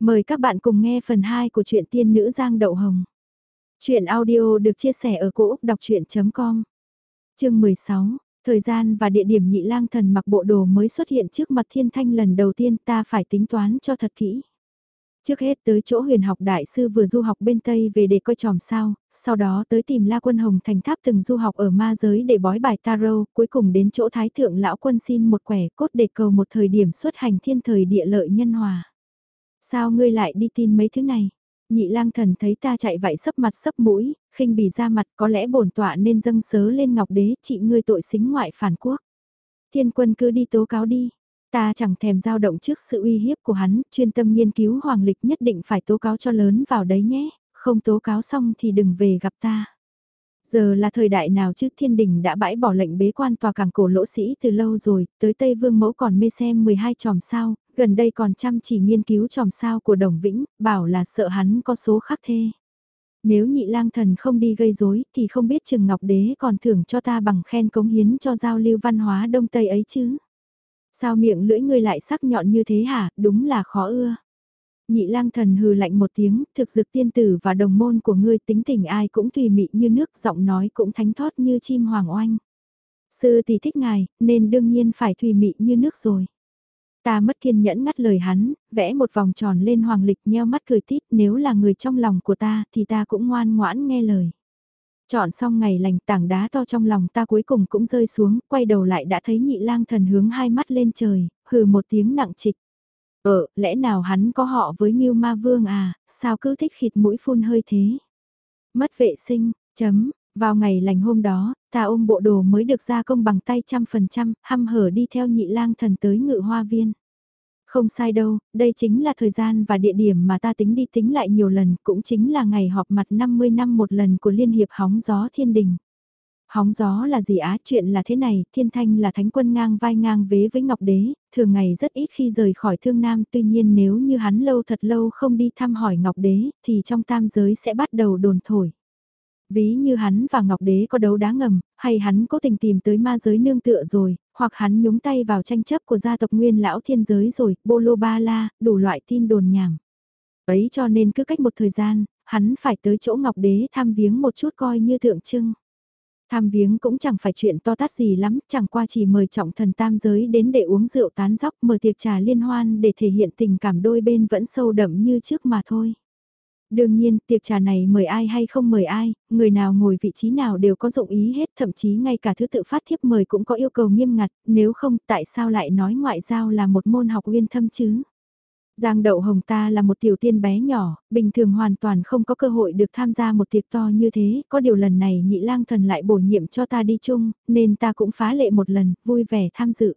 Mời các bạn cùng nghe phần 2 của truyện tiên nữ Giang Đậu Hồng. Chuyện audio được chia sẻ ở cỗ đọc chuyện.com Chương 16, thời gian và địa điểm nhị lang thần mặc bộ đồ mới xuất hiện trước mặt thiên thanh lần đầu tiên ta phải tính toán cho thật kỹ. Trước hết tới chỗ huyền học đại sư vừa du học bên Tây về để coi tròm sao, sau đó tới tìm La Quân Hồng thành tháp từng du học ở ma giới để bói bài tarot, cuối cùng đến chỗ Thái Thượng Lão Quân xin một quẻ cốt để cầu một thời điểm xuất hành thiên thời địa lợi nhân hòa. Sao ngươi lại đi tin mấy thứ này? Nhị lang thần thấy ta chạy vậy sấp mặt sấp mũi, khinh bỉ ra mặt có lẽ bổn tọa nên dâng sớ lên ngọc đế trị ngươi tội xính ngoại phản quốc. Thiên quân cứ đi tố cáo đi. Ta chẳng thèm dao động trước sự uy hiếp của hắn, chuyên tâm nghiên cứu hoàng lịch nhất định phải tố cáo cho lớn vào đấy nhé, không tố cáo xong thì đừng về gặp ta. Giờ là thời đại nào chứ thiên đình đã bãi bỏ lệnh bế quan tòa cảng cổ lỗ sĩ từ lâu rồi, tới Tây Vương mẫu còn mê xem 12 tròm sao, gần đây còn chăm chỉ nghiên cứu tròm sao của Đồng Vĩnh, bảo là sợ hắn có số khắc thê. Nếu nhị lang thần không đi gây rối thì không biết Trừng Ngọc Đế còn thưởng cho ta bằng khen cống hiến cho giao lưu văn hóa Đông Tây ấy chứ. Sao miệng lưỡi ngươi lại sắc nhọn như thế hả, đúng là khó ưa. Nhị lang thần hừ lạnh một tiếng, thực dực tiên tử và đồng môn của ngươi tính tình ai cũng tùy mị như nước, giọng nói cũng thánh thót như chim hoàng oanh. Sư tỷ thích ngài, nên đương nhiên phải tùy mị như nước rồi. Ta mất kiên nhẫn ngắt lời hắn, vẽ một vòng tròn lên hoàng lịch nheo mắt cười tít nếu là người trong lòng của ta thì ta cũng ngoan ngoãn nghe lời. Chọn xong ngày lành tảng đá to trong lòng ta cuối cùng cũng rơi xuống, quay đầu lại đã thấy nhị lang thần hướng hai mắt lên trời, hừ một tiếng nặng trịch. Ờ, lẽ nào hắn có họ với Ngưu Ma Vương à, sao cứ thích khịt mũi phun hơi thế? Mất vệ sinh, chấm, vào ngày lành hôm đó, ta ôm bộ đồ mới được ra công bằng tay trăm phần trăm, hăm hở đi theo nhị lang thần tới ngự hoa viên. Không sai đâu, đây chính là thời gian và địa điểm mà ta tính đi tính lại nhiều lần, cũng chính là ngày họp mặt 50 năm một lần của Liên hiệp hóng gió thiên đình. Hóng gió là gì á, chuyện là thế này, thiên thanh là thánh quân ngang vai ngang vế với Ngọc Đế, thường ngày rất ít khi rời khỏi thương nam, tuy nhiên nếu như hắn lâu thật lâu không đi thăm hỏi Ngọc Đế, thì trong tam giới sẽ bắt đầu đồn thổi. Ví như hắn và Ngọc Đế có đấu đá ngầm, hay hắn cố tình tìm tới ma giới nương tựa rồi, hoặc hắn nhúng tay vào tranh chấp của gia tộc nguyên lão thiên giới rồi, bô lô ba la, đủ loại tin đồn nhảm. Ấy cho nên cứ cách một thời gian, hắn phải tới chỗ Ngọc Đế thăm viếng một chút coi như thượng trưng. Tham viếng cũng chẳng phải chuyện to tát gì lắm, chẳng qua chỉ mời trọng thần tam giới đến để uống rượu tán dóc mở tiệc trà liên hoan để thể hiện tình cảm đôi bên vẫn sâu đậm như trước mà thôi. Đương nhiên, tiệc trà này mời ai hay không mời ai, người nào ngồi vị trí nào đều có dụng ý hết, thậm chí ngay cả thứ tự phát thiếp mời cũng có yêu cầu nghiêm ngặt, nếu không tại sao lại nói ngoại giao là một môn học uyên thâm chứ? Giang Đậu Hồng ta là một tiểu tiên bé nhỏ, bình thường hoàn toàn không có cơ hội được tham gia một tiệc to như thế, có điều lần này nhị lang thần lại bổ nhiệm cho ta đi chung, nên ta cũng phá lệ một lần, vui vẻ tham dự.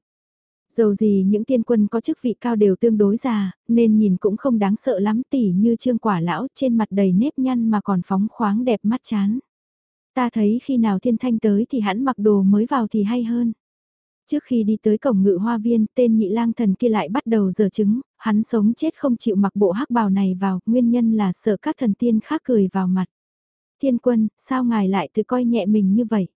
Dầu gì những tiên quân có chức vị cao đều tương đối già, nên nhìn cũng không đáng sợ lắm tỉ như trương quả lão trên mặt đầy nếp nhăn mà còn phóng khoáng đẹp mắt chán. Ta thấy khi nào thiên thanh tới thì hắn mặc đồ mới vào thì hay hơn. Trước khi đi tới cổng ngự hoa viên, tên nhị lang thần kia lại bắt đầu giờ chứng, hắn sống chết không chịu mặc bộ hắc bào này vào, nguyên nhân là sợ các thần tiên khác cười vào mặt. Thiên quân, sao ngài lại tự coi nhẹ mình như vậy?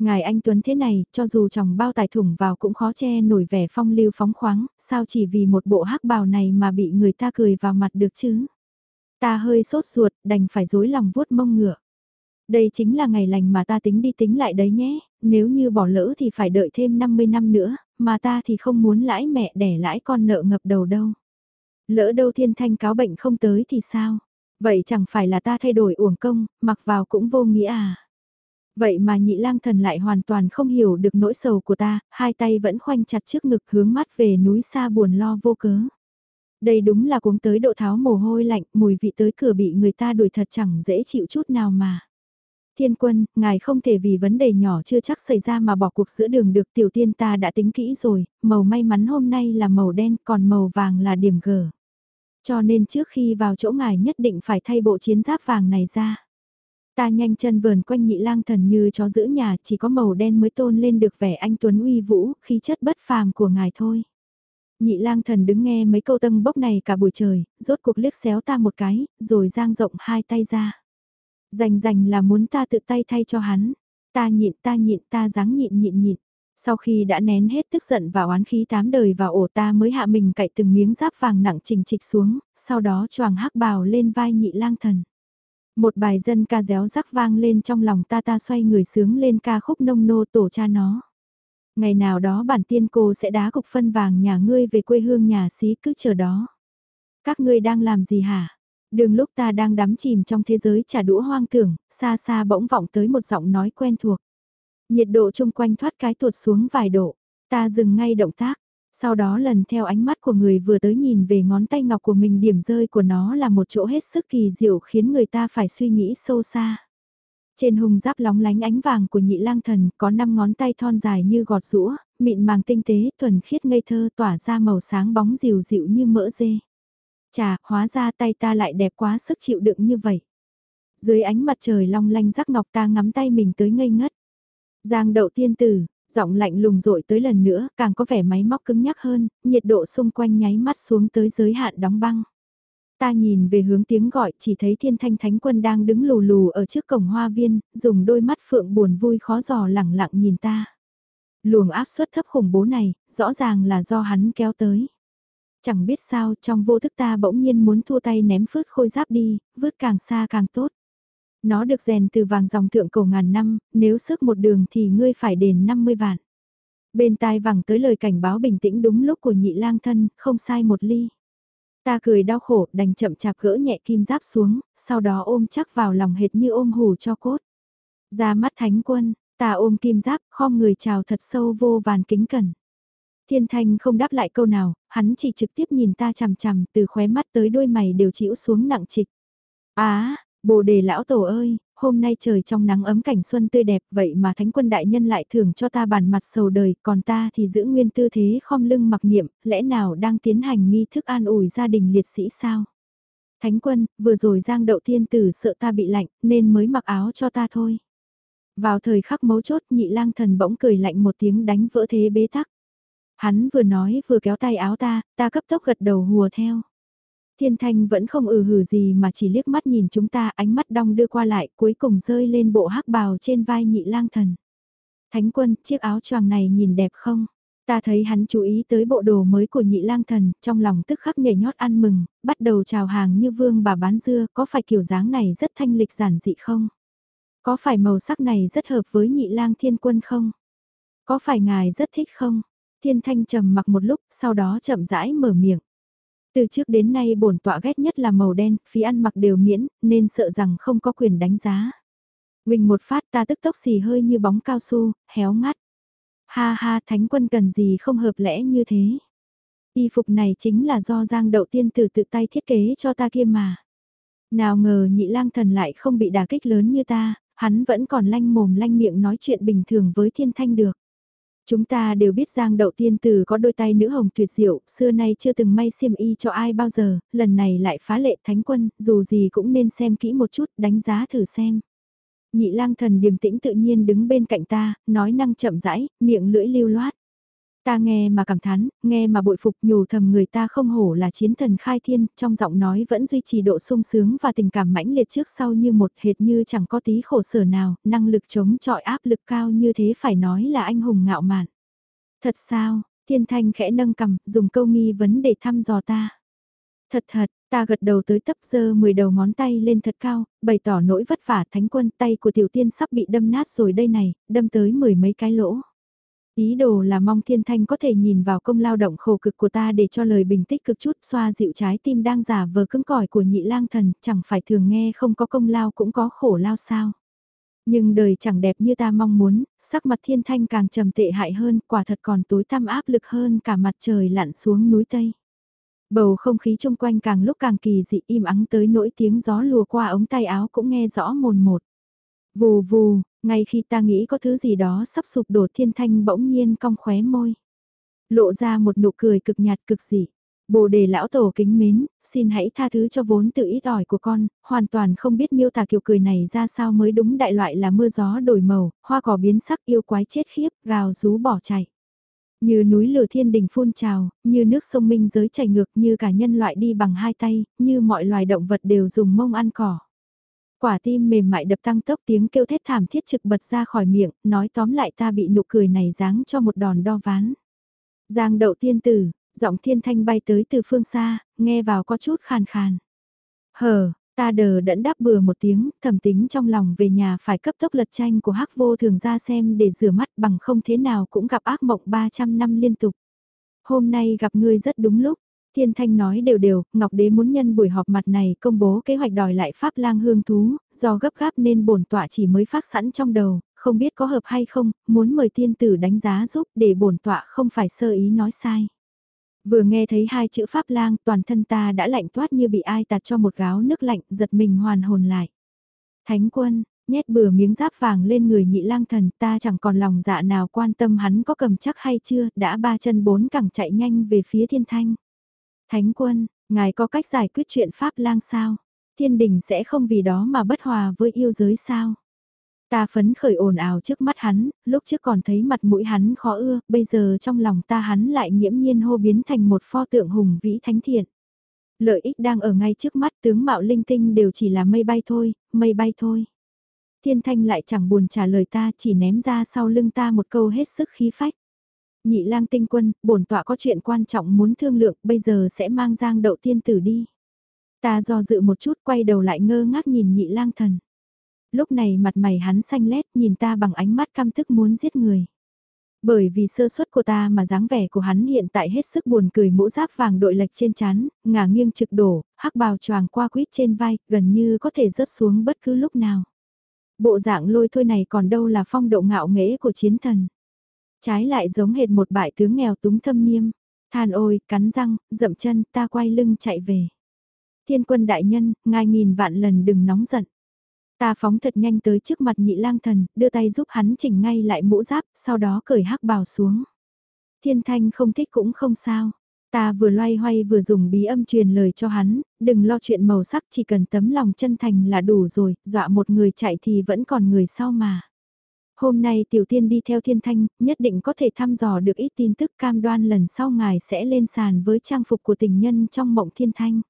Ngài anh Tuấn thế này, cho dù chồng bao tài thủng vào cũng khó che nổi vẻ phong lưu phóng khoáng, sao chỉ vì một bộ hắc bào này mà bị người ta cười vào mặt được chứ? Ta hơi sốt ruột, đành phải dối lòng vuốt mông ngựa. Đây chính là ngày lành mà ta tính đi tính lại đấy nhé, nếu như bỏ lỡ thì phải đợi thêm 50 năm nữa, mà ta thì không muốn lãi mẹ đẻ lãi con nợ ngập đầu đâu. Lỡ đâu thiên thanh cáo bệnh không tới thì sao? Vậy chẳng phải là ta thay đổi uổng công, mặc vào cũng vô nghĩa à? Vậy mà nhị lang thần lại hoàn toàn không hiểu được nỗi sầu của ta, hai tay vẫn khoanh chặt trước ngực hướng mắt về núi xa buồn lo vô cớ. Đây đúng là cuống tới độ tháo mồ hôi lạnh, mùi vị tới cửa bị người ta đuổi thật chẳng dễ chịu chút nào mà. Thiên quân, ngài không thể vì vấn đề nhỏ chưa chắc xảy ra mà bỏ cuộc giữa đường được tiểu tiên ta đã tính kỹ rồi, màu may mắn hôm nay là màu đen còn màu vàng là điểm gờ. Cho nên trước khi vào chỗ ngài nhất định phải thay bộ chiến giáp vàng này ra. Ta nhanh chân vườn quanh nhị lang thần như chó giữ nhà chỉ có màu đen mới tôn lên được vẻ anh Tuấn uy vũ, khí chất bất phàm của ngài thôi. Nhị lang thần đứng nghe mấy câu tâm bốc này cả buổi trời, rốt cuộc liếc xéo ta một cái, rồi giang rộng hai tay ra. Dành dành là muốn ta tự tay thay cho hắn. Ta nhịn ta nhịn ta dáng nhịn nhịn nhịn. Sau khi đã nén hết tức giận và oán khí tám đời vào ổ ta mới hạ mình cậy từng miếng giáp vàng nặng trình trịch xuống, sau đó choàng hắc bào lên vai nhị lang thần. Một bài dân ca réo rắc vang lên trong lòng ta ta xoay người sướng lên ca khúc nông nô tổ cha nó. Ngày nào đó bản tiên cô sẽ đá cục phân vàng nhà ngươi về quê hương nhà xí cứ chờ đó. Các ngươi đang làm gì hả? Đường lúc ta đang đắm chìm trong thế giới trả đũa hoang tưởng, xa xa bỗng vọng tới một giọng nói quen thuộc. Nhiệt độ chung quanh thoát cái tuột xuống vài độ, ta dừng ngay động tác, sau đó lần theo ánh mắt của người vừa tới nhìn về ngón tay ngọc của mình điểm rơi của nó là một chỗ hết sức kỳ diệu khiến người ta phải suy nghĩ sâu xa. Trên hùng giáp lóng lánh ánh vàng của nhị lang thần có năm ngón tay thon dài như gọt rũa, mịn màng tinh tế, thuần khiết ngây thơ tỏa ra màu sáng bóng dịu dịu như mỡ dê. Chà, hóa ra tay ta lại đẹp quá sức chịu đựng như vậy. Dưới ánh mặt trời long lanh rắc ngọc ta ngắm tay mình tới ngây ngất. Giang đậu tiên tử, giọng lạnh lùng rội tới lần nữa, càng có vẻ máy móc cứng nhắc hơn, nhiệt độ xung quanh nháy mắt xuống tới giới hạn đóng băng. Ta nhìn về hướng tiếng gọi chỉ thấy thiên thanh thánh quân đang đứng lù lù ở trước cổng hoa viên, dùng đôi mắt phượng buồn vui khó giò lẳng lặng nhìn ta. Luồng áp suất thấp khủng bố này, rõ ràng là do hắn kéo tới. Chẳng biết sao trong vô thức ta bỗng nhiên muốn thua tay ném phớt khôi giáp đi, vứt càng xa càng tốt. Nó được rèn từ vàng dòng thượng cổ ngàn năm, nếu sức một đường thì ngươi phải đền 50 vạn. Bên tai vẳng tới lời cảnh báo bình tĩnh đúng lúc của nhị lang thân, không sai một ly. Ta cười đau khổ, đành chậm chạp gỡ nhẹ kim giáp xuống, sau đó ôm chắc vào lòng hệt như ôm hù cho cốt. Ra mắt thánh quân, ta ôm kim giáp, khom người chào thật sâu vô vàn kính cẩn. Thiên thanh không đáp lại câu nào, hắn chỉ trực tiếp nhìn ta chằm chằm, từ khóe mắt tới đôi mày đều chịu xuống nặng trịch. Á, Bồ đề lão tổ ơi, hôm nay trời trong nắng ấm cảnh xuân tươi đẹp vậy mà thánh quân đại nhân lại thưởng cho ta bàn mặt sầu đời, còn ta thì giữ nguyên tư thế khom lưng mặc niệm, lẽ nào đang tiến hành nghi thức an ủi gia đình liệt sĩ sao? Thánh quân, vừa rồi giang đậu thiên tử sợ ta bị lạnh, nên mới mặc áo cho ta thôi. Vào thời khắc mấu chốt nhị lang thần bỗng cười lạnh một tiếng đánh vỡ thế bế tắc. Hắn vừa nói vừa kéo tay áo ta, ta cấp tốc gật đầu hùa theo. Thiên Thanh vẫn không ừ hử gì mà chỉ liếc mắt nhìn chúng ta ánh mắt đong đưa qua lại cuối cùng rơi lên bộ hắc bào trên vai nhị lang thần. Thánh quân, chiếc áo choàng này nhìn đẹp không? Ta thấy hắn chú ý tới bộ đồ mới của nhị lang thần, trong lòng tức khắc nhảy nhót ăn mừng, bắt đầu chào hàng như vương bà bán dưa, có phải kiểu dáng này rất thanh lịch giản dị không? Có phải màu sắc này rất hợp với nhị lang thiên quân không? Có phải ngài rất thích không? Thiên thanh trầm mặc một lúc, sau đó chậm rãi mở miệng. Từ trước đến nay bổn tọa ghét nhất là màu đen, phí ăn mặc đều miễn, nên sợ rằng không có quyền đánh giá. Quỳnh một phát ta tức tốc xì hơi như bóng cao su, héo ngắt. Ha ha thánh quân cần gì không hợp lẽ như thế. Y phục này chính là do Giang Đậu Tiên tử tự tay thiết kế cho ta kia mà. Nào ngờ nhị lang thần lại không bị đả kích lớn như ta, hắn vẫn còn lanh mồm lanh miệng nói chuyện bình thường với thiên thanh được. Chúng ta đều biết Giang Đậu Tiên Tử có đôi tay nữ hồng tuyệt diệu, xưa nay chưa từng may xiêm y cho ai bao giờ, lần này lại phá lệ thánh quân, dù gì cũng nên xem kỹ một chút, đánh giá thử xem. Nhị lang thần điềm tĩnh tự nhiên đứng bên cạnh ta, nói năng chậm rãi, miệng lưỡi lưu loát. Ta nghe mà cảm thán, nghe mà bội phục nhủ thầm người ta không hổ là chiến thần khai thiên, trong giọng nói vẫn duy trì độ sung sướng và tình cảm mãnh liệt trước sau như một hệt như chẳng có tí khổ sở nào, năng lực chống chọi áp lực cao như thế phải nói là anh hùng ngạo mạn. Thật sao, thiên thanh khẽ nâng cầm, dùng câu nghi vấn để thăm dò ta. Thật thật, ta gật đầu tới tấp dơ 10 đầu ngón tay lên thật cao, bày tỏ nỗi vất vả thánh quân tay của tiểu tiên sắp bị đâm nát rồi đây này, đâm tới mười mấy cái lỗ. Ý đồ là mong thiên thanh có thể nhìn vào công lao động khổ cực của ta để cho lời bình tích cực chút xoa dịu trái tim đang giả vờ cứng cỏi của nhị lang thần, chẳng phải thường nghe không có công lao cũng có khổ lao sao. Nhưng đời chẳng đẹp như ta mong muốn, sắc mặt thiên thanh càng trầm tệ hại hơn, quả thật còn tối tăm áp lực hơn cả mặt trời lặn xuống núi Tây. Bầu không khí chung quanh càng lúc càng kỳ dị im ắng tới nỗi tiếng gió lùa qua ống tay áo cũng nghe rõ mồn một. Vù vù, ngay khi ta nghĩ có thứ gì đó sắp sụp đổ thiên thanh bỗng nhiên cong khóe môi. Lộ ra một nụ cười cực nhạt cực dị. Bồ đề lão tổ kính mến, xin hãy tha thứ cho vốn tự ít ỏi của con, hoàn toàn không biết miêu tả kiểu cười này ra sao mới đúng đại loại là mưa gió đổi màu, hoa cỏ biến sắc yêu quái chết khiếp, gào rú bỏ chạy. Như núi lửa thiên đình phun trào, như nước sông minh giới chảy ngược như cả nhân loại đi bằng hai tay, như mọi loài động vật đều dùng mông ăn cỏ. Quả tim mềm mại đập tăng tốc tiếng kêu thét thảm thiết trực bật ra khỏi miệng, nói tóm lại ta bị nụ cười này giáng cho một đòn đo ván. Giang đậu tiên tử, giọng thiên thanh bay tới từ phương xa, nghe vào có chút khàn khàn. Hờ, ta đờ đẫn đáp bừa một tiếng, thầm tính trong lòng về nhà phải cấp tốc lật tranh của hắc vô thường ra xem để rửa mắt bằng không thế nào cũng gặp ác mộng 300 năm liên tục. Hôm nay gặp ngươi rất đúng lúc, Thiên Thanh nói đều đều, Ngọc Đế muốn nhân buổi họp mặt này công bố kế hoạch đòi lại Pháp lang hương thú, do gấp gáp nên bổn tọa chỉ mới phát sẵn trong đầu, không biết có hợp hay không, muốn mời tiên tử đánh giá giúp để bổn tọa không phải sơ ý nói sai. Vừa nghe thấy hai chữ Pháp lang toàn thân ta đã lạnh toát như bị ai tạt cho một gáo nước lạnh giật mình hoàn hồn lại. Thánh quân, nhét bừa miếng giáp vàng lên người nhị lang thần ta chẳng còn lòng dạ nào quan tâm hắn có cầm chắc hay chưa, đã ba chân bốn cẳng chạy nhanh về phía thiên thanh. Thánh quân, ngài có cách giải quyết chuyện Pháp lang sao? Thiên đình sẽ không vì đó mà bất hòa với yêu giới sao? Ta phấn khởi ồn ào trước mắt hắn, lúc trước còn thấy mặt mũi hắn khó ưa, bây giờ trong lòng ta hắn lại nghiễm nhiên hô biến thành một pho tượng hùng vĩ thánh thiện. Lợi ích đang ở ngay trước mắt tướng mạo linh tinh đều chỉ là mây bay thôi, mây bay thôi. Thiên thanh lại chẳng buồn trả lời ta chỉ ném ra sau lưng ta một câu hết sức khí phách. Nhị lang tinh quân, bổn tọa có chuyện quan trọng muốn thương lượng, bây giờ sẽ mang giang đậu tiên tử đi. Ta do dự một chút quay đầu lại ngơ ngác nhìn nhị lang thần. Lúc này mặt mày hắn xanh lét nhìn ta bằng ánh mắt căm tức muốn giết người. Bởi vì sơ suất của ta mà dáng vẻ của hắn hiện tại hết sức buồn cười mũ giáp vàng đội lệch trên chán, ngả nghiêng trực đổ, hắc bào choàng qua quýt trên vai, gần như có thể rớt xuống bất cứ lúc nào. Bộ dạng lôi thôi này còn đâu là phong độ ngạo nghễ của chiến thần. Trái lại giống hệt một bại tướng nghèo túng thâm niêm. Than ôi, cắn răng, dậm chân, ta quay lưng chạy về. Thiên quân đại nhân, ngài nghìn vạn lần đừng nóng giận. Ta phóng thật nhanh tới trước mặt nhị lang thần, đưa tay giúp hắn chỉnh ngay lại mũ giáp, sau đó cởi hắc bào xuống. Thiên thanh không thích cũng không sao. Ta vừa loay hoay vừa dùng bí âm truyền lời cho hắn, đừng lo chuyện màu sắc chỉ cần tấm lòng chân thành là đủ rồi, dọa một người chạy thì vẫn còn người sau mà. Hôm nay tiểu tiên đi theo thiên thanh, nhất định có thể thăm dò được ít tin tức cam đoan lần sau ngài sẽ lên sàn với trang phục của tình nhân trong mộng thiên thanh.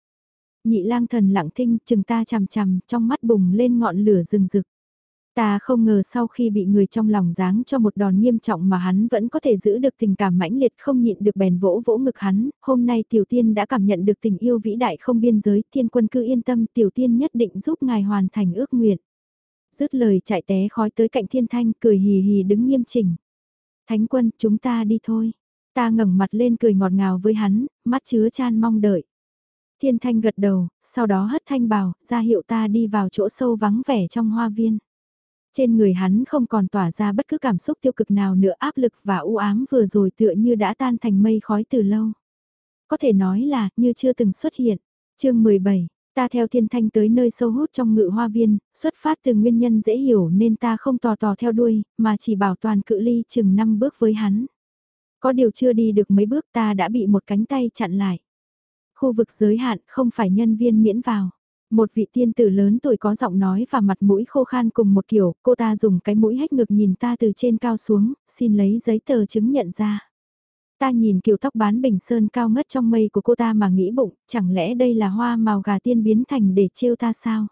Nhị lang thần lặng thinh chừng ta chằm chằm trong mắt bùng lên ngọn lửa rừng rực. Ta không ngờ sau khi bị người trong lòng giáng cho một đòn nghiêm trọng mà hắn vẫn có thể giữ được tình cảm mãnh liệt không nhịn được bèn vỗ vỗ ngực hắn, hôm nay tiểu tiên đã cảm nhận được tình yêu vĩ đại không biên giới, thiên quân cứ yên tâm tiểu tiên nhất định giúp ngài hoàn thành ước nguyện. Dứt lời chạy té khói tới cạnh thiên thanh cười hì hì đứng nghiêm chỉnh. Thánh quân chúng ta đi thôi. Ta ngẩng mặt lên cười ngọt ngào với hắn, mắt chứa chan mong đợi. Thiên thanh gật đầu, sau đó hất thanh bào, ra hiệu ta đi vào chỗ sâu vắng vẻ trong hoa viên. Trên người hắn không còn tỏa ra bất cứ cảm xúc tiêu cực nào nữa áp lực và u ám vừa rồi tựa như đã tan thành mây khói từ lâu. Có thể nói là như chưa từng xuất hiện. chương 17, ta theo thiên thanh tới nơi sâu hút trong ngự hoa viên, xuất phát từ nguyên nhân dễ hiểu nên ta không tò tò theo đuôi, mà chỉ bảo toàn cự ly chừng 5 bước với hắn. Có điều chưa đi được mấy bước ta đã bị một cánh tay chặn lại. Khu vực giới hạn không phải nhân viên miễn vào. Một vị tiên tử lớn tuổi có giọng nói và mặt mũi khô khan cùng một kiểu, cô ta dùng cái mũi hách ngực nhìn ta từ trên cao xuống, xin lấy giấy tờ chứng nhận ra. Ta nhìn kiểu tóc bán bình sơn cao ngất trong mây của cô ta mà nghĩ bụng, chẳng lẽ đây là hoa màu gà tiên biến thành để trêu ta sao?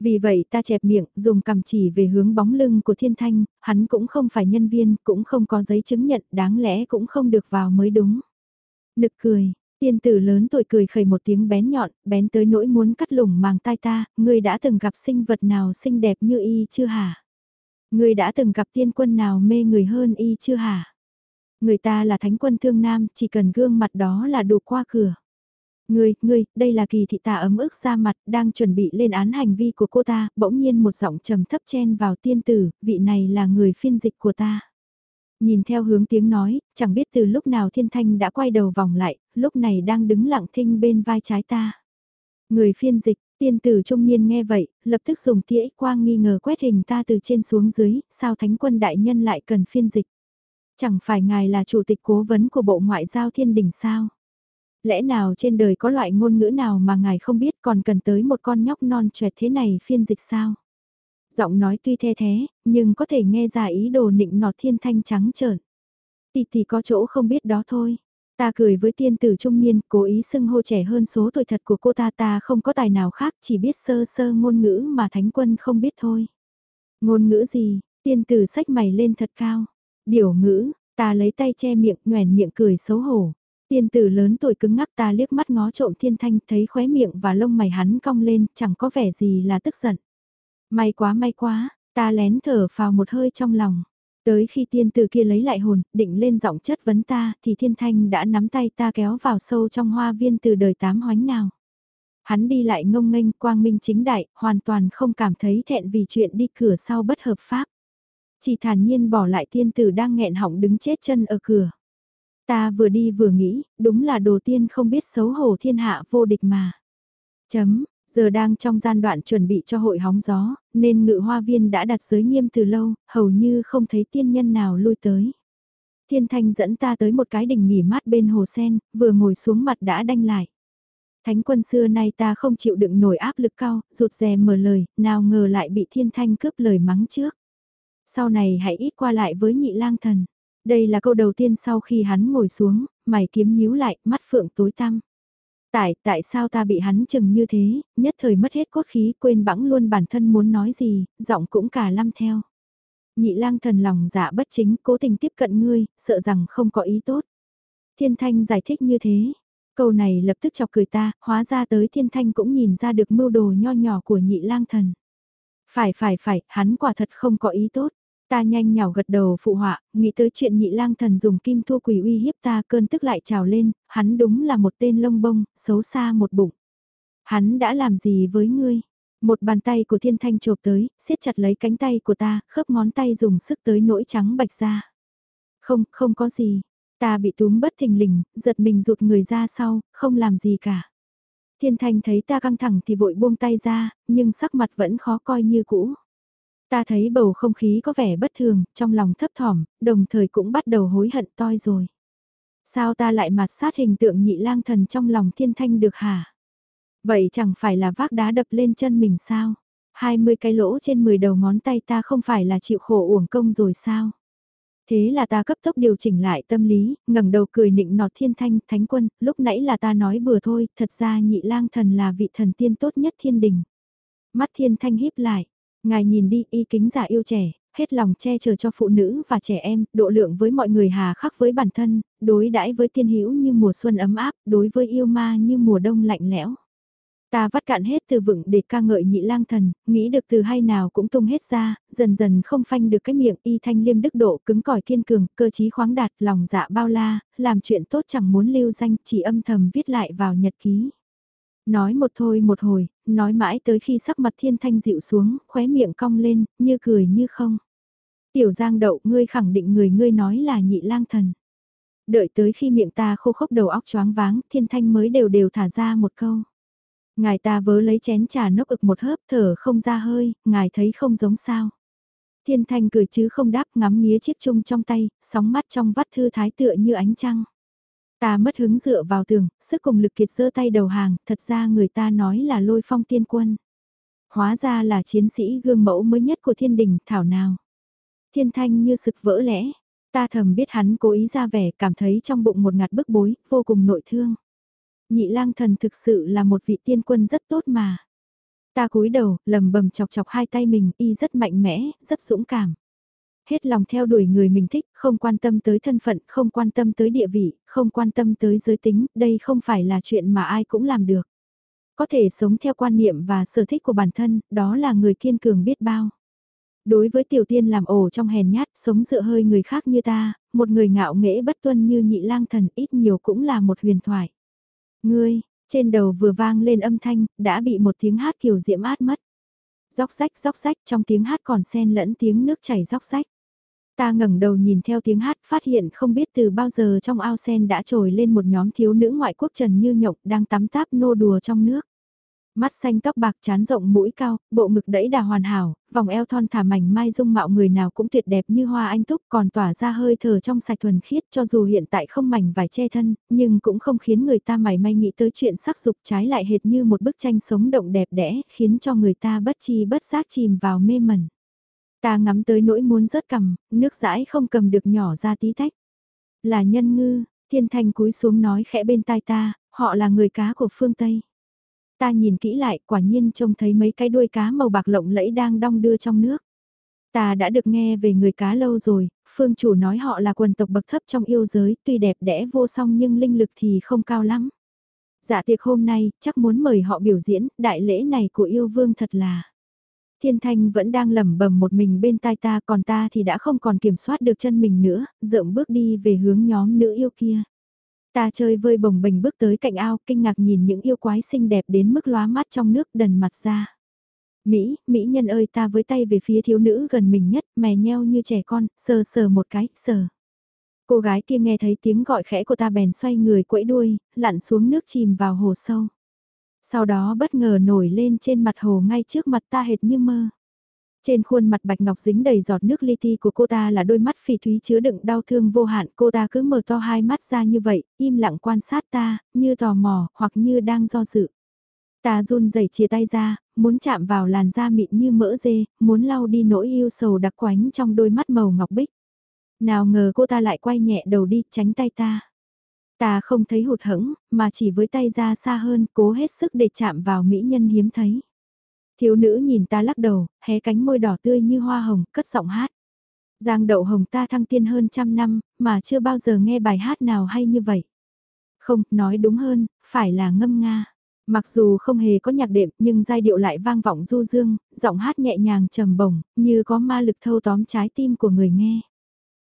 Vì vậy ta chẹp miệng, dùng cầm chỉ về hướng bóng lưng của thiên thanh, hắn cũng không phải nhân viên, cũng không có giấy chứng nhận, đáng lẽ cũng không được vào mới đúng. Nực cười, Tiên tử lớn tuổi cười khẩy một tiếng bén nhọn, bén tới nỗi muốn cắt lủng màng tai ta, ngươi đã từng gặp sinh vật nào xinh đẹp như y chưa hả? Ngươi đã từng gặp tiên quân nào mê người hơn y chưa hả? Người ta là thánh quân thương nam, chỉ cần gương mặt đó là đủ qua cửa. Ngươi, ngươi, đây là kỳ thị tà ấm ức ra mặt, đang chuẩn bị lên án hành vi của cô ta, bỗng nhiên một giọng trầm thấp chen vào tiên tử, vị này là người phiên dịch của ta. Nhìn theo hướng tiếng nói, chẳng biết từ lúc nào thiên thanh đã quay đầu vòng lại, lúc này đang đứng lặng thinh bên vai trái ta. Người phiên dịch, tiên tử trung niên nghe vậy, lập tức dùng tia quang nghi ngờ quét hình ta từ trên xuống dưới, sao thánh quân đại nhân lại cần phiên dịch. Chẳng phải ngài là chủ tịch cố vấn của Bộ Ngoại giao Thiên Đình sao? Lẽ nào trên đời có loại ngôn ngữ nào mà ngài không biết còn cần tới một con nhóc non trẻ thế này phiên dịch sao? Giọng nói tuy the thế, nhưng có thể nghe ra ý đồ nịnh nọt thiên thanh trắng trợn. Tì tì có chỗ không biết đó thôi. Ta cười với tiên tử trung niên, cố ý xưng hô trẻ hơn số tuổi thật của cô ta ta không có tài nào khác, chỉ biết sơ sơ ngôn ngữ mà thánh quân không biết thôi. Ngôn ngữ gì, tiên tử sách mày lên thật cao. Điều ngữ, ta lấy tay che miệng, nhoèn miệng cười xấu hổ. Tiên tử lớn tuổi cứng ngắc ta liếc mắt ngó trộm thiên thanh thấy khóe miệng và lông mày hắn cong lên, chẳng có vẻ gì là tức giận. May quá may quá, ta lén thở vào một hơi trong lòng. Tới khi tiên tử kia lấy lại hồn, định lên giọng chất vấn ta, thì thiên thanh đã nắm tay ta kéo vào sâu trong hoa viên từ đời tám hoánh nào. Hắn đi lại ngông nghênh quang minh chính đại, hoàn toàn không cảm thấy thẹn vì chuyện đi cửa sau bất hợp pháp. Chỉ thản nhiên bỏ lại tiên tử đang nghẹn họng đứng chết chân ở cửa. Ta vừa đi vừa nghĩ, đúng là đồ tiên không biết xấu hổ thiên hạ vô địch mà. Chấm, giờ đang trong gian đoạn chuẩn bị cho hội hóng gió, nên ngự hoa viên đã đặt giới nghiêm từ lâu, hầu như không thấy tiên nhân nào lui tới. Thiên thanh dẫn ta tới một cái đỉnh nghỉ mát bên hồ sen, vừa ngồi xuống mặt đã đanh lại. Thánh quân xưa nay ta không chịu đựng nổi áp lực cao, rụt rè mở lời, nào ngờ lại bị thiên thanh cướp lời mắng trước. Sau này hãy ít qua lại với nhị lang thần. Đây là câu đầu tiên sau khi hắn ngồi xuống, mày kiếm nhíu lại, mắt phượng tối tăm. Tại, tại sao ta bị hắn chừng như thế, nhất thời mất hết cốt khí, quên bẵng luôn bản thân muốn nói gì, giọng cũng cả lăm theo. Nhị lang thần lòng dạ bất chính, cố tình tiếp cận ngươi, sợ rằng không có ý tốt. Thiên thanh giải thích như thế. Câu này lập tức chọc cười ta, hóa ra tới thiên thanh cũng nhìn ra được mưu đồ nho nhỏ của nhị lang thần. Phải phải phải, hắn quả thật không có ý tốt. Ta nhanh nhào gật đầu phụ họa, nghĩ tới chuyện nhị lang thần dùng kim thua quỷ uy hiếp ta cơn tức lại trào lên, hắn đúng là một tên lông bông, xấu xa một bụng. Hắn đã làm gì với ngươi? Một bàn tay của thiên thanh chộp tới, siết chặt lấy cánh tay của ta, khớp ngón tay dùng sức tới nỗi trắng bạch ra. Không, không có gì. Ta bị túm bất thình lình, giật mình rụt người ra sau, không làm gì cả. Thiên thanh thấy ta căng thẳng thì vội buông tay ra, nhưng sắc mặt vẫn khó coi như cũ. Ta thấy bầu không khí có vẻ bất thường, trong lòng thấp thỏm, đồng thời cũng bắt đầu hối hận toi rồi. Sao ta lại mặt sát hình tượng nhị lang thần trong lòng thiên thanh được hả? Vậy chẳng phải là vác đá đập lên chân mình sao? 20 cái lỗ trên 10 đầu ngón tay ta không phải là chịu khổ uổng công rồi sao? Thế là ta cấp tốc điều chỉnh lại tâm lý, ngẩng đầu cười nịnh nọt thiên thanh, thánh quân, lúc nãy là ta nói bừa thôi, thật ra nhị lang thần là vị thần tiên tốt nhất thiên đình. Mắt thiên thanh híp lại, Ngài nhìn đi y kính giả yêu trẻ, hết lòng che chở cho phụ nữ và trẻ em, độ lượng với mọi người hà khắc với bản thân, đối đãi với tiên hữu như mùa xuân ấm áp, đối với yêu ma như mùa đông lạnh lẽo. Ta vắt cạn hết từ vựng để ca ngợi nhị lang thần, nghĩ được từ hay nào cũng tung hết ra, dần dần không phanh được cái miệng y thanh liêm đức độ cứng cỏi kiên cường, cơ trí khoáng đạt, lòng dạ bao la, làm chuyện tốt chẳng muốn lưu danh, chỉ âm thầm viết lại vào nhật ký. Nói một thôi một hồi, nói mãi tới khi sắc mặt thiên thanh dịu xuống, khóe miệng cong lên, như cười như không. Tiểu giang đậu ngươi khẳng định người ngươi nói là nhị lang thần. Đợi tới khi miệng ta khô khốc đầu óc choáng váng, thiên thanh mới đều đều thả ra một câu. Ngài ta vớ lấy chén trà nốc ực một hớp thở không ra hơi, ngài thấy không giống sao. Thiên thanh cười chứ không đáp ngắm nghía chiếc chung trong tay, sóng mắt trong vắt thư thái tựa như ánh trăng. Ta mất hứng dựa vào tường, sức cùng lực kiệt giơ tay đầu hàng, thật ra người ta nói là lôi phong tiên quân. Hóa ra là chiến sĩ gương mẫu mới nhất của thiên đình, thảo nào. Thiên thanh như sực vỡ lẽ, ta thầm biết hắn cố ý ra vẻ, cảm thấy trong bụng một ngạt bức bối, vô cùng nội thương. Nhị lang thần thực sự là một vị tiên quân rất tốt mà. Ta cúi đầu, lầm bầm chọc chọc hai tay mình, y rất mạnh mẽ, rất dũng cảm hết lòng theo đuổi người mình thích, không quan tâm tới thân phận, không quan tâm tới địa vị, không quan tâm tới giới tính, đây không phải là chuyện mà ai cũng làm được. Có thể sống theo quan niệm và sở thích của bản thân, đó là người kiên cường biết bao. Đối với tiểu tiên làm ổ trong hèn nhát, sống dựa hơi người khác như ta, một người ngạo nghễ bất tuân như nhị lang thần ít nhiều cũng là một huyền thoại. Ngươi, trên đầu vừa vang lên âm thanh, đã bị một tiếng hát kiều diễm át mất. Róc rách róc rách trong tiếng hát còn xen lẫn tiếng nước chảy róc rách. Ta ngẩng đầu nhìn theo tiếng hát phát hiện không biết từ bao giờ trong ao sen đã trồi lên một nhóm thiếu nữ ngoại quốc trần như nhộng đang tắm táp nô đùa trong nước. Mắt xanh tóc bạc chán rộng mũi cao, bộ ngực đẫy đà hoàn hảo, vòng eo thon thả mảnh mai dung mạo người nào cũng tuyệt đẹp như hoa anh túc còn tỏa ra hơi thở trong sạch thuần khiết cho dù hiện tại không mảnh vải che thân, nhưng cũng không khiến người ta mảy may nghĩ tới chuyện sắc dục trái lại hệt như một bức tranh sống động đẹp đẽ, khiến cho người ta bất chi bất giác chìm vào mê mẩn. Ta ngắm tới nỗi muốn rớt cầm, nước dãi không cầm được nhỏ ra tí tách. Là nhân ngư, Thiên thanh cúi xuống nói khẽ bên tai ta, họ là người cá của phương Tây. Ta nhìn kỹ lại, quả nhiên trông thấy mấy cái đuôi cá màu bạc lộng lẫy đang đong đưa trong nước. Ta đã được nghe về người cá lâu rồi, phương chủ nói họ là quần tộc bậc thấp trong yêu giới, tuy đẹp đẽ vô song nhưng linh lực thì không cao lắm. Dạ tiệc hôm nay, chắc muốn mời họ biểu diễn, đại lễ này của yêu vương thật là... Thiên Thanh vẫn đang lẩm bẩm một mình bên tai ta còn ta thì đã không còn kiểm soát được chân mình nữa, rộng bước đi về hướng nhóm nữ yêu kia. Ta chơi vơi bồng bềnh bước tới cạnh ao, kinh ngạc nhìn những yêu quái xinh đẹp đến mức lóa mắt trong nước đần mặt ra. Mỹ, Mỹ nhân ơi ta với tay về phía thiếu nữ gần mình nhất, mè nheo như trẻ con, sờ sờ một cái, sờ. Cô gái kia nghe thấy tiếng gọi khẽ của ta bèn xoay người quẫy đuôi, lặn xuống nước chìm vào hồ sâu. Sau đó bất ngờ nổi lên trên mặt hồ ngay trước mặt ta hệt như mơ. Trên khuôn mặt bạch ngọc dính đầy giọt nước li ti của cô ta là đôi mắt phỉ thúy chứa đựng đau thương vô hạn. Cô ta cứ mở to hai mắt ra như vậy, im lặng quan sát ta, như tò mò, hoặc như đang do dự. Ta run rẩy chia tay ra, muốn chạm vào làn da mịn như mỡ dê, muốn lau đi nỗi yêu sầu đặc quánh trong đôi mắt màu ngọc bích. Nào ngờ cô ta lại quay nhẹ đầu đi, tránh tay ta. Ta không thấy hụt hẫng, mà chỉ với tay ra xa hơn, cố hết sức để chạm vào mỹ nhân hiếm thấy. Thiếu nữ nhìn ta lắc đầu, hé cánh môi đỏ tươi như hoa hồng, cất giọng hát. Giang đậu hồng ta thăng tiên hơn trăm năm, mà chưa bao giờ nghe bài hát nào hay như vậy. Không, nói đúng hơn, phải là ngâm nga. Mặc dù không hề có nhạc đệm nhưng giai điệu lại vang vọng du dương, giọng hát nhẹ nhàng trầm bổng, như có ma lực thâu tóm trái tim của người nghe.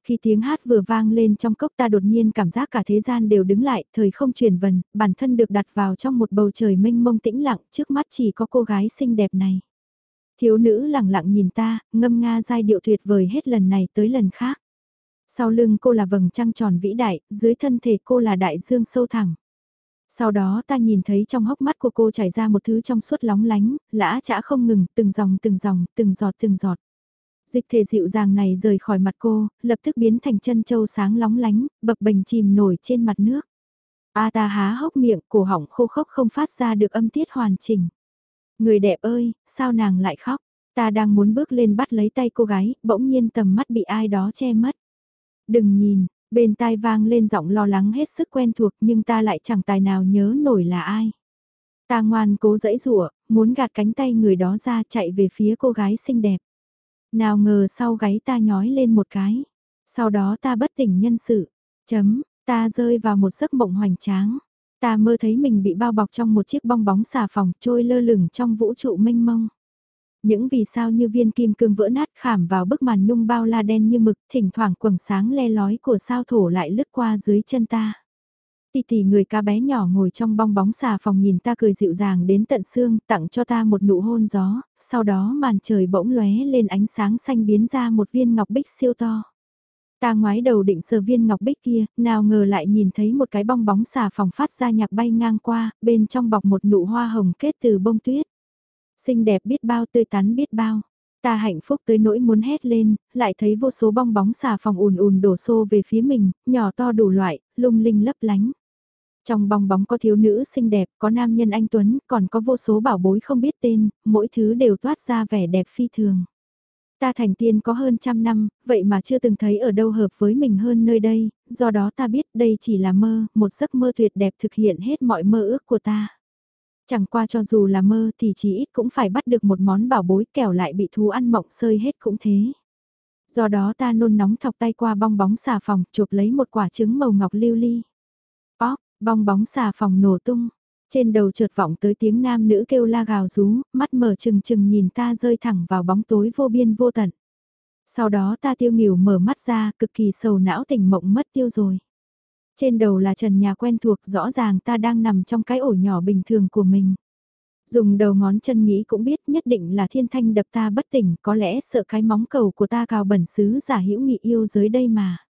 Khi tiếng hát vừa vang lên trong cốc ta đột nhiên cảm giác cả thế gian đều đứng lại, thời không chuyển vần, bản thân được đặt vào trong một bầu trời mênh mông tĩnh lặng, trước mắt chỉ có cô gái xinh đẹp này. Thiếu nữ lặng lặng nhìn ta, ngâm nga giai điệu tuyệt vời hết lần này tới lần khác. Sau lưng cô là vầng trăng tròn vĩ đại, dưới thân thể cô là đại dương sâu thẳm. Sau đó ta nhìn thấy trong hốc mắt của cô chảy ra một thứ trong suốt lóng lánh, lã chả không ngừng, từng dòng từng dòng, từng giọt từng giọt. Dịch thể dịu dàng này rời khỏi mặt cô, lập tức biến thành chân châu sáng lóng lánh, bập bềnh chìm nổi trên mặt nước. A ta há hốc miệng, cổ họng khô khốc không phát ra được âm tiết hoàn chỉnh. Người đẹp ơi, sao nàng lại khóc? Ta đang muốn bước lên bắt lấy tay cô gái, bỗng nhiên tầm mắt bị ai đó che mất. Đừng nhìn, bên tai vang lên giọng lo lắng hết sức quen thuộc nhưng ta lại chẳng tài nào nhớ nổi là ai. Ta ngoan cố dẫy rủa muốn gạt cánh tay người đó ra chạy về phía cô gái xinh đẹp. Nào ngờ sau gáy ta nhói lên một cái. Sau đó ta bất tỉnh nhân sự. Chấm, ta rơi vào một giấc mộng hoành tráng. Ta mơ thấy mình bị bao bọc trong một chiếc bong bóng xà phòng trôi lơ lửng trong vũ trụ mênh mông. Những vì sao như viên kim cương vỡ nát khảm vào bức màn nhung bao la đen như mực, thỉnh thoảng quầng sáng le lói của sao thổ lại lướt qua dưới chân ta. Tì tì người ca bé nhỏ ngồi trong bong bóng xà phòng nhìn ta cười dịu dàng đến tận xương, tặng cho ta một nụ hôn gió, sau đó màn trời bỗng lóe lên ánh sáng xanh biến ra một viên ngọc bích siêu to. Ta ngoái đầu định sờ viên ngọc bích kia, nào ngờ lại nhìn thấy một cái bong bóng xà phòng phát ra nhạc bay ngang qua, bên trong bọc một nụ hoa hồng kết từ bông tuyết. Xinh đẹp biết bao tươi tắn biết bao. Ta hạnh phúc tới nỗi muốn hét lên, lại thấy vô số bong bóng xà phòng ùn ùn đổ xô về phía mình, nhỏ to đủ loại, lung linh lấp lánh. Trong bong bóng có thiếu nữ xinh đẹp, có nam nhân anh Tuấn, còn có vô số bảo bối không biết tên, mỗi thứ đều toát ra vẻ đẹp phi thường. Ta thành tiên có hơn trăm năm, vậy mà chưa từng thấy ở đâu hợp với mình hơn nơi đây, do đó ta biết đây chỉ là mơ, một giấc mơ tuyệt đẹp thực hiện hết mọi mơ ước của ta. Chẳng qua cho dù là mơ thì chỉ ít cũng phải bắt được một món bảo bối kẻo lại bị thú ăn mộng sơi hết cũng thế. Do đó ta nôn nóng thọc tay qua bong bóng xà phòng chụp lấy một quả trứng màu ngọc lưu ly. Li bong bóng xà phòng nổ tung. Trên đầu chợt vọng tới tiếng nam nữ kêu la gào rú, mắt mở trừng trừng nhìn ta rơi thẳng vào bóng tối vô biên vô tận. Sau đó ta tiêu nghỉu mở mắt ra, cực kỳ sầu não tỉnh mộng mất tiêu rồi. Trên đầu là trần nhà quen thuộc rõ ràng ta đang nằm trong cái ổ nhỏ bình thường của mình. Dùng đầu ngón chân nghĩ cũng biết nhất định là thiên thanh đập ta bất tỉnh có lẽ sợ cái móng cầu của ta cào bẩn xứ giả hữu nghị yêu dưới đây mà.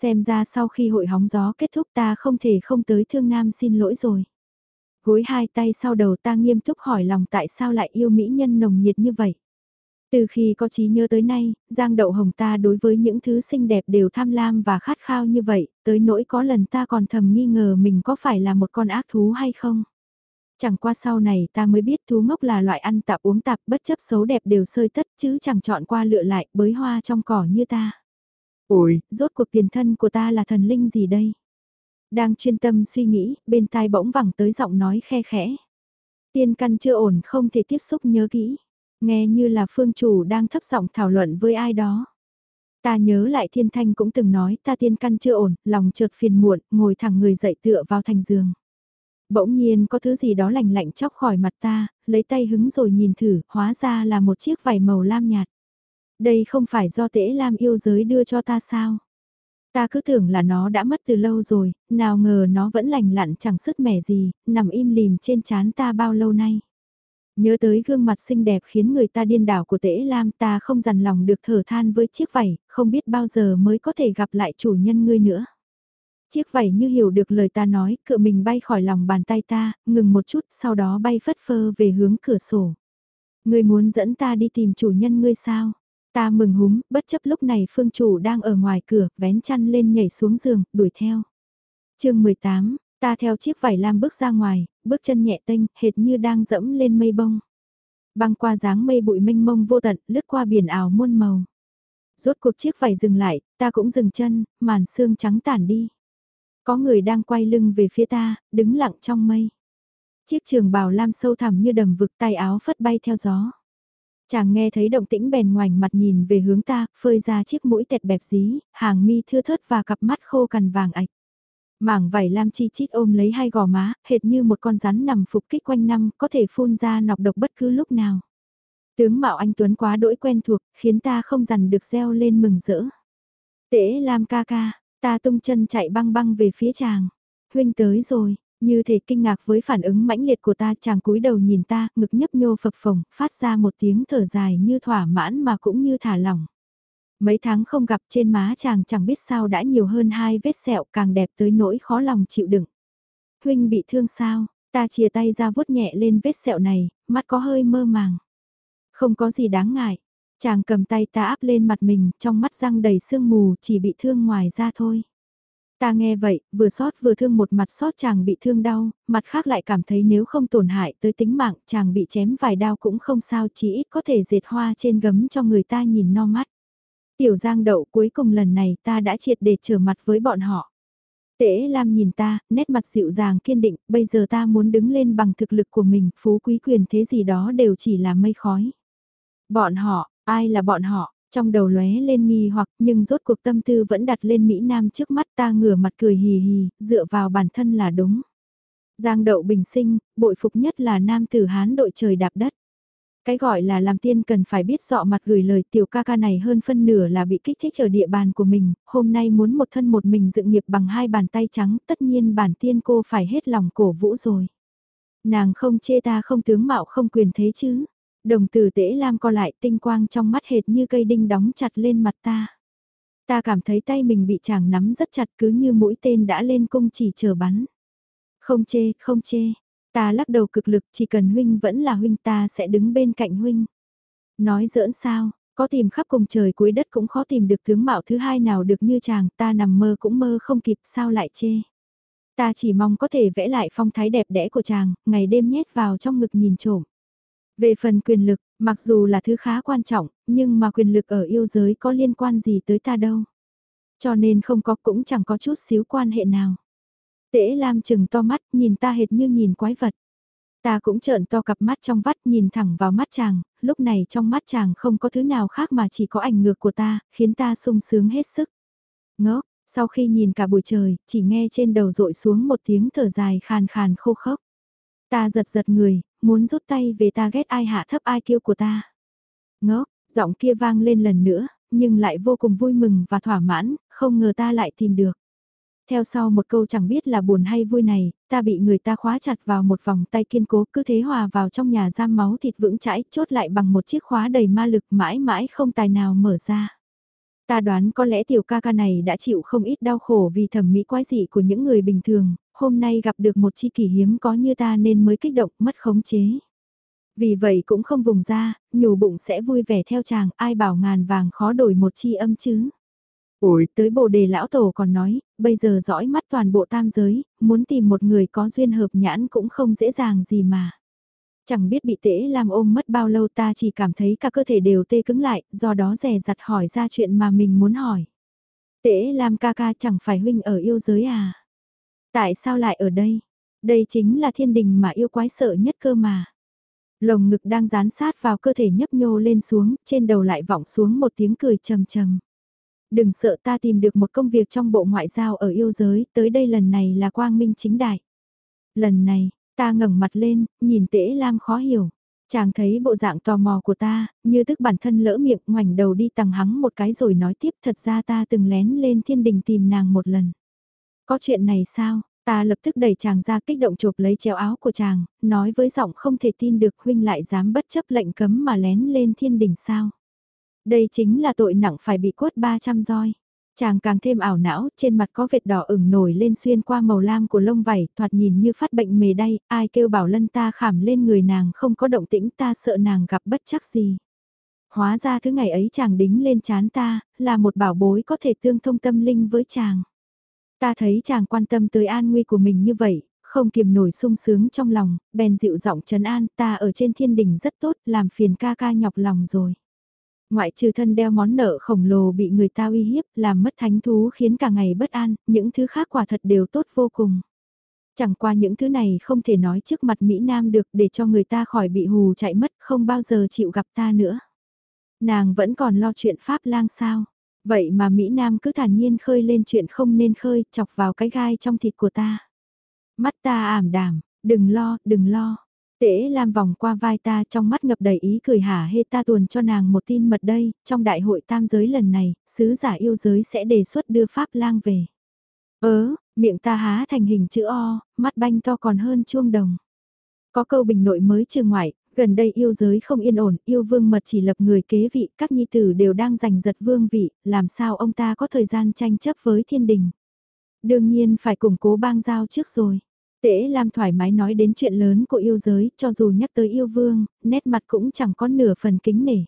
Xem ra sau khi hội hóng gió kết thúc ta không thể không tới thương nam xin lỗi rồi. Gối hai tay sau đầu ta nghiêm túc hỏi lòng tại sao lại yêu mỹ nhân nồng nhiệt như vậy. Từ khi có trí nhớ tới nay, Giang Đậu Hồng ta đối với những thứ xinh đẹp đều tham lam và khát khao như vậy, tới nỗi có lần ta còn thầm nghi ngờ mình có phải là một con ác thú hay không. Chẳng qua sau này ta mới biết thú ngốc là loại ăn tạp uống tạp bất chấp xấu đẹp đều sơi tất chứ chẳng chọn qua lựa lại bới hoa trong cỏ như ta. Ôi, rốt cuộc tiền thân của ta là thần linh gì đây? Đang chuyên tâm suy nghĩ, bên tai bỗng vẳng tới giọng nói khe khẽ. Tiên căn chưa ổn không thể tiếp xúc nhớ kỹ. Nghe như là phương chủ đang thấp giọng thảo luận với ai đó. Ta nhớ lại thiên thanh cũng từng nói ta tiên căn chưa ổn, lòng chợt phiền muộn, ngồi thẳng người dậy tựa vào thành giường. Bỗng nhiên có thứ gì đó lạnh lạnh chóc khỏi mặt ta, lấy tay hứng rồi nhìn thử, hóa ra là một chiếc vải màu lam nhạt. Đây không phải do tễ lam yêu giới đưa cho ta sao? Ta cứ tưởng là nó đã mất từ lâu rồi, nào ngờ nó vẫn lành lặn chẳng sức mẻ gì, nằm im lìm trên chán ta bao lâu nay. Nhớ tới gương mặt xinh đẹp khiến người ta điên đảo của tễ lam ta không dằn lòng được thở than với chiếc vảy, không biết bao giờ mới có thể gặp lại chủ nhân ngươi nữa. Chiếc vảy như hiểu được lời ta nói, cựa mình bay khỏi lòng bàn tay ta, ngừng một chút sau đó bay phất phơ về hướng cửa sổ. Ngươi muốn dẫn ta đi tìm chủ nhân ngươi sao? Ta mừng húm, bất chấp lúc này phương chủ đang ở ngoài cửa, vén chăn lên nhảy xuống giường, đuổi theo. chương 18, ta theo chiếc vải lam bước ra ngoài, bước chân nhẹ tênh, hệt như đang dẫm lên mây bông. Băng qua dáng mây bụi mênh mông vô tận, lướt qua biển ảo muôn màu. Rốt cuộc chiếc vải dừng lại, ta cũng dừng chân, màn xương trắng tản đi. Có người đang quay lưng về phía ta, đứng lặng trong mây. Chiếc trường bào lam sâu thẳm như đầm vực tay áo phất bay theo gió. Chàng nghe thấy động tĩnh bèn ngoảnh mặt nhìn về hướng ta, phơi ra chiếc mũi tẹt bẹp dí, hàng mi thưa thớt và cặp mắt khô cằn vàng ạch. Mảng vải lam chi chít ôm lấy hai gò má, hệt như một con rắn nằm phục kích quanh năm, có thể phun ra nọc độc bất cứ lúc nào. Tướng mạo anh Tuấn quá đỗi quen thuộc, khiến ta không dằn được reo lên mừng rỡ. Tễ Lam ca ca, ta tung chân chạy băng băng về phía chàng. Huynh tới rồi, như thể kinh ngạc với phản ứng mãnh liệt của ta chàng cúi đầu nhìn ta, ngực nhấp nhô phập phồng, phát ra một tiếng thở dài như thỏa mãn mà cũng như thả lỏng. Mấy tháng không gặp trên má chàng chẳng biết sao đã nhiều hơn hai vết sẹo càng đẹp tới nỗi khó lòng chịu đựng. Huynh bị thương sao, ta chia tay ra vuốt nhẹ lên vết sẹo này, mắt có hơi mơ màng. Không có gì đáng ngại, chàng cầm tay ta áp lên mặt mình, trong mắt răng đầy sương mù chỉ bị thương ngoài ra thôi. Ta nghe vậy, vừa sót vừa thương một mặt sót chàng bị thương đau, mặt khác lại cảm thấy nếu không tổn hại tới tính mạng chàng bị chém vài đau cũng không sao chỉ ít có thể dệt hoa trên gấm cho người ta nhìn no mắt. Tiểu giang đậu cuối cùng lần này ta đã triệt để trở mặt với bọn họ. Tễ Lam nhìn ta, nét mặt dịu dàng kiên định, bây giờ ta muốn đứng lên bằng thực lực của mình, phú quý quyền thế gì đó đều chỉ là mây khói. Bọn họ, ai là bọn họ, trong đầu lóe lên nghi hoặc nhưng rốt cuộc tâm tư vẫn đặt lên Mỹ Nam trước mắt ta ngửa mặt cười hì hì, dựa vào bản thân là đúng. Giang đậu bình sinh, bội phục nhất là nam tử Hán đội trời đạp đất. Cái gọi là làm tiên cần phải biết dọ mặt gửi lời tiểu ca ca này hơn phân nửa là bị kích thích ở địa bàn của mình, hôm nay muốn một thân một mình dựng nghiệp bằng hai bàn tay trắng, tất nhiên bản tiên cô phải hết lòng cổ vũ rồi. Nàng không chê ta không tướng mạo không quyền thế chứ. Đồng tử tễ lam co lại tinh quang trong mắt hệt như cây đinh đóng chặt lên mặt ta. Ta cảm thấy tay mình bị chàng nắm rất chặt cứ như mũi tên đã lên cung chỉ chờ bắn. Không chê, không chê. Ta lắc đầu cực lực chỉ cần huynh vẫn là huynh ta sẽ đứng bên cạnh huynh. Nói giỡn sao, có tìm khắp cùng trời cuối đất cũng khó tìm được tướng mạo thứ hai nào được như chàng ta nằm mơ cũng mơ không kịp sao lại chê. Ta chỉ mong có thể vẽ lại phong thái đẹp đẽ của chàng, ngày đêm nhét vào trong ngực nhìn trộm. Về phần quyền lực, mặc dù là thứ khá quan trọng, nhưng mà quyền lực ở yêu giới có liên quan gì tới ta đâu. Cho nên không có cũng chẳng có chút xíu quan hệ nào. Tễ Lam chừng to mắt nhìn ta hệt như nhìn quái vật. Ta cũng trợn to cặp mắt trong vắt nhìn thẳng vào mắt chàng, lúc này trong mắt chàng không có thứ nào khác mà chỉ có ảnh ngược của ta, khiến ta sung sướng hết sức. Ngốc, sau khi nhìn cả buổi trời, chỉ nghe trên đầu rội xuống một tiếng thở dài khàn khàn khô khốc. Ta giật giật người, muốn rút tay về ta ghét ai hạ thấp ai kiêu của ta. Ngốc, giọng kia vang lên lần nữa, nhưng lại vô cùng vui mừng và thỏa mãn, không ngờ ta lại tìm được. Theo sau một câu chẳng biết là buồn hay vui này, ta bị người ta khóa chặt vào một vòng tay kiên cố cứ thế hòa vào trong nhà giam máu thịt vững chãi chốt lại bằng một chiếc khóa đầy ma lực mãi mãi không tài nào mở ra. Ta đoán có lẽ tiểu ca ca này đã chịu không ít đau khổ vì thẩm mỹ quái dị của những người bình thường, hôm nay gặp được một chi kỷ hiếm có như ta nên mới kích động mất khống chế. Vì vậy cũng không vùng ra, nhủ bụng sẽ vui vẻ theo chàng, ai bảo ngàn vàng khó đổi một chi âm chứ. Ủi, tới bồ đề lão tổ còn nói, bây giờ dõi mắt toàn bộ tam giới, muốn tìm một người có duyên hợp nhãn cũng không dễ dàng gì mà. Chẳng biết bị tễ làm ôm mất bao lâu ta chỉ cảm thấy cả cơ thể đều tê cứng lại, do đó rè rặt hỏi ra chuyện mà mình muốn hỏi. Tễ làm ca ca chẳng phải huynh ở yêu giới à? Tại sao lại ở đây? Đây chính là thiên đình mà yêu quái sợ nhất cơ mà. Lồng ngực đang dán sát vào cơ thể nhấp nhô lên xuống, trên đầu lại vọng xuống một tiếng cười trầm trầm. Đừng sợ ta tìm được một công việc trong bộ ngoại giao ở yêu giới, tới đây lần này là quang minh chính đại. Lần này, ta ngẩng mặt lên, nhìn tễ lam khó hiểu. Chàng thấy bộ dạng tò mò của ta, như tức bản thân lỡ miệng ngoảnh đầu đi tằng hắng một cái rồi nói tiếp thật ra ta từng lén lên thiên đình tìm nàng một lần. Có chuyện này sao? Ta lập tức đẩy chàng ra kích động chộp lấy treo áo của chàng, nói với giọng không thể tin được huynh lại dám bất chấp lệnh cấm mà lén lên thiên đình sao. Đây chính là tội nặng phải bị quất 300 roi. Chàng càng thêm ảo não, trên mặt có vệt đỏ ửng nổi lên xuyên qua màu lam của lông vảy, thoạt nhìn như phát bệnh mề đay, ai kêu bảo lân ta khảm lên người nàng không có động tĩnh ta sợ nàng gặp bất chắc gì. Hóa ra thứ ngày ấy chàng đính lên chán ta, là một bảo bối có thể tương thông tâm linh với chàng. Ta thấy chàng quan tâm tới an nguy của mình như vậy, không kiềm nổi sung sướng trong lòng, bèn dịu giọng trấn an ta ở trên thiên đình rất tốt, làm phiền ca ca nhọc lòng rồi. Ngoại trừ thân đeo món nợ khổng lồ bị người ta uy hiếp, làm mất thánh thú khiến cả ngày bất an, những thứ khác quả thật đều tốt vô cùng. Chẳng qua những thứ này không thể nói trước mặt Mỹ Nam được để cho người ta khỏi bị hù chạy mất không bao giờ chịu gặp ta nữa. Nàng vẫn còn lo chuyện Pháp lang sao. Vậy mà Mỹ Nam cứ thản nhiên khơi lên chuyện không nên khơi, chọc vào cái gai trong thịt của ta. Mắt ta ảm đảm, đừng lo, đừng lo. Tễ Lam vòng qua vai ta trong mắt ngập đầy ý cười hả hê ta tuồn cho nàng một tin mật đây, trong đại hội tam giới lần này, sứ giả yêu giới sẽ đề xuất đưa Pháp lang về. Ớ, miệng ta há thành hình chữ O, mắt banh to còn hơn chuông đồng. Có câu bình nội mới trừ ngoại, gần đây yêu giới không yên ổn, yêu vương mật chỉ lập người kế vị, các nhi tử đều đang giành giật vương vị, làm sao ông ta có thời gian tranh chấp với thiên đình. Đương nhiên phải củng cố bang giao trước rồi. Tễ Lam thoải mái nói đến chuyện lớn của yêu giới, cho dù nhắc tới yêu vương, nét mặt cũng chẳng có nửa phần kính nể.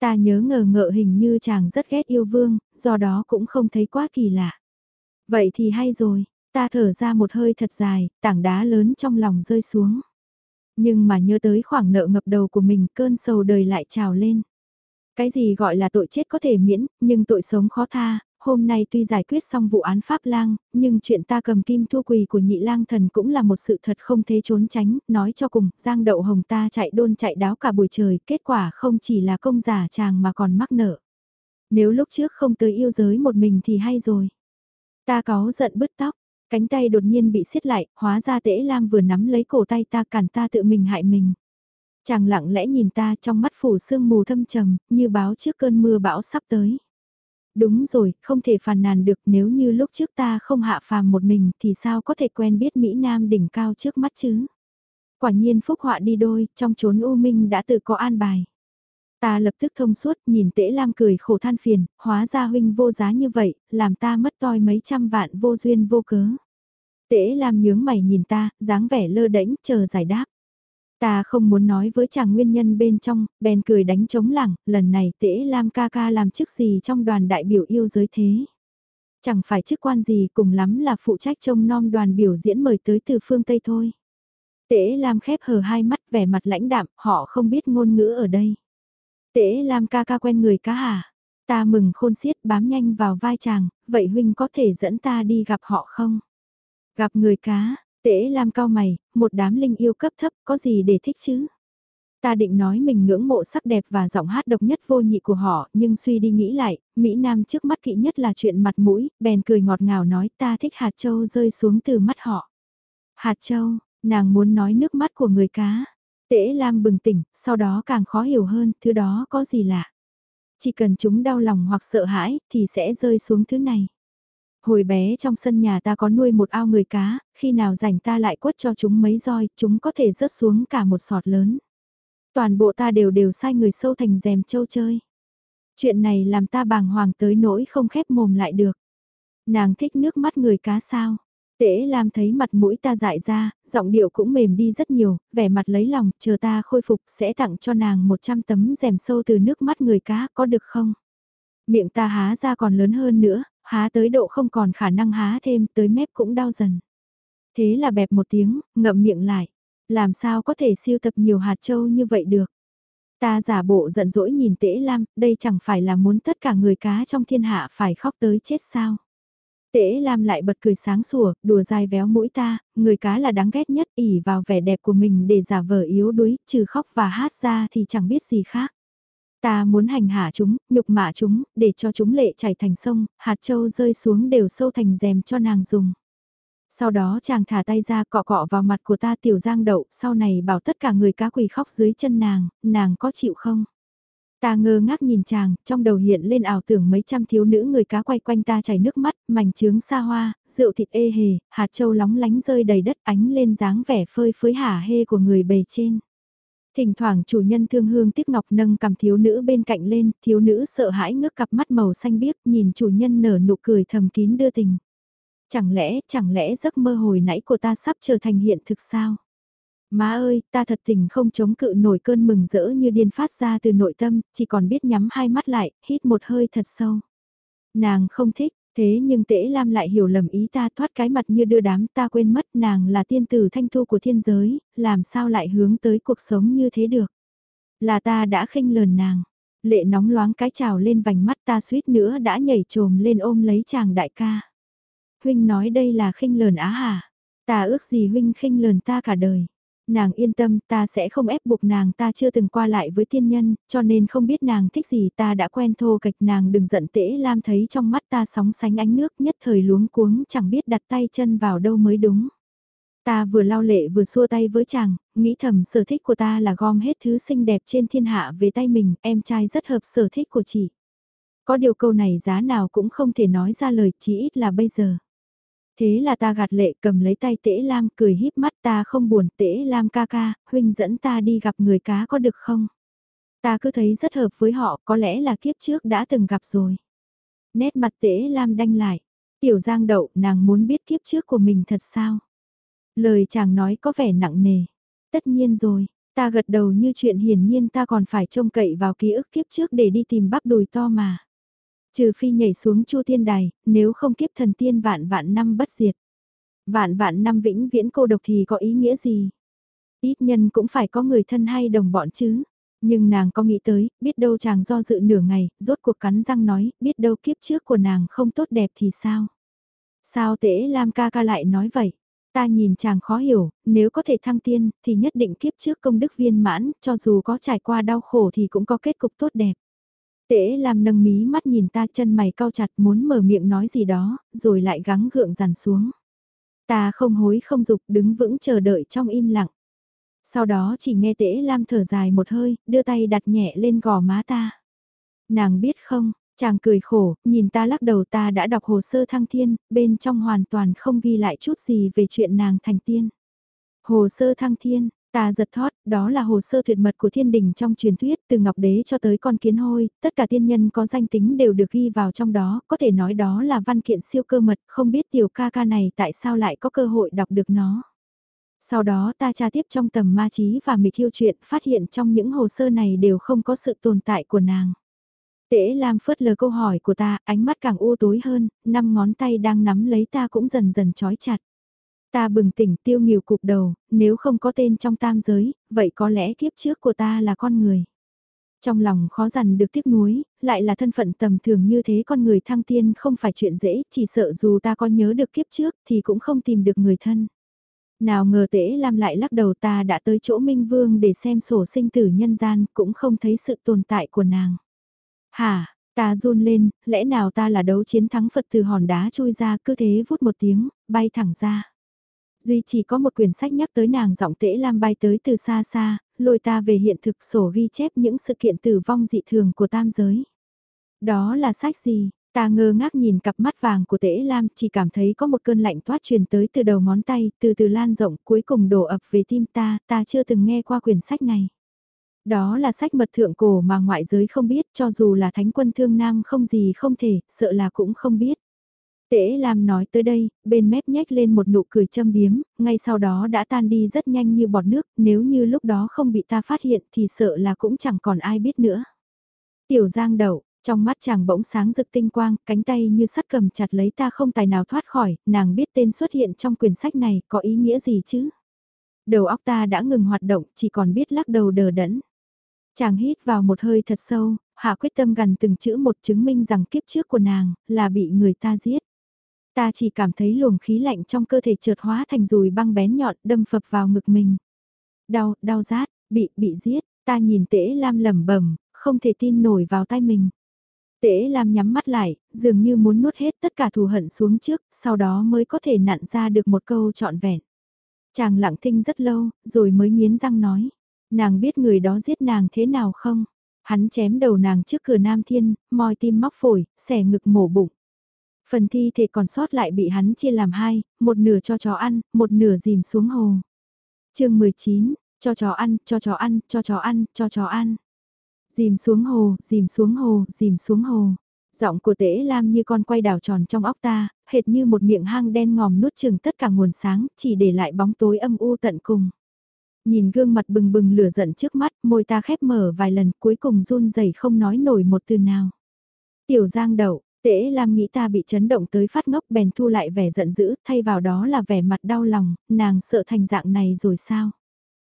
Ta nhớ ngờ ngợ hình như chàng rất ghét yêu vương, do đó cũng không thấy quá kỳ lạ. Vậy thì hay rồi, ta thở ra một hơi thật dài, tảng đá lớn trong lòng rơi xuống. Nhưng mà nhớ tới khoảng nợ ngập đầu của mình cơn sầu đời lại trào lên. Cái gì gọi là tội chết có thể miễn, nhưng tội sống khó tha, hôm nay tuy giải quyết xong vụ án Pháp lang, nhưng chuyện ta cầm kim thua quỳ của nhị lang thần cũng là một sự thật không thể trốn tránh, nói cho cùng, Giang Đậu Hồng ta chạy đôn chạy đáo cả buổi trời, kết quả không chỉ là công giả chàng mà còn mắc nợ. Nếu lúc trước không tới yêu giới một mình thì hay rồi. Ta có giận bứt tóc, cánh tay đột nhiên bị siết lại, hóa ra tễ lam vừa nắm lấy cổ tay ta cản ta tự mình hại mình. Chàng lặng lẽ nhìn ta trong mắt phủ sương mù thâm trầm, như báo trước cơn mưa bão sắp tới. Đúng rồi, không thể phàn nàn được nếu như lúc trước ta không hạ phàm một mình thì sao có thể quen biết Mỹ Nam đỉnh cao trước mắt chứ. Quả nhiên phúc họa đi đôi, trong chốn u minh đã tự có an bài. Ta lập tức thông suốt, nhìn tễ lam cười khổ than phiền, hóa ra huynh vô giá như vậy, làm ta mất toi mấy trăm vạn vô duyên vô cớ. Tễ lam nhướng mày nhìn ta, dáng vẻ lơ đễnh chờ giải đáp. Ta không muốn nói với chàng nguyên nhân bên trong, bèn cười đánh trống lẳng, lần này tễ Lam ca ca làm chức gì trong đoàn đại biểu yêu giới thế. Chẳng phải chức quan gì cùng lắm là phụ trách trông nom đoàn biểu diễn mời tới từ phương Tây thôi. Tễ Lam khép hờ hai mắt vẻ mặt lãnh đạm, họ không biết ngôn ngữ ở đây. Tễ Lam ca ca quen người cá hả? Ta mừng khôn xiết bám nhanh vào vai chàng, vậy huynh có thể dẫn ta đi gặp họ không? Gặp người cá, Tễ Lam cao mày, một đám linh yêu cấp thấp có gì để thích chứ? Ta định nói mình ngưỡng mộ sắc đẹp và giọng hát độc nhất vô nhị của họ, nhưng suy đi nghĩ lại, Mỹ Nam trước mắt kỵ nhất là chuyện mặt mũi, bèn cười ngọt ngào nói ta thích hạt châu rơi xuống từ mắt họ. Hạt châu, nàng muốn nói nước mắt của người cá. Tễ Lam bừng tỉnh, sau đó càng khó hiểu hơn, thứ đó có gì lạ. Chỉ cần chúng đau lòng hoặc sợ hãi, thì sẽ rơi xuống thứ này. Hồi bé trong sân nhà ta có nuôi một ao người cá, khi nào rảnh ta lại quất cho chúng mấy roi, chúng có thể rớt xuống cả một sọt lớn. Toàn bộ ta đều đều sai người sâu thành rèm châu chơi. Chuyện này làm ta bàng hoàng tới nỗi không khép mồm lại được. Nàng thích nước mắt người cá sao? Tễ Lam thấy mặt mũi ta dại ra, giọng điệu cũng mềm đi rất nhiều, vẻ mặt lấy lòng, chờ ta khôi phục sẽ tặng cho nàng 100 tấm rèm sâu từ nước mắt người cá, có được không? Miệng ta há ra còn lớn hơn nữa, há tới độ không còn khả năng há thêm, tới mép cũng đau dần. Thế là bẹp một tiếng, ngậm miệng lại. Làm sao có thể siêu tập nhiều hạt châu như vậy được? Ta giả bộ giận dỗi nhìn tễ lam, đây chẳng phải là muốn tất cả người cá trong thiên hạ phải khóc tới chết sao? Tễ Lam lại bật cười sáng sủa, đùa dài véo mũi ta, người cá là đáng ghét nhất, ỉ vào vẻ đẹp của mình để giả vờ yếu đuối, trừ khóc và hát ra thì chẳng biết gì khác. Ta muốn hành hạ chúng, nhục mạ chúng, để cho chúng lệ chảy thành sông, hạt châu rơi xuống đều sâu thành rèm cho nàng dùng. Sau đó chàng thả tay ra cọ cọ vào mặt của ta tiểu giang đậu, sau này bảo tất cả người cá quỳ khóc dưới chân nàng, nàng có chịu không? Ta ngơ ngác nhìn chàng, trong đầu hiện lên ảo tưởng mấy trăm thiếu nữ người cá quay quanh ta chảy nước mắt, mảnh trướng xa hoa, rượu thịt ê hề, hạt châu lóng lánh rơi đầy đất ánh lên dáng vẻ phơi phới hả hê của người bề trên. Thỉnh thoảng chủ nhân thương hương tiếc ngọc nâng cầm thiếu nữ bên cạnh lên, thiếu nữ sợ hãi ngước cặp mắt màu xanh biếc nhìn chủ nhân nở nụ cười thầm kín đưa tình. Chẳng lẽ, chẳng lẽ giấc mơ hồi nãy của ta sắp trở thành hiện thực sao? Má ơi, ta thật tình không chống cự nổi cơn mừng rỡ như điên phát ra từ nội tâm, chỉ còn biết nhắm hai mắt lại, hít một hơi thật sâu. Nàng không thích, thế nhưng tễ lam lại hiểu lầm ý ta thoát cái mặt như đưa đám ta quên mất nàng là tiên tử thanh thu của thiên giới, làm sao lại hướng tới cuộc sống như thế được. Là ta đã khinh lờn nàng, lệ nóng loáng cái trào lên vành mắt ta suýt nữa đã nhảy trồm lên ôm lấy chàng đại ca. Huynh nói đây là khinh lờn á hả? Ta ước gì huynh khinh lờn ta cả đời. Nàng yên tâm ta sẽ không ép buộc nàng ta chưa từng qua lại với tiên nhân, cho nên không biết nàng thích gì ta đã quen thô kịch nàng đừng giận tễ lam thấy trong mắt ta sóng sánh ánh nước nhất thời luống cuống chẳng biết đặt tay chân vào đâu mới đúng. Ta vừa lao lệ vừa xua tay với chàng, nghĩ thầm sở thích của ta là gom hết thứ xinh đẹp trên thiên hạ về tay mình, em trai rất hợp sở thích của chị. Có điều câu này giá nào cũng không thể nói ra lời, chỉ ít là bây giờ. Thế là ta gạt lệ cầm lấy tay tễ lam cười híp mắt ta không buồn tễ lam ca ca, huynh dẫn ta đi gặp người cá có được không? Ta cứ thấy rất hợp với họ có lẽ là kiếp trước đã từng gặp rồi. Nét mặt tễ lam đanh lại. Tiểu giang đậu nàng muốn biết kiếp trước của mình thật sao? Lời chàng nói có vẻ nặng nề. Tất nhiên rồi, ta gật đầu như chuyện hiển nhiên ta còn phải trông cậy vào ký ức kiếp trước để đi tìm bắp đùi to mà. Trừ phi nhảy xuống chu thiên đài, nếu không kiếp thần tiên vạn vạn năm bất diệt. Vạn vạn năm vĩnh viễn cô độc thì có ý nghĩa gì? Ít nhân cũng phải có người thân hay đồng bọn chứ. Nhưng nàng có nghĩ tới, biết đâu chàng do dự nửa ngày, rốt cuộc cắn răng nói, biết đâu kiếp trước của nàng không tốt đẹp thì sao? Sao tễ Lam ca ca lại nói vậy? Ta nhìn chàng khó hiểu, nếu có thể thăng tiên, thì nhất định kiếp trước công đức viên mãn, cho dù có trải qua đau khổ thì cũng có kết cục tốt đẹp. Tễ Lam nâng mí mắt nhìn ta chân mày cau chặt muốn mở miệng nói gì đó, rồi lại gắng gượng dằn xuống. Ta không hối không dục đứng vững chờ đợi trong im lặng. Sau đó chỉ nghe Tễ Lam thở dài một hơi, đưa tay đặt nhẹ lên gò má ta. Nàng biết không, chàng cười khổ, nhìn ta lắc đầu ta đã đọc hồ sơ thăng thiên, bên trong hoàn toàn không ghi lại chút gì về chuyện nàng thành tiên. Hồ sơ thăng thiên, Ta giật thót, đó là hồ sơ tuyệt mật của thiên đình trong truyền thuyết, từ ngọc đế cho tới con kiến hôi, tất cả tiên nhân có danh tính đều được ghi vào trong đó, có thể nói đó là văn kiện siêu cơ mật, không biết tiểu ca ca này tại sao lại có cơ hội đọc được nó. Sau đó ta tra tiếp trong tầm ma trí và mịch thiêu chuyện, phát hiện trong những hồ sơ này đều không có sự tồn tại của nàng. Tễ Lam phớt lờ câu hỏi của ta, ánh mắt càng u tối hơn, năm ngón tay đang nắm lấy ta cũng dần dần trói chặt. Ta bừng tỉnh tiêu nghiều cục đầu, nếu không có tên trong tam giới, vậy có lẽ kiếp trước của ta là con người. Trong lòng khó dằn được tiếc nuối, lại là thân phận tầm thường như thế con người thăng tiên không phải chuyện dễ, chỉ sợ dù ta có nhớ được kiếp trước thì cũng không tìm được người thân. Nào ngờ tễ làm lại lắc đầu ta đã tới chỗ Minh Vương để xem sổ sinh tử nhân gian cũng không thấy sự tồn tại của nàng. Hả, ta run lên, lẽ nào ta là đấu chiến thắng Phật từ hòn đá chui ra cứ thế vút một tiếng, bay thẳng ra. Duy chỉ có một quyển sách nhắc tới nàng giọng tễ lam bay tới từ xa xa, lôi ta về hiện thực sổ ghi chép những sự kiện tử vong dị thường của tam giới. Đó là sách gì? Ta ngơ ngác nhìn cặp mắt vàng của tễ lam chỉ cảm thấy có một cơn lạnh toát truyền tới từ đầu ngón tay, từ từ lan rộng cuối cùng đổ ập về tim ta, ta chưa từng nghe qua quyển sách này. Đó là sách mật thượng cổ mà ngoại giới không biết cho dù là thánh quân thương nam không gì không thể, sợ là cũng không biết. Tễ Lam nói tới đây, bên mép nhếch lên một nụ cười châm biếm, ngay sau đó đã tan đi rất nhanh như bọt nước, nếu như lúc đó không bị ta phát hiện thì sợ là cũng chẳng còn ai biết nữa. Tiểu Giang đậu, trong mắt chàng bỗng sáng rực tinh quang, cánh tay như sắt cầm chặt lấy ta không tài nào thoát khỏi, nàng biết tên xuất hiện trong quyển sách này có ý nghĩa gì chứ? Đầu óc ta đã ngừng hoạt động, chỉ còn biết lắc đầu đờ đẫn. Chàng hít vào một hơi thật sâu, hạ quyết tâm gần từng chữ một chứng minh rằng kiếp trước của nàng là bị người ta giết. Ta chỉ cảm thấy luồng khí lạnh trong cơ thể trượt hóa thành dùi băng bén nhọn đâm phập vào ngực mình. Đau, đau rát, bị, bị giết, ta nhìn tễ lam lẩm bẩm không thể tin nổi vào tay mình. Tễ Lam nhắm mắt lại, dường như muốn nuốt hết tất cả thù hận xuống trước, sau đó mới có thể nặn ra được một câu trọn vẹn. Chàng lặng thinh rất lâu, rồi mới nghiến răng nói. Nàng biết người đó giết nàng thế nào không? Hắn chém đầu nàng trước cửa Nam Thiên, moi tim móc phổi, xẻ ngực mổ bụng. Phần thi thể còn sót lại bị hắn chia làm hai, một nửa cho chó ăn, một nửa dìm xuống hồ. chương 19, cho chó ăn, cho chó ăn, cho chó ăn, cho chó ăn. Dìm xuống hồ, dìm xuống hồ, dìm xuống hồ. Giọng của tễ lam như con quay đảo tròn trong óc ta, hệt như một miệng hang đen ngòm nuốt chừng tất cả nguồn sáng, chỉ để lại bóng tối âm u tận cùng. Nhìn gương mặt bừng bừng lửa giận trước mắt, môi ta khép mở vài lần cuối cùng run rẩy không nói nổi một từ nào. Tiểu giang đậu, tễ lam nghĩ ta bị chấn động tới phát ngốc bèn thu lại vẻ giận dữ, thay vào đó là vẻ mặt đau lòng, nàng sợ thành dạng này rồi sao?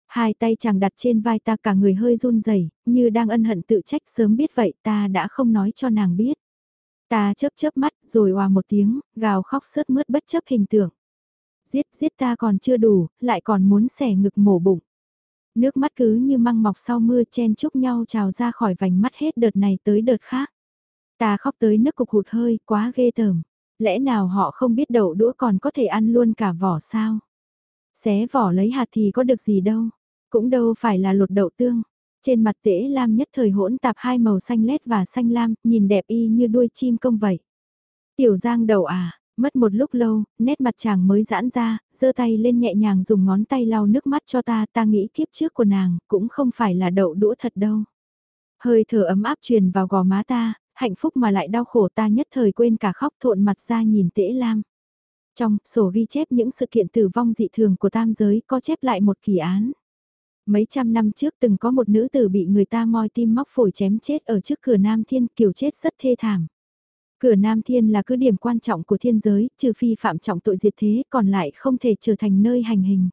Hai tay chàng đặt trên vai ta cả người hơi run rẩy như đang ân hận tự trách sớm biết vậy ta đã không nói cho nàng biết. Ta chớp chớp mắt rồi hòa một tiếng, gào khóc sớt mướt bất chấp hình tượng. Giết giết ta còn chưa đủ, lại còn muốn xẻ ngực mổ bụng. Nước mắt cứ như măng mọc sau mưa chen chúc nhau trào ra khỏi vành mắt hết đợt này tới đợt khác. Ta khóc tới nức cục hụt hơi, quá ghê tởm. Lẽ nào họ không biết đậu đũa còn có thể ăn luôn cả vỏ sao? Xé vỏ lấy hạt thì có được gì đâu. Cũng đâu phải là lột đậu tương. Trên mặt tễ lam nhất thời hỗn tạp hai màu xanh lét và xanh lam, nhìn đẹp y như đuôi chim công vậy. Tiểu giang đầu à, mất một lúc lâu, nét mặt chàng mới giãn ra, giơ tay lên nhẹ nhàng dùng ngón tay lau nước mắt cho ta, ta nghĩ kiếp trước của nàng, cũng không phải là đậu đũa thật đâu. Hơi thở ấm áp truyền vào gò má ta, hạnh phúc mà lại đau khổ ta nhất thời quên cả khóc thộn mặt ra nhìn tễ lam. Trong sổ ghi chép những sự kiện tử vong dị thường của tam giới có chép lại một kỳ án. Mấy trăm năm trước từng có một nữ tử bị người ta moi tim móc phổi chém chết ở trước cửa Nam Thiên kiểu chết rất thê thảm. Cửa Nam Thiên là cứ điểm quan trọng của thiên giới, trừ phi phạm trọng tội diệt thế còn lại không thể trở thành nơi hành hình.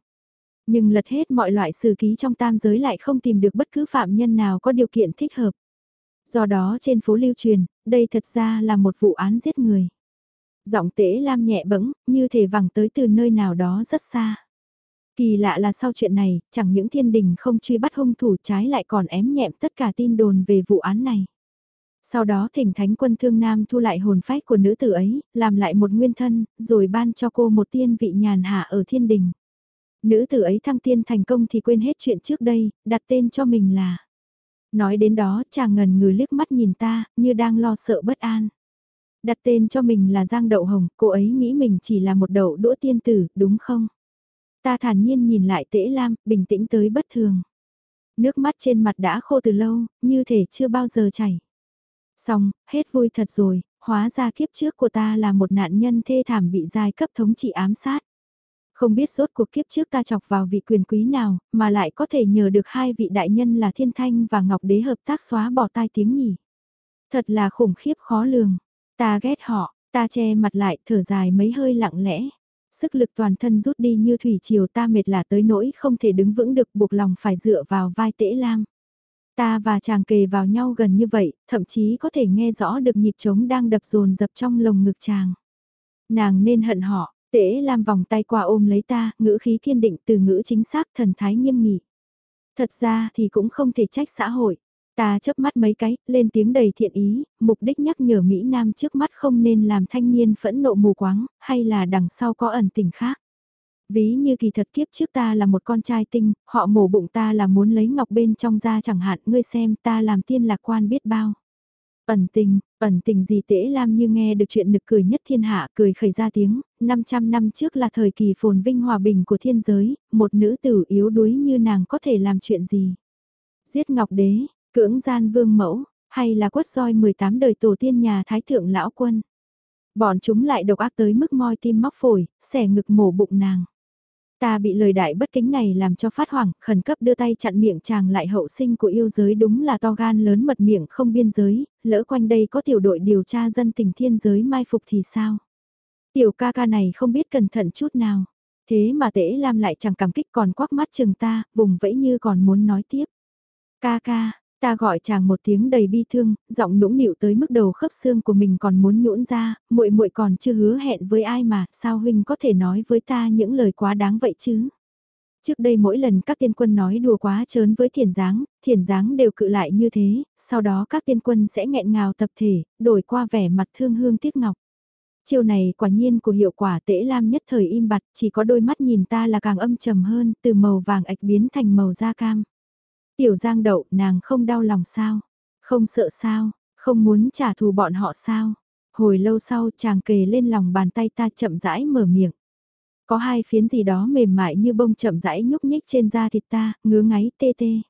Nhưng lật hết mọi loại sử ký trong tam giới lại không tìm được bất cứ phạm nhân nào có điều kiện thích hợp. Do đó trên phố lưu truyền, đây thật ra là một vụ án giết người. Giọng tễ lam nhẹ bẫng, như thể vẳng tới từ nơi nào đó rất xa. Kỳ lạ là sau chuyện này, chẳng những thiên đình không truy bắt hung thủ trái lại còn ém nhẹm tất cả tin đồn về vụ án này. Sau đó thỉnh thánh quân thương nam thu lại hồn phách của nữ tử ấy, làm lại một nguyên thân, rồi ban cho cô một tiên vị nhàn hạ ở thiên đình. Nữ tử ấy thăng tiên thành công thì quên hết chuyện trước đây, đặt tên cho mình là. Nói đến đó chàng ngần ngừ liếc mắt nhìn ta, như đang lo sợ bất an. Đặt tên cho mình là Giang Đậu Hồng, cô ấy nghĩ mình chỉ là một đậu đũa tiên tử, đúng không? Ta thản nhiên nhìn lại tễ lam, bình tĩnh tới bất thường. Nước mắt trên mặt đã khô từ lâu, như thể chưa bao giờ chảy. Xong, hết vui thật rồi, hóa ra kiếp trước của ta là một nạn nhân thê thảm bị giai cấp thống trị ám sát. Không biết rốt cuộc kiếp trước ta chọc vào vị quyền quý nào, mà lại có thể nhờ được hai vị đại nhân là Thiên Thanh và Ngọc Đế hợp tác xóa bỏ tai tiếng nhỉ. Thật là khủng khiếp khó lường. Ta ghét họ, ta che mặt lại thở dài mấy hơi lặng lẽ. Sức lực toàn thân rút đi như thủy triều ta mệt là tới nỗi không thể đứng vững được buộc lòng phải dựa vào vai tễ lam. Ta và chàng kề vào nhau gần như vậy, thậm chí có thể nghe rõ được nhịp trống đang đập rồn dập trong lồng ngực chàng. Nàng nên hận họ, tế lam vòng tay qua ôm lấy ta, ngữ khí kiên định từ ngữ chính xác thần thái nghiêm nghị. Thật ra thì cũng không thể trách xã hội. Ta chớp mắt mấy cái, lên tiếng đầy thiện ý, mục đích nhắc nhở Mỹ Nam trước mắt không nên làm thanh niên phẫn nộ mù quáng, hay là đằng sau có ẩn tình khác. Ví như kỳ thật kiếp trước ta là một con trai tinh, họ mổ bụng ta là muốn lấy ngọc bên trong ra chẳng hạn, ngươi xem ta làm tiên lạc quan biết bao. Ẩn tình, ẩn tình gì tễ lam như nghe được chuyện nực cười nhất thiên hạ cười khởi ra tiếng, 500 năm trước là thời kỳ phồn vinh hòa bình của thiên giới, một nữ tử yếu đuối như nàng có thể làm chuyện gì. Giết ngọc đế, Cưỡng gian vương mẫu, hay là quất roi 18 đời tổ tiên nhà thái thượng lão quân. Bọn chúng lại độc ác tới mức moi tim móc phổi, xẻ ngực mổ bụng nàng. Ta bị lời đại bất kính này làm cho phát hoảng, khẩn cấp đưa tay chặn miệng chàng lại hậu sinh của yêu giới đúng là to gan lớn mật miệng không biên giới, lỡ quanh đây có tiểu đội điều tra dân tình thiên giới mai phục thì sao? Tiểu ca ca này không biết cẩn thận chút nào. Thế mà tễ lam lại chẳng cảm kích còn quắc mắt chừng ta, vùng vẫy như còn muốn nói tiếp. Ca ca, Ta gọi chàng một tiếng đầy bi thương, giọng nũng nịu tới mức đầu khớp xương của mình còn muốn nhũn ra, muội muội còn chưa hứa hẹn với ai mà, sao huynh có thể nói với ta những lời quá đáng vậy chứ? Trước đây mỗi lần các tiên quân nói đùa quá trớn với thiền giáng, thiền giáng đều cự lại như thế, sau đó các tiên quân sẽ nghẹn ngào tập thể, đổi qua vẻ mặt thương hương tiếc ngọc. Chiều này quả nhiên của hiệu quả tễ lam nhất thời im bặt, chỉ có đôi mắt nhìn ta là càng âm trầm hơn, từ màu vàng ạch biến thành màu da cam. Tiểu giang đậu, nàng không đau lòng sao? Không sợ sao? Không muốn trả thù bọn họ sao? Hồi lâu sau chàng kề lên lòng bàn tay ta chậm rãi mở miệng. Có hai phiến gì đó mềm mại như bông chậm rãi nhúc nhích trên da thịt ta, ngứa ngáy tê tê.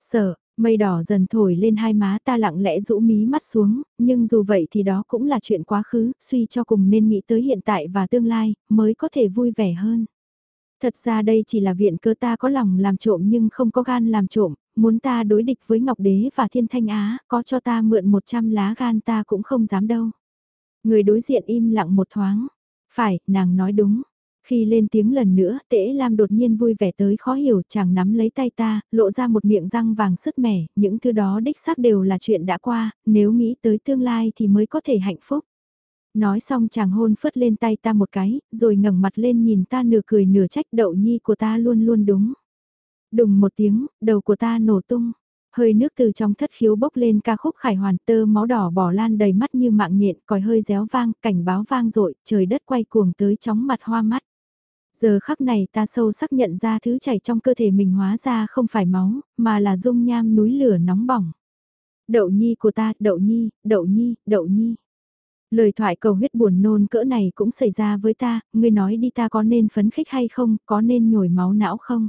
Sợ, mây đỏ dần thổi lên hai má ta lặng lẽ rũ mí mắt xuống, nhưng dù vậy thì đó cũng là chuyện quá khứ, suy cho cùng nên nghĩ tới hiện tại và tương lai, mới có thể vui vẻ hơn. Thật ra đây chỉ là viện cơ ta có lòng làm trộm nhưng không có gan làm trộm, muốn ta đối địch với Ngọc Đế và Thiên Thanh Á, có cho ta mượn 100 lá gan ta cũng không dám đâu. Người đối diện im lặng một thoáng. Phải, nàng nói đúng. Khi lên tiếng lần nữa, tễ Lam đột nhiên vui vẻ tới khó hiểu, chàng nắm lấy tay ta, lộ ra một miệng răng vàng sứt mẻ, những thứ đó đích xác đều là chuyện đã qua, nếu nghĩ tới tương lai thì mới có thể hạnh phúc. Nói xong chàng hôn phất lên tay ta một cái, rồi ngẩng mặt lên nhìn ta nửa cười nửa trách đậu nhi của ta luôn luôn đúng. Đùng một tiếng, đầu của ta nổ tung. Hơi nước từ trong thất khiếu bốc lên ca khúc khải hoàn tơ máu đỏ bỏ lan đầy mắt như mạng nhện, còi hơi réo vang, cảnh báo vang dội trời đất quay cuồng tới chóng mặt hoa mắt. Giờ khắc này ta sâu sắc nhận ra thứ chảy trong cơ thể mình hóa ra không phải máu, mà là dung nham núi lửa nóng bỏng. Đậu nhi của ta, đậu nhi, đậu nhi, đậu nhi. Lời thoại cầu huyết buồn nôn cỡ này cũng xảy ra với ta, ngươi nói đi ta có nên phấn khích hay không, có nên nhồi máu não không?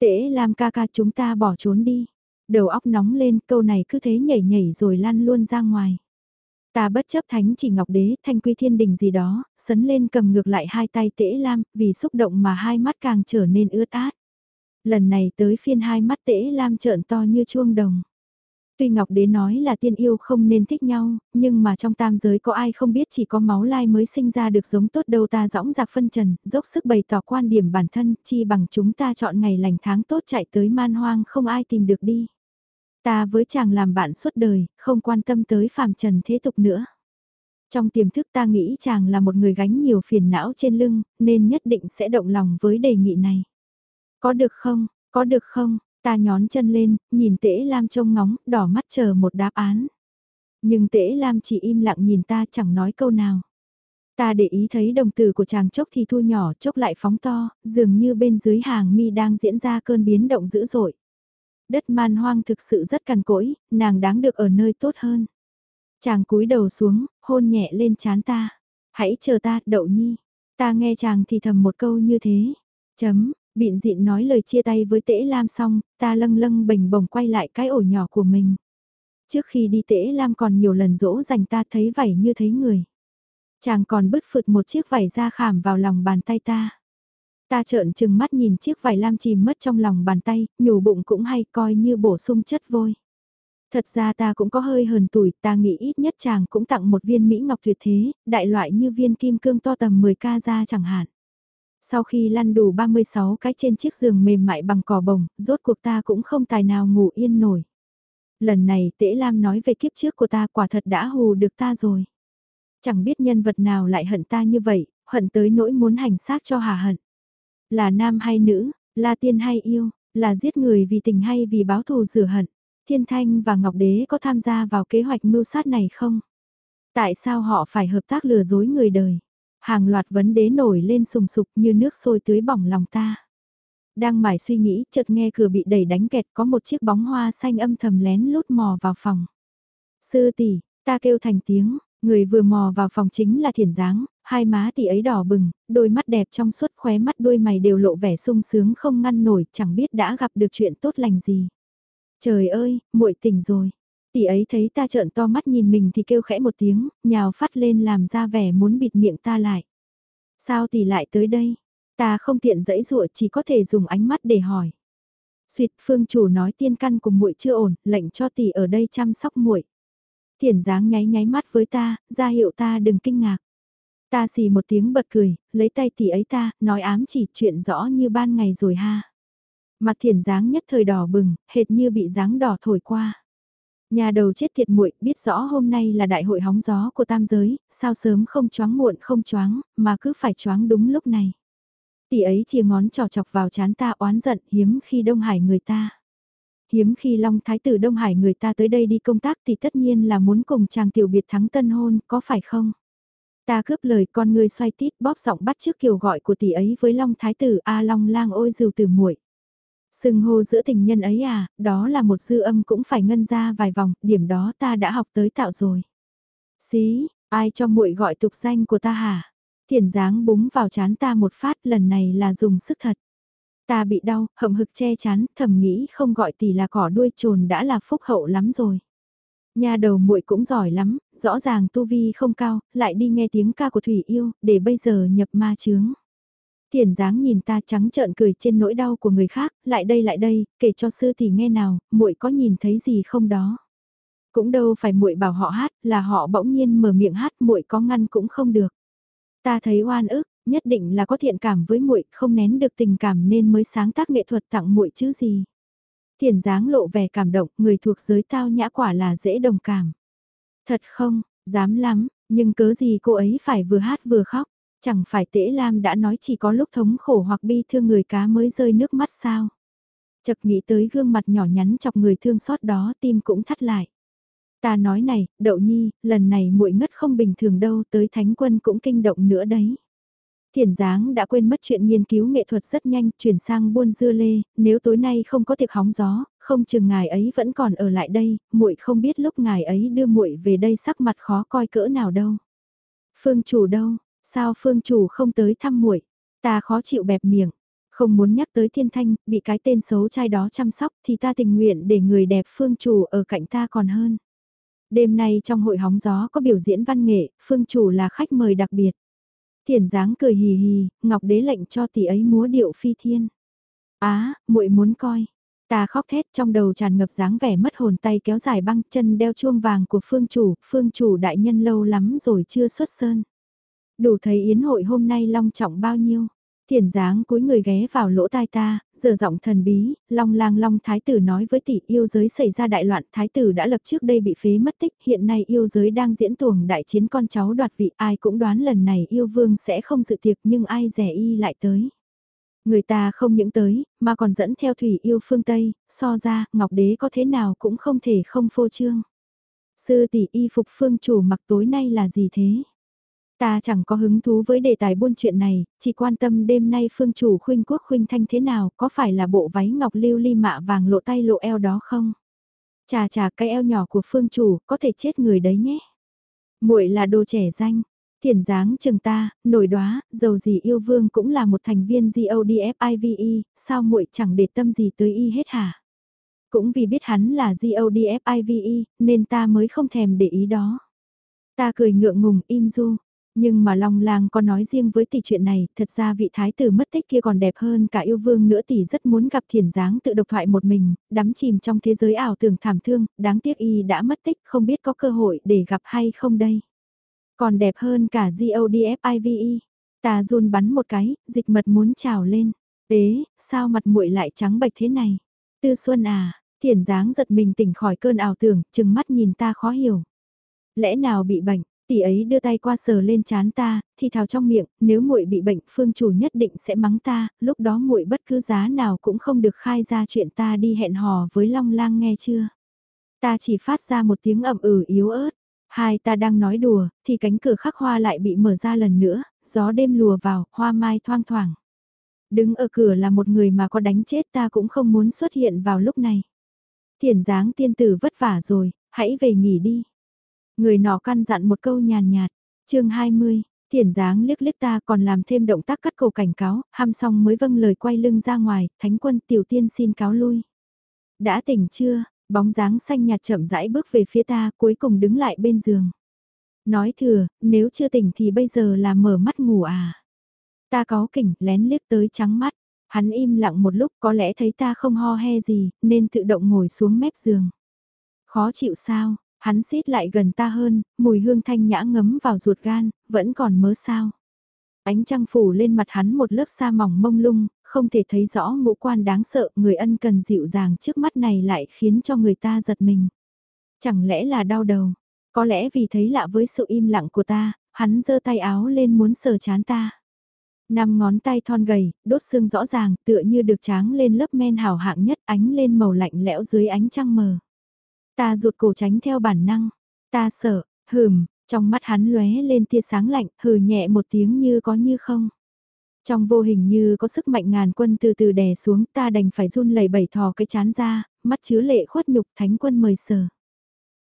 Tễ làm ca ca chúng ta bỏ trốn đi. Đầu óc nóng lên, câu này cứ thế nhảy nhảy rồi lăn luôn ra ngoài. Ta bất chấp thánh chỉ ngọc đế, thanh quy thiên đình gì đó, sấn lên cầm ngược lại hai tay tễ lam, vì xúc động mà hai mắt càng trở nên ướt át. Lần này tới phiên hai mắt tễ lam trợn to như chuông đồng. Tuy Ngọc Đế nói là tiên yêu không nên thích nhau, nhưng mà trong tam giới có ai không biết chỉ có máu lai mới sinh ra được giống tốt đâu ta dõng dạc phân trần, dốc sức bày tỏ quan điểm bản thân, chi bằng chúng ta chọn ngày lành tháng tốt chạy tới man hoang không ai tìm được đi. Ta với chàng làm bạn suốt đời, không quan tâm tới phàm trần thế tục nữa. Trong tiềm thức ta nghĩ chàng là một người gánh nhiều phiền não trên lưng, nên nhất định sẽ động lòng với đề nghị này. Có được không, có được không, Ta nhón chân lên, nhìn tễ Lam trông ngóng, đỏ mắt chờ một đáp án. Nhưng tễ Lam chỉ im lặng nhìn ta chẳng nói câu nào. Ta để ý thấy đồng tử của chàng chốc thì thu nhỏ chốc lại phóng to, dường như bên dưới hàng mi đang diễn ra cơn biến động dữ dội. Đất man hoang thực sự rất cằn cỗi, nàng đáng được ở nơi tốt hơn. Chàng cúi đầu xuống, hôn nhẹ lên chán ta. Hãy chờ ta, đậu nhi. Ta nghe chàng thì thầm một câu như thế. Chấm, Bịn dịn nói lời chia tay với tễ Lam xong, ta lâng lâng bình bồng quay lại cái ổ nhỏ của mình. Trước khi đi tễ Lam còn nhiều lần dỗ dành ta thấy vảy như thấy người. Chàng còn bứt phượt một chiếc vảy ra khảm vào lòng bàn tay ta. Ta trợn trừng mắt nhìn chiếc vải lam chìm mất trong lòng bàn tay, nhủ bụng cũng hay coi như bổ sung chất vôi. Thật ra ta cũng có hơi hờn tuổi, ta nghĩ ít nhất chàng cũng tặng một viên Mỹ Ngọc tuyệt thế, đại loại như viên kim cương to tầm 10k ra chẳng hạn. Sau khi lăn đủ 36 cái trên chiếc giường mềm mại bằng cỏ bồng, rốt cuộc ta cũng không tài nào ngủ yên nổi. Lần này Tễ Lam nói về kiếp trước của ta quả thật đã hù được ta rồi. Chẳng biết nhân vật nào lại hận ta như vậy, hận tới nỗi muốn hành xác cho hà hận. Là nam hay nữ, là tiên hay yêu, là giết người vì tình hay vì báo thù rửa hận. Thiên Thanh và Ngọc Đế có tham gia vào kế hoạch mưu sát này không? Tại sao họ phải hợp tác lừa dối người đời? Hàng loạt vấn đế nổi lên sùng sục như nước sôi tưới bỏng lòng ta. Đang mải suy nghĩ, chợt nghe cửa bị đẩy đánh kẹt có một chiếc bóng hoa xanh âm thầm lén lút mò vào phòng. Sư tỷ, ta kêu thành tiếng, người vừa mò vào phòng chính là thiền dáng, hai má tỷ ấy đỏ bừng, đôi mắt đẹp trong suốt khóe mắt đôi mày đều lộ vẻ sung sướng không ngăn nổi, chẳng biết đã gặp được chuyện tốt lành gì. Trời ơi, muội tỉnh rồi. Tỷ ấy thấy ta trợn to mắt nhìn mình thì kêu khẽ một tiếng, nhào phát lên làm ra vẻ muốn bịt miệng ta lại. Sao tỷ lại tới đây? Ta không tiện dẫy dụa chỉ có thể dùng ánh mắt để hỏi. Xuyệt phương chủ nói tiên căn của muội chưa ổn, lệnh cho tỷ ở đây chăm sóc muội. Thiển dáng nháy nháy mắt với ta, ra hiệu ta đừng kinh ngạc. Ta xì một tiếng bật cười, lấy tay tỷ ấy ta, nói ám chỉ chuyện rõ như ban ngày rồi ha. Mặt thiển dáng nhất thời đỏ bừng, hệt như bị dáng đỏ thổi qua. Nhà đầu chết thiệt muội biết rõ hôm nay là đại hội hóng gió của tam giới, sao sớm không choáng muộn không choáng, mà cứ phải choáng đúng lúc này. Tỷ ấy chia ngón trò chọc vào chán ta oán giận hiếm khi Đông Hải người ta. Hiếm khi Long Thái tử Đông Hải người ta tới đây đi công tác thì tất nhiên là muốn cùng chàng tiểu biệt thắng tân hôn, có phải không? Ta cướp lời con người xoay tít bóp giọng bắt trước kiều gọi của tỷ ấy với Long Thái tử A Long lang ôi dìu từ muội Sừng hô giữa tình nhân ấy à, đó là một dư âm cũng phải ngân ra vài vòng, điểm đó ta đã học tới tạo rồi. Xí, ai cho muội gọi tục danh của ta hả? Thiền dáng búng vào chán ta một phát lần này là dùng sức thật. Ta bị đau, hậm hực che chán, thầm nghĩ không gọi tỷ là cỏ đuôi trồn đã là phúc hậu lắm rồi. Nhà đầu muội cũng giỏi lắm, rõ ràng tu vi không cao, lại đi nghe tiếng ca của Thủy Yêu, để bây giờ nhập ma chướng. Tiền dáng nhìn ta trắng trợn cười trên nỗi đau của người khác, lại đây lại đây, kể cho sư thì nghe nào, muội có nhìn thấy gì không đó. Cũng đâu phải muội bảo họ hát, là họ bỗng nhiên mở miệng hát, muội có ngăn cũng không được. Ta thấy oan ức, nhất định là có thiện cảm với muội, không nén được tình cảm nên mới sáng tác nghệ thuật tặng muội chứ gì. Tiền dáng lộ vẻ cảm động, người thuộc giới tao nhã quả là dễ đồng cảm. Thật không, dám lắm, nhưng cớ gì cô ấy phải vừa hát vừa khóc. Chẳng phải tễ Lam đã nói chỉ có lúc thống khổ hoặc bi thương người cá mới rơi nước mắt sao. Chợt nghĩ tới gương mặt nhỏ nhắn chọc người thương xót đó tim cũng thắt lại. Ta nói này, đậu nhi, lần này muội ngất không bình thường đâu tới thánh quân cũng kinh động nữa đấy. Thiền giáng đã quên mất chuyện nghiên cứu nghệ thuật rất nhanh, chuyển sang buôn dưa lê, nếu tối nay không có tiệc hóng gió, không chừng ngài ấy vẫn còn ở lại đây, muội không biết lúc ngài ấy đưa muội về đây sắc mặt khó coi cỡ nào đâu. Phương chủ đâu, sao phương chủ không tới thăm muội? Ta khó chịu bẹp miệng, không muốn nhắc tới thiên thanh, bị cái tên xấu trai đó chăm sóc thì ta tình nguyện để người đẹp phương chủ ở cạnh ta còn hơn. Đêm nay trong hội hóng gió có biểu diễn văn nghệ, phương chủ là khách mời đặc biệt. Thiển dáng cười hì hì, Ngọc Đế lệnh cho tỷ ấy múa điệu phi thiên. Á, muội muốn coi. Ta khóc thét trong đầu tràn ngập dáng vẻ mất hồn tay kéo dài băng chân đeo chuông vàng của phương chủ, phương chủ đại nhân lâu lắm rồi chưa xuất sơn. Đủ thấy yến hội hôm nay long trọng bao nhiêu. Thiền dáng cúi người ghé vào lỗ tai ta, giờ giọng thần bí, long lang long thái tử nói với tỷ yêu giới xảy ra đại loạn, thái tử đã lập trước đây bị phế mất tích, hiện nay yêu giới đang diễn tuồng đại chiến con cháu đoạt vị, ai cũng đoán lần này yêu vương sẽ không dự tiệc nhưng ai rẻ y lại tới. Người ta không những tới, mà còn dẫn theo thủy yêu phương Tây, so ra, ngọc đế có thế nào cũng không thể không phô trương. Sư tỷ y phục phương chủ mặc tối nay là gì thế? Ta chẳng có hứng thú với đề tài buôn chuyện này, chỉ quan tâm đêm nay phương chủ khuynh quốc khuynh thanh thế nào, có phải là bộ váy ngọc lưu ly mạ vàng lộ tay lộ eo đó không? Chà chà cái eo nhỏ của phương chủ, có thể chết người đấy nhé. muội là đồ trẻ danh, thiền dáng chừng ta, nổi đóa, dầu gì yêu vương cũng là một thành viên GODFIVE, sao muội chẳng để tâm gì tới y hết hả? Cũng vì biết hắn là GODFIVE, nên ta mới không thèm để ý đó. Ta cười ngượng ngùng im du, nhưng mà Long Lang có nói riêng với tỷ chuyện này, thật ra vị thái tử mất tích kia còn đẹp hơn cả yêu vương nữa tỷ rất muốn gặp thiền dáng tự độc thoại một mình, đắm chìm trong thế giới ảo tưởng thảm thương, đáng tiếc y đã mất tích, không biết có cơ hội để gặp hay không đây. Còn đẹp hơn cả GODFIVE. Ta run bắn một cái, dịch mật muốn trào lên. Ế, sao mặt muội lại trắng bệch thế này? Tư Xuân à, thiền dáng giật mình tỉnh khỏi cơn ảo tưởng, chừng mắt nhìn ta khó hiểu. Lẽ nào bị bệnh, Tỷ ấy đưa tay qua sờ lên chán ta, thì thào trong miệng, nếu muội bị bệnh, phương chủ nhất định sẽ mắng ta, lúc đó muội bất cứ giá nào cũng không được khai ra chuyện ta đi hẹn hò với Long Lang nghe chưa. Ta chỉ phát ra một tiếng ẩm ừ yếu ớt. Hai ta đang nói đùa, thì cánh cửa khắc hoa lại bị mở ra lần nữa, gió đêm lùa vào, hoa mai thoang thoảng. Đứng ở cửa là một người mà có đánh chết ta cũng không muốn xuất hiện vào lúc này. Thiền dáng tiên tử vất vả rồi, hãy về nghỉ đi. Người nọ căn dặn một câu nhàn nhạt, chương 20, thiển dáng liếc liếc ta còn làm thêm động tác cắt cổ cảnh cáo, ham xong mới vâng lời quay lưng ra ngoài, thánh quân tiểu tiên xin cáo lui. Đã tỉnh chưa, bóng dáng xanh nhạt chậm rãi bước về phía ta cuối cùng đứng lại bên giường. Nói thừa, nếu chưa tỉnh thì bây giờ là mở mắt ngủ à. Ta có kỉnh lén liếc tới trắng mắt, hắn im lặng một lúc có lẽ thấy ta không ho he gì nên tự động ngồi xuống mép giường. Khó chịu sao, Hắn xít lại gần ta hơn, mùi hương thanh nhã ngấm vào ruột gan, vẫn còn mớ sao. Ánh trăng phủ lên mặt hắn một lớp sa mỏng mông lung, không thể thấy rõ ngũ quan đáng sợ, người ân cần dịu dàng trước mắt này lại khiến cho người ta giật mình. Chẳng lẽ là đau đầu? Có lẽ vì thấy lạ với sự im lặng của ta, hắn giơ tay áo lên muốn sờ chán ta. Năm ngón tay thon gầy, đốt xương rõ ràng, tựa như được tráng lên lớp men hào hạng nhất ánh lên màu lạnh lẽo dưới ánh trăng mờ. Ta rụt cổ tránh theo bản năng. Ta sợ, hừm, trong mắt hắn lóe lên tia sáng lạnh, hừ nhẹ một tiếng như có như không. Trong vô hình như có sức mạnh ngàn quân từ từ đè xuống ta đành phải run lẩy bẩy thò cái chán ra, mắt chứa lệ khuất nhục thánh quân mời sờ.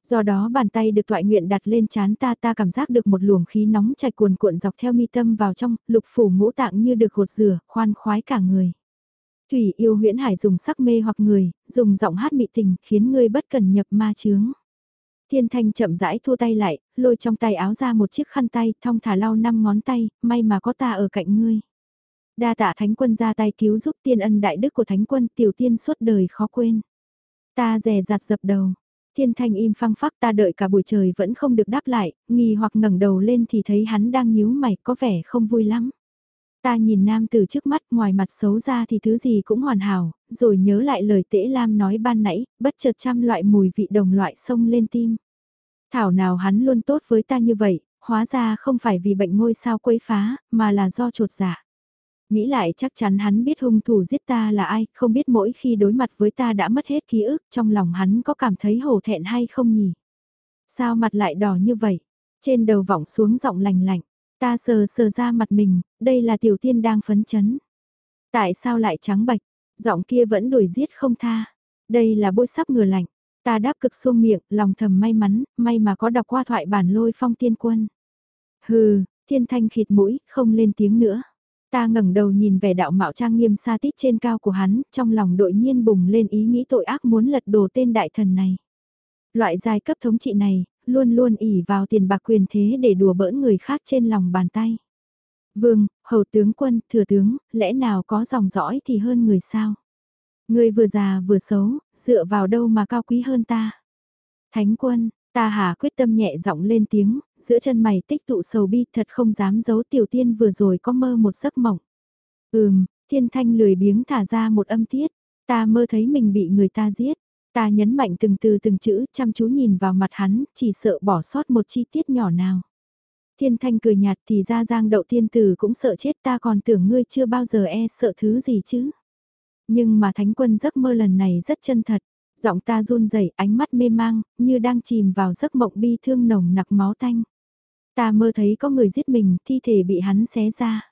Do đó bàn tay được toại nguyện đặt lên chán ta ta cảm giác được một luồng khí nóng chảy cuồn cuộn dọc theo mi tâm vào trong, lục phủ ngũ tạng như được gột rửa, khoan khoái cả người. Thủy yêu huyễn hải dùng sắc mê hoặc người, dùng giọng hát mị tình khiến người bất cần nhập ma chướng. Thiên thanh chậm rãi thua tay lại, lôi trong tay áo ra một chiếc khăn tay, thong thả lau năm ngón tay, may mà có ta ở cạnh ngươi. Đa tạ thánh quân ra tay cứu giúp tiên ân đại đức của thánh quân tiểu tiên suốt đời khó quên. Ta rè rạt dập đầu, Thiên thanh im phăng phắc ta đợi cả buổi trời vẫn không được đáp lại, nghi hoặc ngẩng đầu lên thì thấy hắn đang nhíu mày có vẻ không vui lắm. Ta nhìn nam từ trước mắt ngoài mặt xấu ra thì thứ gì cũng hoàn hảo, rồi nhớ lại lời tễ lam nói ban nãy, bất chợt trăm loại mùi vị đồng loại sông lên tim. Thảo nào hắn luôn tốt với ta như vậy, hóa ra không phải vì bệnh ngôi sao quấy phá, mà là do trột dạ. Nghĩ lại chắc chắn hắn biết hung thủ giết ta là ai, không biết mỗi khi đối mặt với ta đã mất hết ký ức, trong lòng hắn có cảm thấy hổ thẹn hay không nhỉ? Sao mặt lại đỏ như vậy? Trên đầu vọng xuống giọng lành lạnh, ta sờ sờ ra mặt mình, đây là tiểu tiên đang phấn chấn. Tại sao lại trắng bạch? Giọng kia vẫn đuổi giết không tha. Đây là bôi sắp ngừa lạnh. Ta đáp cực xuông miệng, lòng thầm may mắn, may mà có đọc qua thoại bản lôi phong tiên quân. Hừ, thiên thanh khịt mũi, không lên tiếng nữa. Ta ngẩng đầu nhìn vẻ đạo mạo trang nghiêm xa tít trên cao của hắn, trong lòng đội nhiên bùng lên ý nghĩ tội ác muốn lật đổ tên đại thần này. Loại giai cấp thống trị này, luôn luôn ỉ vào tiền bạc quyền thế để đùa bỡn người khác trên lòng bàn tay. Vương, hầu tướng quân, thừa tướng, lẽ nào có dòng dõi thì hơn người sao? Người vừa già vừa xấu, dựa vào đâu mà cao quý hơn ta? Thánh quân, Ta hà quyết tâm nhẹ giọng lên tiếng, giữa chân mày tích tụ sầu bi thật không dám giấu tiểu tiên vừa rồi có mơ một giấc mộng. Ừm, thiên thanh lười biếng thả ra một âm tiết, ta mơ thấy mình bị người ta giết. Ta nhấn mạnh từng từ từng chữ chăm chú nhìn vào mặt hắn, chỉ sợ bỏ sót một chi tiết nhỏ nào. Thiên thanh cười nhạt thì ra giang đậu thiên tử cũng sợ chết ta còn tưởng ngươi chưa bao giờ e sợ thứ gì chứ. Nhưng mà thánh quân giấc mơ lần này rất chân thật. Giọng ta run rẩy ánh mắt mê mang, như đang chìm vào giấc mộng bi thương nồng nặc máu tanh. Ta mơ thấy có người giết mình, thi thể bị hắn xé ra.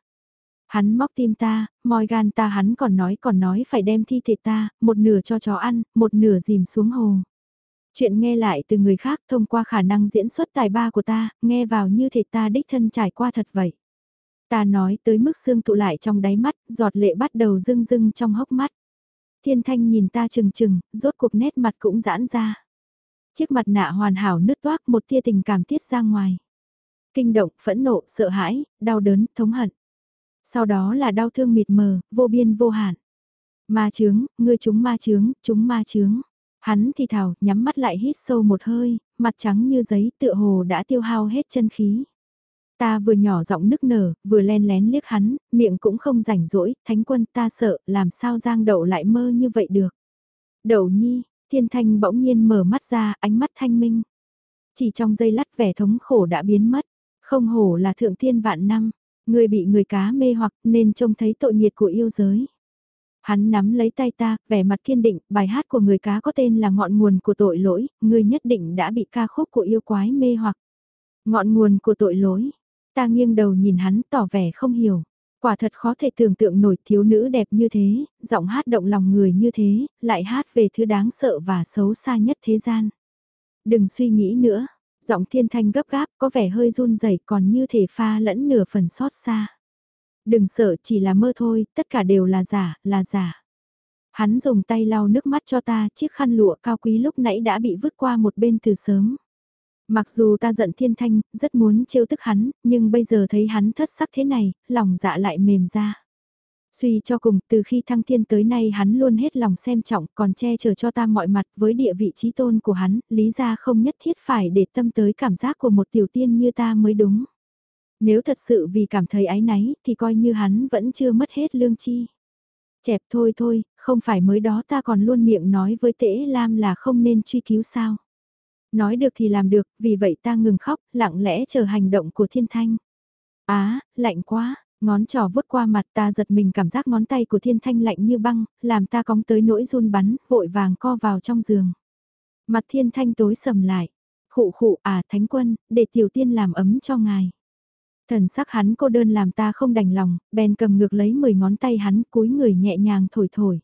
Hắn móc tim ta, moi gan ta hắn còn nói còn nói phải đem thi thể ta, một nửa cho chó ăn, một nửa dìm xuống hồ. Chuyện nghe lại từ người khác thông qua khả năng diễn xuất tài ba của ta, nghe vào như thể ta đích thân trải qua thật vậy. Ta nói tới mức xương tụ lại trong đáy mắt, giọt lệ bắt đầu rưng rưng trong hốc mắt. Thiên thanh nhìn ta chừng chừng, rốt cuộc nét mặt cũng giãn ra. Chiếc mặt nạ hoàn hảo nứt toác một tia tình cảm tiết ra ngoài. Kinh động, phẫn nộ, sợ hãi, đau đớn, thống hận. Sau đó là đau thương mịt mờ, vô biên vô hạn. Ma chướng, ngươi chúng ma chướng, chúng ma chướng. Hắn thì thảo, nhắm mắt lại hít sâu một hơi, mặt trắng như giấy tựa hồ đã tiêu hao hết chân khí. Ta vừa nhỏ giọng nức nở, vừa len lén liếc hắn, miệng cũng không rảnh rỗi, thánh quân ta sợ, làm sao giang đậu lại mơ như vậy được. Đậu nhi, thiên thanh bỗng nhiên mở mắt ra, ánh mắt thanh minh. Chỉ trong giây lát vẻ thống khổ đã biến mất, không hổ là thượng thiên vạn năm, người bị người cá mê hoặc nên trông thấy tội nhiệt của yêu giới. Hắn nắm lấy tay ta, vẻ mặt kiên định, bài hát của người cá có tên là ngọn nguồn của tội lỗi, người nhất định đã bị ca khúc của yêu quái mê hoặc. Ngọn nguồn của tội lỗi, Ta nghiêng đầu nhìn hắn tỏ vẻ không hiểu. Quả thật khó thể tưởng tượng nổi thiếu nữ đẹp như thế, giọng hát động lòng người như thế, lại hát về thứ đáng sợ và xấu xa nhất thế gian. Đừng suy nghĩ nữa, giọng thiên thanh gấp gáp có vẻ hơi run rẩy còn như thể pha lẫn nửa phần xót xa. Đừng sợ chỉ là mơ thôi, tất cả đều là giả, là giả. Hắn dùng tay lau nước mắt cho ta, chiếc khăn lụa cao quý lúc nãy đã bị vứt qua một bên từ sớm. Mặc dù ta giận thiên thanh, rất muốn trêu tức hắn, nhưng bây giờ thấy hắn thất sắc thế này, lòng dạ lại mềm ra. Suy cho cùng, từ khi thăng thiên tới nay hắn luôn hết lòng xem trọng, còn che chở cho ta mọi mặt với địa vị trí tôn của hắn, lý ra không nhất thiết phải để tâm tới cảm giác của một tiểu tiên như ta mới đúng. Nếu thật sự vì cảm thấy ái náy, thì coi như hắn vẫn chưa mất hết lương chi. Chẹp thôi thôi, không phải mới đó ta còn luôn miệng nói với tễ Lam là không nên truy cứu sao. Nói được thì làm được, vì vậy ta ngừng khóc, lặng lẽ chờ hành động của thiên thanh. Á, lạnh quá, ngón trỏ vuốt qua mặt ta giật mình cảm giác ngón tay của thiên thanh lạnh như băng, làm ta cong tới nỗi run bắn, vội vàng co vào trong giường. Mặt thiên thanh tối sầm lại, khụ khụ à thánh quân, để tiểu tiên làm ấm cho ngài. Thần sắc hắn cô đơn làm ta không đành lòng, bèn cầm ngược lấy 10 ngón tay hắn cúi người nhẹ nhàng thổi thổi.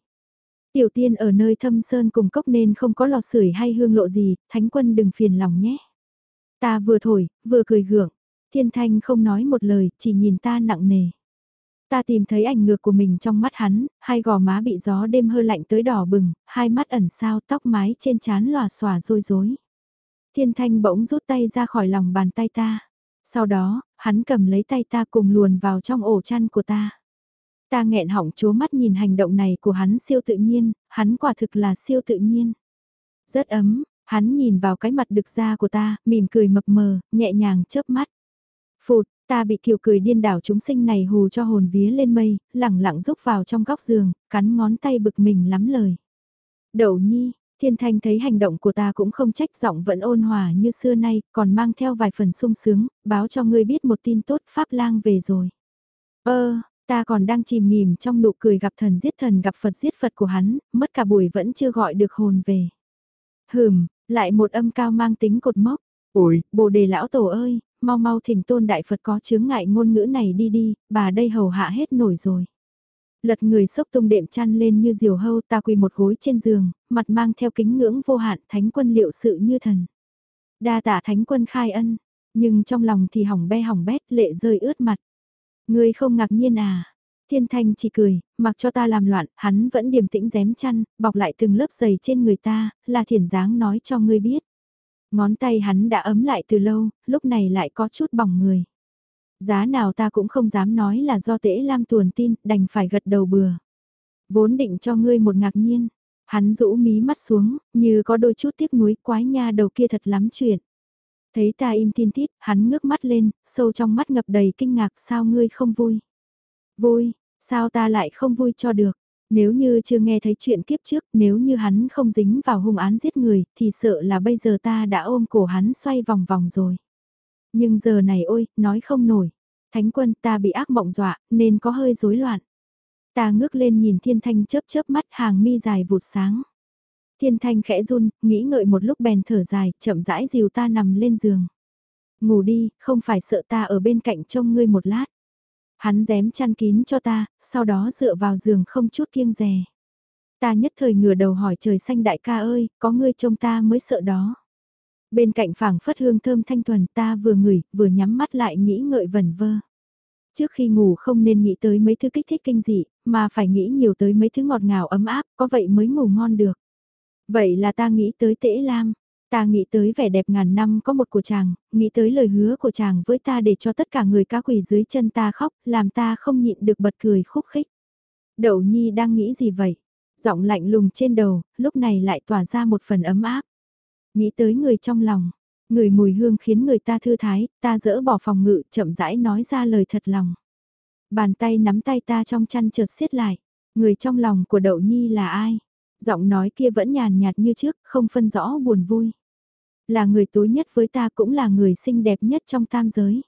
Tiểu tiên ở nơi thâm sơn cùng cốc nên không có lò sưởi hay hương lộ gì, thánh quân đừng phiền lòng nhé. Ta vừa thổi, vừa cười gượng, thiên thanh không nói một lời, chỉ nhìn ta nặng nề. Ta tìm thấy ảnh ngược của mình trong mắt hắn, hai gò má bị gió đêm hơi lạnh tới đỏ bừng, hai mắt ẩn sao tóc mái trên trán lòa xòa rối rối. Thiên thanh bỗng rút tay ra khỏi lòng bàn tay ta. Sau đó, hắn cầm lấy tay ta cùng luồn vào trong ổ chăn của ta. Ta nghẹn họng chố mắt nhìn hành động này của hắn siêu tự nhiên, hắn quả thực là siêu tự nhiên. Rất ấm, hắn nhìn vào cái mặt đực da của ta, mỉm cười mập mờ, nhẹ nhàng chớp mắt. Phụt, ta bị kiều cười điên đảo chúng sinh này hù cho hồn vía lên mây, lẳng lặng rúc vào trong góc giường, cắn ngón tay bực mình lắm lời. Đậu nhi, Thiên Thanh thấy hành động của ta cũng không trách giọng vẫn ôn hòa như xưa nay, còn mang theo vài phần sung sướng, báo cho ngươi biết một tin tốt Pháp lang về rồi. Ơ, ta còn đang chìm nghỉm trong nụ cười gặp thần giết thần gặp Phật giết Phật của hắn, mất cả buổi vẫn chưa gọi được hồn về. Hừm, lại một âm cao mang tính cột mốc. Ôi, bồ đề lão tổ ơi, mau mau thỉnh tôn đại Phật có chướng ngại ngôn ngữ này đi đi, bà đây hầu hạ hết nổi rồi. Lật người sốc tung đệm chăn lên như diều hâu ta quỳ một gối trên giường, mặt mang theo kính ngưỡng vô hạn thánh quân liệu sự như thần. Đa tạ thánh quân khai ân, nhưng trong lòng thì hỏng be hỏng bét lệ rơi ướt mặt. Ngươi không ngạc nhiên à? Thiên thanh chỉ cười, mặc cho ta làm loạn, hắn vẫn điềm tĩnh dém chăn, bọc lại từng lớp giày trên người ta, là thiền dáng nói cho ngươi biết. Ngón tay hắn đã ấm lại từ lâu, lúc này lại có chút bỏng người. Giá nào ta cũng không dám nói là do tễ lam tuồn tin, đành phải gật đầu bừa. Vốn định cho ngươi một ngạc nhiên, hắn rũ mí mắt xuống, như có đôi chút tiếc nuối quái nha đầu kia thật lắm chuyện. Thấy ta im tin tít, hắn ngước mắt lên, sâu trong mắt ngập đầy kinh ngạc sao ngươi không vui. Vui, sao ta lại không vui cho được. Nếu như chưa nghe thấy chuyện kiếp trước, nếu như hắn không dính vào hung án giết người, thì sợ là bây giờ ta đã ôm cổ hắn xoay vòng vòng rồi. Nhưng giờ này ôi, nói không nổi. Thánh quân ta bị ác mộng dọa, nên có hơi rối loạn. Ta ngước lên nhìn thiên thanh chớp chớp mắt hàng mi dài vụt sáng. Thiên thanh khẽ run, nghĩ ngợi một lúc bèn thở dài, chậm rãi dìu ta nằm lên giường. Ngủ đi, không phải sợ ta ở bên cạnh trông ngươi một lát. Hắn dém chăn kín cho ta, sau đó dựa vào giường không chút kiêng rè. Ta nhất thời ngửa đầu hỏi trời xanh đại ca ơi, có ngươi trông ta mới sợ đó. Bên cạnh phảng phất hương thơm thanh thuần ta vừa ngửi, vừa nhắm mắt lại nghĩ ngợi vẩn vơ. Trước khi ngủ không nên nghĩ tới mấy thứ kích thích kinh dị, mà phải nghĩ nhiều tới mấy thứ ngọt ngào ấm áp, có vậy mới ngủ ngon được. Vậy là ta nghĩ tới tễ lam, ta nghĩ tới vẻ đẹp ngàn năm có một của chàng, nghĩ tới lời hứa của chàng với ta để cho tất cả người cá quỳ dưới chân ta khóc, làm ta không nhịn được bật cười khúc khích. Đậu Nhi đang nghĩ gì vậy? Giọng lạnh lùng trên đầu, lúc này lại tỏa ra một phần ấm áp. Nghĩ tới người trong lòng, người mùi hương khiến người ta thư thái, ta dỡ bỏ phòng ngự, chậm rãi nói ra lời thật lòng. Bàn tay nắm tay ta trong chăn chợt xiết lại, người trong lòng của đậu nhi là ai? Giọng nói kia vẫn nhàn nhạt như trước, không phân rõ buồn vui. Là người tối nhất với ta cũng là người xinh đẹp nhất trong tam giới.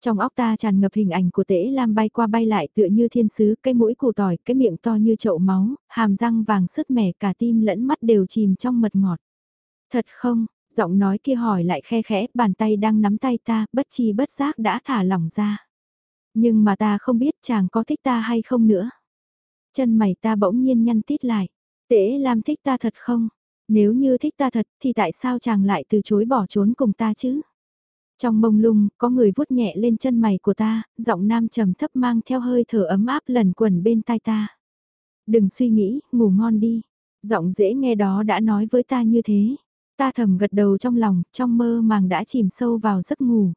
Trong óc ta tràn ngập hình ảnh của tễ lam bay qua bay lại tựa như thiên sứ, cái mũi củ tỏi, cái miệng to như chậu máu, hàm răng vàng sứt mẻ cả tim lẫn mắt đều chìm trong mật ngọt. Thật không, giọng nói kia hỏi lại khe khẽ, bàn tay đang nắm tay ta, bất chi bất giác đã thả lỏng ra. Nhưng mà ta không biết chàng có thích ta hay không nữa. Chân mày ta bỗng nhiên nhăn tít lại. Tễ Lam thích ta thật không? Nếu như thích ta thật thì tại sao chàng lại từ chối bỏ trốn cùng ta chứ? Trong mông lung, có người vuốt nhẹ lên chân mày của ta, giọng nam trầm thấp mang theo hơi thở ấm áp lần quẩn bên tai ta. Đừng suy nghĩ, ngủ ngon đi. Giọng dễ nghe đó đã nói với ta như thế. Ta thầm gật đầu trong lòng, trong mơ màng đã chìm sâu vào giấc ngủ.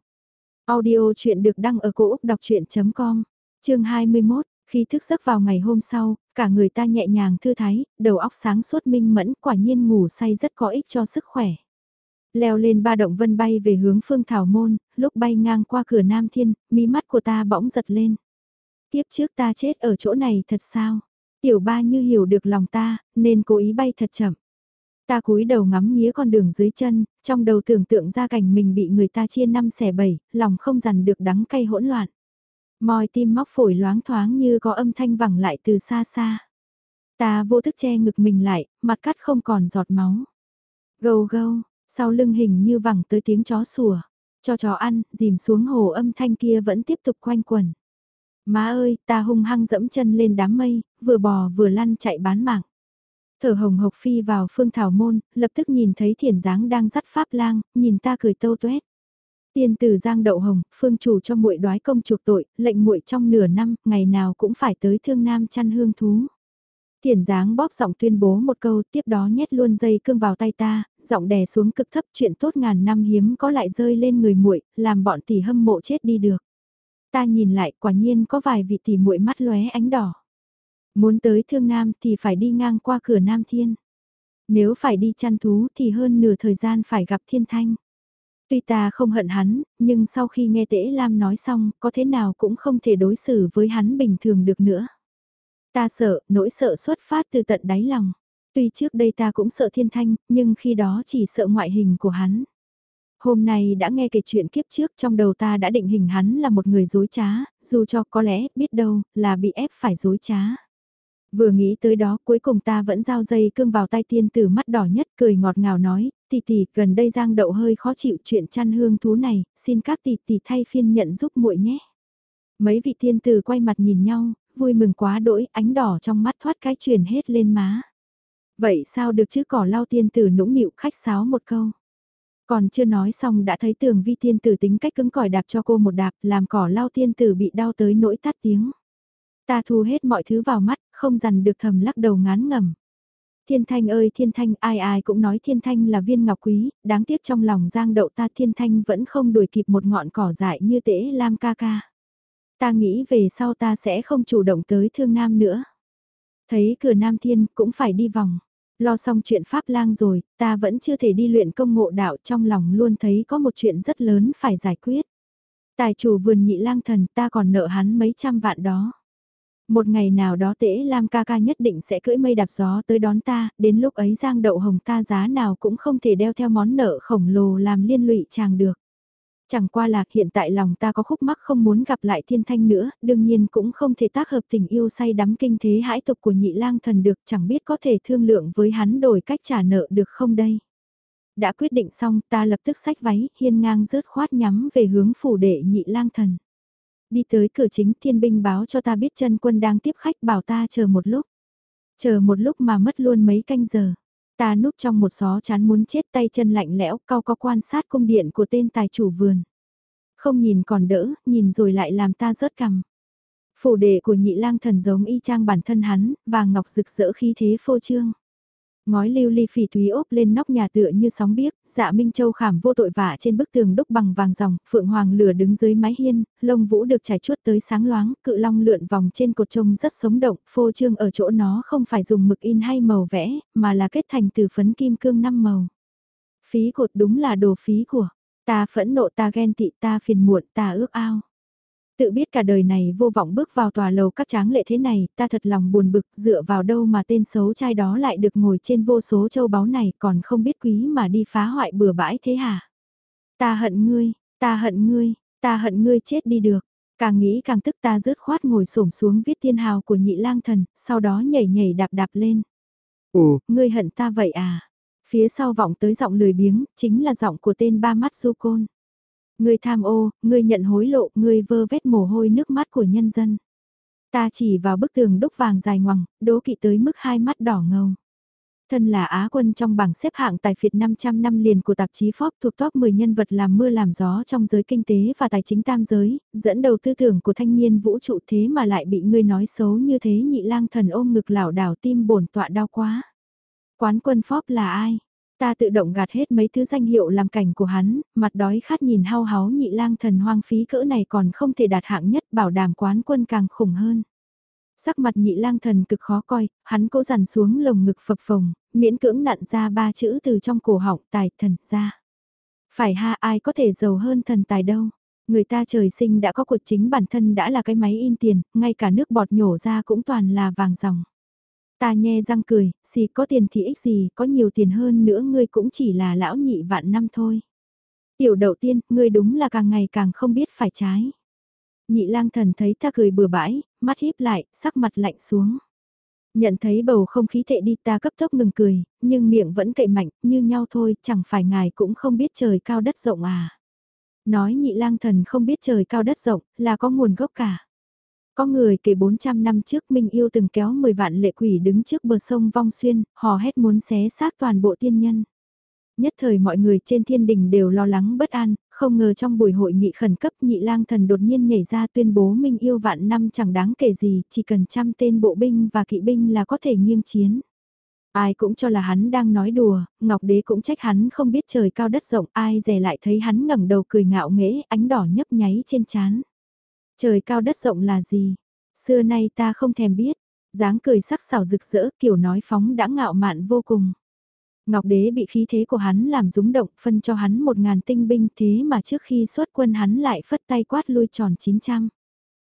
Audio chuyện được đăng ở cổ Úc đọc chuyện.com, chương 21, khi thức giấc vào ngày hôm sau, cả người ta nhẹ nhàng thư thái, đầu óc sáng suốt minh mẫn quả nhiên ngủ say rất có ích cho sức khỏe. Leo lên ba động vân bay về hướng phương thảo môn, lúc bay ngang qua cửa Nam Thiên, mí mắt của ta bỗng giật lên. Tiếp trước ta chết ở chỗ này thật sao? Tiểu ba như hiểu được lòng ta, nên cố ý bay thật chậm. Ta cúi đầu ngắm nghía con đường dưới chân, trong đầu tưởng tượng ra cảnh mình bị người ta chia năm xẻ bảy, lòng không dằn được đắng cay hỗn loạn. Mòi tim móc phổi loáng thoáng như có âm thanh vẳng lại từ xa xa. Ta vô thức che ngực mình lại, mặt cắt không còn giọt máu. Gâu gâu, sau lưng hình như vẳng tới tiếng chó sủa. Cho chó ăn, dìm xuống hồ âm thanh kia vẫn tiếp tục quanh quẩn. Má ơi, ta hung hăng dẫm chân lên đám mây, vừa bò vừa lăn chạy bán mạng. Thở hồng hộc phi vào phương thảo môn, lập tức nhìn thấy thiền dáng đang dắt pháp lang, nhìn ta cười tâu tuét. Tiên tử Giang Đậu Hồng, phương chủ cho muội đoái công chuộc tội, lệnh muội trong nửa năm, ngày nào cũng phải tới thương nam chăn hương thú. Tiền dáng bóp giọng tuyên bố một câu tiếp đó nhét luôn dây cương vào tay ta, giọng đè xuống cực thấp chuyện tốt ngàn năm hiếm có lại rơi lên người muội, làm bọn tỷ hâm mộ chết đi được. Ta nhìn lại quả nhiên có vài vị tỷ muội mắt lóe ánh đỏ. Muốn tới thương nam thì phải đi ngang qua cửa nam thiên. Nếu phải đi chăn thú thì hơn nửa thời gian phải gặp thiên thanh. Tuy ta không hận hắn, nhưng sau khi nghe Tễ Lam nói xong, có thế nào cũng không thể đối xử với hắn bình thường được nữa. Ta sợ, nỗi sợ xuất phát từ tận đáy lòng. Tuy trước đây ta cũng sợ thiên thanh, nhưng khi đó chỉ sợ ngoại hình của hắn. Hôm nay đã nghe kể chuyện kiếp trước trong đầu ta đã định hình hắn là một người dối trá, dù cho có lẽ biết đâu là bị ép phải dối trá. Vừa nghĩ tới đó cuối cùng ta vẫn giao dây cương vào tay tiên tử mắt đỏ nhất cười ngọt ngào nói, tỷ tỷ gần đây giang đậu hơi khó chịu chuyện chăn hương thú này, xin các tỷ tỷ thay phiên nhận giúp muội nhé. Mấy vị tiên tử quay mặt nhìn nhau, vui mừng quá đỗi, ánh đỏ trong mắt thoát cái truyền hết lên má. Vậy sao được chứ cỏ lau tiên tử nũng nịu khách sáo một câu. Còn chưa nói xong đã thấy tường vi tiên tử tính cách cứng cỏi đạp cho cô một đạp làm cỏ lau tiên tử bị đau tới nỗi tắt tiếng. Ta thu hết mọi thứ vào mắt, không dằn được thầm lắc đầu ngán ngẩm. Thiên thanh ơi thiên thanh ai ai cũng nói thiên thanh là viên ngọc quý, đáng tiếc trong lòng giang đậu ta thiên thanh vẫn không đuổi kịp một ngọn cỏ dại như tễ lam ca ca. Ta nghĩ về sau ta sẽ không chủ động tới thương nam nữa. Thấy cửa nam thiên cũng phải đi vòng. Lo xong chuyện Pháp lang rồi, ta vẫn chưa thể đi luyện công ngộ đạo trong lòng luôn thấy có một chuyện rất lớn phải giải quyết. Tài chủ vườn nhị lang thần ta còn nợ hắn mấy trăm vạn đó. Một ngày nào đó tễ Lam ca ca nhất định sẽ cưỡi mây đạp gió tới đón ta, đến lúc ấy giang đậu hồng ta giá nào cũng không thể đeo theo món nợ khổng lồ làm liên lụy chàng được. Chẳng qua là hiện tại lòng ta có khúc mắc không muốn gặp lại thiên thanh nữa, đương nhiên cũng không thể tác hợp tình yêu say đắm kinh thế hãi tục của nhị lang thần được chẳng biết có thể thương lượng với hắn đổi cách trả nợ được không đây. Đã quyết định xong ta lập tức xách váy, hiên ngang rớt khoát nhắm về hướng phủ đệ nhị lang thần. Đi tới cửa chính thiên binh báo cho ta biết chân quân đang tiếp khách bảo ta chờ một lúc. Chờ một lúc mà mất luôn mấy canh giờ. Ta núp trong một xó chán muốn chết tay chân lạnh lẽo cao có quan sát cung điện của tên tài chủ vườn. Không nhìn còn đỡ, nhìn rồi lại làm ta rớt cằm. Phủ đệ của nhị lang thần giống y chang bản thân hắn, vàng ngọc rực rỡ khí thế phô trương. Ngói lưu ly phỉ thúy ốp lên nóc nhà tựa như sóng biếc, dạ Minh Châu khảm vô tội vả trên bức tường đúc bằng vàng ròng, phượng hoàng lửa đứng dưới mái hiên, lông vũ được trải chuốt tới sáng loáng, cự long lượn vòng trên cột trông rất sống động, phô trương ở chỗ nó không phải dùng mực in hay màu vẽ, mà là kết thành từ phấn kim cương năm màu. Phí cột đúng là đồ phí của, ta phẫn nộ ta ghen tị ta phiền muộn ta ước ao. Tự biết cả đời này vô vọng bước vào tòa lầu các tráng lệ thế này, ta thật lòng buồn bực dựa vào đâu mà tên xấu trai đó lại được ngồi trên vô số châu báu này còn không biết quý mà đi phá hoại bừa bãi thế hả? Ta hận ngươi, ta hận ngươi, ta hận ngươi chết đi được. Càng nghĩ càng tức ta rớt khoát ngồi xổm xuống viết thiên hào của nhị lang thần, sau đó nhảy nhảy đạp đạp lên. Ồ, ngươi hận ta vậy à? Phía sau vọng tới giọng lười biếng, chính là giọng của tên ba mắt du côn. Ngươi tham ô, ngươi nhận hối lộ, ngươi vơ vét mồ hôi nước mắt của nhân dân. Ta chỉ vào bức tường đúc vàng dài ngoằng, đố kỵ tới mức hai mắt đỏ ngầu. Thân là Á quân trong bảng xếp hạng tài phiệt 500 năm liền của tạp chí Forbes thuộc top 10 nhân vật làm mưa làm gió trong giới kinh tế và tài chính tam giới, dẫn đầu tư tưởng của thanh niên vũ trụ thế mà lại bị ngươi nói xấu như thế nhị lang thần ôm ngực lảo đảo tim bổn tọa đau quá. Quán quân Forbes là ai? Ta tự động gạt hết mấy thứ danh hiệu làm cảnh của hắn, mặt đói khát nhìn hao háo nhị lang thần hoang phí cỡ này còn không thể đạt hạng nhất bảo đảm quán quân càng khủng hơn. Sắc mặt nhị lang thần cực khó coi, hắn cố dằn xuống lồng ngực phập phồng, miễn cưỡng nặn ra ba chữ từ trong cổ họng tài thần ra. Phải ha ai có thể giàu hơn thần tài đâu. Người ta trời sinh đã có cuộc chính bản thân đã là cái máy in tiền, ngay cả nước bọt nhổ ra cũng toàn là vàng dòng. Ta nhe răng cười, xì có tiền thì ích gì, có nhiều tiền hơn nữa ngươi cũng chỉ là lão nhị vạn năm thôi. Tiểu đầu tiên, ngươi đúng là càng ngày càng không biết phải trái. Nhị lang thần thấy ta cười bừa bãi, mắt híp lại, sắc mặt lạnh xuống. Nhận thấy bầu không khí tệ đi ta cấp tốc ngừng cười, nhưng miệng vẫn cậy mạnh, như nhau thôi, chẳng phải ngài cũng không biết trời cao đất rộng à. Nói nhị lang thần không biết trời cao đất rộng, là có nguồn gốc cả. Có người kể 400 năm trước Minh Yêu từng kéo 10 vạn lệ quỷ đứng trước bờ sông Vong Xuyên, hò hét muốn xé xác toàn bộ tiên nhân. Nhất thời mọi người trên thiên đình đều lo lắng bất an, không ngờ trong buổi hội nghị khẩn cấp nhị lang thần đột nhiên nhảy ra tuyên bố Minh Yêu vạn năm chẳng đáng kể gì, chỉ cần trăm tên bộ binh và kỵ binh là có thể nghiêng chiến. Ai cũng cho là hắn đang nói đùa, Ngọc Đế cũng trách hắn không biết trời cao đất rộng, ai dè lại thấy hắn ngẩng đầu cười ngạo nghễ, ánh đỏ nhấp nháy trên trán. Trời cao đất rộng là gì? Xưa nay ta không thèm biết. dáng cười sắc sảo rực rỡ kiểu nói phóng đã ngạo mạn vô cùng. Ngọc Đế bị khí thế của hắn làm rúng động phân cho hắn một ngàn tinh binh thế mà trước khi xuất quân hắn lại phất tay quát lui tròn 900.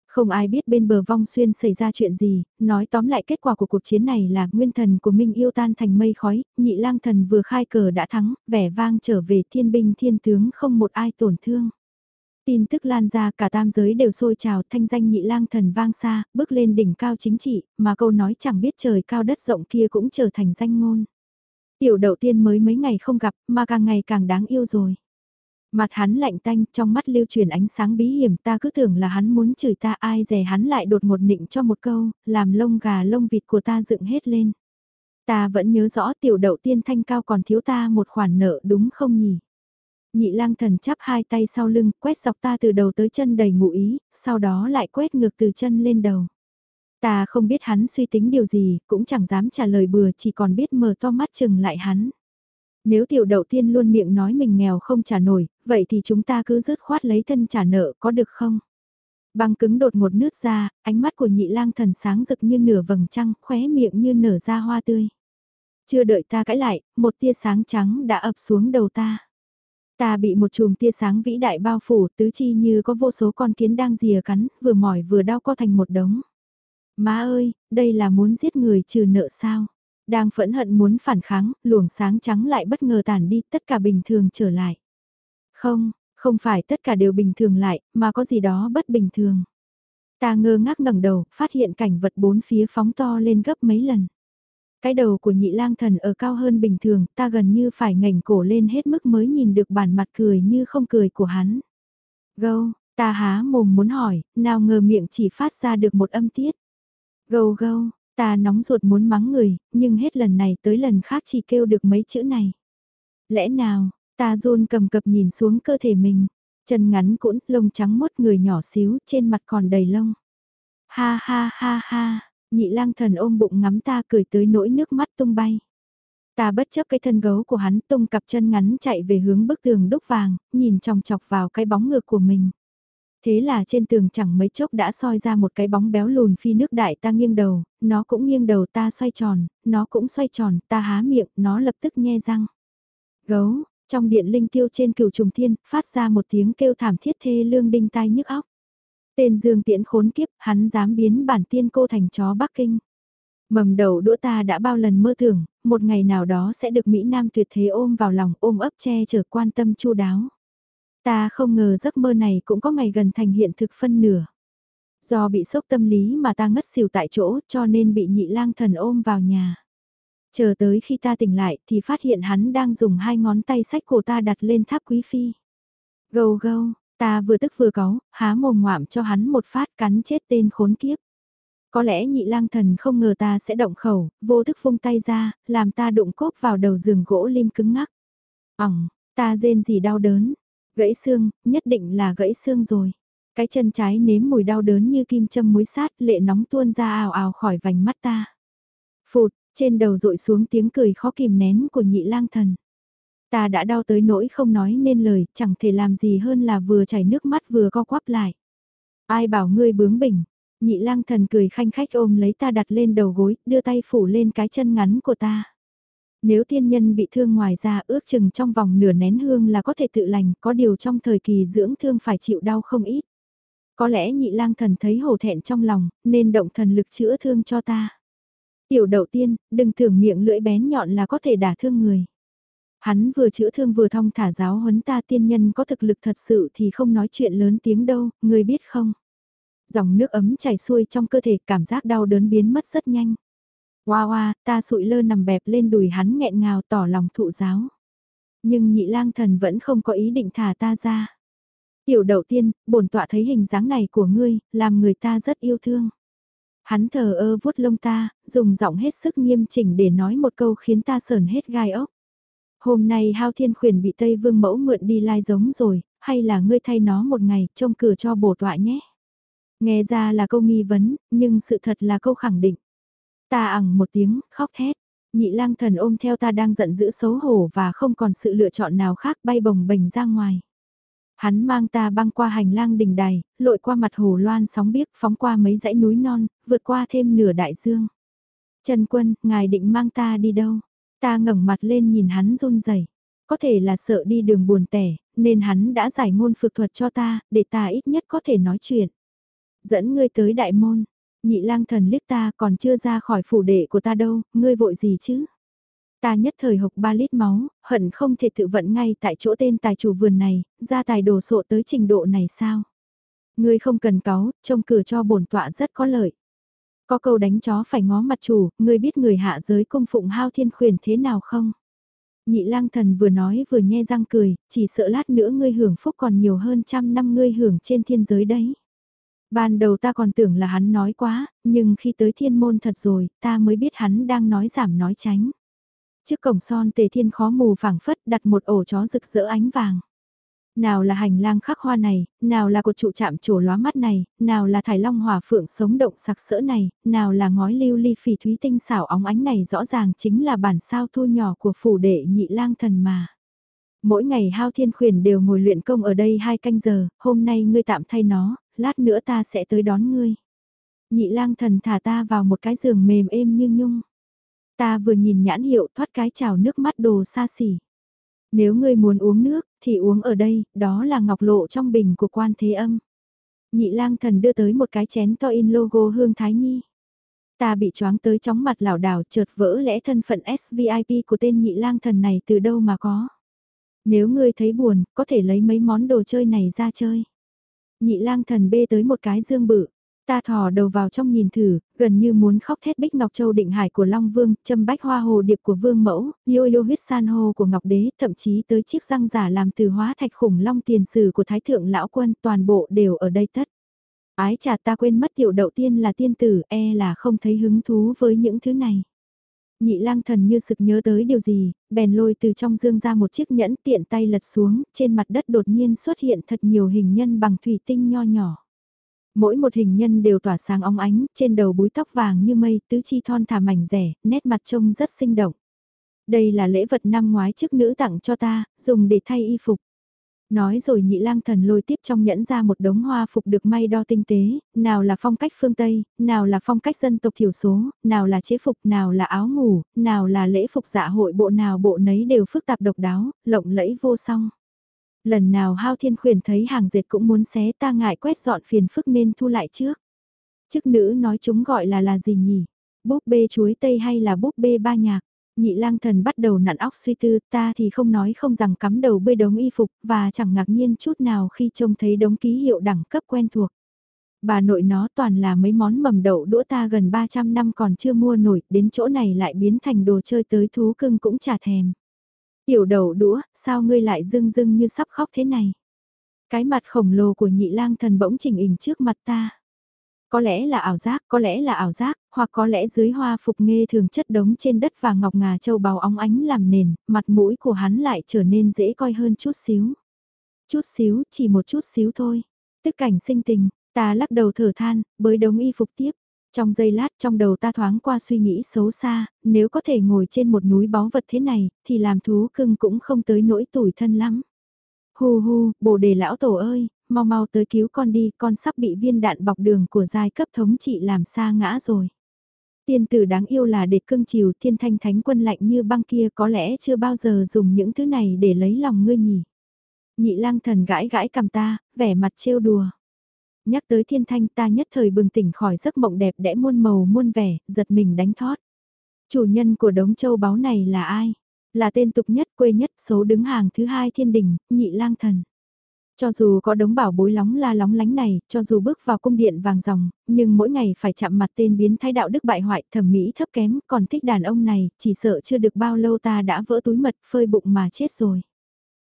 Không ai biết bên bờ vong xuyên xảy ra chuyện gì, nói tóm lại kết quả của cuộc chiến này là nguyên thần của Minh yêu tan thành mây khói, nhị lang thần vừa khai cờ đã thắng, vẻ vang trở về thiên binh thiên tướng không một ai tổn thương. Tin tức lan ra cả tam giới đều sôi trào thanh danh nhị lang thần vang xa, bước lên đỉnh cao chính trị, mà câu nói chẳng biết trời cao đất rộng kia cũng trở thành danh ngôn. Tiểu đầu tiên mới mấy ngày không gặp mà càng ngày càng đáng yêu rồi. Mặt hắn lạnh tanh trong mắt lưu truyền ánh sáng bí hiểm ta cứ tưởng là hắn muốn chửi ta ai dè hắn lại đột ngột nịnh cho một câu, làm lông gà lông vịt của ta dựng hết lên. Ta vẫn nhớ rõ tiểu đậu tiên thanh cao còn thiếu ta một khoản nợ đúng không nhỉ? Nhị lang thần chắp hai tay sau lưng, quét dọc ta từ đầu tới chân đầy ngụ ý, sau đó lại quét ngược từ chân lên đầu. Ta không biết hắn suy tính điều gì, cũng chẳng dám trả lời bừa, chỉ còn biết mở to mắt chừng lại hắn. Nếu tiểu đậu tiên luôn miệng nói mình nghèo không trả nổi, vậy thì chúng ta cứ rớt khoát lấy thân trả nợ có được không? Băng cứng đột một nước ra, ánh mắt của nhị lang thần sáng rực như nửa vầng trăng, khóe miệng như nở ra hoa tươi. Chưa đợi ta cãi lại, một tia sáng trắng đã ập xuống đầu ta. Ta bị một chùm tia sáng vĩ đại bao phủ, tứ chi như có vô số con kiến đang rìa cắn, vừa mỏi vừa đau co thành một đống. Má ơi, đây là muốn giết người trừ nợ sao? Đang phẫn hận muốn phản kháng, luồng sáng trắng lại bất ngờ tàn đi, tất cả bình thường trở lại. Không, không phải tất cả đều bình thường lại, mà có gì đó bất bình thường. Ta ngơ ngác ngẩng đầu, phát hiện cảnh vật bốn phía phóng to lên gấp mấy lần. Cái đầu của nhị lang thần ở cao hơn bình thường, ta gần như phải ngẩng cổ lên hết mức mới nhìn được bản mặt cười như không cười của hắn. Gâu, ta há mồm muốn hỏi, nào ngờ miệng chỉ phát ra được một âm tiết. Gâu gâu, ta nóng ruột muốn mắng người, nhưng hết lần này tới lần khác chỉ kêu được mấy chữ này. Lẽ nào, ta run cầm cập nhìn xuống cơ thể mình, chân ngắn cũn, lông trắng mốt người nhỏ xíu, trên mặt còn đầy lông. Ha ha ha ha, nhị lang thần ôm bụng ngắm ta cười tới nỗi nước mắt tung bay. Ta bất chấp cái thân gấu của hắn tung cặp chân ngắn chạy về hướng bức tường đúc vàng, nhìn chòng chọc vào cái bóng ngược của mình. Thế là trên tường chẳng mấy chốc đã soi ra một cái bóng béo lùn phi nước đại ta nghiêng đầu, nó cũng nghiêng đầu ta xoay tròn, nó cũng xoay tròn, ta há miệng, nó lập tức nhe răng. Gấu, trong điện linh tiêu trên cửu trùng thiên, phát ra một tiếng kêu thảm thiết thê lương đinh tai nhức óc. Tên Dương Tiễn khốn kiếp, hắn dám biến bản tiên cô thành chó Bắc Kinh. Mầm đầu đũa ta đã bao lần mơ tưởng, một ngày nào đó sẽ được Mỹ Nam tuyệt thế ôm vào lòng ôm ấp che chở quan tâm chu đáo. Ta không ngờ giấc mơ này cũng có ngày gần thành hiện thực phân nửa. Do bị sốc tâm lý mà ta ngất xỉu tại chỗ cho nên bị nhị lang thần ôm vào nhà. Chờ tới khi ta tỉnh lại thì phát hiện hắn đang dùng hai ngón tay sách cổ ta đặt lên tháp quý phi. Gâu gâu, ta vừa tức vừa cáu, há mồm ngoạm cho hắn một phát cắn chết tên khốn kiếp. Có lẽ nhị lang thần không ngờ ta sẽ động khẩu, vô thức vung tay ra, làm ta đụng cốp vào đầu giường gỗ lim cứng ngắc. Ỏng, ta rên gì đau đớn, Gãy xương, nhất định là gãy xương rồi. Cái chân trái nếm mùi đau đớn như kim châm muối sát, lệ nóng tuôn ra ào ào khỏi vành mắt ta. Phụt, trên đầu rội xuống tiếng cười khó kìm nén của nhị lang thần. Ta đã đau tới nỗi không nói nên lời, chẳng thể làm gì hơn là vừa chảy nước mắt vừa co quắp lại. Ai bảo ngươi bướng bỉnh, nhị lang thần cười khanh khách ôm lấy ta đặt lên đầu gối, đưa tay phủ lên cái chân ngắn của ta. Nếu tiên nhân bị thương ngoài ra ước chừng trong vòng nửa nén hương là có thể tự lành, có điều trong thời kỳ dưỡng thương phải chịu đau không ít. Có lẽ nhị lang thần thấy hổ thẹn trong lòng, nên động thần lực chữa thương cho ta. Tiểu đậu tiên, đừng tưởng miệng lưỡi bén nhọn là có thể đả thương người. Hắn vừa chữa thương vừa thong thả giáo huấn ta tiên nhân có thực lực thật sự thì không nói chuyện lớn tiếng đâu, người biết không? Dòng nước ấm chảy xuôi trong cơ thể cảm giác đau đớn biến mất rất nhanh. Hoa hoa, ta sụi lơ nằm bẹp lên đùi hắn nghẹn ngào tỏ lòng thụ giáo. Nhưng nhị lang thần vẫn không có ý định thả ta ra. Tiểu đầu tiên, bổn tọa thấy hình dáng này của ngươi, làm người ta rất yêu thương. Hắn thờ ơ vuốt lông ta, dùng giọng hết sức nghiêm chỉnh để nói một câu khiến ta sờn hết gai ốc. Hôm nay hao thiên khuyển bị Tây Vương mẫu mượn đi lai giống rồi, hay là ngươi thay nó một ngày, trông cửa cho bổ tọa nhé. Nghe ra là câu nghi vấn, nhưng sự thật là câu khẳng định. Ta ẳng một tiếng, khóc thét. Nhị lang thần ôm theo ta đang giận dữ xấu hổ và không còn sự lựa chọn nào khác bay bồng bềnh ra ngoài. Hắn mang ta băng qua hành lang đình đài, lội qua mặt hồ loan sóng biếc phóng qua mấy dãy núi non, vượt qua thêm nửa đại dương. Trần quân, ngài định mang ta đi đâu? Ta ngẩng mặt lên nhìn hắn run rẩy Có thể là sợ đi đường buồn tẻ, nên hắn đã giải ngôn phược thuật cho ta, để ta ít nhất có thể nói chuyện. Dẫn ngươi tới đại môn, nhị lang thần liếc ta còn chưa ra khỏi phủ đệ của ta đâu, ngươi vội gì chứ? Ta nhất thời hộc ba lít máu, hận không thể tự vận ngay tại chỗ tên tài chủ vườn này, ra tài đồ sộ tới trình độ này sao? Ngươi không cần cáu, trông cửa cho bổn tọa rất có lợi. Có câu đánh chó phải ngó mặt chủ, ngươi biết người hạ giới cung phụng hao thiên khuyển thế nào không? Nhị lang thần vừa nói vừa nhe răng cười, chỉ sợ lát nữa ngươi hưởng phúc còn nhiều hơn trăm năm ngươi hưởng trên thiên giới đấy. Ban đầu ta còn tưởng là hắn nói quá, nhưng khi tới thiên môn thật rồi, ta mới biết hắn đang nói giảm nói tránh. Trước cổng son tề thiên khó mù phảng phất đặt một ổ chó rực rỡ ánh vàng. Nào là hành lang khắc hoa này, nào là cột trụ chạm trổ lóa mắt này, nào là thải long hỏa phượng sống động sặc sỡ này, nào là ngói lưu ly phỉ thúy tinh xảo óng ánh này rõ ràng chính là bản sao thu nhỏ của phủ đệ nhị lang thần mà. Mỗi ngày hao thiên khuyển đều ngồi luyện công ở đây hai canh giờ, hôm nay ngươi tạm thay nó, lát nữa ta sẽ tới đón ngươi. Nhị lang thần thả ta vào một cái giường mềm êm như nhung. Ta vừa nhìn nhãn hiệu thoát cái chảo nước mắt đồ xa xỉ. Nếu ngươi muốn uống nước, thì uống ở đây, đó là ngọc lộ trong bình của quan thế âm. Nhị lang thần đưa tới một cái chén to in logo Hương Thái Nhi. Ta bị choáng tới chóng mặt lảo đảo trượt vỡ lẽ thân phận SVIP của tên nhị lang thần này từ đâu mà có. Nếu ngươi thấy buồn, có thể lấy mấy món đồ chơi này ra chơi. Nhị lang thần bê tới một cái dương bự. Ta thò đầu vào trong nhìn thử, gần như muốn khóc thét bích ngọc châu định hải của Long Vương, châm bách hoa hồ điệp của Vương Mẫu, yêu yêu huyết san hô của Ngọc Đế, thậm chí tới chiếc răng giả làm từ hóa thạch khủng long tiền sử của Thái Thượng Lão Quân, toàn bộ đều ở đây tất. Ái chà ta quên mất tiểu đậu tiên là tiên tử, e là không thấy hứng thú với những thứ này. Nhị lang thần như sực nhớ tới điều gì, bèn lôi từ trong dương ra một chiếc nhẫn tiện tay lật xuống, trên mặt đất đột nhiên xuất hiện thật nhiều hình nhân bằng thủy tinh nho nhỏ. Mỗi một hình nhân đều tỏa sáng óng ánh, trên đầu búi tóc vàng như mây, tứ chi thon thả mảnh rẻ, nét mặt trông rất sinh động. Đây là lễ vật năm ngoái trước nữ tặng cho ta, dùng để thay y phục. Nói rồi nhị lang thần lôi tiếp trong nhẫn ra một đống hoa phục được may đo tinh tế, nào là phong cách phương Tây, nào là phong cách dân tộc thiểu số, nào là chế phục, nào là áo ngủ, nào là lễ phục dạ hội bộ nào bộ nấy đều phức tạp độc đáo, lộng lẫy vô song. Lần nào hao thiên khuyển thấy hàng dệt cũng muốn xé ta ngại quét dọn phiền phức nên thu lại trước. Chức nữ nói chúng gọi là là gì nhỉ? Búp bê chuối tây hay là búp bê ba nhạc? Nhị lang thần bắt đầu nặn óc suy tư ta thì không nói không rằng cắm đầu bơi đống y phục và chẳng ngạc nhiên chút nào khi trông thấy đống ký hiệu đẳng cấp quen thuộc. Bà nội nó toàn là mấy món mầm đậu đũa ta gần 300 năm còn chưa mua nổi, đến chỗ này lại biến thành đồ chơi tới thú cưng cũng chả thèm. Tiểu đầu đũa, sao ngươi lại dưng dưng như sắp khóc thế này? Cái mặt khổng lồ của nhị lang thần bỗng chỉnh hình trước mặt ta. Có lẽ là ảo giác, có lẽ là ảo giác, hoặc có lẽ dưới hoa phục nghê thường chất đống trên đất và ngọc ngà châu báu óng ánh làm nền, mặt mũi của hắn lại trở nên dễ coi hơn chút xíu. Chút xíu, chỉ một chút xíu thôi. Tức cảnh sinh tình, ta lắc đầu thở than, bới đống y phục tiếp. Trong giây lát trong đầu ta thoáng qua suy nghĩ xấu xa, nếu có thể ngồi trên một núi báu vật thế này, thì làm thú cưng cũng không tới nỗi tủi thân lắm. hù hù bồ đề lão tổ ơi, mau mau tới cứu con đi, con sắp bị viên đạn bọc đường của giai cấp thống trị làm xa ngã rồi. Tiên tử đáng yêu là để cưng chiều thiên thanh thánh quân lạnh như băng kia có lẽ chưa bao giờ dùng những thứ này để lấy lòng ngươi nhỉ. Nhị lang thần gãi gãi cầm ta, vẻ mặt trêu đùa. Nhắc tới thiên thanh ta nhất thời bừng tỉnh khỏi giấc mộng đẹp đẽ muôn màu muôn vẻ, giật mình đánh thót. Chủ nhân của đống châu báu này là ai? Là tên tục nhất, quê nhất, số đứng hàng thứ hai thiên đình, nhị lang thần. Cho dù có đống bảo bối lóng la lóng lánh này, cho dù bước vào cung điện vàng ròng, nhưng mỗi ngày phải chạm mặt tên biến thái đạo đức bại hoại thẩm mỹ thấp kém, còn thích đàn ông này, chỉ sợ chưa được bao lâu ta đã vỡ túi mật phơi bụng mà chết rồi.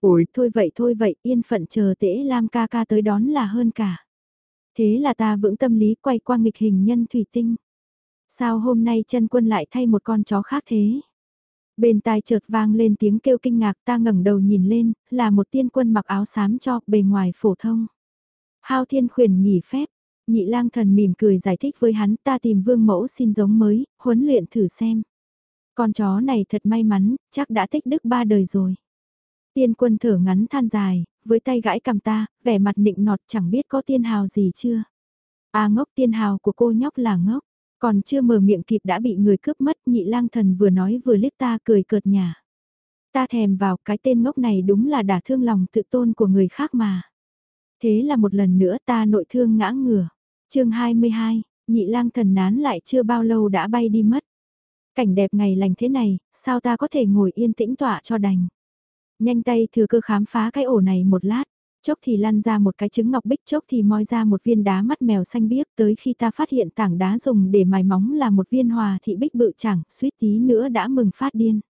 Ôi, thôi vậy thôi vậy, yên phận chờ tễ Lam ca ca tới đón là hơn cả. Thế là ta vững tâm lý quay qua nghịch hình nhân thủy tinh. Sao hôm nay chân quân lại thay một con chó khác thế? Bên tai chợt vang lên tiếng kêu kinh ngạc ta ngẩng đầu nhìn lên, là một tiên quân mặc áo xám cho, bề ngoài phổ thông. Hao thiên khuyển nghỉ phép, nhị lang thần mỉm cười giải thích với hắn ta tìm vương mẫu xin giống mới, huấn luyện thử xem. Con chó này thật may mắn, chắc đã tích đức ba đời rồi. Tiên quân thở ngắn than dài, với tay gãi cầm ta, vẻ mặt nịnh nọt chẳng biết có tiên hào gì chưa. À ngốc tiên hào của cô nhóc là ngốc. Còn chưa mở miệng kịp đã bị người cướp mất nhị lang thần vừa nói vừa liếc ta cười cợt nhà. Ta thèm vào cái tên ngốc này đúng là đả thương lòng tự tôn của người khác mà. Thế là một lần nữa ta nội thương ngã ngửa. chương 22, nhị lang thần nán lại chưa bao lâu đã bay đi mất. Cảnh đẹp ngày lành thế này, sao ta có thể ngồi yên tĩnh tọa cho đành. Nhanh tay thừa cơ khám phá cái ổ này một lát chốc thì lăn ra một cái trứng ngọc bích chốc thì moi ra một viên đá mắt mèo xanh biếc tới khi ta phát hiện tảng đá dùng để mài móng là một viên hòa thị bích bự chẳng, suýt tí nữa đã mừng phát điên.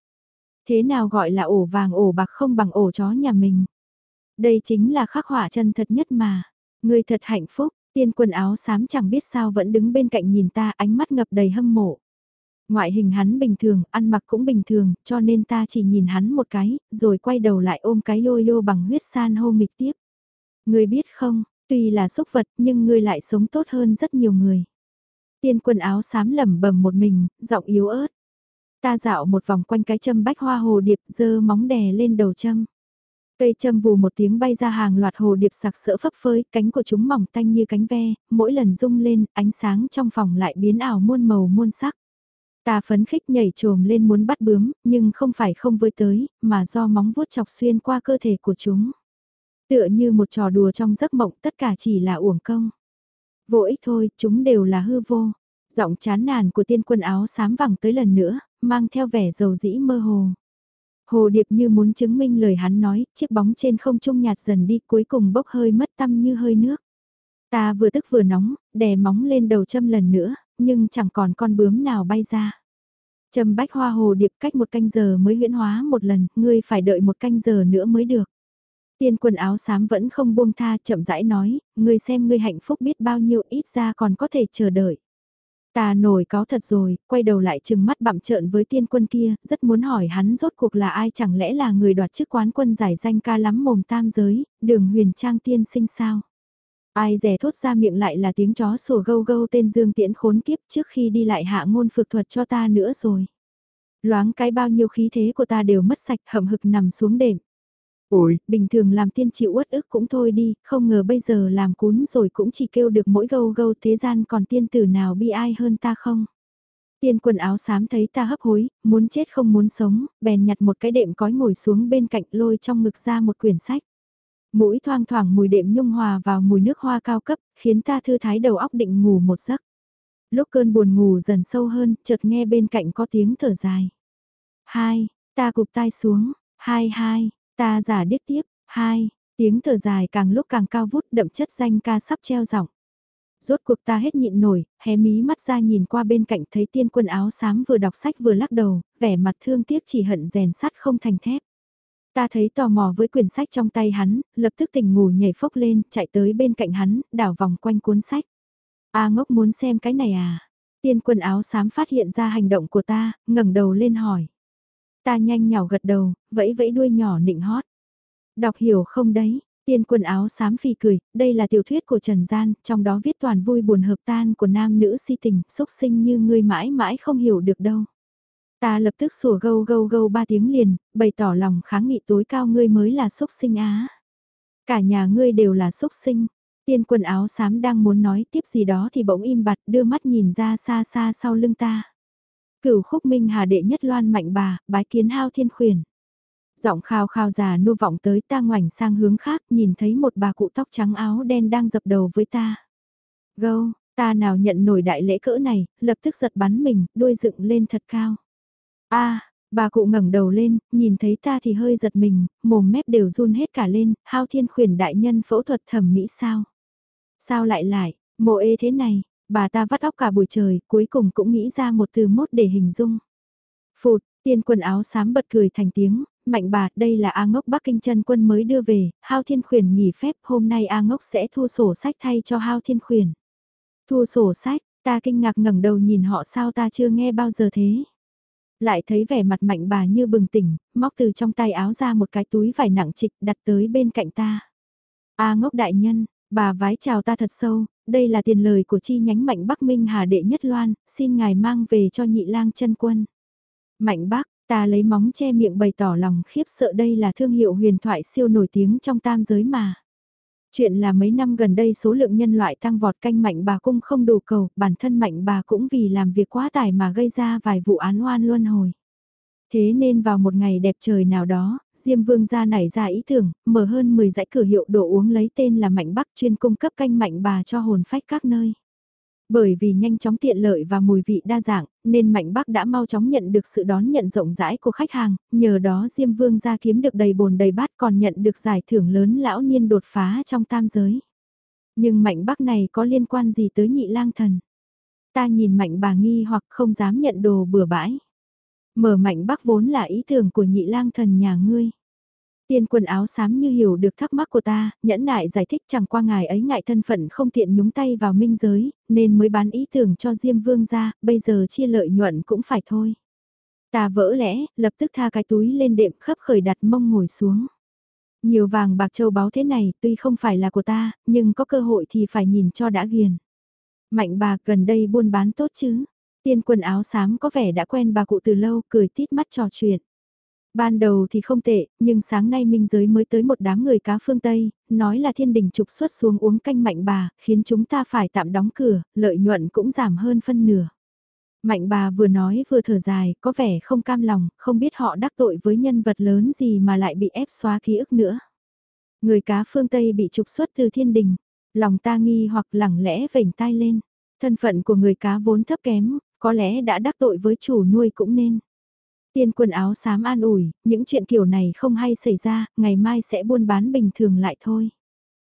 Thế nào gọi là ổ vàng ổ bạc không bằng ổ chó nhà mình. Đây chính là khắc họa chân thật nhất mà. Người thật hạnh phúc, tiên quần áo xám chẳng biết sao vẫn đứng bên cạnh nhìn ta ánh mắt ngập đầy hâm mộ. Ngoại hình hắn bình thường, ăn mặc cũng bình thường, cho nên ta chỉ nhìn hắn một cái, rồi quay đầu lại ôm cái lôi lô bằng huyết san hô nghịch tiếp. Ngươi biết không, tuy là xúc vật nhưng ngươi lại sống tốt hơn rất nhiều người. Tiên quần áo xám lẩm bẩm một mình, giọng yếu ớt. Ta dạo một vòng quanh cái châm bách hoa hồ điệp dơ móng đè lên đầu châm. Cây châm vù một tiếng bay ra hàng loạt hồ điệp sặc sỡ phấp phới, cánh của chúng mỏng tanh như cánh ve, mỗi lần rung lên, ánh sáng trong phòng lại biến ảo muôn màu muôn sắc. Ta phấn khích nhảy trồm lên muốn bắt bướm, nhưng không phải không với tới, mà do móng vuốt chọc xuyên qua cơ thể của chúng. Tựa như một trò đùa trong giấc mộng tất cả chỉ là uổng công. Vô ích thôi, chúng đều là hư vô. Giọng chán nản của tiên quân áo xám vẳng tới lần nữa, mang theo vẻ dầu dĩ mơ hồ. Hồ điệp như muốn chứng minh lời hắn nói, chiếc bóng trên không trung nhạt dần đi cuối cùng bốc hơi mất tâm như hơi nước. Ta vừa tức vừa nóng, đè móng lên đầu châm lần nữa, nhưng chẳng còn con bướm nào bay ra. Trầm bách hoa hồ điệp cách một canh giờ mới huyễn hóa một lần, ngươi phải đợi một canh giờ nữa mới được. Tiên quần áo xám vẫn không buông tha chậm rãi nói, ngươi xem ngươi hạnh phúc biết bao nhiêu ít ra còn có thể chờ đợi. Ta nổi cáo thật rồi, quay đầu lại chừng mắt bặm trợn với tiên quân kia, rất muốn hỏi hắn rốt cuộc là ai chẳng lẽ là người đoạt chức quán quân giải danh ca lắm mồm tam giới, đường huyền trang tiên sinh sao. Ai rẻ thốt ra miệng lại là tiếng chó sủa gâu gâu tên Dương Tiễn khốn kiếp trước khi đi lại hạ ngôn phược thuật cho ta nữa rồi. Loáng cái bao nhiêu khí thế của ta đều mất sạch hậm hực nằm xuống đệm. Ôi, bình thường làm tiên chịu uất ức cũng thôi đi, không ngờ bây giờ làm cún rồi cũng chỉ kêu được mỗi gâu gâu thế gian còn tiên tử nào bi ai hơn ta không. Tiên quần áo xám thấy ta hấp hối, muốn chết không muốn sống, bèn nhặt một cái đệm cói ngồi xuống bên cạnh lôi trong ngực ra một quyển sách. Mũi thoang thoảng mùi đệm nhung hòa vào mùi nước hoa cao cấp, khiến ta thư thái đầu óc định ngủ một giấc. Lúc cơn buồn ngủ dần sâu hơn, chợt nghe bên cạnh có tiếng thở dài. Hai, ta cụp tai xuống, hai hai, Ta giả điếc tiếp, hai, tiếng thở dài càng lúc càng cao vút đậm chất danh ca sắp treo giọng. Rốt cuộc ta hết nhịn nổi, hé mí mắt ra nhìn qua bên cạnh thấy tiên quân áo xám vừa đọc sách vừa lắc đầu, vẻ mặt thương tiếc chỉ hận rèn sắt không thành thép. Ta thấy tò mò với quyển sách trong tay hắn, lập tức tỉnh ngủ nhảy phốc lên, chạy tới bên cạnh hắn, đảo vòng quanh cuốn sách. A ngốc muốn xem cái này à? Tiên quân áo xám phát hiện ra hành động của ta, ngẩng đầu lên hỏi. Ta nhanh nhỏ gật đầu, vẫy vẫy đuôi nhỏ nịnh hót. Đọc hiểu không đấy, tiên quần áo xám phì cười, đây là tiểu thuyết của Trần Gian, trong đó viết toàn vui buồn hợp tan của nam nữ si tình, xúc sinh như ngươi mãi mãi không hiểu được đâu. Ta lập tức sủa gâu gâu gâu ba tiếng liền, bày tỏ lòng kháng nghị tối cao ngươi mới là xúc sinh á. Cả nhà ngươi đều là xúc sinh. Tiên quần áo xám đang muốn nói tiếp gì đó thì bỗng im bặt đưa mắt nhìn ra xa xa sau lưng ta. Cửu khúc minh hà đệ nhất loan mạnh bà, bái kiến hao thiên khuyển. Giọng khao khao già nô vọng tới ta ngoảnh sang hướng khác nhìn thấy một bà cụ tóc trắng áo đen đang dập đầu với ta. Gâu, ta nào nhận nổi đại lễ cỡ này, lập tức giật bắn mình, đuôi dựng lên thật cao a bà cụ ngẩng đầu lên, nhìn thấy ta thì hơi giật mình, mồm mép đều run hết cả lên, hao thiên khuyển đại nhân phẫu thuật thẩm mỹ sao? Sao lại lại, mồ ê thế này, bà ta vắt óc cả buổi trời, cuối cùng cũng nghĩ ra một từ mốt để hình dung. Phụt, tiên quần áo xám bật cười thành tiếng, mạnh bà, đây là A ngốc Bắc Kinh chân quân mới đưa về, hao thiên khuyển nghỉ phép, hôm nay A ngốc sẽ thu sổ sách thay cho hao thiên khuyển. Thu sổ sách, ta kinh ngạc ngẩng đầu nhìn họ sao ta chưa nghe bao giờ thế. Lại thấy vẻ mặt mạnh bà như bừng tỉnh, móc từ trong tay áo ra một cái túi vải nặng trịch đặt tới bên cạnh ta. A ngốc đại nhân, bà vái chào ta thật sâu, đây là tiền lời của chi nhánh mạnh Bắc Minh Hà Đệ Nhất Loan, xin ngài mang về cho nhị lang chân quân. Mạnh Bắc, ta lấy móng che miệng bày tỏ lòng khiếp sợ đây là thương hiệu huyền thoại siêu nổi tiếng trong tam giới mà. Chuyện là mấy năm gần đây số lượng nhân loại tăng vọt canh mạnh bà cung không đủ cầu, bản thân mạnh bà cũng vì làm việc quá tải mà gây ra vài vụ án oan luân hồi. Thế nên vào một ngày đẹp trời nào đó, Diêm Vương gia nảy ra ý tưởng, mở hơn 10 dãy cửa hiệu đồ uống lấy tên là Mạnh Bắc chuyên cung cấp canh mạnh bà cho hồn phách các nơi. Bởi vì nhanh chóng tiện lợi và mùi vị đa dạng, nên Mạnh Bắc đã mau chóng nhận được sự đón nhận rộng rãi của khách hàng, nhờ đó Diêm Vương gia kiếm được đầy bồn đầy bát còn nhận được giải thưởng lớn lão niên đột phá trong tam giới. Nhưng Mạnh Bắc này có liên quan gì tới nhị lang thần? Ta nhìn Mạnh bà nghi hoặc không dám nhận đồ bừa bãi. Mở Mạnh Bắc vốn là ý tưởng của nhị lang thần nhà ngươi. Tiên quần áo xám như hiểu được thắc mắc của ta, nhẫn nại giải thích chẳng qua ngài ấy ngại thân phận không tiện nhúng tay vào minh giới, nên mới bán ý tưởng cho Diêm Vương ra, bây giờ chia lợi nhuận cũng phải thôi. Ta vỡ lẽ, lập tức tha cái túi lên đệm khấp khởi đặt mông ngồi xuống. Nhiều vàng bạc châu báu thế này tuy không phải là của ta, nhưng có cơ hội thì phải nhìn cho đã ghiền. Mạnh bà gần đây buôn bán tốt chứ. Tiên quần áo xám có vẻ đã quen bà cụ từ lâu, cười tít mắt trò chuyện. Ban đầu thì không tệ, nhưng sáng nay minh giới mới tới một đám người cá phương Tây, nói là thiên đình trục xuất xuống uống canh mạnh bà, khiến chúng ta phải tạm đóng cửa, lợi nhuận cũng giảm hơn phân nửa. Mạnh bà vừa nói vừa thở dài, có vẻ không cam lòng, không biết họ đắc tội với nhân vật lớn gì mà lại bị ép xóa ký ức nữa. Người cá phương Tây bị trục xuất từ thiên đình, lòng ta nghi hoặc lẳng lẽ vểnh tai lên. Thân phận của người cá vốn thấp kém, có lẽ đã đắc tội với chủ nuôi cũng nên. Tiên quần áo xám an ủi, những chuyện kiểu này không hay xảy ra, ngày mai sẽ buôn bán bình thường lại thôi.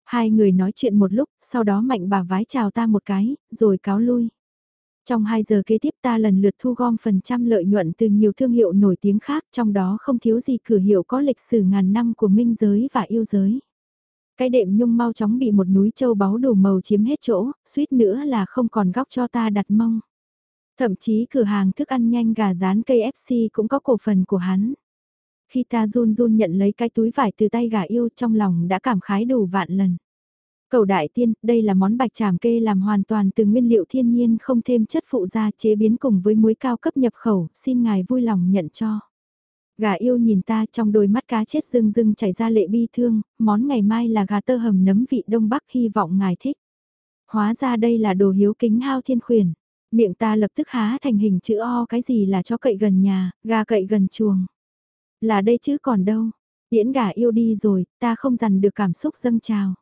Hai người nói chuyện một lúc, sau đó mạnh bà vái chào ta một cái, rồi cáo lui. Trong 2 giờ kế tiếp ta lần lượt thu gom phần trăm lợi nhuận từ nhiều thương hiệu nổi tiếng khác, trong đó không thiếu gì cửa hiệu có lịch sử ngàn năm của minh giới và yêu giới. Cái đệm nhung mau chóng bị một núi châu báu đủ màu chiếm hết chỗ, suýt nữa là không còn góc cho ta đặt mông. Thậm chí cửa hàng thức ăn nhanh gà rán KFC cũng có cổ phần của hắn. Khi ta run run nhận lấy cái túi vải từ tay gà yêu trong lòng đã cảm khái đủ vạn lần. Cầu đại tiên, đây là món bạch tràm kê làm hoàn toàn từ nguyên liệu thiên nhiên không thêm chất phụ gia chế biến cùng với muối cao cấp nhập khẩu, xin ngài vui lòng nhận cho. Gà yêu nhìn ta trong đôi mắt cá chết rưng rưng chảy ra lệ bi thương, món ngày mai là gà tơ hầm nấm vị đông bắc hy vọng ngài thích. Hóa ra đây là đồ hiếu kính hao thiên khuyển. Miệng ta lập tức há thành hình chữ O cái gì là cho cậy gần nhà, gà cậy gần chuồng. Là đây chứ còn đâu. Điễn gà yêu đi rồi, ta không dằn được cảm xúc dâng trào.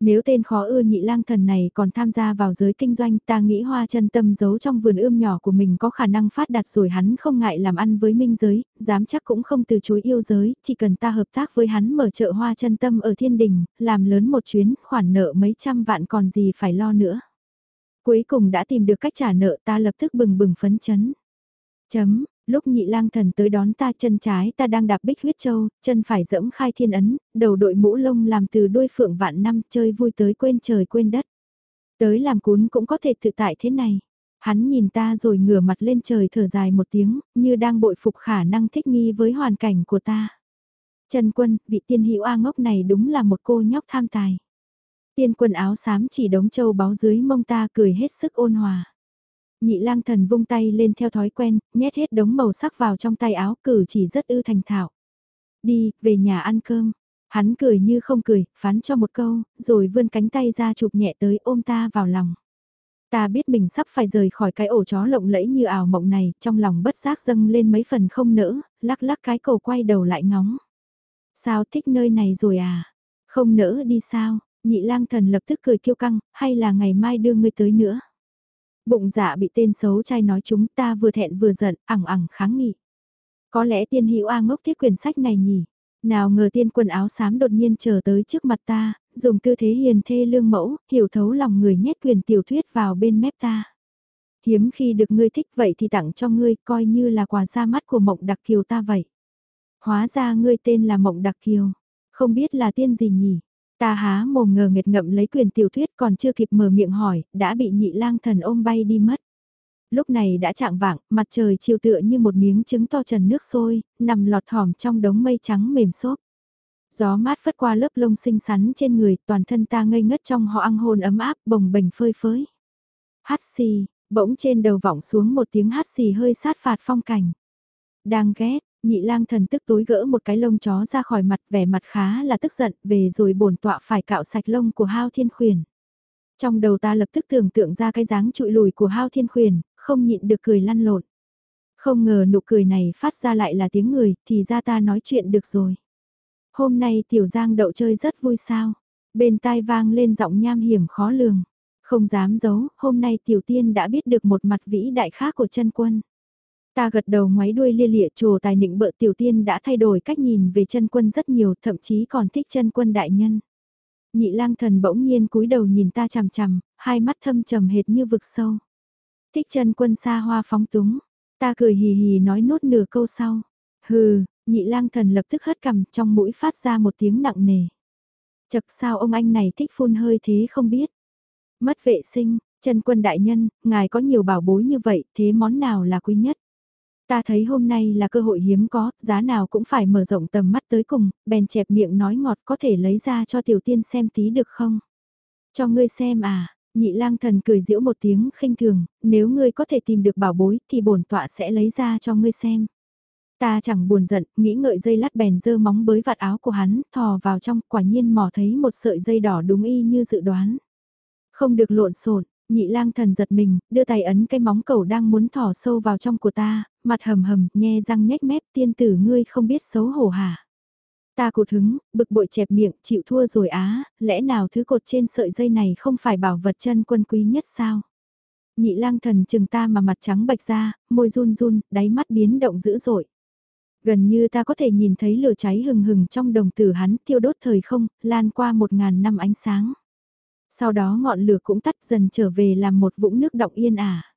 Nếu tên khó ưa nhị lang thần này còn tham gia vào giới kinh doanh ta nghĩ hoa chân tâm giấu trong vườn ươm nhỏ của mình có khả năng phát đạt rồi hắn không ngại làm ăn với minh giới, dám chắc cũng không từ chối yêu giới, chỉ cần ta hợp tác với hắn mở chợ hoa chân tâm ở thiên đình, làm lớn một chuyến, khoản nợ mấy trăm vạn còn gì phải lo nữa. Cuối cùng đã tìm được cách trả nợ ta lập tức bừng bừng phấn chấn. Chấm, lúc nhị lang thần tới đón ta chân trái ta đang đạp bích huyết châu, chân phải dẫm khai thiên ấn, đầu đội mũ lông làm từ đôi phượng vạn năm chơi vui tới quên trời quên đất. Tới làm cún cũng có thể tự tại thế này. Hắn nhìn ta rồi ngửa mặt lên trời thở dài một tiếng, như đang bội phục khả năng thích nghi với hoàn cảnh của ta. Trần Quân, vị tiên hữu A ngốc này đúng là một cô nhóc tham tài. Tiên quần áo xám chỉ đống châu báu dưới mông ta cười hết sức ôn hòa. Nhị lang thần vung tay lên theo thói quen, nhét hết đống màu sắc vào trong tay áo cử chỉ rất ư thành thạo. Đi, về nhà ăn cơm. Hắn cười như không cười, phán cho một câu, rồi vươn cánh tay ra chụp nhẹ tới ôm ta vào lòng. Ta biết mình sắp phải rời khỏi cái ổ chó lộng lẫy như ảo mộng này, trong lòng bất giác dâng lên mấy phần không nỡ, lắc lắc cái cổ quay đầu lại ngóng. Sao thích nơi này rồi à? Không nỡ đi sao? Nhị lang thần lập tức cười kiêu căng, hay là ngày mai đưa ngươi tới nữa. Bụng dạ bị tên xấu trai nói chúng ta vừa thẹn vừa giận, ẳng ẳng kháng nghị. Có lẽ tiên hữu A ngốc thiết quyển sách này nhỉ? Nào ngờ tiên quần áo xám đột nhiên trở tới trước mặt ta, dùng tư thế hiền thê lương mẫu, hiểu thấu lòng người nhét quyền tiểu thuyết vào bên mép ta. Hiếm khi được ngươi thích vậy thì tặng cho ngươi coi như là quà ra mắt của mộng đặc kiều ta vậy. Hóa ra ngươi tên là mộng đặc kiều, không biết là tiên gì nhỉ? Ta há mồm ngờ nghệt ngậm lấy quyền tiểu thuyết còn chưa kịp mở miệng hỏi, đã bị nhị lang thần ôm bay đi mất lúc này đã trạng vạng, mặt trời chiều tựa như một miếng trứng to trần nước sôi, nằm lọt thỏm trong đống mây trắng mềm xốp. Gió mát phất qua lớp lông xinh xắn trên người, toàn thân ta ngây ngất trong họ ăn hồn ấm áp, bồng bềnh phơi phới. Hát xì, bỗng trên đầu vọng xuống một tiếng hát xì hơi sát phạt phong cảnh. Đang ghét, nhị lang thần tức tối gỡ một cái lông chó ra khỏi mặt vẻ mặt khá là tức giận, về rồi bổn tọa phải cạo sạch lông của hao thiên khuyển. Trong đầu ta lập tức tưởng tượng ra cái dáng trụi lùi của hao thiên khuyển, không nhịn được cười lăn lộn. Không ngờ nụ cười này phát ra lại là tiếng người, thì ra ta nói chuyện được rồi. Hôm nay tiểu giang đậu chơi rất vui sao. Bên tai vang lên giọng nham hiểm khó lường. Không dám giấu, hôm nay tiểu tiên đã biết được một mặt vĩ đại khác của chân quân. Ta gật đầu ngoáy đuôi lia lịa trồ tài nịnh bợ tiểu tiên đã thay đổi cách nhìn về chân quân rất nhiều, thậm chí còn thích chân quân đại nhân. Nhị lang thần bỗng nhiên cúi đầu nhìn ta chằm chằm, hai mắt thâm trầm hệt như vực sâu. Thích chân quân xa hoa phóng túng. Ta cười hì hì nói nốt nửa câu sau. Hừ, nhị lang thần lập tức hất cằm trong mũi phát ra một tiếng nặng nề. Chật sao ông anh này thích phun hơi thế không biết. Mất vệ sinh, chân quân đại nhân, ngài có nhiều bảo bối như vậy, thế món nào là quý nhất? Ta thấy hôm nay là cơ hội hiếm có, giá nào cũng phải mở rộng tầm mắt tới cùng, bèn chẹp miệng nói ngọt có thể lấy ra cho tiểu tiên xem tí được không? Cho ngươi xem à, Nhị lang thần cười giễu một tiếng khinh thường, nếu ngươi có thể tìm được bảo bối thì bổn tọa sẽ lấy ra cho ngươi xem. Ta chẳng buồn giận, nghĩ ngợi dây lát bèn dơ móng bới vạt áo của hắn, thò vào trong, quả nhiên mò thấy một sợi dây đỏ đúng y như dự đoán. Không được lộn xộn, nhị lang thần giật mình, đưa tay ấn cái móng cầu đang muốn thò sâu vào trong của ta, mặt hầm hầm, nhe răng nhếch mép tiên tử ngươi không biết xấu hổ hả. Ta cụt hứng, bực bội chẹp miệng, chịu thua rồi á, lẽ nào thứ cột trên sợi dây này không phải bảo vật chân quân quý nhất sao? Nhị lang thần chừng ta mà mặt trắng bạch ra, môi run run, đáy mắt biến động dữ dội. Gần như ta có thể nhìn thấy lửa cháy hừng hừng trong đồng tử hắn tiêu đốt thời không, lan qua một ngàn năm ánh sáng. Sau đó ngọn lửa cũng tắt dần trở về làm một vũng nước động yên ả.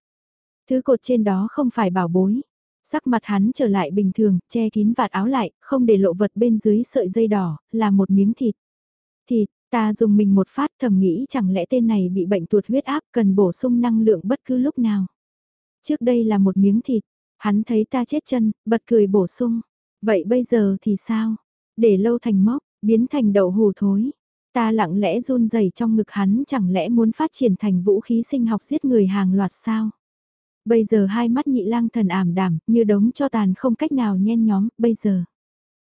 Thứ cột trên đó không phải bảo bối, Sắc mặt hắn trở lại bình thường, che kín vạt áo lại, không để lộ vật bên dưới sợi dây đỏ, là một miếng thịt. Thịt, ta dùng mình một phát thầm nghĩ chẳng lẽ tên này bị bệnh tuột huyết áp cần bổ sung năng lượng bất cứ lúc nào. Trước đây là một miếng thịt, hắn thấy ta chết chân, bật cười bổ sung. Vậy bây giờ thì sao? Để lâu thành mốc, biến thành đậu hù thối. Ta lặng lẽ run rẩy trong ngực hắn chẳng lẽ muốn phát triển thành vũ khí sinh học giết người hàng loạt sao? Bây giờ hai mắt nhị lang thần ảm đảm, như đống cho tàn không cách nào nhen nhóm, bây giờ.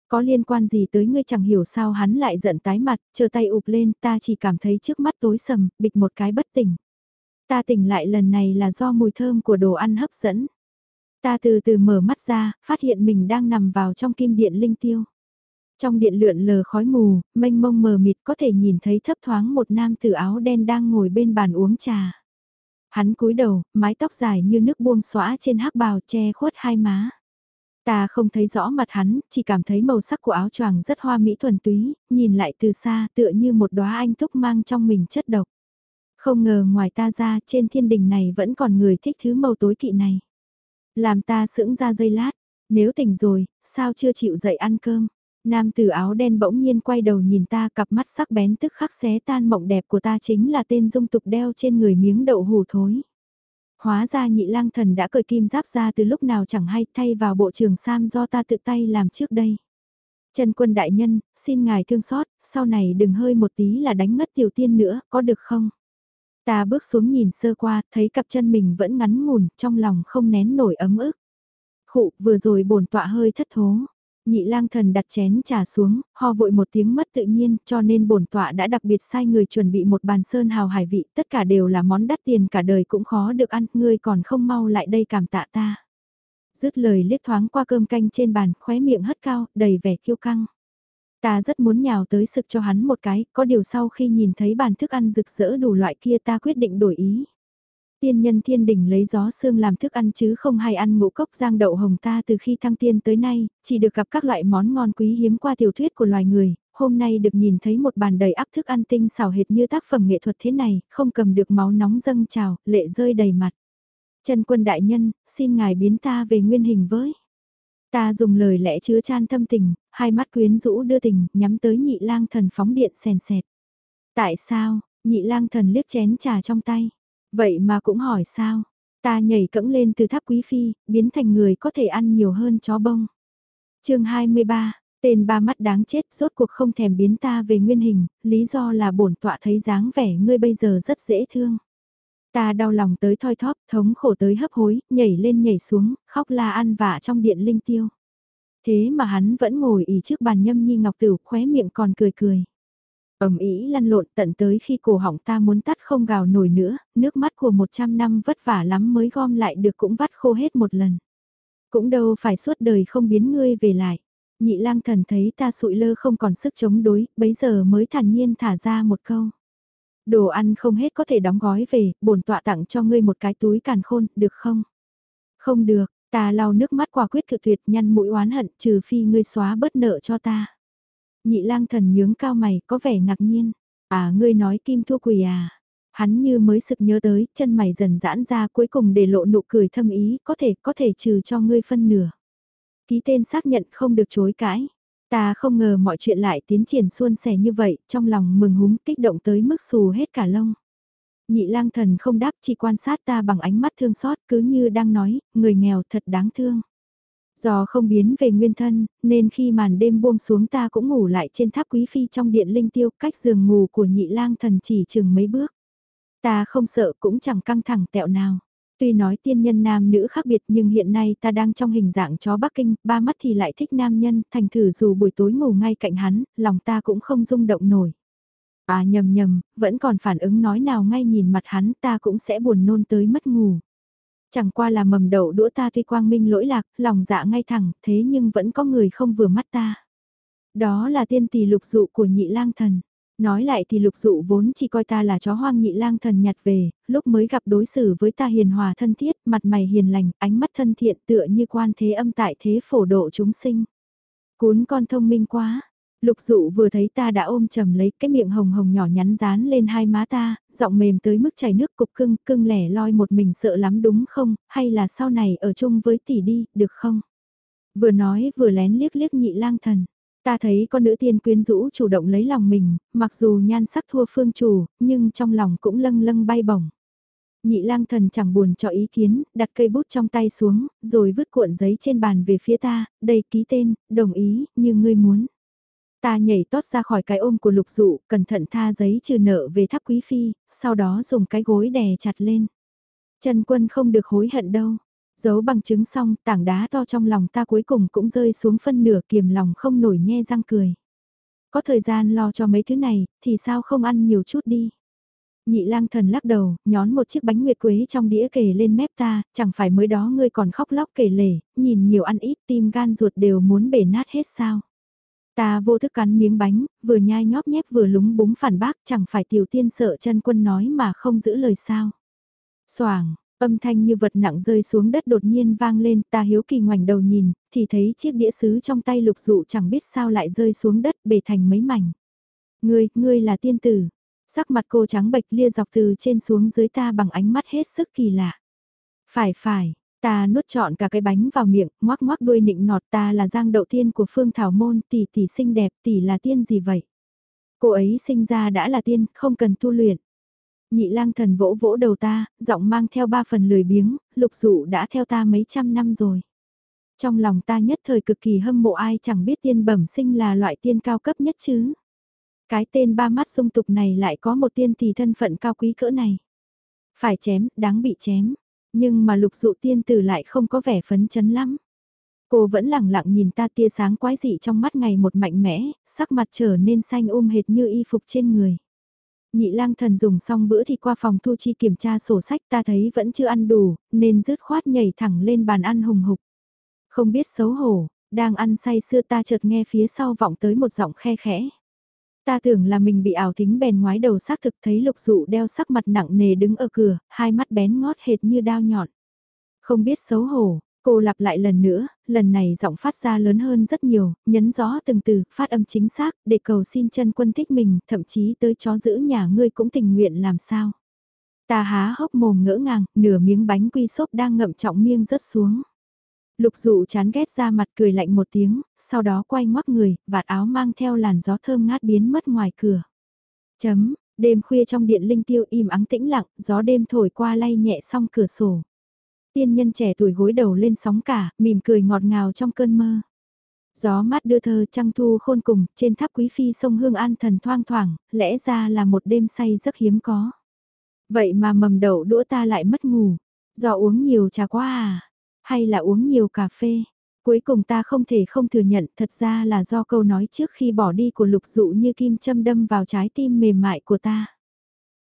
Có liên quan gì tới ngươi chẳng hiểu sao hắn lại giận tái mặt, chờ tay ụp lên, ta chỉ cảm thấy trước mắt tối sầm, bịch một cái bất tỉnh. Ta tỉnh lại lần này là do mùi thơm của đồ ăn hấp dẫn. Ta từ từ mở mắt ra, phát hiện mình đang nằm vào trong kim điện linh tiêu. Trong điện lượn lờ khói mù, mênh mông mờ mịt có thể nhìn thấy thấp thoáng một nam tử áo đen đang ngồi bên bàn uống trà. Hắn cúi đầu, mái tóc dài như nước buông xõa trên hắc bào che khuất hai má. Ta không thấy rõ mặt hắn, chỉ cảm thấy màu sắc của áo choàng rất hoa mỹ thuần túy, nhìn lại từ xa tựa như một đóa anh túc mang trong mình chất độc. Không ngờ ngoài ta ra trên thiên đình này vẫn còn người thích thứ màu tối kỵ này. Làm ta sững ra giây lát, nếu tỉnh rồi, sao chưa chịu dậy ăn cơm? Nam tử áo đen bỗng nhiên quay đầu nhìn ta cặp mắt sắc bén tức khắc xé tan mộng đẹp của ta chính là tên dung tục đeo trên người miếng đậu hù thối. Hóa ra nhị lang thần đã cởi kim giáp ra từ lúc nào chẳng hay thay vào bộ trường sam do ta tự tay làm trước đây. Trần quân đại nhân, xin ngài thương xót, sau này đừng hơi một tí là đánh mất tiểu tiên nữa, có được không? Ta bước xuống nhìn sơ qua, thấy cặp chân mình vẫn ngắn ngủn, trong lòng không nén nổi ấm ức. Khụ, vừa rồi bổn tọa hơi thất thố. Nhị lang thần đặt chén trà xuống, ho vội một tiếng mất tự nhiên cho nên bổn tọa đã đặc biệt sai người chuẩn bị một bàn sơn hào hải vị, tất cả đều là món đắt tiền cả đời cũng khó được ăn, ngươi còn không mau lại đây cảm tạ ta. Dứt lời liếc thoáng qua cơm canh trên bàn, khóe miệng hất cao, đầy vẻ kiêu căng. Ta rất muốn nhào tới sực cho hắn một cái, có điều sau khi nhìn thấy bàn thức ăn rực rỡ đủ loại kia ta quyết định đổi ý. Tiên nhân thiên đỉnh lấy gió xương làm thức ăn chứ không hay ăn ngũ cốc giang đậu hồng ta từ khi thăng tiên tới nay, chỉ được gặp các loại món ngon quý hiếm qua tiểu thuyết của loài người, hôm nay được nhìn thấy một bàn đầy áp thức ăn tinh xảo hệt như tác phẩm nghệ thuật thế này, không cầm được máu nóng dâng trào, lệ rơi đầy mặt. Chân quân đại nhân, xin ngài biến ta về nguyên hình với. Ta dùng lời lẽ chứa chan thâm tình, hai mắt quyến rũ đưa tình, nhắm tới nhị lang thần phóng điện sèn sẹt. Tại sao, nhị lang thần liếc chén trà trong tay. Vậy mà cũng hỏi sao, ta nhảy cẫng lên từ tháp quý phi, biến thành người có thể ăn nhiều hơn chó bông. chương 23, tên ba mắt đáng chết rốt cuộc không thèm biến ta về nguyên hình, lý do là bổn tọa thấy dáng vẻ ngươi bây giờ rất dễ thương. Ta đau lòng tới thoi thóp, thống khổ tới hấp hối, nhảy lên nhảy xuống, khóc la ăn vạ trong điện linh tiêu. Thế mà hắn vẫn ngồi ỉ trước bàn nhâm nhi ngọc tử khóe miệng còn cười cười ầm ĩ lăn lộn tận tới khi cổ họng ta muốn tắt không gào nổi nữa, nước mắt của 100 năm vất vả lắm mới gom lại được cũng vắt khô hết một lần. Cũng đâu phải suốt đời không biến ngươi về lại. Nhị lang thần thấy ta sụi lơ không còn sức chống đối, bấy giờ mới thản nhiên thả ra một câu. Đồ ăn không hết có thể đóng gói về, bổn tọa tặng cho ngươi một cái túi càn khôn, được không? Không được, ta lau nước mắt quả quyết cự tuyệt nhăn mũi oán hận trừ phi ngươi xóa bớt nợ cho ta. Nhị lang thần nhướng cao mày, có vẻ ngạc nhiên. À ngươi nói kim thua quỳ à. Hắn như mới sực nhớ tới, chân mày dần giãn ra cuối cùng để lộ nụ cười thâm ý, có thể, có thể trừ cho ngươi phân nửa. Ký tên xác nhận không được chối cãi. Ta không ngờ mọi chuyện lại tiến triển suôn sẻ như vậy, trong lòng mừng húm kích động tới mức xù hết cả lông. Nhị lang thần không đáp chỉ quan sát ta bằng ánh mắt thương xót cứ như đang nói, người nghèo thật đáng thương. Do không biến về nguyên thân, nên khi màn đêm buông xuống ta cũng ngủ lại trên tháp quý phi trong điện linh tiêu cách giường ngủ của nhị lang thần chỉ chừng mấy bước. Ta không sợ cũng chẳng căng thẳng tẹo nào. Tuy nói tiên nhân nam nữ khác biệt nhưng hiện nay ta đang trong hình dạng chó Bắc Kinh, ba mắt thì lại thích nam nhân, thành thử dù buổi tối ngủ ngay cạnh hắn, lòng ta cũng không rung động nổi. À nhầm nhầm, vẫn còn phản ứng nói nào ngay nhìn mặt hắn ta cũng sẽ buồn nôn tới mất ngủ. Chẳng qua là mầm đậu đũa ta tuy quang minh lỗi lạc, lòng dạ ngay thẳng, thế nhưng vẫn có người không vừa mắt ta. Đó là tiên tỷ lục dụ của nhị lang thần. Nói lại thì lục dụ vốn chỉ coi ta là chó hoang nhị lang thần nhặt về, lúc mới gặp đối xử với ta hiền hòa thân thiết, mặt mày hiền lành, ánh mắt thân thiện tựa như quan thế âm tại thế phổ độ chúng sinh. Cún con thông minh quá, Lục dụ vừa thấy ta đã ôm chầm lấy cái miệng hồng hồng nhỏ nhắn dán lên hai má ta, giọng mềm tới mức chảy nước cục cưng, cưng lẻ loi một mình sợ lắm đúng không, hay là sau này ở chung với tỷ đi, được không? Vừa nói vừa lén liếc liếc nhị lang thần. Ta thấy con nữ tiên quyến rũ chủ động lấy lòng mình, mặc dù nhan sắc thua phương chủ, nhưng trong lòng cũng lâng lâng bay bổng. Nhị lang thần chẳng buồn cho ý kiến, đặt cây bút trong tay xuống, rồi vứt cuộn giấy trên bàn về phía ta, đây ký tên, đồng ý, như ngươi muốn. Ta nhảy tót ra khỏi cái ôm của lục dụ, cẩn thận tha giấy trừ nợ về tháp quý phi, sau đó dùng cái gối đè chặt lên. Trần quân không được hối hận đâu. Giấu bằng chứng xong, tảng đá to trong lòng ta cuối cùng cũng rơi xuống phân nửa kiềm lòng không nổi nhe răng cười. Có thời gian lo cho mấy thứ này, thì sao không ăn nhiều chút đi. Nhị lang thần lắc đầu, nhón một chiếc bánh nguyệt quế trong đĩa kề lên mép ta, chẳng phải mới đó ngươi còn khóc lóc kể lể, nhìn nhiều ăn ít tim gan ruột đều muốn bể nát hết sao. Ta vô thức cắn miếng bánh, vừa nhai nhóp nhép vừa lúng búng phản bác chẳng phải tiểu tiên sợ chân quân nói mà không giữ lời sao. Soảng, âm thanh như vật nặng rơi xuống đất đột nhiên vang lên ta hiếu kỳ ngoảnh đầu nhìn, thì thấy chiếc đĩa sứ trong tay lục dụ chẳng biết sao lại rơi xuống đất bể thành mấy mảnh. Ngươi, ngươi là tiên tử. Sắc mặt cô trắng bệch lia dọc từ trên xuống dưới ta bằng ánh mắt hết sức kỳ lạ. Phải phải, Ta nuốt trọn cả cái bánh vào miệng, ngoác ngoác đuôi nịnh nọt ta là giang đậu tiên của Phương Thảo Môn, tỷ tỷ xinh đẹp, tỷ là tiên gì vậy? Cô ấy sinh ra đã là tiên, không cần tu luyện. Nhị lang thần vỗ vỗ đầu ta, giọng mang theo ba phần lười biếng, lục dụ đã theo ta mấy trăm năm rồi. Trong lòng ta nhất thời cực kỳ hâm mộ ai chẳng biết tiên bẩm sinh là loại tiên cao cấp nhất chứ. Cái tên ba mắt dung tục này lại có một tiên tỷ thân phận cao quý cỡ này. Phải chém, đáng bị chém nhưng mà lục dụ tiên tử lại không có vẻ phấn chấn lắm. Cô vẫn lẳng lặng nhìn ta tia sáng quái dị trong mắt ngày một mạnh mẽ, sắc mặt trở nên xanh um hệt như y phục trên người. Nhị lang thần dùng xong bữa thì qua phòng thu chi kiểm tra sổ sách ta thấy vẫn chưa ăn đủ, nên rứt khoát nhảy thẳng lên bàn ăn hùng hục. Không biết xấu hổ, đang ăn say sưa ta chợt nghe phía sau vọng tới một giọng khe khẽ. Ta tưởng là mình bị ảo tính bèn ngoái đầu xác thực thấy lục dụ đeo sắc mặt nặng nề đứng ở cửa, hai mắt bén ngót hệt như đao nhọn. Không biết xấu hổ, cô lặp lại lần nữa, lần này giọng phát ra lớn hơn rất nhiều, nhấn rõ từng từ, phát âm chính xác, để cầu xin chân quân thích mình, thậm chí tới chó giữ nhà ngươi cũng tình nguyện làm sao. Ta há hốc mồm ngỡ ngàng, nửa miếng bánh quy xốp đang ngậm trọng miêng rớt xuống. Lục dụ chán ghét ra mặt cười lạnh một tiếng, sau đó quay ngoắc người, vạt áo mang theo làn gió thơm ngát biến mất ngoài cửa. Chấm, đêm khuya trong điện linh tiêu im ắng tĩnh lặng, gió đêm thổi qua lay nhẹ song cửa sổ. Tiên nhân trẻ tuổi gối đầu lên sóng cả, mỉm cười ngọt ngào trong cơn mơ. Gió mát đưa thơ trăng thu khôn cùng, trên tháp quý phi sông Hương An thần thoang thoảng, lẽ ra là một đêm say rất hiếm có. Vậy mà mầm đậu đũa ta lại mất ngủ, do uống nhiều trà quá à, hay là uống nhiều cà phê. Cuối cùng ta không thể không thừa nhận thật ra là do câu nói trước khi bỏ đi của lục dụ như kim châm đâm vào trái tim mềm mại của ta.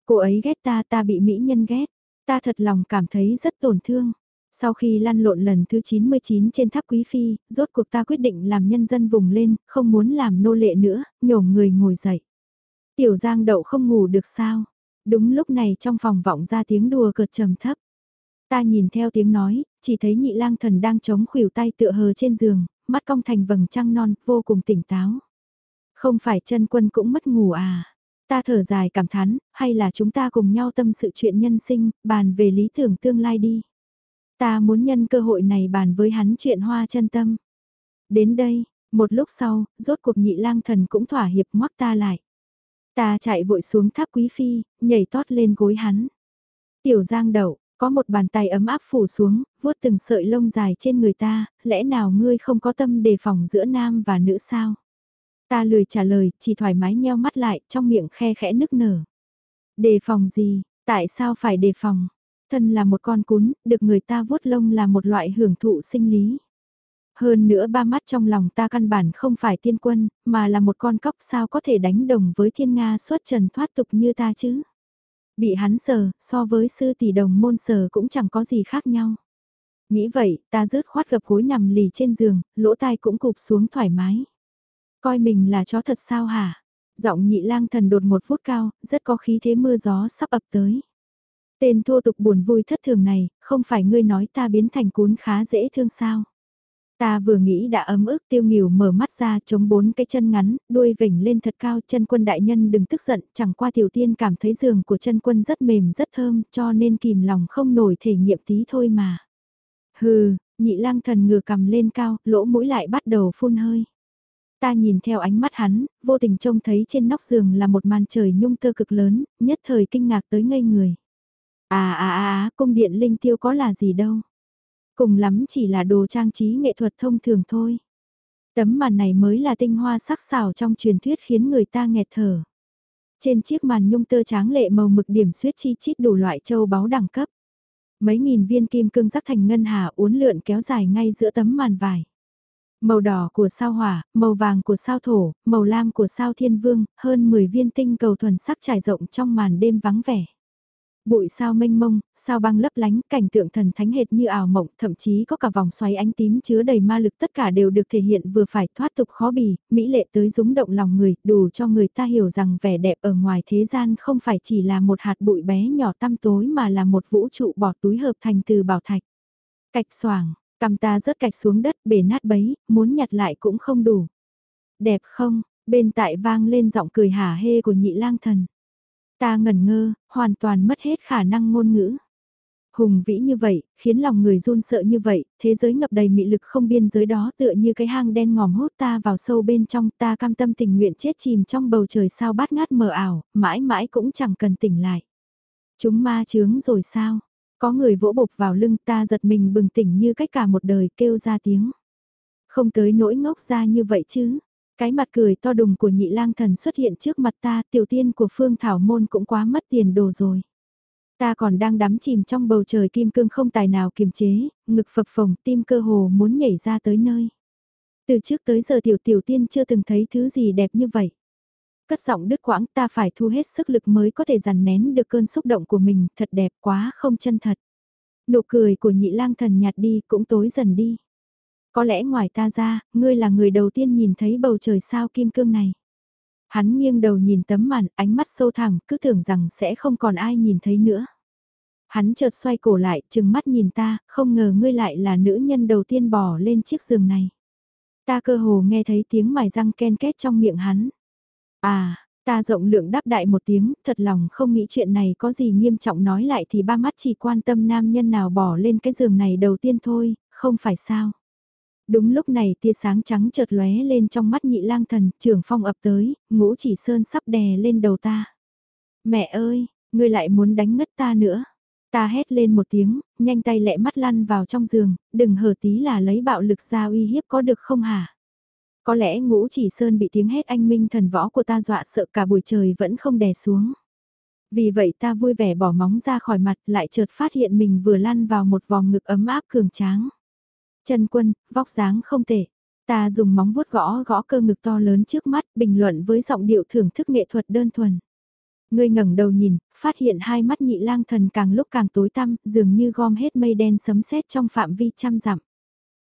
Cô ấy ghét ta ta bị mỹ nhân ghét, ta thật lòng cảm thấy rất tổn thương. Sau khi lăn lộn lần thứ 99 trên tháp quý phi, rốt cuộc ta quyết định làm nhân dân vùng lên, không muốn làm nô lệ nữa, nhổm người ngồi dậy. Tiểu giang đậu không ngủ được sao? Đúng lúc này trong phòng vọng ra tiếng đùa cợt trầm thấp. Ta nhìn theo tiếng nói, chỉ thấy nhị lang thần đang chống khuỷu tay tựa hờ trên giường, mắt cong thành vầng trăng non, vô cùng tỉnh táo. Không phải chân quân cũng mất ngủ à? Ta thở dài cảm thán, hay là chúng ta cùng nhau tâm sự chuyện nhân sinh, bàn về lý tưởng tương lai đi. Ta muốn nhân cơ hội này bàn với hắn chuyện hoa chân tâm. Đến đây, một lúc sau, rốt cuộc nhị lang thần cũng thỏa hiệp ngoắc ta lại. Ta chạy vội xuống tháp quý phi, nhảy tót lên gối hắn. Tiểu giang đậu, có một bàn tay ấm áp phủ xuống, vuốt từng sợi lông dài trên người ta, lẽ nào ngươi không có tâm đề phòng giữa nam và nữ sao? Ta lười trả lời, chỉ thoải mái nheo mắt lại, trong miệng khe khẽ nức nở. Đề phòng gì, tại sao phải đề phòng? Thân là một con cún, được người ta vuốt lông là một loại hưởng thụ sinh lý. Hơn nữa ba mắt trong lòng ta căn bản không phải tiên quân, mà là một con cóc sao có thể đánh đồng với thiên Nga xuất trần thoát tục như ta chứ. Bị hắn sờ, so với sư tỷ đồng môn sờ cũng chẳng có gì khác nhau. Nghĩ vậy, ta rớt khoát gập gối nằm lì trên giường, lỗ tai cũng cụp xuống thoải mái. Coi mình là chó thật sao hả? Giọng nhị lang thần đột một phút cao, rất có khí thế mưa gió sắp ập tới. Tên thô tục buồn vui thất thường này, không phải ngươi nói ta biến thành cún khá dễ thương sao? Ta vừa nghĩ đã ấm ức tiêu nghỉu mở mắt ra chống bốn cái chân ngắn, đuôi vểnh lên thật cao chân quân đại nhân đừng tức giận, chẳng qua tiểu tiên cảm thấy giường của chân quân rất mềm rất thơm cho nên kìm lòng không nổi thể nghiệm tí thôi mà. Hừ, nhị lang thần ngừa cầm lên cao, lỗ mũi lại bắt đầu phun hơi. Ta nhìn theo ánh mắt hắn, vô tình trông thấy trên nóc giường là một màn trời nhung tơ cực lớn, nhất thời kinh ngạc tới ngây người. À à à, à cung điện linh tiêu có là gì đâu. Cùng lắm chỉ là đồ trang trí nghệ thuật thông thường thôi. Tấm màn này mới là tinh hoa sắc sảo trong truyền thuyết khiến người ta nghẹt thở. Trên chiếc màn nhung tơ tráng lệ màu mực điểm suyết chi chít đủ loại châu báu đẳng cấp. Mấy nghìn viên kim cương rắc thành ngân hà uốn lượn kéo dài ngay giữa tấm màn vải. Màu đỏ của sao hỏa, màu vàng của sao thổ, màu lam của sao thiên vương, hơn 10 viên tinh cầu thuần sắc trải rộng trong màn đêm vắng vẻ. Bụi sao mênh mông, sao băng lấp lánh, cảnh tượng thần thánh hệt như ảo mộng, thậm chí có cả vòng xoáy ánh tím chứa đầy ma lực tất cả đều được thể hiện vừa phải thoát tục khó bì, mỹ lệ tới rúng động lòng người, đủ cho người ta hiểu rằng vẻ đẹp ở ngoài thế gian không phải chỉ là một hạt bụi bé nhỏ tăm tối mà là một vũ trụ bỏ túi hợp thành từ bảo thạch. Cạch xoảng, cầm ta rớt cạch xuống đất bể nát bấy, muốn nhặt lại cũng không đủ. Đẹp không, bên tại vang lên giọng cười hả hê của nhị lang thần. Ta ngẩn ngơ, hoàn toàn mất hết khả năng ngôn ngữ. Hùng vĩ như vậy, khiến lòng người run sợ như vậy, thế giới ngập đầy mị lực không biên giới đó tựa như cái hang đen ngòm hút ta vào sâu bên trong ta cam tâm tình nguyện chết chìm trong bầu trời sao bát ngát mờ ảo, mãi mãi cũng chẳng cần tỉnh lại. Chúng ma chướng rồi sao? Có người vỗ bộc vào lưng ta giật mình bừng tỉnh như cách cả một đời kêu ra tiếng. Không tới nỗi ngốc ra như vậy chứ, cái mặt cười to đùng của nhị lang thần xuất hiện trước mặt ta, tiểu tiên của Phương Thảo Môn cũng quá mất tiền đồ rồi. Ta còn đang đắm chìm trong bầu trời kim cương không tài nào kiềm chế, ngực phập phồng tim cơ hồ muốn nhảy ra tới nơi. Từ trước tới giờ tiểu tiểu tiên chưa từng thấy thứ gì đẹp như vậy. Cất giọng đứt quãng ta phải thu hết sức lực mới có thể dằn nén được cơn xúc động của mình, thật đẹp quá không chân thật. Nụ cười của nhị lang thần nhạt đi cũng tối dần đi. Có lẽ ngoài ta ra, ngươi là người đầu tiên nhìn thấy bầu trời sao kim cương này. Hắn nghiêng đầu nhìn tấm màn, ánh mắt sâu thẳm, cứ tưởng rằng sẽ không còn ai nhìn thấy nữa. Hắn chợt xoay cổ lại, chừng mắt nhìn ta, không ngờ ngươi lại là nữ nhân đầu tiên bỏ lên chiếc giường này. Ta cơ hồ nghe thấy tiếng mài răng ken két trong miệng hắn. À, ta rộng lượng đáp đại một tiếng, thật lòng không nghĩ chuyện này có gì nghiêm trọng nói lại thì ba mắt chỉ quan tâm nam nhân nào bỏ lên cái giường này đầu tiên thôi, không phải sao. Đúng lúc này tia sáng trắng chợt lóe lên trong mắt nhị lang thần, trưởng phong ập tới, ngũ chỉ sơn sắp đè lên đầu ta. Mẹ ơi, ngươi lại muốn đánh ngất ta nữa. Ta hét lên một tiếng, nhanh tay lẹ mắt lăn vào trong giường, đừng hờ tí là lấy bạo lực ra uy hiếp có được không hả? Có lẽ ngũ chỉ sơn bị tiếng hét anh minh thần võ của ta dọa sợ cả buổi trời vẫn không đè xuống. Vì vậy ta vui vẻ bỏ móng ra khỏi mặt lại chợt phát hiện mình vừa lăn vào một vòng ngực ấm áp cường tráng. Trần quân, vóc dáng không tệ. Ta dùng móng vuốt gõ gõ cơ ngực to lớn trước mắt bình luận với giọng điệu thưởng thức nghệ thuật đơn thuần. Ngươi ngẩng đầu nhìn, phát hiện hai mắt nhị lang thần càng lúc càng tối tăm, dường như gom hết mây đen sấm sét trong phạm vi trăm dặm.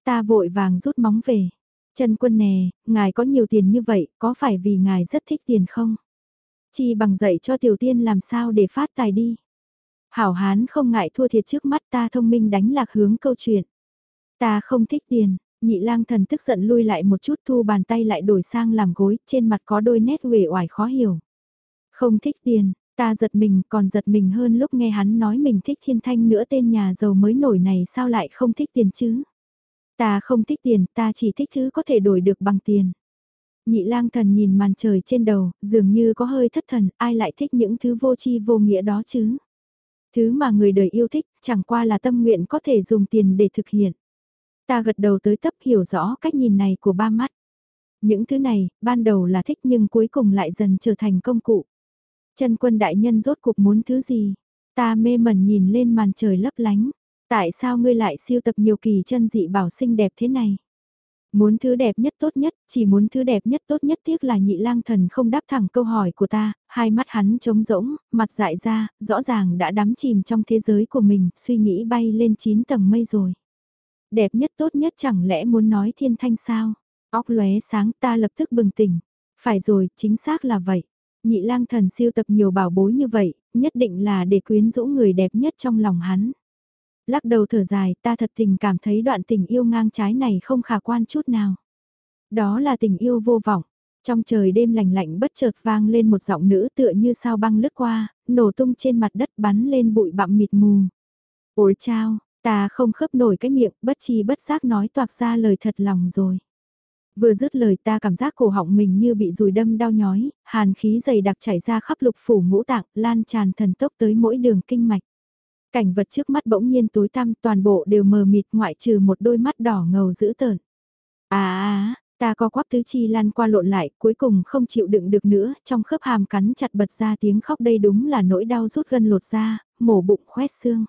Ta vội vàng rút móng về. Trần quân nè, ngài có nhiều tiền như vậy, có phải vì ngài rất thích tiền không? Chi bằng dạy cho tiểu tiên làm sao để phát tài đi. Hảo hán không ngại thua thiệt trước mắt ta thông minh đánh lạc hướng câu chuyện. Ta không thích tiền, nhị lang thần tức giận lui lại một chút thu bàn tay lại đổi sang làm gối, trên mặt có đôi nét uể oải khó hiểu. Không thích tiền, ta giật mình còn giật mình hơn lúc nghe hắn nói mình thích thiên thanh nữa tên nhà giàu mới nổi này sao lại không thích tiền chứ. Ta không thích tiền, ta chỉ thích thứ có thể đổi được bằng tiền. Nhị lang thần nhìn màn trời trên đầu, dường như có hơi thất thần, ai lại thích những thứ vô chi vô nghĩa đó chứ. Thứ mà người đời yêu thích, chẳng qua là tâm nguyện có thể dùng tiền để thực hiện. Ta gật đầu tới tấp hiểu rõ cách nhìn này của ba mắt. Những thứ này, ban đầu là thích nhưng cuối cùng lại dần trở thành công cụ. Chân quân đại nhân rốt cuộc muốn thứ gì? Ta mê mẩn nhìn lên màn trời lấp lánh. Tại sao ngươi lại siêu tập nhiều kỳ chân dị bảo xinh đẹp thế này? Muốn thứ đẹp nhất tốt nhất, chỉ muốn thứ đẹp nhất tốt nhất tiếc là nhị lang thần không đáp thẳng câu hỏi của ta, hai mắt hắn trống rỗng, mặt dại ra, rõ ràng đã đắm chìm trong thế giới của mình, suy nghĩ bay lên 9 tầng mây rồi. Đẹp nhất tốt nhất chẳng lẽ muốn nói thiên thanh sao? Óc lóe sáng ta lập tức bừng tỉnh. Phải rồi, chính xác là vậy. Nhị lang thần siêu tập nhiều bảo bối như vậy, nhất định là để quyến rũ người đẹp nhất trong lòng hắn. Lắc đầu thở dài, ta thật tình cảm thấy đoạn tình yêu ngang trái này không khả quan chút nào. Đó là tình yêu vô vọng. Trong trời đêm lạnh lạnh bất chợt vang lên một giọng nữ tựa như sao băng lướt qua, nổ tung trên mặt đất bắn lên bụi bặm mịt mù. Ôi chao, ta không khớp nổi cái miệng, bất chi bất giác nói toạc ra lời thật lòng rồi. Vừa dứt lời ta cảm giác cổ họng mình như bị rùi đâm đau nhói, hàn khí dày đặc chảy ra khắp lục phủ ngũ tạng, lan tràn thần tốc tới mỗi đường kinh mạch. Cảnh vật trước mắt bỗng nhiên tối tăm toàn bộ đều mờ mịt ngoại trừ một đôi mắt đỏ ngầu dữ tợn. À à, ta co quắp tứ chi lan qua lộn lại, cuối cùng không chịu đựng được nữa, trong khớp hàm cắn chặt bật ra tiếng khóc đây đúng là nỗi đau rút gân lột ra, mổ bụng khoét xương.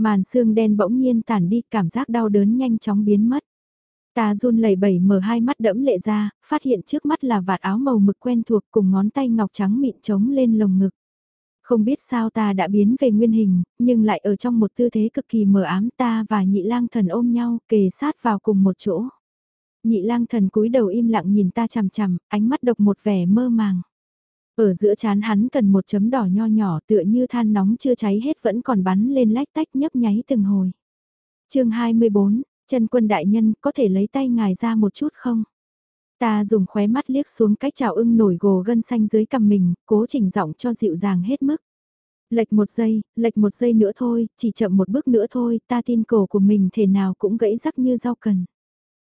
Màn xương đen bỗng nhiên tản đi, cảm giác đau đớn nhanh chóng biến mất. Ta run lẩy bẩy mở hai mắt đẫm lệ ra, phát hiện trước mắt là vạt áo màu mực quen thuộc cùng ngón tay ngọc trắng mịn trống lên lồng ngực. Không biết sao ta đã biến về nguyên hình, nhưng lại ở trong một tư thế cực kỳ mờ ám ta và nhị lang thần ôm nhau kề sát vào cùng một chỗ. Nhị lang thần cúi đầu im lặng nhìn ta chằm chằm, ánh mắt độc một vẻ mơ màng. Ở giữa chán hắn cần một chấm đỏ nho nhỏ tựa như than nóng chưa cháy hết vẫn còn bắn lên lách tách nhấp nháy từng hồi. chương 24, chân quân đại nhân có thể lấy tay ngài ra một chút không? Ta dùng khóe mắt liếc xuống cách chào ưng nổi gồ gân xanh dưới cằm mình, cố chỉnh giọng cho dịu dàng hết mức. Lệch một giây, lệch một giây nữa thôi, chỉ chậm một bước nữa thôi, ta tin cổ của mình thể nào cũng gãy rắc như rau cần.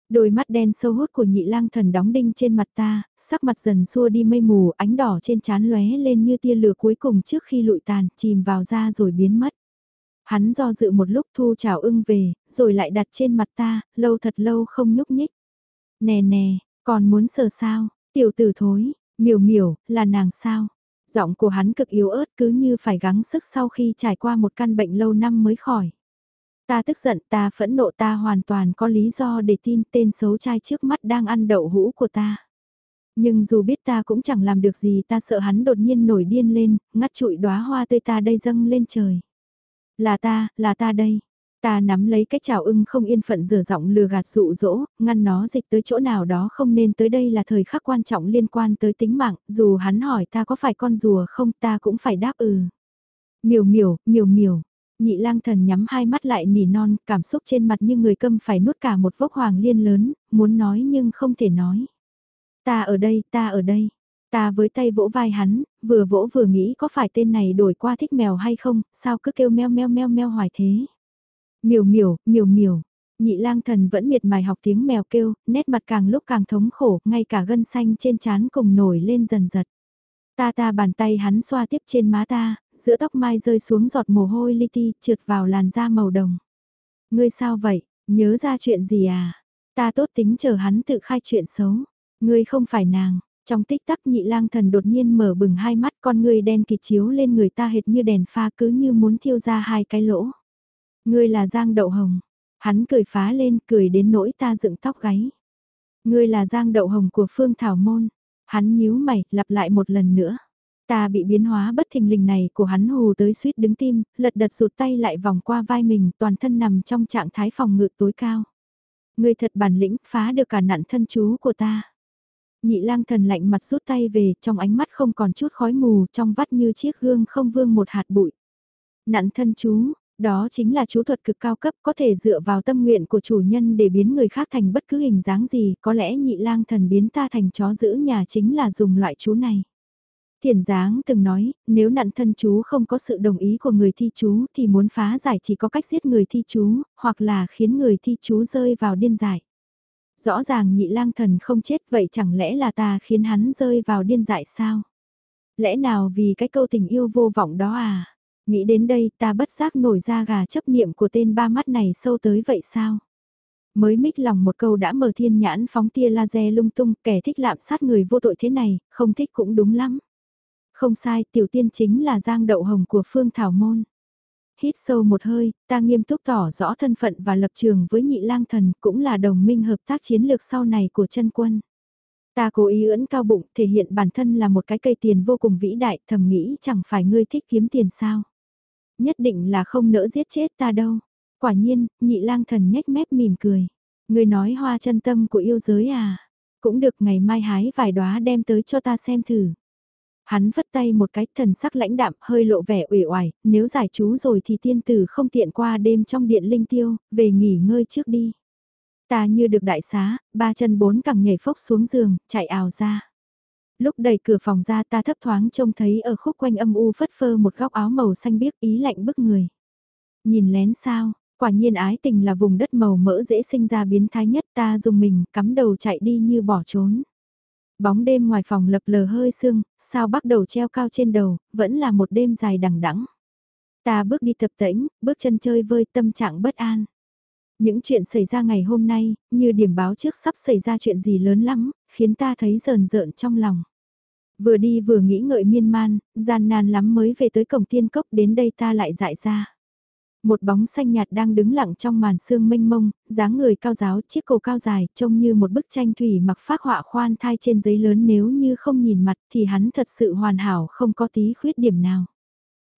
Đôi mắt đen sâu hút của nhị lang thần đóng đinh trên mặt ta, sắc mặt dần xua đi mây mù, ánh đỏ trên trán lóe lên như tia lửa cuối cùng trước khi lụi tàn, chìm vào da rồi biến mất. Hắn do dự một lúc thu chào ưng về, rồi lại đặt trên mặt ta, lâu thật lâu không nhúc nhích. Nè nè, còn muốn sờ sao, tiểu tử thối, miểu miểu, là nàng sao? Giọng của hắn cực yếu ớt cứ như phải gắng sức sau khi trải qua một căn bệnh lâu năm mới khỏi. Ta tức giận ta phẫn nộ ta hoàn toàn có lý do để tin tên xấu trai trước mắt đang ăn đậu hũ của ta. Nhưng dù biết ta cũng chẳng làm được gì ta sợ hắn đột nhiên nổi điên lên, ngắt trụi đóa hoa tươi ta đây dâng lên trời. Là ta, là ta đây. Ta nắm lấy cái chảo ưng không yên phận rửa giọng lừa gạt dụ dỗ, ngăn nó dịch tới chỗ nào đó không nên tới đây là thời khắc quan trọng liên quan tới tính mạng, dù hắn hỏi ta có phải con rùa không ta cũng phải đáp ừ. Miểu miểu, miểu miểu. Nhị lang thần nhắm hai mắt lại nỉ non, cảm xúc trên mặt như người câm phải nuốt cả một vốc hoàng liên lớn, muốn nói nhưng không thể nói. Ta ở đây, ta ở đây. Ta với tay vỗ vai hắn, vừa vỗ vừa nghĩ có phải tên này đổi qua thích mèo hay không, sao cứ kêu meo meo meo meo hoài thế. Miểu miểu, miểu miểu. Nhị lang thần vẫn miệt mài học tiếng mèo kêu, nét mặt càng lúc càng thống khổ, ngay cả gân xanh trên trán cùng nổi lên dần dật. Ta ta bàn tay hắn xoa tiếp trên má ta, giữa tóc mai rơi xuống giọt mồ hôi li ti, trượt vào làn da màu đồng. Ngươi sao vậy, nhớ ra chuyện gì à? Ta tốt tính chờ hắn tự khai chuyện xấu. Ngươi không phải nàng, trong tích tắc nhị lang thần đột nhiên mở bừng hai mắt con ngươi đen kịt chiếu lên người ta hệt như đèn pha cứ như muốn thiêu ra hai cái lỗ. Ngươi là Giang Đậu Hồng. Hắn cười phá lên cười đến nỗi ta dựng tóc gáy. Ngươi là Giang Đậu Hồng của Phương Thảo Môn. Hắn nhíu mày, lặp lại một lần nữa. Ta bị biến hóa bất thình lình này của hắn hù tới suýt đứng tim, lật đật rụt tay lại vòng qua vai mình toàn thân nằm trong trạng thái phòng ngự tối cao. Ngươi thật bản lĩnh phá được cả nạn thân chú của ta. Nhị lang thần lạnh mặt rút tay về, trong ánh mắt không còn chút khói mù, trong vắt như chiếc gương không vương một hạt bụi. Nạn thân chú, đó chính là chú thuật cực cao cấp có thể dựa vào tâm nguyện của chủ nhân để biến người khác thành bất cứ hình dáng gì, có lẽ nhị lang thần biến ta thành chó giữ nhà chính là dùng loại chú này. Thiền giáng từng nói, nếu nạn thân chú không có sự đồng ý của người thi chú thì muốn phá giải chỉ có cách giết người thi chú, hoặc là khiến người thi chú rơi vào điên giải. Rõ ràng nhị lang thần không chết vậy chẳng lẽ là ta khiến hắn rơi vào điên dại sao? Lẽ nào vì cái câu tình yêu vô vọng đó à? Nghĩ đến đây ta bất giác nổi ra gà chấp niệm của tên ba mắt này sâu tới vậy sao? Mới mít lòng một câu đã mở thiên nhãn phóng tia laser lung tung kẻ thích lạm sát người vô tội thế này, không thích cũng đúng lắm. Không sai, tiểu tiên chính là Giang Đậu Hồng của Phương Thảo Môn. Hít sâu một hơi, ta nghiêm túc tỏ rõ thân phận và lập trường với nhị lang thần cũng là đồng minh hợp tác chiến lược sau này của chân quân. Ta cố ý ưỡn cao bụng thể hiện bản thân là một cái cây tiền vô cùng vĩ đại thầm nghĩ chẳng phải ngươi thích kiếm tiền sao. Nhất định là không nỡ giết chết ta đâu. Quả nhiên, nhị lang thần nhếch mép mỉm cười. Ngươi nói hoa chân tâm của yêu giới à. Cũng được ngày mai hái vài đóa đem tới cho ta xem thử. Hắn vất tay một cái thần sắc lãnh đạm hơi lộ vẻ uể oải, nếu giải chú rồi thì tiên tử không tiện qua đêm trong điện linh tiêu, về nghỉ ngơi trước đi. Ta như được đại xá, ba chân bốn cẳng nhảy phốc xuống giường, chạy ào ra. Lúc đẩy cửa phòng ra ta thấp thoáng trông thấy ở khúc quanh âm u phất phơ một góc áo màu xanh biếc ý lạnh bức người. Nhìn lén sao, quả nhiên ái tình là vùng đất màu mỡ dễ sinh ra biến thái nhất ta dùng mình cắm đầu chạy đi như bỏ trốn. Bóng đêm ngoài phòng lập lờ hơi sương, sao bắt đầu treo cao trên đầu, vẫn là một đêm dài đằng đẵng. Ta bước đi tập tễnh, bước chân chơi vơi tâm trạng bất an. Những chuyện xảy ra ngày hôm nay, như điểm báo trước sắp xảy ra chuyện gì lớn lắm, khiến ta thấy rờn rợn trong lòng. Vừa đi vừa nghĩ ngợi miên man, gian nan lắm mới về tới cổng tiên cốc đến đây ta lại dại ra. Một bóng xanh nhạt đang đứng lặng trong màn sương mênh mông, dáng người cao giáo, chiếc cổ cao dài, trông như một bức tranh thủy mặc phác họa khoan thai trên giấy lớn nếu như không nhìn mặt thì hắn thật sự hoàn hảo không có tí khuyết điểm nào.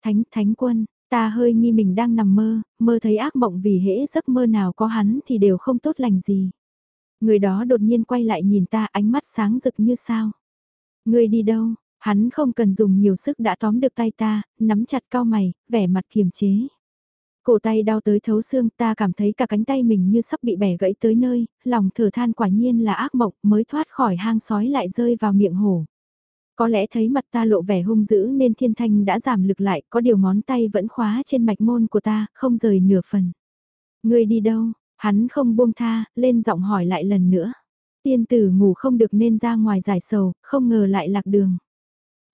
Thánh, thánh quân, ta hơi nghi mình đang nằm mơ, mơ thấy ác mộng vì hễ giấc mơ nào có hắn thì đều không tốt lành gì. Người đó đột nhiên quay lại nhìn ta ánh mắt sáng rực như sao. Người đi đâu, hắn không cần dùng nhiều sức đã tóm được tay ta, nắm chặt cao mày, vẻ mặt kiềm chế. Cổ tay đau tới thấu xương ta cảm thấy cả cánh tay mình như sắp bị bẻ gãy tới nơi, lòng thở than quả nhiên là ác mộng mới thoát khỏi hang sói lại rơi vào miệng hổ. Có lẽ thấy mặt ta lộ vẻ hung dữ nên thiên thanh đã giảm lực lại, có điều ngón tay vẫn khóa trên mạch môn của ta, không rời nửa phần. Người đi đâu? Hắn không buông tha, lên giọng hỏi lại lần nữa. Tiên tử ngủ không được nên ra ngoài giải sầu, không ngờ lại lạc đường.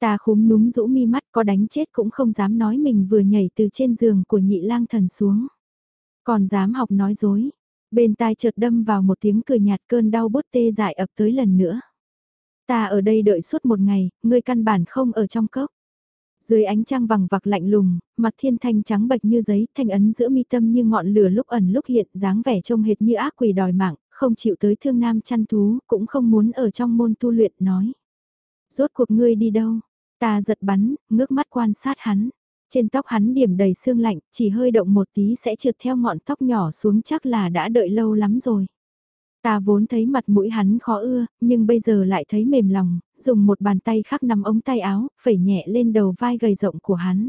Ta khúm núm rũ mi mắt có đánh chết cũng không dám nói mình vừa nhảy từ trên giường của nhị lang thần xuống. Còn dám học nói dối. Bên tai chợt đâm vào một tiếng cười nhạt cơn đau bút tê dại ập tới lần nữa. Ta ở đây đợi suốt một ngày, ngươi căn bản không ở trong cốc. Dưới ánh trăng vằng vặc lạnh lùng, mặt thiên thanh trắng bệch như giấy, thanh ấn giữa mi tâm như ngọn lửa lúc ẩn lúc hiện, dáng vẻ trông hệt như ác quỷ đòi mạng, không chịu tới thương nam chăn thú, cũng không muốn ở trong môn tu luyện nói. Rốt cuộc ngươi đi đâu? Ta giật bắn, ngước mắt quan sát hắn. Trên tóc hắn điểm đầy sương lạnh, chỉ hơi động một tí sẽ trượt theo ngọn tóc nhỏ xuống chắc là đã đợi lâu lắm rồi. Ta vốn thấy mặt mũi hắn khó ưa, nhưng bây giờ lại thấy mềm lòng, dùng một bàn tay khác nắm ống tay áo, phẩy nhẹ lên đầu vai gầy rộng của hắn.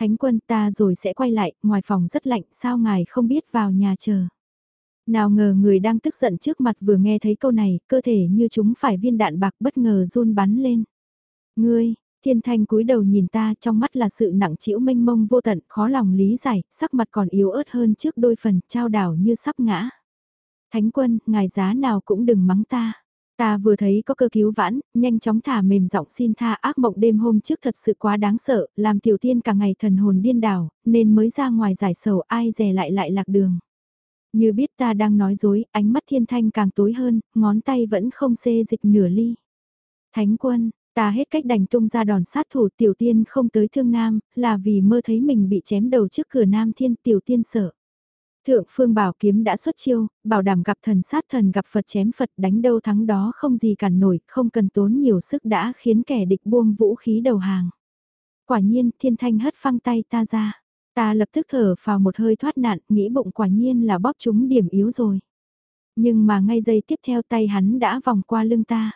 Thánh quân ta rồi sẽ quay lại, ngoài phòng rất lạnh, sao ngài không biết vào nhà chờ. Nào ngờ người đang tức giận trước mặt vừa nghe thấy câu này, cơ thể như chúng phải viên đạn bạc bất ngờ run bắn lên. Ngươi, thiên thanh cúi đầu nhìn ta trong mắt là sự nặng trĩu mênh mông vô tận, khó lòng lý giải, sắc mặt còn yếu ớt hơn trước đôi phần, trao đảo như sắp ngã. Thánh quân, ngài giá nào cũng đừng mắng ta. Ta vừa thấy có cơ cứu vãn, nhanh chóng thả mềm giọng xin tha ác mộng đêm hôm trước thật sự quá đáng sợ, làm tiểu tiên cả ngày thần hồn điên đảo, nên mới ra ngoài giải sầu ai dè lại lại lạc đường. Như biết ta đang nói dối, ánh mắt thiên thanh càng tối hơn, ngón tay vẫn không xê dịch nửa ly. Thánh quân, ta hết cách đành tung ra đòn sát thủ tiểu tiên không tới thương nam, là vì mơ thấy mình bị chém đầu trước cửa nam thiên tiểu tiên sợ. Thượng phương bảo kiếm đã xuất chiêu, bảo đảm gặp thần sát thần gặp Phật chém Phật đánh đâu thắng đó không gì cản nổi, không cần tốn nhiều sức đã khiến kẻ địch buông vũ khí đầu hàng. Quả nhiên thiên thanh hất phăng tay ta ra. Ta lập tức thở vào một hơi thoát nạn, nghĩ bụng quả nhiên là bóp chúng điểm yếu rồi. Nhưng mà ngay giây tiếp theo tay hắn đã vòng qua lưng ta.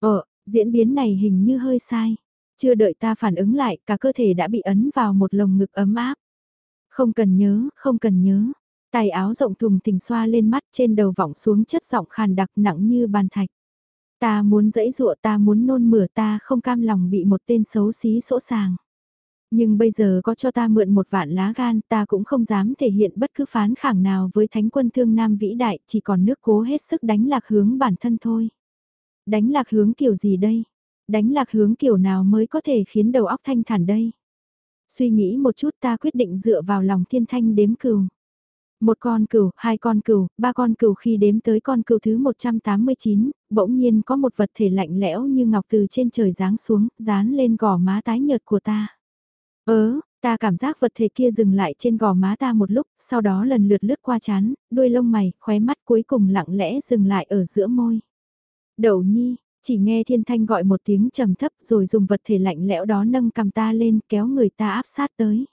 Ờ, diễn biến này hình như hơi sai. Chưa đợi ta phản ứng lại, cả cơ thể đã bị ấn vào một lồng ngực ấm áp. Không cần nhớ, không cần nhớ. Tay áo rộng thùng thình xoa lên mắt trên đầu vọng xuống chất giọng khàn đặc nặng như bàn thạch. Ta muốn dẫy dụa ta muốn nôn mửa ta không cam lòng bị một tên xấu xí sỗ sàng. Nhưng bây giờ có cho ta mượn một vạn lá gan ta cũng không dám thể hiện bất cứ phán khẳng nào với thánh quân thương nam vĩ đại chỉ còn nước cố hết sức đánh lạc hướng bản thân thôi. Đánh lạc hướng kiểu gì đây? Đánh lạc hướng kiểu nào mới có thể khiến đầu óc thanh thản đây? Suy nghĩ một chút ta quyết định dựa vào lòng thiên thanh đếm cừu. Một con cừu, hai con cừu, ba con cừu khi đếm tới con cừu thứ 189, bỗng nhiên có một vật thể lạnh lẽo như ngọc từ trên trời giáng xuống, dán lên gò má tái nhợt của ta. Ớ, ta cảm giác vật thể kia dừng lại trên gò má ta một lúc, sau đó lần lượt lướt qua chán, đuôi lông mày, khóe mắt cuối cùng lặng lẽ dừng lại ở giữa môi. Đậu nhi, chỉ nghe thiên thanh gọi một tiếng trầm thấp rồi dùng vật thể lạnh lẽo đó nâng cầm ta lên kéo người ta áp sát tới.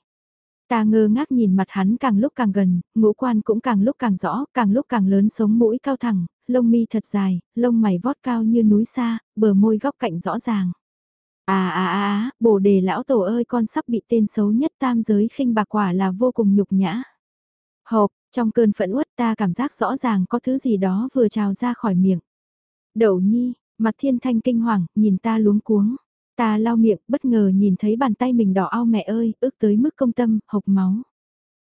Ta ngơ ngác nhìn mặt hắn càng lúc càng gần, ngũ quan cũng càng lúc càng rõ, càng lúc càng lớn sống mũi cao thẳng, lông mi thật dài, lông mày vót cao như núi xa, bờ môi góc cạnh rõ ràng. À à à à, bồ đề lão tổ ơi con sắp bị tên xấu nhất tam giới khinh bạc quả là vô cùng nhục nhã. Hộp, trong cơn phẫn uất ta cảm giác rõ ràng có thứ gì đó vừa trào ra khỏi miệng. Đậu nhi, mặt thiên thanh kinh hoàng, nhìn ta luống cuống. Ta lau miệng, bất ngờ nhìn thấy bàn tay mình đỏ ao mẹ ơi, ước tới mức công tâm, hộc máu.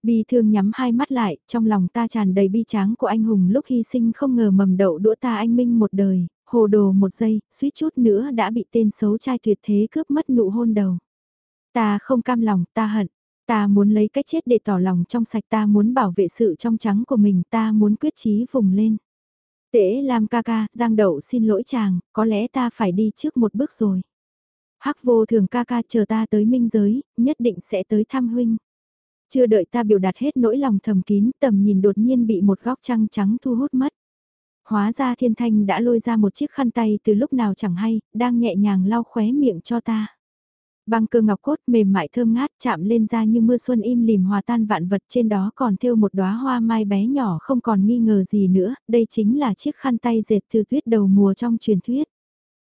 Bi thương nhắm hai mắt lại, trong lòng ta tràn đầy bi tráng của anh hùng lúc hy sinh không ngờ mầm đậu đũa ta anh minh một đời, hồ đồ một giây, suýt chút nữa đã bị tên xấu trai tuyệt thế cướp mất nụ hôn đầu. Ta không cam lòng, ta hận, ta muốn lấy cái chết để tỏ lòng trong sạch ta muốn bảo vệ sự trong trắng của mình ta muốn quyết chí vùng lên. Tễ Lam ca ca, Giang Đậu xin lỗi chàng, có lẽ ta phải đi trước một bước rồi. Hắc vô thường ca ca chờ ta tới minh giới, nhất định sẽ tới thăm huynh. Chưa đợi ta biểu đạt hết nỗi lòng thầm kín, tầm nhìn đột nhiên bị một góc trăng trắng thu hút mất. Hóa ra thiên thanh đã lôi ra một chiếc khăn tay từ lúc nào chẳng hay, đang nhẹ nhàng lau khóe miệng cho ta. Băng cơ ngọc cốt mềm mại thơm ngát chạm lên da như mưa xuân im lìm hòa tan vạn vật trên đó còn thêu một đóa hoa mai bé nhỏ không còn nghi ngờ gì nữa, đây chính là chiếc khăn tay dệt từ tuyết đầu mùa trong truyền thuyết.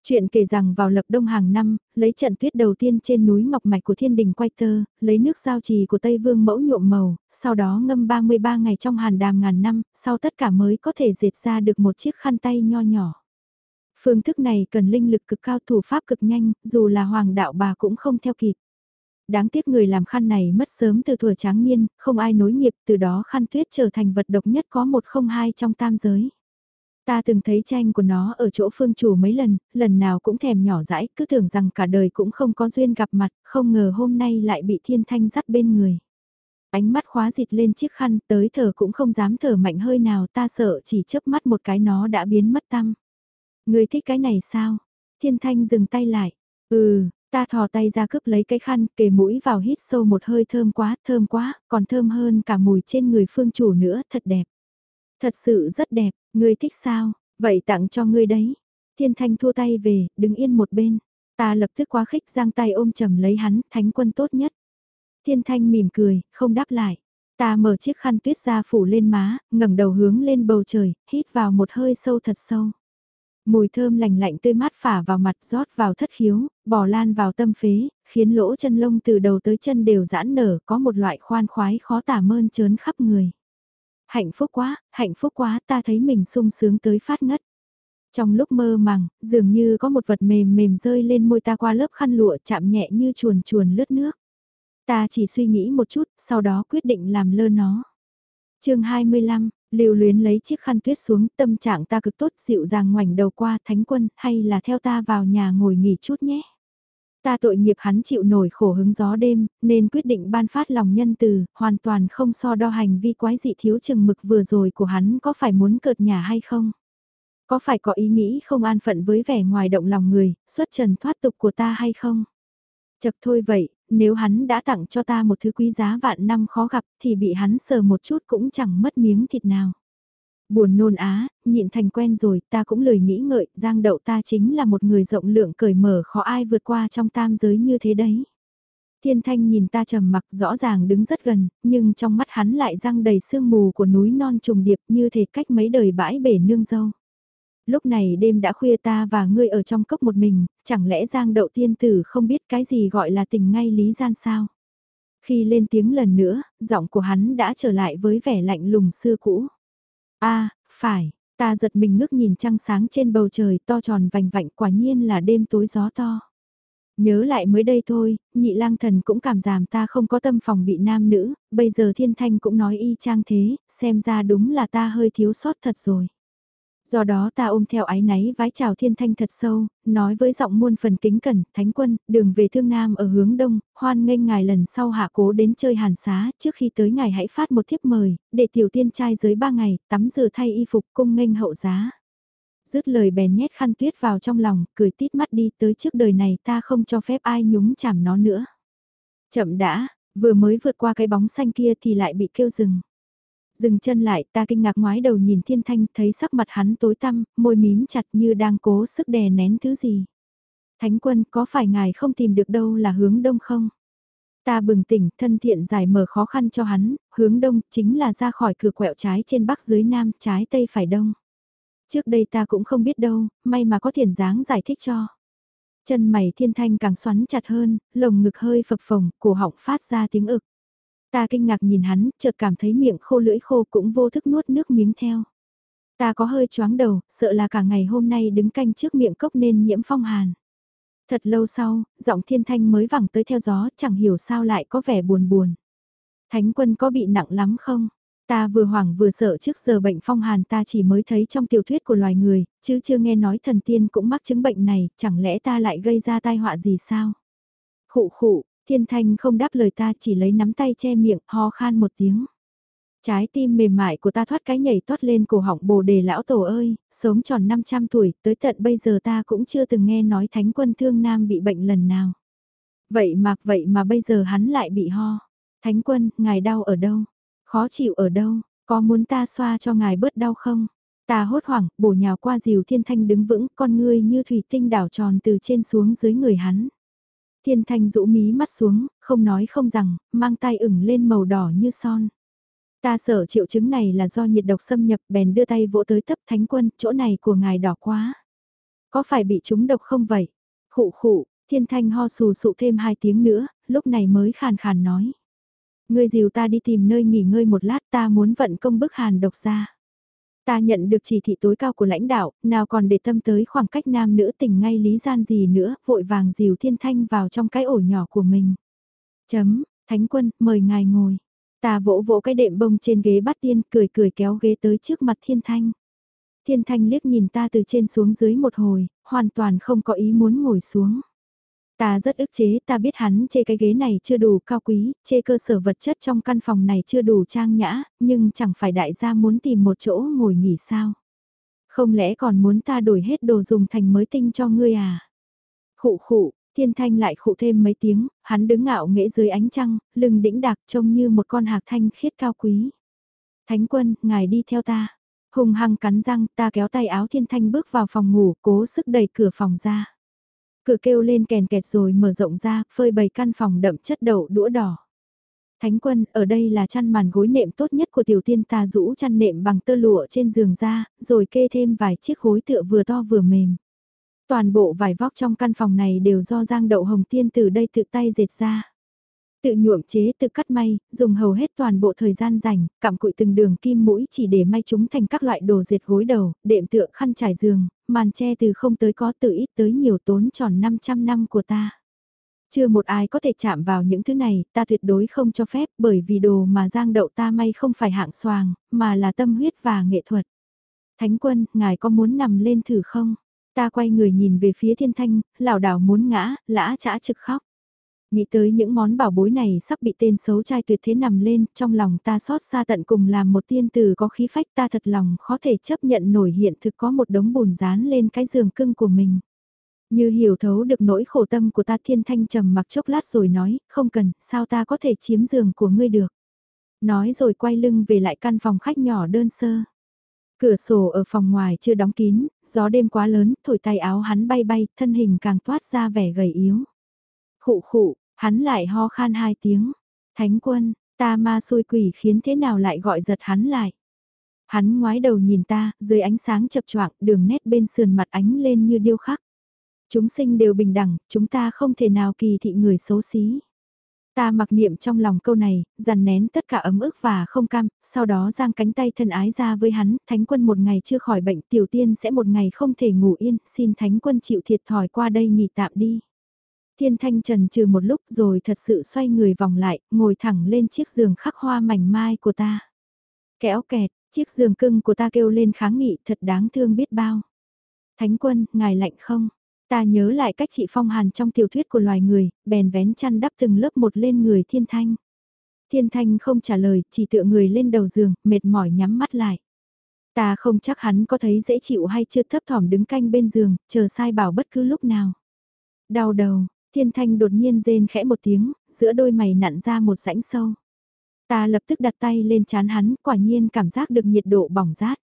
Chuyện kể rằng vào lập đông hàng năm, lấy trận tuyết đầu tiên trên núi Ngọc Mạch của thiên đình quay tơ, lấy nước giao trì của Tây Vương mẫu nhuộm màu, sau đó ngâm 33 ngày trong hàn đàm ngàn năm, sau tất cả mới có thể dệt ra được một chiếc khăn tay nho nhỏ. Phương thức này cần linh lực cực cao thủ pháp cực nhanh, dù là hoàng đạo bà cũng không theo kịp. Đáng tiếc người làm khăn này mất sớm từ thuở tráng niên, không ai nối nghiệp, từ đó khăn tuyết trở thành vật độc nhất có một không hai trong tam giới. Ta từng thấy tranh của nó ở chỗ phương chủ mấy lần, lần nào cũng thèm nhỏ dãi, cứ tưởng rằng cả đời cũng không có duyên gặp mặt, không ngờ hôm nay lại bị thiên thanh dắt bên người. Ánh mắt khóa dịt lên chiếc khăn, tới thở cũng không dám thở mạnh hơi nào, ta sợ chỉ chớp mắt một cái nó đã biến mất tâm. Người thích cái này sao? Thiên thanh dừng tay lại. Ừ, ta thò tay ra cướp lấy cái khăn, kề mũi vào hít sâu một hơi thơm quá, thơm quá, còn thơm hơn cả mùi trên người phương chủ nữa, thật đẹp. Thật sự rất đẹp, ngươi thích sao, vậy tặng cho ngươi đấy. Thiên thanh thua tay về, đứng yên một bên. Ta lập tức quá khích giang tay ôm chầm lấy hắn, thánh quân tốt nhất. Thiên thanh mỉm cười, không đáp lại. Ta mở chiếc khăn tuyết ra phủ lên má, ngẩng đầu hướng lên bầu trời, hít vào một hơi sâu thật sâu. Mùi thơm lành lạnh tươi mát phả vào mặt rót vào thất khiếu, bò lan vào tâm phế, khiến lỗ chân lông từ đầu tới chân đều giãn nở có một loại khoan khoái khó tả mơn trớn khắp người. Hạnh phúc quá, hạnh phúc quá ta thấy mình sung sướng tới phát ngất. Trong lúc mơ màng, dường như có một vật mềm mềm rơi lên môi ta qua lớp khăn lụa chạm nhẹ như chuồn chuồn lướt nước. Ta chỉ suy nghĩ một chút, sau đó quyết định làm lơ nó. chương 25, Lưu luyến lấy chiếc khăn tuyết xuống, tâm trạng ta cực tốt, dịu dàng ngoảnh đầu qua thánh quân, hay là theo ta vào nhà ngồi nghỉ chút nhé. Ta tội nghiệp hắn chịu nổi khổ hứng gió đêm, nên quyết định ban phát lòng nhân từ, hoàn toàn không so đo hành vi quái dị thiếu chừng mực vừa rồi của hắn có phải muốn cợt nhà hay không. Có phải có ý nghĩ không an phận với vẻ ngoài động lòng người, xuất trần thoát tục của ta hay không? Chật thôi vậy, nếu hắn đã tặng cho ta một thứ quý giá vạn năm khó gặp thì bị hắn sờ một chút cũng chẳng mất miếng thịt nào. Buồn nôn á, nhịn thành quen rồi, ta cũng lười nghĩ ngợi, giang đậu ta chính là một người rộng lượng cởi mở khó ai vượt qua trong tam giới như thế đấy. Thiên thanh nhìn ta trầm mặc rõ ràng đứng rất gần, nhưng trong mắt hắn lại răng đầy sương mù của núi non trùng điệp như thể cách mấy đời bãi bể nương dâu lúc này đêm đã khuya ta và ngươi ở trong cốc một mình, chẳng lẽ Giang Đậu Tiên Tử không biết cái gì gọi là tình ngay lý gian sao? Khi lên tiếng lần nữa, giọng của hắn đã trở lại với vẻ lạnh lùng xưa cũ a phải, ta giật mình ngước nhìn trăng sáng trên bầu trời to tròn vành vạnh quả nhiên là đêm tối gió to. Nhớ lại mới đây thôi, nhị lang thần cũng cảm giảm ta không có tâm phòng bị nam nữ, bây giờ thiên thanh cũng nói y chang thế, xem ra đúng là ta hơi thiếu sót thật rồi. Do đó ta ôm theo ái náy vái chào thiên thanh thật sâu, nói với giọng muôn phần kính cẩn, thánh quân, đường về thương nam ở hướng đông, hoan nghênh ngài lần sau hạ cố đến chơi hàn xá, trước khi tới ngài hãy phát một thiếp mời, để tiểu tiên trai dưới ba ngày, tắm rửa thay y phục cung nghênh hậu giá. Dứt lời bèn nhét khăn tuyết vào trong lòng, cười tít mắt đi tới trước đời này ta không cho phép ai nhúng chảm nó nữa. Chậm đã, vừa mới vượt qua cái bóng xanh kia thì lại bị kêu dừng. Dừng chân lại ta kinh ngạc ngoái đầu nhìn thiên thanh thấy sắc mặt hắn tối tăm, môi mím chặt như đang cố sức đè nén thứ gì. Thánh quân có phải ngài không tìm được đâu là hướng đông không? Ta bừng tỉnh, thân thiện giải mở khó khăn cho hắn, hướng đông chính là ra khỏi cửa quẹo trái trên bắc dưới nam, trái tây phải đông. Trước đây ta cũng không biết đâu, may mà có thiền dáng giải thích cho. Chân mày thiên thanh càng xoắn chặt hơn, lồng ngực hơi phập phồng, cổ họng phát ra tiếng ực. Ta kinh ngạc nhìn hắn, chợt cảm thấy miệng khô lưỡi khô cũng vô thức nuốt nước miếng theo. Ta có hơi choáng đầu, sợ là cả ngày hôm nay đứng canh trước miệng cốc nên nhiễm phong hàn. Thật lâu sau, giọng thiên thanh mới vẳng tới theo gió, chẳng hiểu sao lại có vẻ buồn buồn. Thánh quân có bị nặng lắm không? Ta vừa hoảng vừa sợ trước giờ bệnh phong hàn ta chỉ mới thấy trong tiểu thuyết của loài người, chứ chưa nghe nói thần tiên cũng mắc chứng bệnh này, chẳng lẽ ta lại gây ra tai họa gì sao? Khụ khụ, Thiên Thanh không đáp lời ta chỉ lấy nắm tay che miệng, ho khan một tiếng. Trái tim mềm mại của ta thoát cái nhảy toát lên cổ họng bồ đề lão tổ ơi, sống tròn 500 tuổi, tới tận bây giờ ta cũng chưa từng nghe nói thánh quân thương nam bị bệnh lần nào. Vậy mà, vậy mà bây giờ hắn lại bị ho. Thánh quân, ngài đau ở đâu? Khó chịu ở đâu? Có muốn ta xoa cho ngài bớt đau không? Ta hốt hoảng, bổ nhào qua dìu thiên thanh đứng vững, con ngươi như thủy tinh đảo tròn từ trên xuống dưới người hắn. Thiên thanh rũ mí mắt xuống, không nói không rằng, mang tay ửng lên màu đỏ như son. Ta sợ triệu chứng này là do nhiệt độc xâm nhập bèn đưa tay vỗ tới thấp thánh quân, chỗ này của ngài đỏ quá. Có phải bị trúng độc không vậy? Khụ khụ, thiên thanh ho sù sụ thêm hai tiếng nữa, lúc này mới khàn khàn nói. Ngươi dìu ta đi tìm nơi nghỉ ngơi một lát ta muốn vận công bức hàn độc ra. Ta nhận được chỉ thị tối cao của lãnh đạo, nào còn để tâm tới khoảng cách nam nữ tình ngay lý gian gì nữa, vội vàng dìu thiên thanh vào trong cái ổ nhỏ của mình. Chấm, thánh quân, mời ngài ngồi. Ta vỗ vỗ cái đệm bông trên ghế bắt tiên, cười cười kéo ghế tới trước mặt thiên thanh. Thiên thanh liếc nhìn ta từ trên xuống dưới một hồi, hoàn toàn không có ý muốn ngồi xuống. Ta rất ức chế, ta biết hắn chê cái ghế này chưa đủ cao quý, chê cơ sở vật chất trong căn phòng này chưa đủ trang nhã, nhưng chẳng phải đại gia muốn tìm một chỗ ngồi nghỉ sao. Không lẽ còn muốn ta đổi hết đồ dùng thành mới tinh cho ngươi à? Khụ khụ, thiên thanh lại khụ thêm mấy tiếng, hắn đứng ngạo nghễ dưới ánh trăng, lưng đĩnh đạc trông như một con hạc thanh khiết cao quý. Thánh quân, ngài đi theo ta. Hùng hăng cắn răng, ta kéo tay áo thiên thanh bước vào phòng ngủ, cố sức đẩy cửa phòng ra. Cửa kêu lên kèn kẹt rồi mở rộng ra, phơi bày căn phòng đậm chất đậu đũa đỏ. Thánh quân, ở đây là chăn màn gối nệm tốt nhất của tiểu tiên ta rũ chăn nệm bằng tơ lụa trên giường ra, rồi kê thêm vài chiếc gối tựa vừa to vừa mềm. Toàn bộ vải vóc trong căn phòng này đều do Giang Đậu Hồng Tiên từ đây tự tay dệt ra. Tự nhuộm chế tự cắt may, dùng hầu hết toàn bộ thời gian rảnh, cặm cụi từng đường kim mũi chỉ để may chúng thành các loại đồ dệt gối đầu, đệm tựa khăn trải giường, màn che từ không tới có từ ít tới nhiều tốn tròn 500 năm của ta. Chưa một ai có thể chạm vào những thứ này, ta tuyệt đối không cho phép bởi vì đồ mà giang đậu ta may không phải hạng xoàng, mà là tâm huyết và nghệ thuật. Thánh quân, ngài có muốn nằm lên thử không? Ta quay người nhìn về phía thiên thanh, lảo đảo muốn ngã, lã chả trực khóc. Nghĩ tới những món bảo bối này sắp bị tên xấu trai tuyệt thế nằm lên, trong lòng ta xót xa tận cùng làm một tiên tử có khí phách ta thật lòng khó thể chấp nhận nổi hiện thực có một đống bùn dán lên cái giường cưng của mình. Như hiểu thấu được nỗi khổ tâm của ta thiên thanh trầm mặc chốc lát rồi nói, không cần, sao ta có thể chiếm giường của ngươi được. Nói rồi quay lưng về lại căn phòng khách nhỏ đơn sơ. Cửa sổ ở phòng ngoài chưa đóng kín, gió đêm quá lớn, thổi tay áo hắn bay bay, thân hình càng toát ra vẻ gầy yếu. Khụ khụ, hắn lại ho khan hai tiếng. Thánh quân, ta ma xôi quỷ khiến thế nào lại gọi giật hắn lại. Hắn ngoái đầu nhìn ta, dưới ánh sáng chập choạng đường nét bên sườn mặt ánh lên như điêu khắc. Chúng sinh đều bình đẳng, chúng ta không thể nào kỳ thị người xấu xí. Ta mặc niệm trong lòng câu này, dằn nén tất cả ấm ức và không cam, sau đó giang cánh tay thân ái ra với hắn, thánh quân một ngày chưa khỏi bệnh, tiểu tiên sẽ một ngày không thể ngủ yên, xin thánh quân chịu thiệt thòi qua đây nghỉ tạm đi. Thiên thanh trần trừ một lúc rồi thật sự xoay người vòng lại, ngồi thẳng lên chiếc giường khắc hoa mảnh mai của ta. Kéo kẹt, chiếc giường cưng của ta kêu lên kháng nghị thật đáng thương biết bao. Thánh quân, ngài lạnh không? Ta nhớ lại cách chị phong hàn trong tiểu thuyết của loài người, bèn vén chăn đắp từng lớp một lên người thiên thanh. Thiên thanh không trả lời, chỉ tựa người lên đầu giường, mệt mỏi nhắm mắt lại. Ta không chắc hắn có thấy dễ chịu hay chưa thấp thỏm đứng canh bên giường, chờ sai bảo bất cứ lúc nào. Đau đầu, thiên thanh đột nhiên rên khẽ một tiếng, giữa đôi mày nặn ra một rãnh sâu. Ta lập tức đặt tay lên chán hắn, quả nhiên cảm giác được nhiệt độ bỏng rát.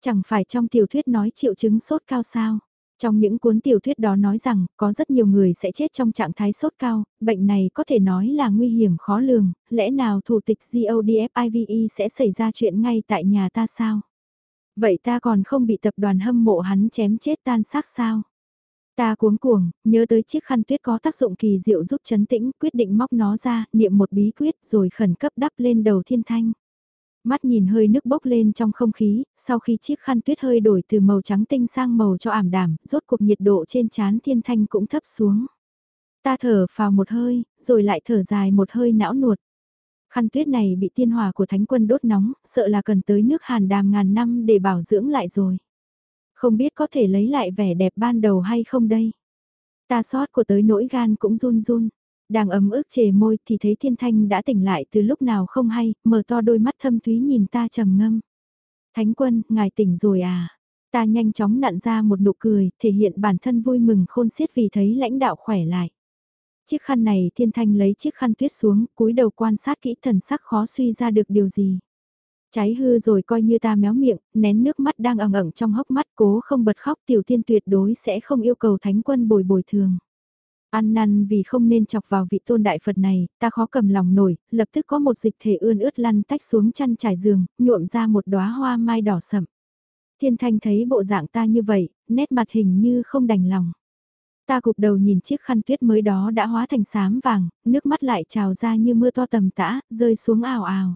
Chẳng phải trong tiểu thuyết nói triệu chứng sốt cao sao. Trong những cuốn tiểu thuyết đó nói rằng, có rất nhiều người sẽ chết trong trạng thái sốt cao, bệnh này có thể nói là nguy hiểm khó lường, lẽ nào thủ tịch GODFIVE sẽ xảy ra chuyện ngay tại nhà ta sao? Vậy ta còn không bị tập đoàn hâm mộ hắn chém chết tan xác sao? Ta cuống cuồng, nhớ tới chiếc khăn tuyết có tác dụng kỳ diệu giúp chấn tĩnh, quyết định móc nó ra, niệm một bí quyết rồi khẩn cấp đắp lên đầu thiên thanh. Mắt nhìn hơi nước bốc lên trong không khí, sau khi chiếc khăn tuyết hơi đổi từ màu trắng tinh sang màu cho ảm đảm, rốt cuộc nhiệt độ trên trán thiên thanh cũng thấp xuống. Ta thở vào một hơi, rồi lại thở dài một hơi não nuột. Khăn tuyết này bị tiên hỏa của thánh quân đốt nóng, sợ là cần tới nước hàn đàm ngàn năm để bảo dưỡng lại rồi. Không biết có thể lấy lại vẻ đẹp ban đầu hay không đây. Ta sót của tới nỗi gan cũng run run. Đang ấm ức chề môi thì thấy thiên thanh đã tỉnh lại từ lúc nào không hay, mở to đôi mắt thâm thúy nhìn ta trầm ngâm. Thánh quân, ngài tỉnh rồi à? Ta nhanh chóng nặn ra một nụ cười, thể hiện bản thân vui mừng khôn xiết vì thấy lãnh đạo khỏe lại. Chiếc khăn này thiên thanh lấy chiếc khăn tuyết xuống, cúi đầu quan sát kỹ thần sắc khó suy ra được điều gì. Cháy hư rồi coi như ta méo miệng, nén nước mắt đang ẩn ẩn trong hốc mắt cố không bật khóc tiểu tiên tuyệt đối sẽ không yêu cầu thánh quân bồi bồi thường. Ăn năn vì không nên chọc vào vị tôn đại Phật này, ta khó cầm lòng nổi, lập tức có một dịch thể ươn ướt lăn tách xuống chăn trải giường, nhuộm ra một đóa hoa mai đỏ sậm. Thiên thanh thấy bộ dạng ta như vậy, nét mặt hình như không đành lòng. Ta cụp đầu nhìn chiếc khăn tuyết mới đó đã hóa thành xám vàng, nước mắt lại trào ra như mưa to tầm tã, rơi xuống ào ào.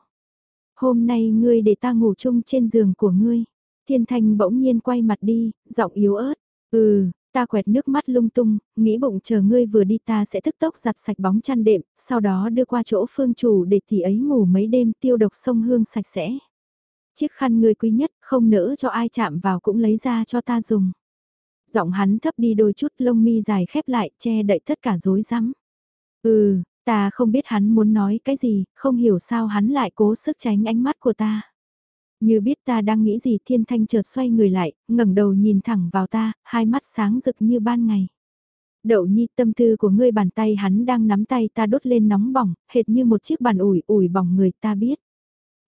Hôm nay ngươi để ta ngủ chung trên giường của ngươi. Thiên thanh bỗng nhiên quay mặt đi, giọng yếu ớt. Ừ, Ta quẹt nước mắt lung tung, nghĩ bụng chờ ngươi vừa đi ta sẽ tức tốc giặt sạch bóng chăn đệm, sau đó đưa qua chỗ phương chủ để tỷ ấy ngủ mấy đêm tiêu độc sông hương sạch sẽ. Chiếc khăn ngươi quý nhất, không nỡ cho ai chạm vào cũng lấy ra cho ta dùng. Giọng hắn thấp đi đôi chút lông mi dài khép lại che đậy tất cả rối rắm. Ừ, ta không biết hắn muốn nói cái gì, không hiểu sao hắn lại cố sức tránh ánh mắt của ta. Như biết ta đang nghĩ gì thiên thanh chợt xoay người lại, ngẩng đầu nhìn thẳng vào ta, hai mắt sáng rực như ban ngày. Đậu nhi tâm tư của ngươi bàn tay hắn đang nắm tay ta đốt lên nóng bỏng, hệt như một chiếc bàn ủi ủi bỏng người ta biết.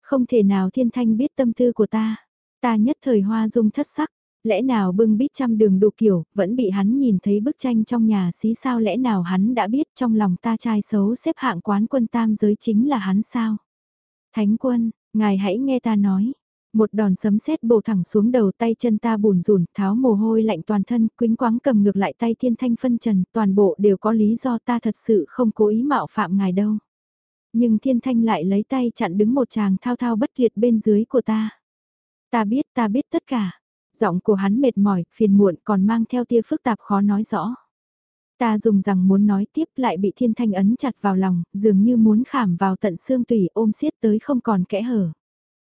Không thể nào thiên thanh biết tâm tư của ta. Ta nhất thời hoa dung thất sắc, Lẽ nào bưng bít trăm đường đủ kiểu, vẫn bị hắn nhìn thấy bức tranh trong nhà xí sao lẽ nào hắn đã biết trong lòng ta trai xấu xếp hạng quán quân tam giới chính là hắn sao? Thánh quân, ngài hãy nghe ta nói. Một đòn sấm sét bổ thẳng xuống đầu tay chân ta bùn rùn, tháo mồ hôi lạnh toàn thân, quính quáng cầm ngược lại tay thiên thanh phân trần, toàn bộ đều có lý do ta thật sự không cố ý mạo phạm ngài đâu. Nhưng thiên thanh lại lấy tay chặn đứng một chàng thao thao bất tuyệt bên dưới của ta. Ta biết ta biết tất cả. Giọng của hắn mệt mỏi, phiền muộn còn mang theo tia phức tạp khó nói rõ. Ta dùng rằng muốn nói tiếp lại bị thiên thanh ấn chặt vào lòng, dường như muốn khảm vào tận xương tủy ôm siết tới không còn kẽ hở.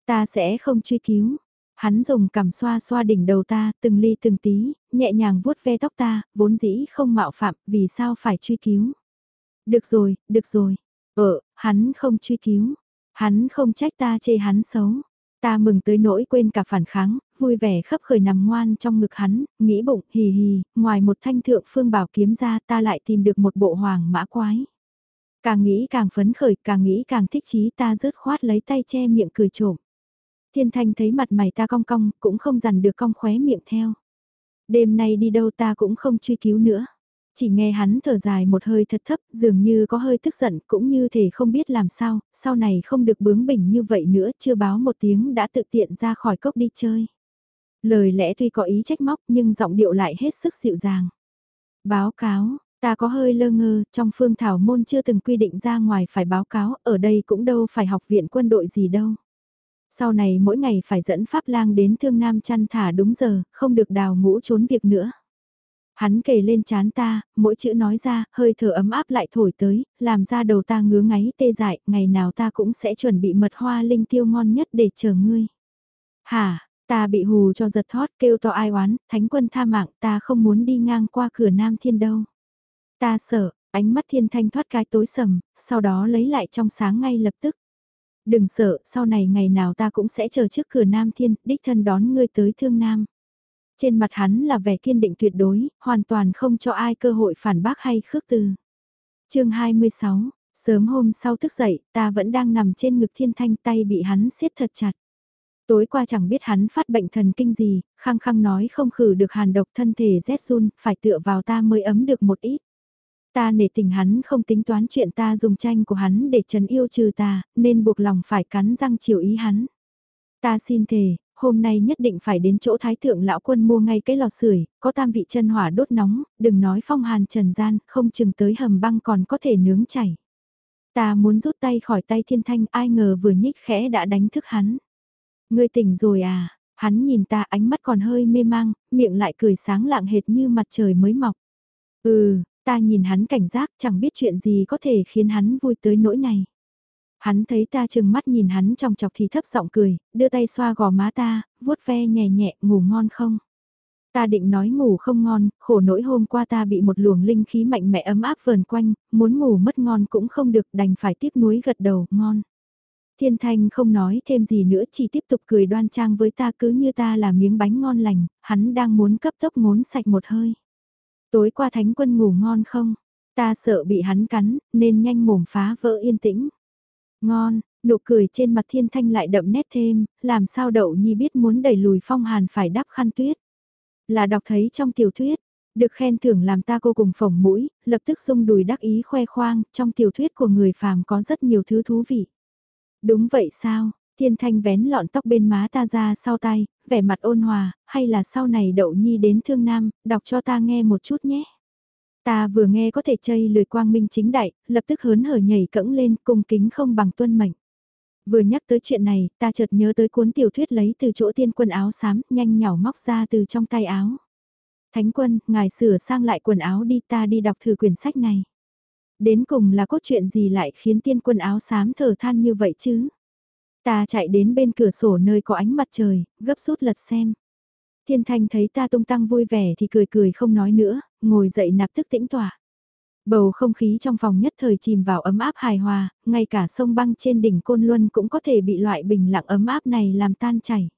Ta sẽ không truy cứu. Hắn dùng cằm xoa xoa đỉnh đầu ta, từng ly từng tí, nhẹ nhàng vuốt ve tóc ta, vốn dĩ không mạo phạm, vì sao phải truy cứu. Được rồi, được rồi. Ờ, hắn không truy cứu. Hắn không trách ta chê hắn xấu. Ta mừng tới nỗi quên cả phản kháng, vui vẻ khấp khởi nằm ngoan trong ngực hắn, nghĩ bụng hì hì, ngoài một thanh thượng phương bảo kiếm ra ta lại tìm được một bộ hoàng mã quái. Càng nghĩ càng phấn khởi, càng nghĩ càng thích chí ta rớt khoát lấy tay che miệng cười trộm. Thiên thanh thấy mặt mày ta cong cong, cũng không dằn được cong khóe miệng theo. Đêm nay đi đâu ta cũng không truy cứu nữa. Chỉ nghe hắn thở dài một hơi thật thấp, dường như có hơi tức giận, cũng như thể không biết làm sao, sau này không được bướng bỉnh như vậy nữa, chưa báo một tiếng đã tự tiện ra khỏi cốc đi chơi. Lời lẽ tuy có ý trách móc nhưng giọng điệu lại hết sức dịu dàng. Báo cáo, ta có hơi lơ ngơ, trong phương thảo môn chưa từng quy định ra ngoài phải báo cáo, ở đây cũng đâu phải học viện quân đội gì đâu. Sau này mỗi ngày phải dẫn Pháp lang đến thương nam chăn thả đúng giờ, không được đào ngũ trốn việc nữa. Hắn kề lên chán ta, mỗi chữ nói ra, hơi thở ấm áp lại thổi tới, làm ra đầu ta ngứa ngáy tê dại, ngày nào ta cũng sẽ chuẩn bị mật hoa linh tiêu ngon nhất để chờ ngươi. Hả, ta bị hù cho giật thót kêu to ai oán, thánh quân tha mạng ta không muốn đi ngang qua cửa nam thiên đâu. Ta sợ, ánh mắt thiên thanh thoát cái tối sầm, sau đó lấy lại trong sáng ngay lập tức. Đừng sợ, sau này ngày nào ta cũng sẽ chờ trước cửa nam thiên, đích thân đón ngươi tới thương nam. Trên mặt hắn là vẻ kiên định tuyệt đối, hoàn toàn không cho ai cơ hội phản bác hay khước từ. chương 26, sớm hôm sau thức dậy, ta vẫn đang nằm trên ngực thiên thanh tay bị hắn siết thật chặt. Tối qua chẳng biết hắn phát bệnh thần kinh gì, khăng khăng nói không khử được hàn độc thân thể rét run, phải tựa vào ta mới ấm được một ít. Ta nể tình hắn không tính toán chuyện ta dùng tranh của hắn để trấn yêu trừ ta, nên buộc lòng phải cắn răng chiều ý hắn. Ta xin thề, hôm nay nhất định phải đến chỗ thái thượng lão quân mua ngay cái lò sưởi, có tam vị chân hỏa đốt nóng, đừng nói phong hàn trần gian, không chừng tới hầm băng còn có thể nướng chảy. Ta muốn rút tay khỏi tay thiên thanh, ai ngờ vừa nhích khẽ đã đánh thức hắn. Ngươi tỉnh rồi à, hắn nhìn ta ánh mắt còn hơi mê mang, miệng lại cười sáng lạng hệt như mặt trời mới mọc. Ừ, ta nhìn hắn cảnh giác chẳng biết chuyện gì có thể khiến hắn vui tới nỗi này. Hắn thấy ta chừng mắt nhìn hắn trong chọc thì thấp giọng cười, đưa tay xoa gò má ta, vuốt ve nhẹ nhẹ, ngủ ngon không? Ta định nói ngủ không ngon, khổ nỗi hôm qua ta bị một luồng linh khí mạnh mẽ ấm áp vờn quanh, muốn ngủ mất ngon cũng không được đành phải tiếp nuối gật đầu, ngon. Thiên Thanh không nói thêm gì nữa chỉ tiếp tục cười đoan trang với ta cứ như ta là miếng bánh ngon lành, hắn đang muốn cấp tốc ngốn sạch một hơi. Tối qua thánh quân ngủ ngon không? Ta sợ bị hắn cắn, nên nhanh mồm phá vỡ yên tĩnh. Ngon, nụ cười trên mặt thiên thanh lại đậm nét thêm, làm sao đậu nhi biết muốn đẩy lùi phong hàn phải đắp khăn tuyết. Là đọc thấy trong tiểu thuyết, được khen thưởng làm ta cô cùng phồng mũi, lập tức sung đùi đắc ý khoe khoang, trong tiểu thuyết của người phàm có rất nhiều thứ thú vị. Đúng vậy sao, thiên thanh vén lọn tóc bên má ta ra sau tay, vẻ mặt ôn hòa, hay là sau này đậu nhi đến thương nam, đọc cho ta nghe một chút nhé. Ta vừa nghe có thể chây lời quang minh chính đại, lập tức hớn hở nhảy cẫng lên cung kính không bằng tuân mệnh. Vừa nhắc tới chuyện này, ta chợt nhớ tới cuốn tiểu thuyết lấy từ chỗ tiên quân áo xám, nhanh nhỏ móc ra từ trong tay áo. Thánh quân, ngài sửa sang lại quần áo đi ta đi đọc thử quyển sách này. Đến cùng là cốt truyện gì lại khiến tiên quân áo xám thở than như vậy chứ? Ta chạy đến bên cửa sổ nơi có ánh mặt trời, gấp rút lật xem. Thiên Thanh thấy ta tung tăng vui vẻ thì cười cười không nói nữa, ngồi dậy nạp tức tĩnh tỏa. Bầu không khí trong phòng nhất thời chìm vào ấm áp hài hòa, ngay cả sông băng trên đỉnh Côn Luân cũng có thể bị loại bình lặng ấm áp này làm tan chảy.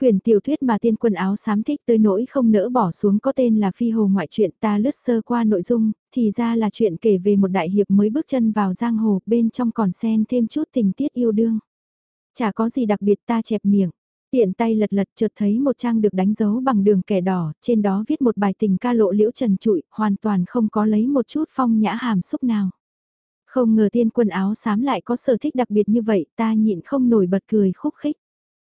Quyền tiểu thuyết mà tiên quân áo xám thích tới nỗi không nỡ bỏ xuống có tên là phi hồ ngoại truyện ta lướt sơ qua nội dung, thì ra là chuyện kể về một đại hiệp mới bước chân vào giang hồ bên trong còn xen thêm chút tình tiết yêu đương. Chả có gì đặc biệt ta chẹp miệng, Tiện tay lật lật chợt thấy một trang được đánh dấu bằng đường kẻ đỏ, trên đó viết một bài tình ca lộ liễu trần trụi, hoàn toàn không có lấy một chút phong nhã hàm xúc nào. Không ngờ tiên quân áo xám lại có sở thích đặc biệt như vậy, ta nhịn không nổi bật cười khúc khích.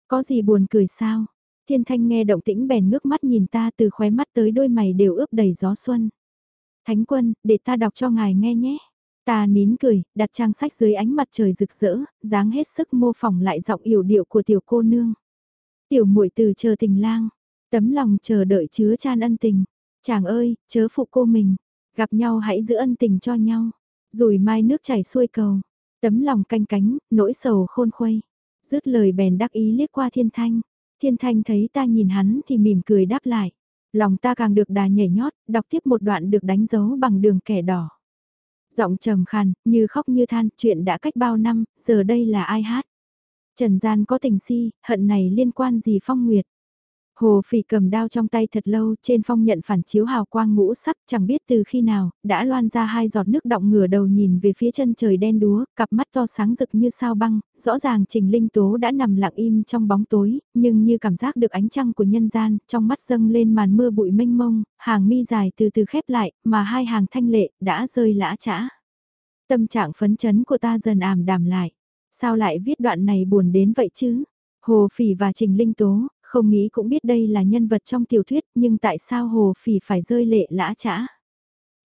Có gì buồn cười sao? Thiên thanh nghe động tĩnh bèn ngước mắt nhìn ta từ khóe mắt tới đôi mày đều ướp đầy gió xuân. Thánh quân, để ta đọc cho ngài nghe nhé. Ta nín cười, đặt trang sách dưới ánh mặt trời rực rỡ, dáng hết sức mô phỏng lại giọng yểu điệu của tiểu cô nương. Tiểu muội từ chờ tình lang, tấm lòng chờ đợi chứa chan ân tình. Chàng ơi, chớ phụ cô mình, gặp nhau hãy giữ ân tình cho nhau. rồi mai nước chảy xuôi cầu, tấm lòng canh cánh, nỗi sầu khôn khuây. Dứt lời bèn đắc ý liếc qua thiên thanh. Thiên thanh thấy ta nhìn hắn thì mỉm cười đáp lại. Lòng ta càng được đà nhảy nhót, đọc tiếp một đoạn được đánh dấu bằng đường kẻ đỏ. Giọng trầm khàn, như khóc như than, chuyện đã cách bao năm, giờ đây là ai hát? Trần gian có tình si, hận này liên quan gì phong nguyệt? Hồ phỉ cầm đao trong tay thật lâu trên phong nhận phản chiếu hào quang ngũ sắc chẳng biết từ khi nào, đã loan ra hai giọt nước động ngửa đầu nhìn về phía chân trời đen đúa, cặp mắt to sáng rực như sao băng, rõ ràng Trình Linh Tố đã nằm lặng im trong bóng tối, nhưng như cảm giác được ánh trăng của nhân gian, trong mắt dâng lên màn mưa bụi mênh mông, hàng mi dài từ từ khép lại, mà hai hàng thanh lệ đã rơi lã chã. Tâm trạng phấn chấn của ta dần ảm đàm lại. Sao lại viết đoạn này buồn đến vậy chứ? Hồ Phỉ và Trình Linh Tố, không nghĩ cũng biết đây là nhân vật trong tiểu thuyết, nhưng tại sao Hồ Phỉ phải rơi lệ lã chã?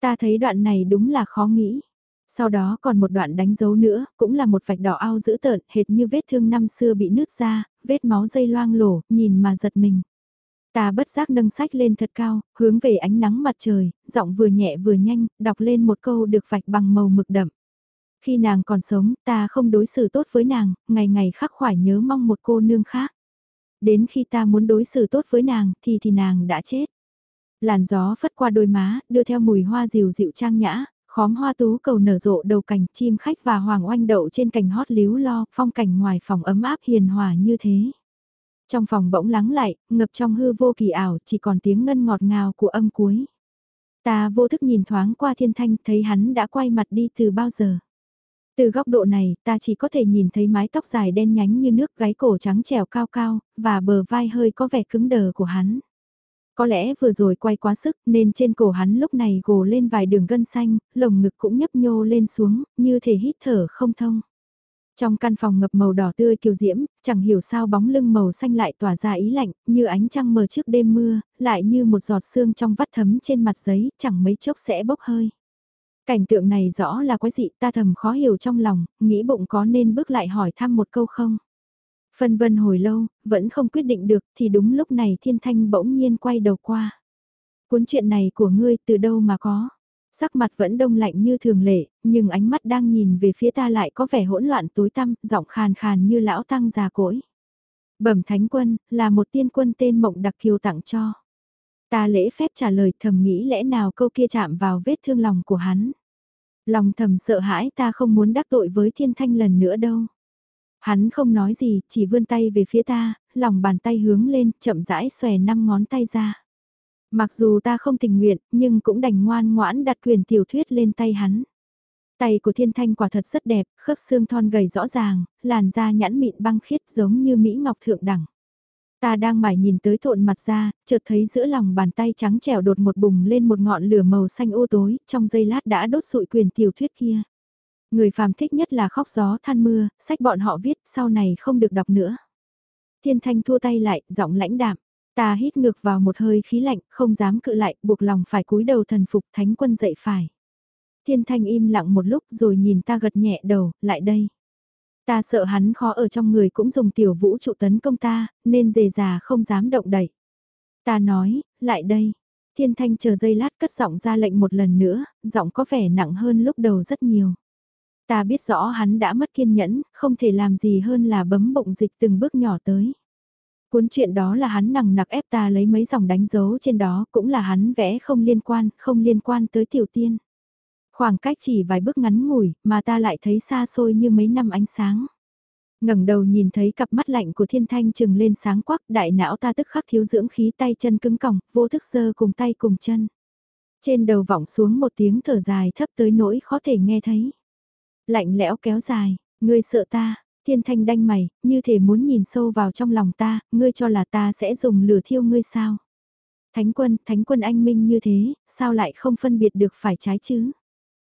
Ta thấy đoạn này đúng là khó nghĩ. Sau đó còn một đoạn đánh dấu nữa, cũng là một vạch đỏ ao dữ tợn, hệt như vết thương năm xưa bị nứt ra, vết máu dây loang lổ, nhìn mà giật mình. Ta bất giác nâng sách lên thật cao, hướng về ánh nắng mặt trời, giọng vừa nhẹ vừa nhanh, đọc lên một câu được vạch bằng màu mực đậm. Khi nàng còn sống, ta không đối xử tốt với nàng, ngày ngày khắc khoải nhớ mong một cô nương khác. Đến khi ta muốn đối xử tốt với nàng, thì thì nàng đã chết. Làn gió phất qua đôi má, đưa theo mùi hoa dịu dịu trang nhã, khóm hoa tú cầu nở rộ đầu cành chim khách và hoàng oanh đậu trên cành hót líu lo, phong cảnh ngoài phòng ấm áp hiền hòa như thế. Trong phòng bỗng lắng lại, ngập trong hư vô kỳ ảo, chỉ còn tiếng ngân ngọt ngào của âm cuối. Ta vô thức nhìn thoáng qua thiên thanh thấy hắn đã quay mặt đi từ bao giờ. Từ góc độ này, ta chỉ có thể nhìn thấy mái tóc dài đen nhánh như nước gáy cổ trắng trèo cao cao, và bờ vai hơi có vẻ cứng đờ của hắn. Có lẽ vừa rồi quay quá sức nên trên cổ hắn lúc này gồ lên vài đường gân xanh, lồng ngực cũng nhấp nhô lên xuống, như thể hít thở không thông. Trong căn phòng ngập màu đỏ tươi kiều diễm, chẳng hiểu sao bóng lưng màu xanh lại tỏa ra ý lạnh, như ánh trăng mờ trước đêm mưa, lại như một giọt sương trong vắt thấm trên mặt giấy, chẳng mấy chốc sẽ bốc hơi. Cảnh tượng này rõ là quái dị ta thầm khó hiểu trong lòng, nghĩ bụng có nên bước lại hỏi thăm một câu không. Phân vân hồi lâu, vẫn không quyết định được thì đúng lúc này thiên thanh bỗng nhiên quay đầu qua. Cuốn chuyện này của ngươi từ đâu mà có? Sắc mặt vẫn đông lạnh như thường lệ, nhưng ánh mắt đang nhìn về phía ta lại có vẻ hỗn loạn tối tăm, giọng khàn khàn như lão tăng già cỗi. Bẩm thánh quân, là một tiên quân tên mộng đặc kiều tặng cho. Ta lễ phép trả lời thầm nghĩ lẽ nào câu kia chạm vào vết thương lòng của hắn. Lòng thầm sợ hãi ta không muốn đắc tội với thiên thanh lần nữa đâu. Hắn không nói gì, chỉ vươn tay về phía ta, lòng bàn tay hướng lên, chậm rãi xòe năm ngón tay ra. Mặc dù ta không tình nguyện, nhưng cũng đành ngoan ngoãn đặt quyền tiểu thuyết lên tay hắn. Tay của thiên thanh quả thật rất đẹp, khớp xương thon gầy rõ ràng, làn da nhẵn mịn băng khiết giống như Mỹ Ngọc Thượng Đẳng. Ta đang mải nhìn tới thộn mặt ra, chợt thấy giữa lòng bàn tay trắng trẻo đột một bùng lên một ngọn lửa màu xanh u tối, trong giây lát đã đốt sụi quyền tiểu thuyết kia. Người phàm thích nhất là khóc gió than mưa, sách bọn họ viết sau này không được đọc nữa. Thiên thanh thua tay lại, giọng lãnh đạm. Ta hít ngược vào một hơi khí lạnh, không dám cự lại, buộc lòng phải cúi đầu thần phục thánh quân dậy phải. Thiên thanh im lặng một lúc rồi nhìn ta gật nhẹ đầu, lại đây. Ta sợ hắn khó ở trong người cũng dùng tiểu vũ trụ tấn công ta, nên dề già không dám động đậy. Ta nói, lại đây. Thiên thanh chờ giây lát cất giọng ra lệnh một lần nữa, giọng có vẻ nặng hơn lúc đầu rất nhiều. Ta biết rõ hắn đã mất kiên nhẫn, không thể làm gì hơn là bấm bụng dịch từng bước nhỏ tới. Cuốn chuyện đó là hắn nằng nặc ép ta lấy mấy dòng đánh dấu trên đó, cũng là hắn vẽ không liên quan, không liên quan tới tiểu tiên. Khoảng cách chỉ vài bước ngắn ngủi, mà ta lại thấy xa xôi như mấy năm ánh sáng. ngẩng đầu nhìn thấy cặp mắt lạnh của thiên thanh trừng lên sáng quắc, đại não ta tức khắc thiếu dưỡng khí tay chân cứng cỏng, vô thức sơ cùng tay cùng chân. Trên đầu vọng xuống một tiếng thở dài thấp tới nỗi khó thể nghe thấy. Lạnh lẽo kéo dài, ngươi sợ ta, Thiên thanh đanh mày, như thể muốn nhìn sâu vào trong lòng ta, ngươi cho là ta sẽ dùng lửa thiêu ngươi sao? Thánh quân, thánh quân anh minh như thế, sao lại không phân biệt được phải trái chứ?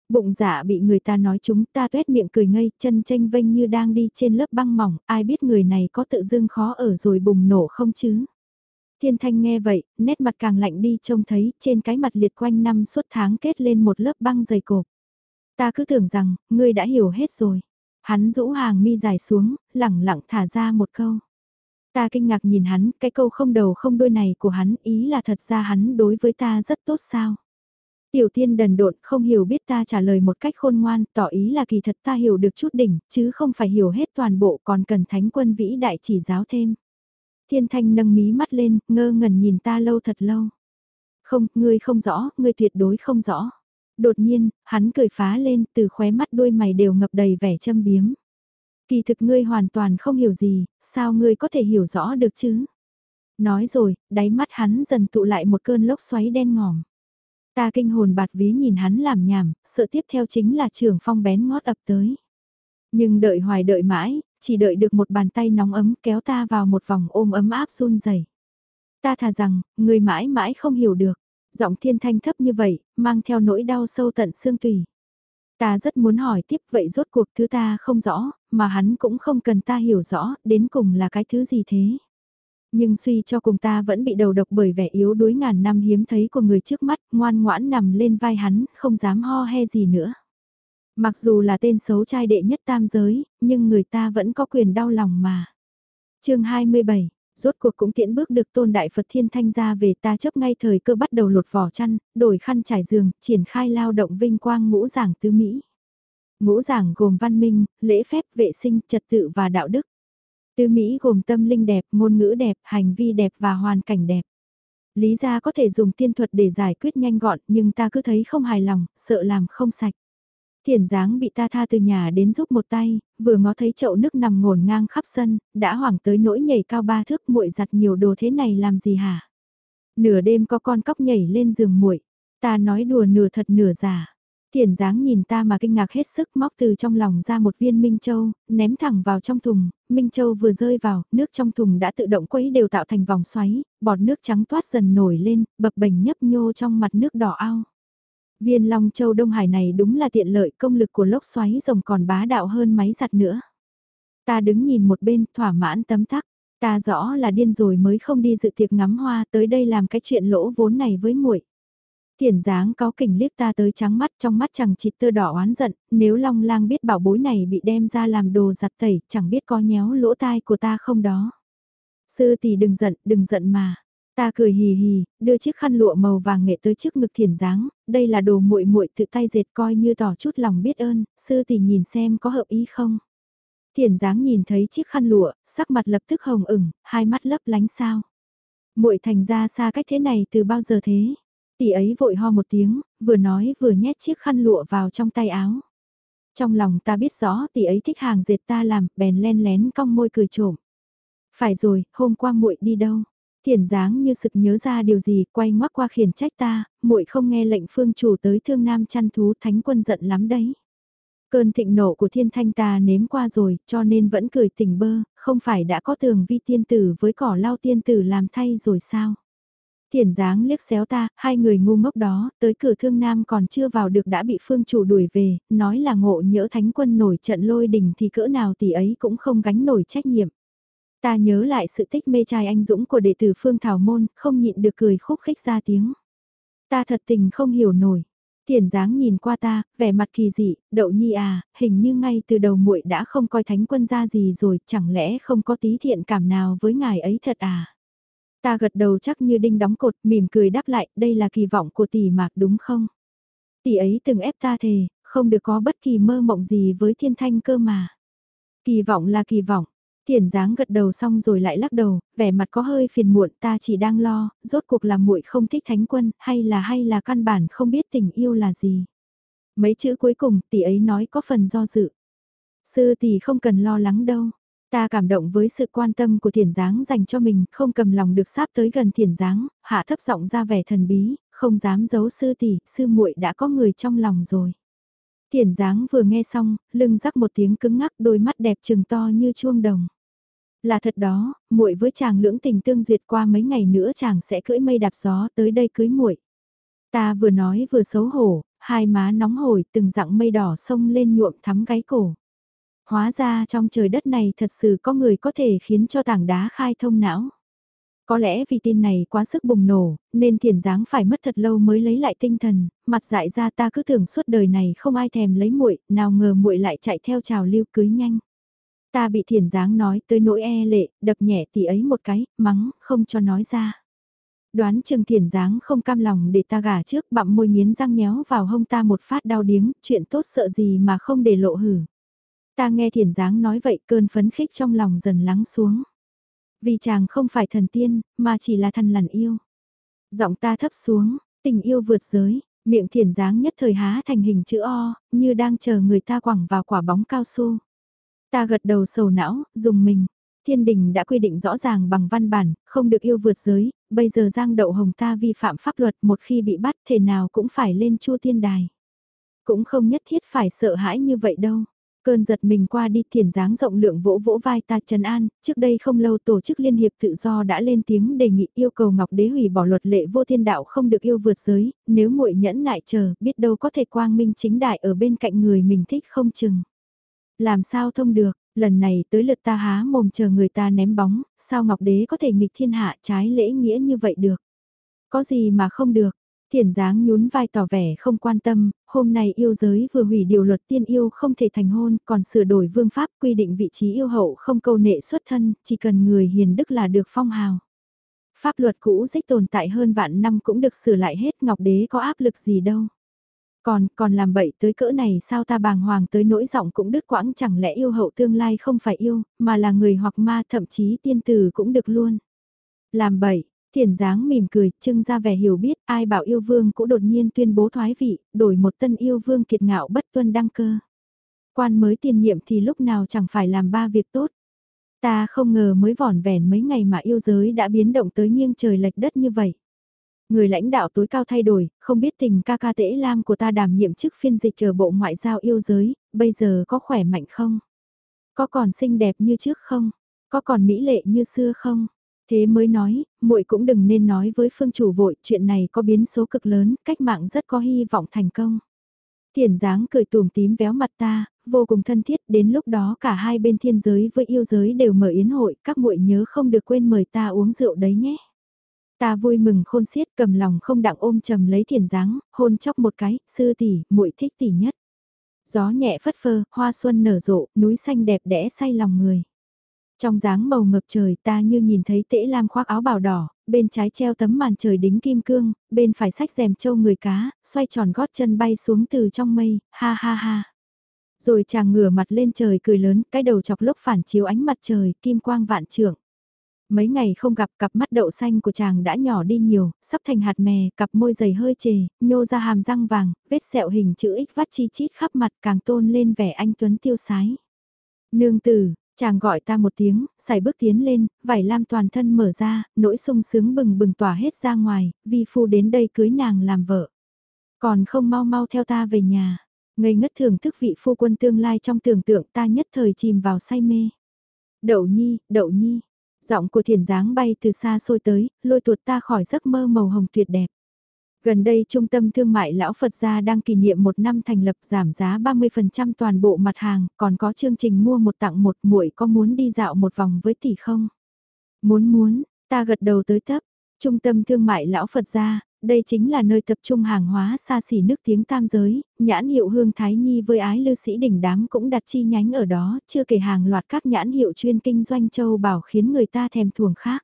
Bụng dạ bị người ta nói chúng ta tuét miệng cười ngây, chân tranh vênh như đang đi trên lớp băng mỏng, ai biết người này có tự dưng khó ở rồi bùng nổ không chứ? Thiên thanh nghe vậy, nét mặt càng lạnh đi trông thấy trên cái mặt liệt quanh năm suốt tháng kết lên một lớp băng dày cộp. Ta cứ tưởng rằng, ngươi đã hiểu hết rồi. Hắn rũ hàng mi dài xuống, lẳng lặng thả ra một câu. Ta kinh ngạc nhìn hắn, cái câu không đầu không đuôi này của hắn ý là thật ra hắn đối với ta rất tốt sao. Tiểu tiên đần độn không hiểu biết ta trả lời một cách khôn ngoan, tỏ ý là kỳ thật ta hiểu được chút đỉnh, chứ không phải hiểu hết toàn bộ còn cần thánh quân vĩ đại chỉ giáo thêm. Thiên thanh nâng mí mắt lên, ngơ ngẩn nhìn ta lâu thật lâu. Không, ngươi không rõ, ngươi tuyệt đối không rõ. Đột nhiên, hắn cười phá lên, từ khóe mắt đôi mày đều ngập đầy vẻ châm biếm. Kỳ thực ngươi hoàn toàn không hiểu gì, sao ngươi có thể hiểu rõ được chứ? Nói rồi, đáy mắt hắn dần tụ lại một cơn lốc xoáy đen ngòm. Ta kinh hồn bạt vía nhìn hắn làm nhảm, sợ tiếp theo chính là trường phong bén ngót ập tới. Nhưng đợi hoài đợi mãi, chỉ đợi được một bàn tay nóng ấm kéo ta vào một vòng ôm ấm áp run rẩy. Ta thà rằng, người mãi mãi không hiểu được. Giọng thiên thanh thấp như vậy, mang theo nỗi đau sâu tận xương tùy. Ta rất muốn hỏi tiếp vậy rốt cuộc thứ ta không rõ, mà hắn cũng không cần ta hiểu rõ, đến cùng là cái thứ gì thế. Nhưng suy cho cùng ta vẫn bị đầu độc bởi vẻ yếu đuối ngàn năm hiếm thấy của người trước mắt, ngoan ngoãn nằm lên vai hắn, không dám ho he gì nữa. Mặc dù là tên xấu trai đệ nhất tam giới, nhưng người ta vẫn có quyền đau lòng mà. chương 27, rốt cuộc cũng tiễn bước được tôn đại Phật Thiên Thanh ra về ta chấp ngay thời cơ bắt đầu lột vỏ chăn, đổi khăn trải giường, triển khai lao động vinh quang ngũ giảng tứ Mỹ. Ngũ giảng gồm văn minh, lễ phép, vệ sinh, trật tự và đạo đức. Tứ Mỹ gồm tâm linh đẹp, ngôn ngữ đẹp, hành vi đẹp và hoàn cảnh đẹp. Lý ra có thể dùng tiên thuật để giải quyết nhanh gọn nhưng ta cứ thấy không hài lòng, sợ làm không sạch. Thiền dáng bị ta tha từ nhà đến giúp một tay, vừa ngó thấy chậu nước nằm ngổn ngang khắp sân, đã hoảng tới nỗi nhảy cao ba thước muội giặt nhiều đồ thế này làm gì hả? Nửa đêm có con cóc nhảy lên giường muội, ta nói đùa nửa thật nửa giả tiền dáng nhìn ta mà kinh ngạc hết sức móc từ trong lòng ra một viên Minh Châu, ném thẳng vào trong thùng, Minh Châu vừa rơi vào, nước trong thùng đã tự động quấy đều tạo thành vòng xoáy, bọt nước trắng toát dần nổi lên, bập bềnh nhấp nhô trong mặt nước đỏ ao. Viên Long Châu Đông Hải này đúng là tiện lợi công lực của lốc xoáy rồng còn bá đạo hơn máy giặt nữa. Ta đứng nhìn một bên thỏa mãn tấm tắc, ta rõ là điên rồi mới không đi dự tiệc ngắm hoa tới đây làm cái chuyện lỗ vốn này với muội. Thiển dáng có kình liếc ta tới trắng mắt trong mắt chẳng chịt tơ đỏ oán giận, nếu Long lang biết bảo bối này bị đem ra làm đồ giặt tẩy, chẳng biết có nhéo lỗ tai của ta không đó. Sư tỷ đừng giận, đừng giận mà. Ta cười hì hì, đưa chiếc khăn lụa màu vàng nghệ tới trước ngực thiền dáng, đây là đồ muội muội tự tay dệt coi như tỏ chút lòng biết ơn, sư tỷ nhìn xem có hợp ý không. Thiền dáng nhìn thấy chiếc khăn lụa, sắc mặt lập tức hồng ửng, hai mắt lấp lánh sao. muội thành ra xa cách thế này từ bao giờ thế? Tỷ ấy vội ho một tiếng, vừa nói vừa nhét chiếc khăn lụa vào trong tay áo. Trong lòng ta biết rõ tỷ ấy thích hàng dệt ta làm, bèn len lén cong môi cười trộm. Phải rồi, hôm qua muội đi đâu? thiển dáng như sực nhớ ra điều gì, quay ngoắc qua khiển trách ta, muội không nghe lệnh phương chủ tới thương nam chăn thú thánh quân giận lắm đấy. Cơn thịnh nộ của thiên thanh ta nếm qua rồi, cho nên vẫn cười tỉnh bơ, không phải đã có tường vi tiên tử với cỏ lao tiên tử làm thay rồi sao? Thiền dáng liếc xéo ta, hai người ngu ngốc đó, tới cửa thương nam còn chưa vào được đã bị phương chủ đuổi về, nói là ngộ nhỡ thánh quân nổi trận lôi đình thì cỡ nào tỷ ấy cũng không gánh nổi trách nhiệm. Ta nhớ lại sự tích mê trai anh dũng của đệ tử Phương Thảo Môn, không nhịn được cười khúc khích ra tiếng. Ta thật tình không hiểu nổi. Tiền dáng nhìn qua ta, vẻ mặt kỳ dị, đậu nhi à, hình như ngay từ đầu muội đã không coi thánh quân ra gì rồi, chẳng lẽ không có tí thiện cảm nào với ngài ấy thật à? Ta gật đầu chắc như đinh đóng cột, mỉm cười đáp lại, đây là kỳ vọng của tỷ mạc đúng không? Tỷ ấy từng ép ta thề, không được có bất kỳ mơ mộng gì với thiên thanh cơ mà. Kỳ vọng là kỳ vọng, Thiển dáng gật đầu xong rồi lại lắc đầu, vẻ mặt có hơi phiền muộn ta chỉ đang lo, rốt cuộc là muội không thích thánh quân, hay là hay là căn bản không biết tình yêu là gì. Mấy chữ cuối cùng tỷ ấy nói có phần do dự. Sư tỷ không cần lo lắng đâu. Ta cảm động với sự quan tâm của thiền giáng dành cho mình, không cầm lòng được sáp tới gần thiền giáng, hạ thấp giọng ra vẻ thần bí, không dám giấu sư tỷ, sư muội đã có người trong lòng rồi. thiền dáng vừa nghe xong, lưng rắc một tiếng cứng ngắc đôi mắt đẹp trừng to như chuông đồng. Là thật đó, muội với chàng lưỡng tình tương duyệt qua mấy ngày nữa chàng sẽ cưỡi mây đạp gió tới đây cưới muội. Ta vừa nói vừa xấu hổ, hai má nóng hổi từng dặng mây đỏ sông lên nhuộm thắm gáy cổ. Hóa ra trong trời đất này thật sự có người có thể khiến cho tảng đá khai thông não. Có lẽ vì tin này quá sức bùng nổ, nên thiền dáng phải mất thật lâu mới lấy lại tinh thần, mặt dại ra ta cứ tưởng suốt đời này không ai thèm lấy muội, nào ngờ muội lại chạy theo trào lưu cưới nhanh. Ta bị thiền dáng nói tới nỗi e lệ, đập nhẹ tỷ ấy một cái, mắng, không cho nói ra. Đoán chừng thiền dáng không cam lòng để ta gả trước bặm môi nghiến răng nhéo vào hông ta một phát đau điếng, chuyện tốt sợ gì mà không để lộ hử. Ta nghe thiền dáng nói vậy cơn phấn khích trong lòng dần lắng xuống. Vì chàng không phải thần tiên, mà chỉ là thần lằn yêu. Giọng ta thấp xuống, tình yêu vượt giới, miệng thiền dáng nhất thời há thành hình chữ O, như đang chờ người ta quẳng vào quả bóng cao su. Ta gật đầu sầu não, dùng mình. Thiên đình đã quy định rõ ràng bằng văn bản, không được yêu vượt giới, bây giờ Giang Đậu Hồng ta vi phạm pháp luật một khi bị bắt thể nào cũng phải lên chua thiên đài. Cũng không nhất thiết phải sợ hãi như vậy đâu. Cơn giật mình qua đi thiền dáng rộng lượng vỗ vỗ vai ta trần an, trước đây không lâu tổ chức Liên hiệp tự do đã lên tiếng đề nghị yêu cầu Ngọc Đế hủy bỏ luật lệ vô thiên đạo không được yêu vượt giới, nếu muội nhẫn nại chờ, biết đâu có thể quang minh chính đại ở bên cạnh người mình thích không chừng. Làm sao thông được, lần này tới lượt ta há mồm chờ người ta ném bóng, sao Ngọc Đế có thể nghịch thiên hạ trái lễ nghĩa như vậy được? Có gì mà không được, thiền dáng nhún vai tỏ vẻ không quan tâm, hôm nay yêu giới vừa hủy điều luật tiên yêu không thể thành hôn, còn sửa đổi vương pháp quy định vị trí yêu hậu không câu nệ xuất thân, chỉ cần người hiền đức là được phong hào. Pháp luật cũ dích tồn tại hơn vạn năm cũng được sửa lại hết Ngọc Đế có áp lực gì đâu. Còn, còn làm bậy tới cỡ này sao ta bàng hoàng tới nỗi giọng cũng đứt quãng chẳng lẽ yêu hậu tương lai không phải yêu, mà là người hoặc ma thậm chí tiên tử cũng được luôn. Làm bậy, Thiền dáng mỉm cười, trưng ra vẻ hiểu biết, ai bảo yêu vương cũng đột nhiên tuyên bố thoái vị, đổi một tân yêu vương kiệt ngạo bất tuân đăng cơ. Quan mới tiền nhiệm thì lúc nào chẳng phải làm ba việc tốt. Ta không ngờ mới vỏn vẻn mấy ngày mà yêu giới đã biến động tới nghiêng trời lệch đất như vậy. Người lãnh đạo tối cao thay đổi, không biết tình ca ca tễ lam của ta đảm nhiệm chức phiên dịch ở bộ ngoại giao yêu giới, bây giờ có khỏe mạnh không? Có còn xinh đẹp như trước không? Có còn mỹ lệ như xưa không? Thế mới nói, muội cũng đừng nên nói với phương chủ vội, chuyện này có biến số cực lớn, cách mạng rất có hy vọng thành công. Thiền dáng cười tùm tím véo mặt ta, vô cùng thân thiết, đến lúc đó cả hai bên thiên giới với yêu giới đều mở yến hội, các muội nhớ không được quên mời ta uống rượu đấy nhé. Ta vui mừng khôn xiết cầm lòng không đặng ôm trầm lấy thiền dáng, hôn chóc một cái, sư tỷ, muội thích tỷ nhất. Gió nhẹ phất phơ, hoa xuân nở rộ, núi xanh đẹp đẽ say lòng người. Trong dáng màu ngập trời ta như nhìn thấy tễ lam khoác áo bào đỏ, bên trái treo tấm màn trời đính kim cương, bên phải sách rèm châu người cá, xoay tròn gót chân bay xuống từ trong mây, ha ha ha. Rồi chàng ngửa mặt lên trời cười lớn, cái đầu chọc lốc phản chiếu ánh mặt trời, kim quang vạn trưởng. Mấy ngày không gặp cặp mắt đậu xanh của chàng đã nhỏ đi nhiều, sắp thành hạt mè, cặp môi dày hơi chề, nhô ra hàm răng vàng, vết sẹo hình chữ X vắt chi chít khắp mặt càng tôn lên vẻ anh Tuấn tiêu sái. Nương tử, Chàng gọi ta một tiếng, xài bước tiến lên, vải lam toàn thân mở ra, nỗi sung sướng bừng bừng tỏa hết ra ngoài, vi phu đến đây cưới nàng làm vợ. Còn không mau mau theo ta về nhà, ngây ngất thưởng thức vị phu quân tương lai trong tưởng tượng ta nhất thời chìm vào say mê. Đậu nhi, đậu nhi, giọng của thiền dáng bay từ xa xôi tới, lôi tuột ta khỏi giấc mơ màu hồng tuyệt đẹp. Gần đây Trung tâm Thương mại Lão Phật Gia đang kỷ niệm một năm thành lập giảm giá 30% toàn bộ mặt hàng, còn có chương trình mua một tặng một muội có muốn đi dạo một vòng với tỷ không? Muốn muốn, ta gật đầu tới tấp. Trung tâm Thương mại Lão Phật Gia, đây chính là nơi tập trung hàng hóa xa xỉ nước tiếng tam giới, nhãn hiệu Hương Thái Nhi với ái lưu sĩ đỉnh đám cũng đặt chi nhánh ở đó, chưa kể hàng loạt các nhãn hiệu chuyên kinh doanh châu bảo khiến người ta thèm thuồng khác.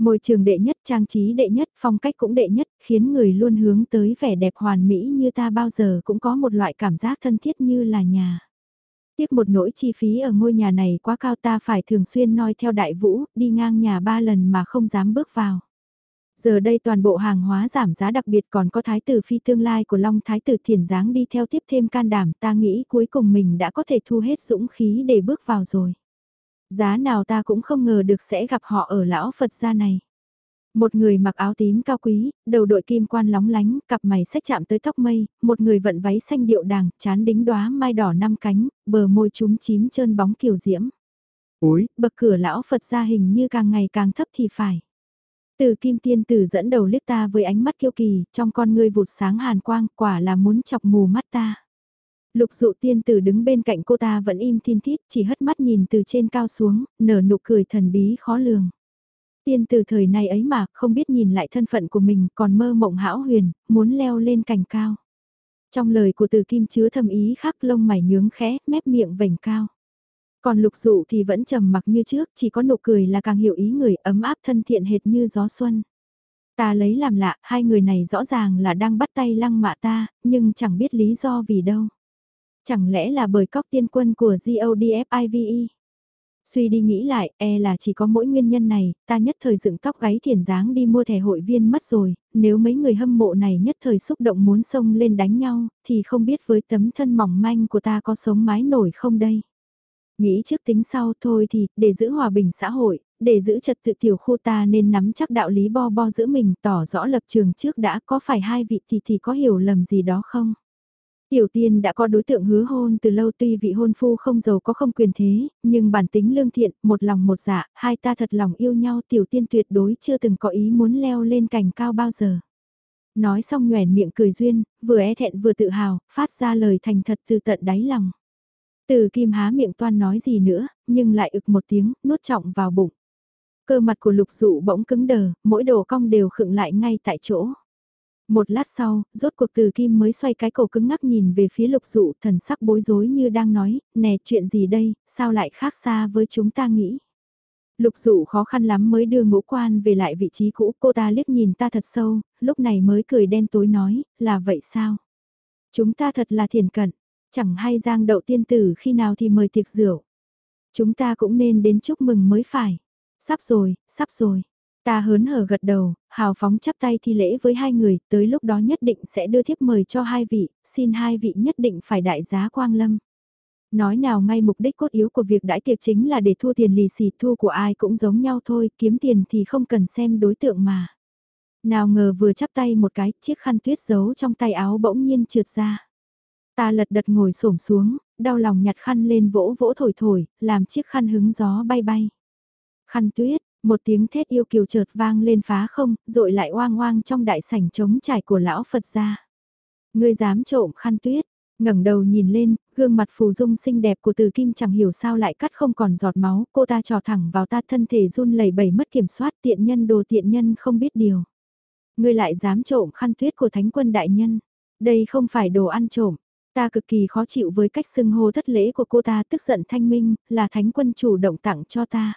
Môi trường đệ nhất, trang trí đệ nhất, phong cách cũng đệ nhất, khiến người luôn hướng tới vẻ đẹp hoàn mỹ như ta bao giờ cũng có một loại cảm giác thân thiết như là nhà. Tiếc một nỗi chi phí ở ngôi nhà này quá cao ta phải thường xuyên noi theo đại vũ, đi ngang nhà ba lần mà không dám bước vào. Giờ đây toàn bộ hàng hóa giảm giá đặc biệt còn có thái tử phi tương lai của Long thái tử thiền giáng đi theo tiếp thêm can đảm ta nghĩ cuối cùng mình đã có thể thu hết dũng khí để bước vào rồi. Giá nào ta cũng không ngờ được sẽ gặp họ ở lão Phật gia này. Một người mặc áo tím cao quý, đầu đội kim quan lóng lánh, cặp mày sách chạm tới tóc mây, một người vận váy xanh điệu đàng, chán đính đóa mai đỏ năm cánh, bờ môi chúm chím trơn bóng kiều diễm. Ôi, bậc cửa lão Phật ra hình như càng ngày càng thấp thì phải. Từ kim tiên tử dẫn đầu liếc ta với ánh mắt kiêu kỳ, trong con ngươi vụt sáng hàn quang, quả là muốn chọc mù mắt ta. Lục dụ tiên tử đứng bên cạnh cô ta vẫn im thiên thít, chỉ hất mắt nhìn từ trên cao xuống, nở nụ cười thần bí khó lường. Tiên tử thời này ấy mà, không biết nhìn lại thân phận của mình, còn mơ mộng hão huyền, muốn leo lên cành cao. Trong lời của từ kim chứa thầm ý khắc lông mày nhướng khẽ, mép miệng vành cao. Còn lục dụ thì vẫn trầm mặc như trước, chỉ có nụ cười là càng hiểu ý người ấm áp thân thiện hệt như gió xuân. Ta lấy làm lạ, hai người này rõ ràng là đang bắt tay lăng mạ ta, nhưng chẳng biết lý do vì đâu. Chẳng lẽ là bởi cóc tiên quân của GODFIVE? Suy đi nghĩ lại, e là chỉ có mỗi nguyên nhân này, ta nhất thời dựng tóc gáy thiền dáng đi mua thẻ hội viên mất rồi, nếu mấy người hâm mộ này nhất thời xúc động muốn xông lên đánh nhau, thì không biết với tấm thân mỏng manh của ta có sống mái nổi không đây. Nghĩ trước tính sau thôi thì, để giữ hòa bình xã hội, để giữ trật tự tiểu khu ta nên nắm chắc đạo lý bo bo giữ mình tỏ rõ lập trường trước đã có phải hai vị thì thì có hiểu lầm gì đó không? Tiểu tiên đã có đối tượng hứa hôn từ lâu tuy vị hôn phu không giàu có không quyền thế, nhưng bản tính lương thiện, một lòng một dạ, hai ta thật lòng yêu nhau tiểu tiên tuyệt đối chưa từng có ý muốn leo lên cành cao bao giờ. Nói xong nhoẻn miệng cười duyên, vừa e thẹn vừa tự hào, phát ra lời thành thật từ tận đáy lòng. Từ kim há miệng toan nói gì nữa, nhưng lại ực một tiếng, nuốt trọng vào bụng. Cơ mặt của lục dụ bỗng cứng đờ, mỗi đồ cong đều khựng lại ngay tại chỗ. Một lát sau, rốt cuộc từ kim mới xoay cái cổ cứng ngắc nhìn về phía lục dụ thần sắc bối rối như đang nói, nè chuyện gì đây, sao lại khác xa với chúng ta nghĩ. Lục dụ khó khăn lắm mới đưa ngũ quan về lại vị trí cũ, cô ta liếc nhìn ta thật sâu, lúc này mới cười đen tối nói, là vậy sao? Chúng ta thật là thiền cận, chẳng hay giang đậu tiên tử khi nào thì mời tiệc rượu. Chúng ta cũng nên đến chúc mừng mới phải. Sắp rồi, sắp rồi. Ta hớn hở gật đầu, hào phóng chắp tay thi lễ với hai người, tới lúc đó nhất định sẽ đưa thiếp mời cho hai vị, xin hai vị nhất định phải đại giá quang lâm. Nói nào ngay mục đích cốt yếu của việc đãi tiệc chính là để thua tiền lì xì thu của ai cũng giống nhau thôi, kiếm tiền thì không cần xem đối tượng mà. Nào ngờ vừa chắp tay một cái, chiếc khăn tuyết giấu trong tay áo bỗng nhiên trượt ra. Ta lật đật ngồi xổm xuống, đau lòng nhặt khăn lên vỗ vỗ thổi thổi, làm chiếc khăn hứng gió bay bay. Khăn tuyết, một tiếng thét yêu kiều chợt vang lên phá không, rội lại oang oang trong đại sảnh trống trải của lão Phật gia. Ngươi dám trộm khăn tuyết, ngẩng đầu nhìn lên, gương mặt phù dung xinh đẹp của từ kim chẳng hiểu sao lại cắt không còn giọt máu, cô ta trò thẳng vào ta thân thể run lẩy bẩy mất kiểm soát tiện nhân đồ tiện nhân không biết điều. Ngươi lại dám trộm khăn tuyết của thánh quân đại nhân, đây không phải đồ ăn trộm. Ta cực kỳ khó chịu với cách xưng hô thất lễ của cô ta tức giận thanh minh, là thánh quân chủ động tặng cho ta.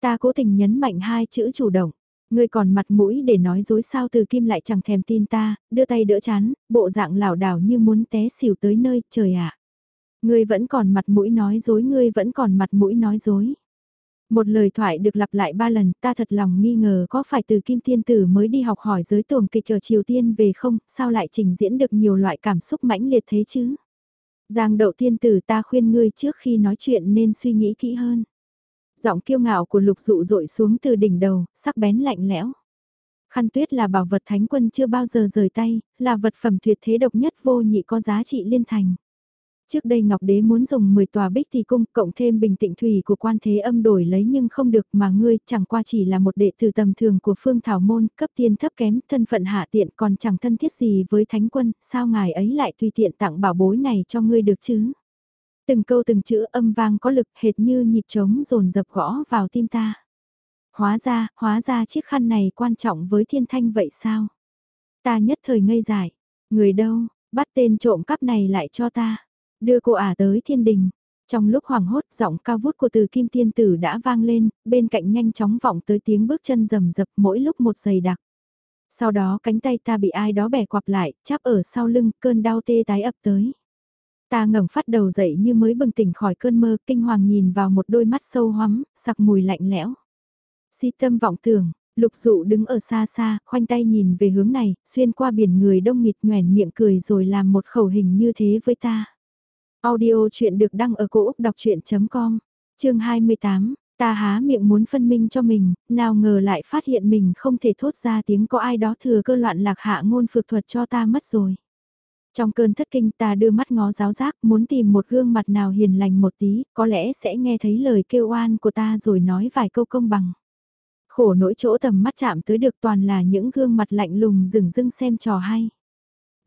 Ta cố tình nhấn mạnh hai chữ chủ động. Ngươi còn mặt mũi để nói dối sao từ kim lại chẳng thèm tin ta, đưa tay đỡ chán, bộ dạng lảo đảo như muốn té xỉu tới nơi, trời ạ. Ngươi vẫn còn mặt mũi nói dối, ngươi vẫn còn mặt mũi nói dối. Một lời thoại được lặp lại ba lần, ta thật lòng nghi ngờ có phải từ Kim Tiên Tử mới đi học hỏi giới tuồng kịch ở Triều Tiên về không, sao lại trình diễn được nhiều loại cảm xúc mãnh liệt thế chứ? Giang đậu tiên tử ta khuyên ngươi trước khi nói chuyện nên suy nghĩ kỹ hơn. Giọng kiêu ngạo của lục dụ dội xuống từ đỉnh đầu, sắc bén lạnh lẽo. Khăn tuyết là bảo vật thánh quân chưa bao giờ rời tay, là vật phẩm tuyệt thế độc nhất vô nhị có giá trị liên thành. Trước đây Ngọc Đế muốn dùng 10 tòa bích thì cung cộng thêm bình tịnh thủy của quan thế âm đổi lấy nhưng không được mà ngươi chẳng qua chỉ là một đệ tử tầm thường của phương thảo môn cấp tiên thấp kém thân phận hạ tiện còn chẳng thân thiết gì với thánh quân, sao ngài ấy lại tùy tiện tặng bảo bối này cho ngươi được chứ? Từng câu từng chữ âm vang có lực hệt như nhịp trống rồn dập gõ vào tim ta. Hóa ra, hóa ra chiếc khăn này quan trọng với thiên thanh vậy sao? Ta nhất thời ngây dại. Người đâu, bắt tên trộm cắp này lại cho ta. Đưa cô ả tới thiên đình. Trong lúc hoảng hốt giọng cao vút của từ kim tiên tử đã vang lên, bên cạnh nhanh chóng vọng tới tiếng bước chân rầm rập mỗi lúc một giày đặc. Sau đó cánh tay ta bị ai đó bẻ quặp lại, chắp ở sau lưng, cơn đau tê tái ập tới. Ta ngẩng phát đầu dậy như mới bừng tỉnh khỏi cơn mơ, kinh hoàng nhìn vào một đôi mắt sâu hoắm, sặc mùi lạnh lẽo. Si tâm vọng tưởng, lục dụ đứng ở xa xa, khoanh tay nhìn về hướng này, xuyên qua biển người đông nghịt nhoèn miệng cười rồi làm một khẩu hình như thế với ta. Audio chuyện được đăng ở cổ Úc đọc chuyện.com, chương 28, Ta há miệng muốn phân minh cho mình, nào ngờ lại phát hiện mình không thể thốt ra tiếng có ai đó thừa cơ loạn lạc hạ ngôn phược thuật cho ta mất rồi. Trong cơn thất kinh ta đưa mắt ngó giáo giác muốn tìm một gương mặt nào hiền lành một tí, có lẽ sẽ nghe thấy lời kêu oan của ta rồi nói vài câu công bằng. Khổ nỗi chỗ tầm mắt chạm tới được toàn là những gương mặt lạnh lùng rừng rưng xem trò hay.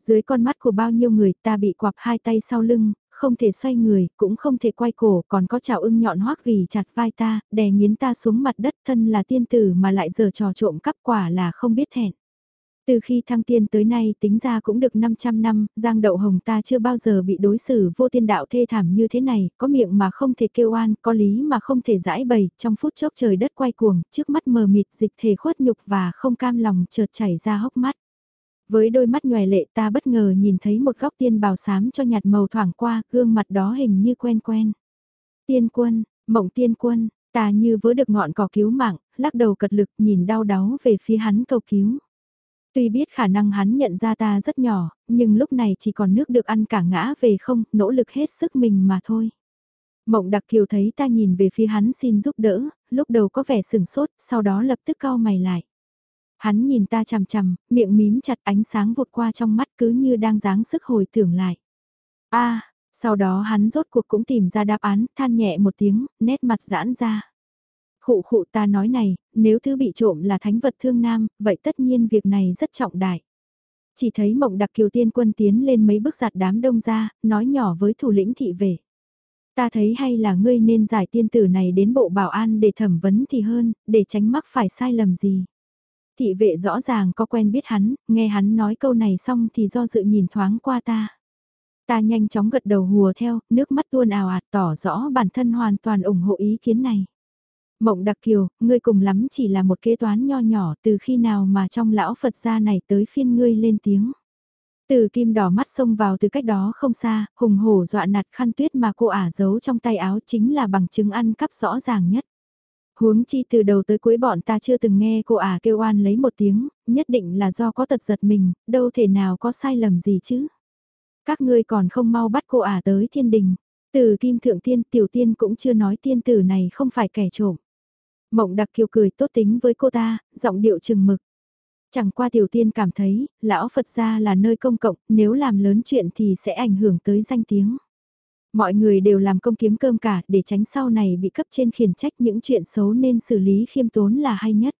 Dưới con mắt của bao nhiêu người ta bị quặp hai tay sau lưng, không thể xoay người, cũng không thể quay cổ, còn có chảo ưng nhọn hoác gỉ chặt vai ta, đè nghiến ta xuống mặt đất thân là tiên tử mà lại giờ trò trộm cắp quả là không biết thẹn. Từ khi thăng tiên tới nay tính ra cũng được 500 năm, Giang Đậu Hồng ta chưa bao giờ bị đối xử vô tiên đạo thê thảm như thế này, có miệng mà không thể kêu oan, có lý mà không thể giải bày, trong phút chốc trời đất quay cuồng, trước mắt mờ mịt dịch thể khuất nhục và không cam lòng chợt chảy ra hốc mắt. Với đôi mắt nhòe lệ ta bất ngờ nhìn thấy một góc tiên bào xám cho nhạt màu thoảng qua, gương mặt đó hình như quen quen. Tiên quân, mộng tiên quân, ta như vớ được ngọn cỏ cứu mạng, lắc đầu cật lực nhìn đau đáu về phía hắn cầu cứu. Tuy biết khả năng hắn nhận ra ta rất nhỏ, nhưng lúc này chỉ còn nước được ăn cả ngã về không, nỗ lực hết sức mình mà thôi. Mộng đặc kiều thấy ta nhìn về phía hắn xin giúp đỡ, lúc đầu có vẻ sừng sốt, sau đó lập tức cau mày lại. Hắn nhìn ta chằm chằm, miệng mím chặt ánh sáng vụt qua trong mắt cứ như đang dáng sức hồi tưởng lại. a sau đó hắn rốt cuộc cũng tìm ra đáp án, than nhẹ một tiếng, nét mặt giãn ra. Khụ khụ ta nói này, nếu thứ bị trộm là thánh vật thương nam, vậy tất nhiên việc này rất trọng đại. Chỉ thấy mộng đặc kiều tiên quân tiến lên mấy bước giặt đám đông ra, nói nhỏ với thủ lĩnh thị về. Ta thấy hay là ngươi nên giải tiên tử này đến bộ bảo an để thẩm vấn thì hơn, để tránh mắc phải sai lầm gì. Thị vệ rõ ràng có quen biết hắn, nghe hắn nói câu này xong thì do dự nhìn thoáng qua ta. Ta nhanh chóng gật đầu hùa theo, nước mắt tuôn ào ạt tỏ rõ bản thân hoàn toàn ủng hộ ý kiến này. Mộng đặc kiều, ngươi cùng lắm chỉ là một kế toán nho nhỏ từ khi nào mà trong lão Phật gia này tới phiên ngươi lên tiếng. Từ kim đỏ mắt xông vào từ cách đó không xa, hùng hổ dọa nạt khăn tuyết mà cô ả giấu trong tay áo chính là bằng chứng ăn cắp rõ ràng nhất. Huống chi từ đầu tới cuối bọn ta chưa từng nghe cô ả kêu oan lấy một tiếng, nhất định là do có tật giật mình, đâu thể nào có sai lầm gì chứ. Các ngươi còn không mau bắt cô ả tới thiên đình. Từ kim thượng tiên tiểu tiên cũng chưa nói tiên tử này không phải kẻ trộm. Mộng đặc kiều cười tốt tính với cô ta, giọng điệu chừng mực. Chẳng qua tiểu tiên cảm thấy, lão Phật gia là nơi công cộng, nếu làm lớn chuyện thì sẽ ảnh hưởng tới danh tiếng. Mọi người đều làm công kiếm cơm cả để tránh sau này bị cấp trên khiển trách những chuyện xấu nên xử lý khiêm tốn là hay nhất.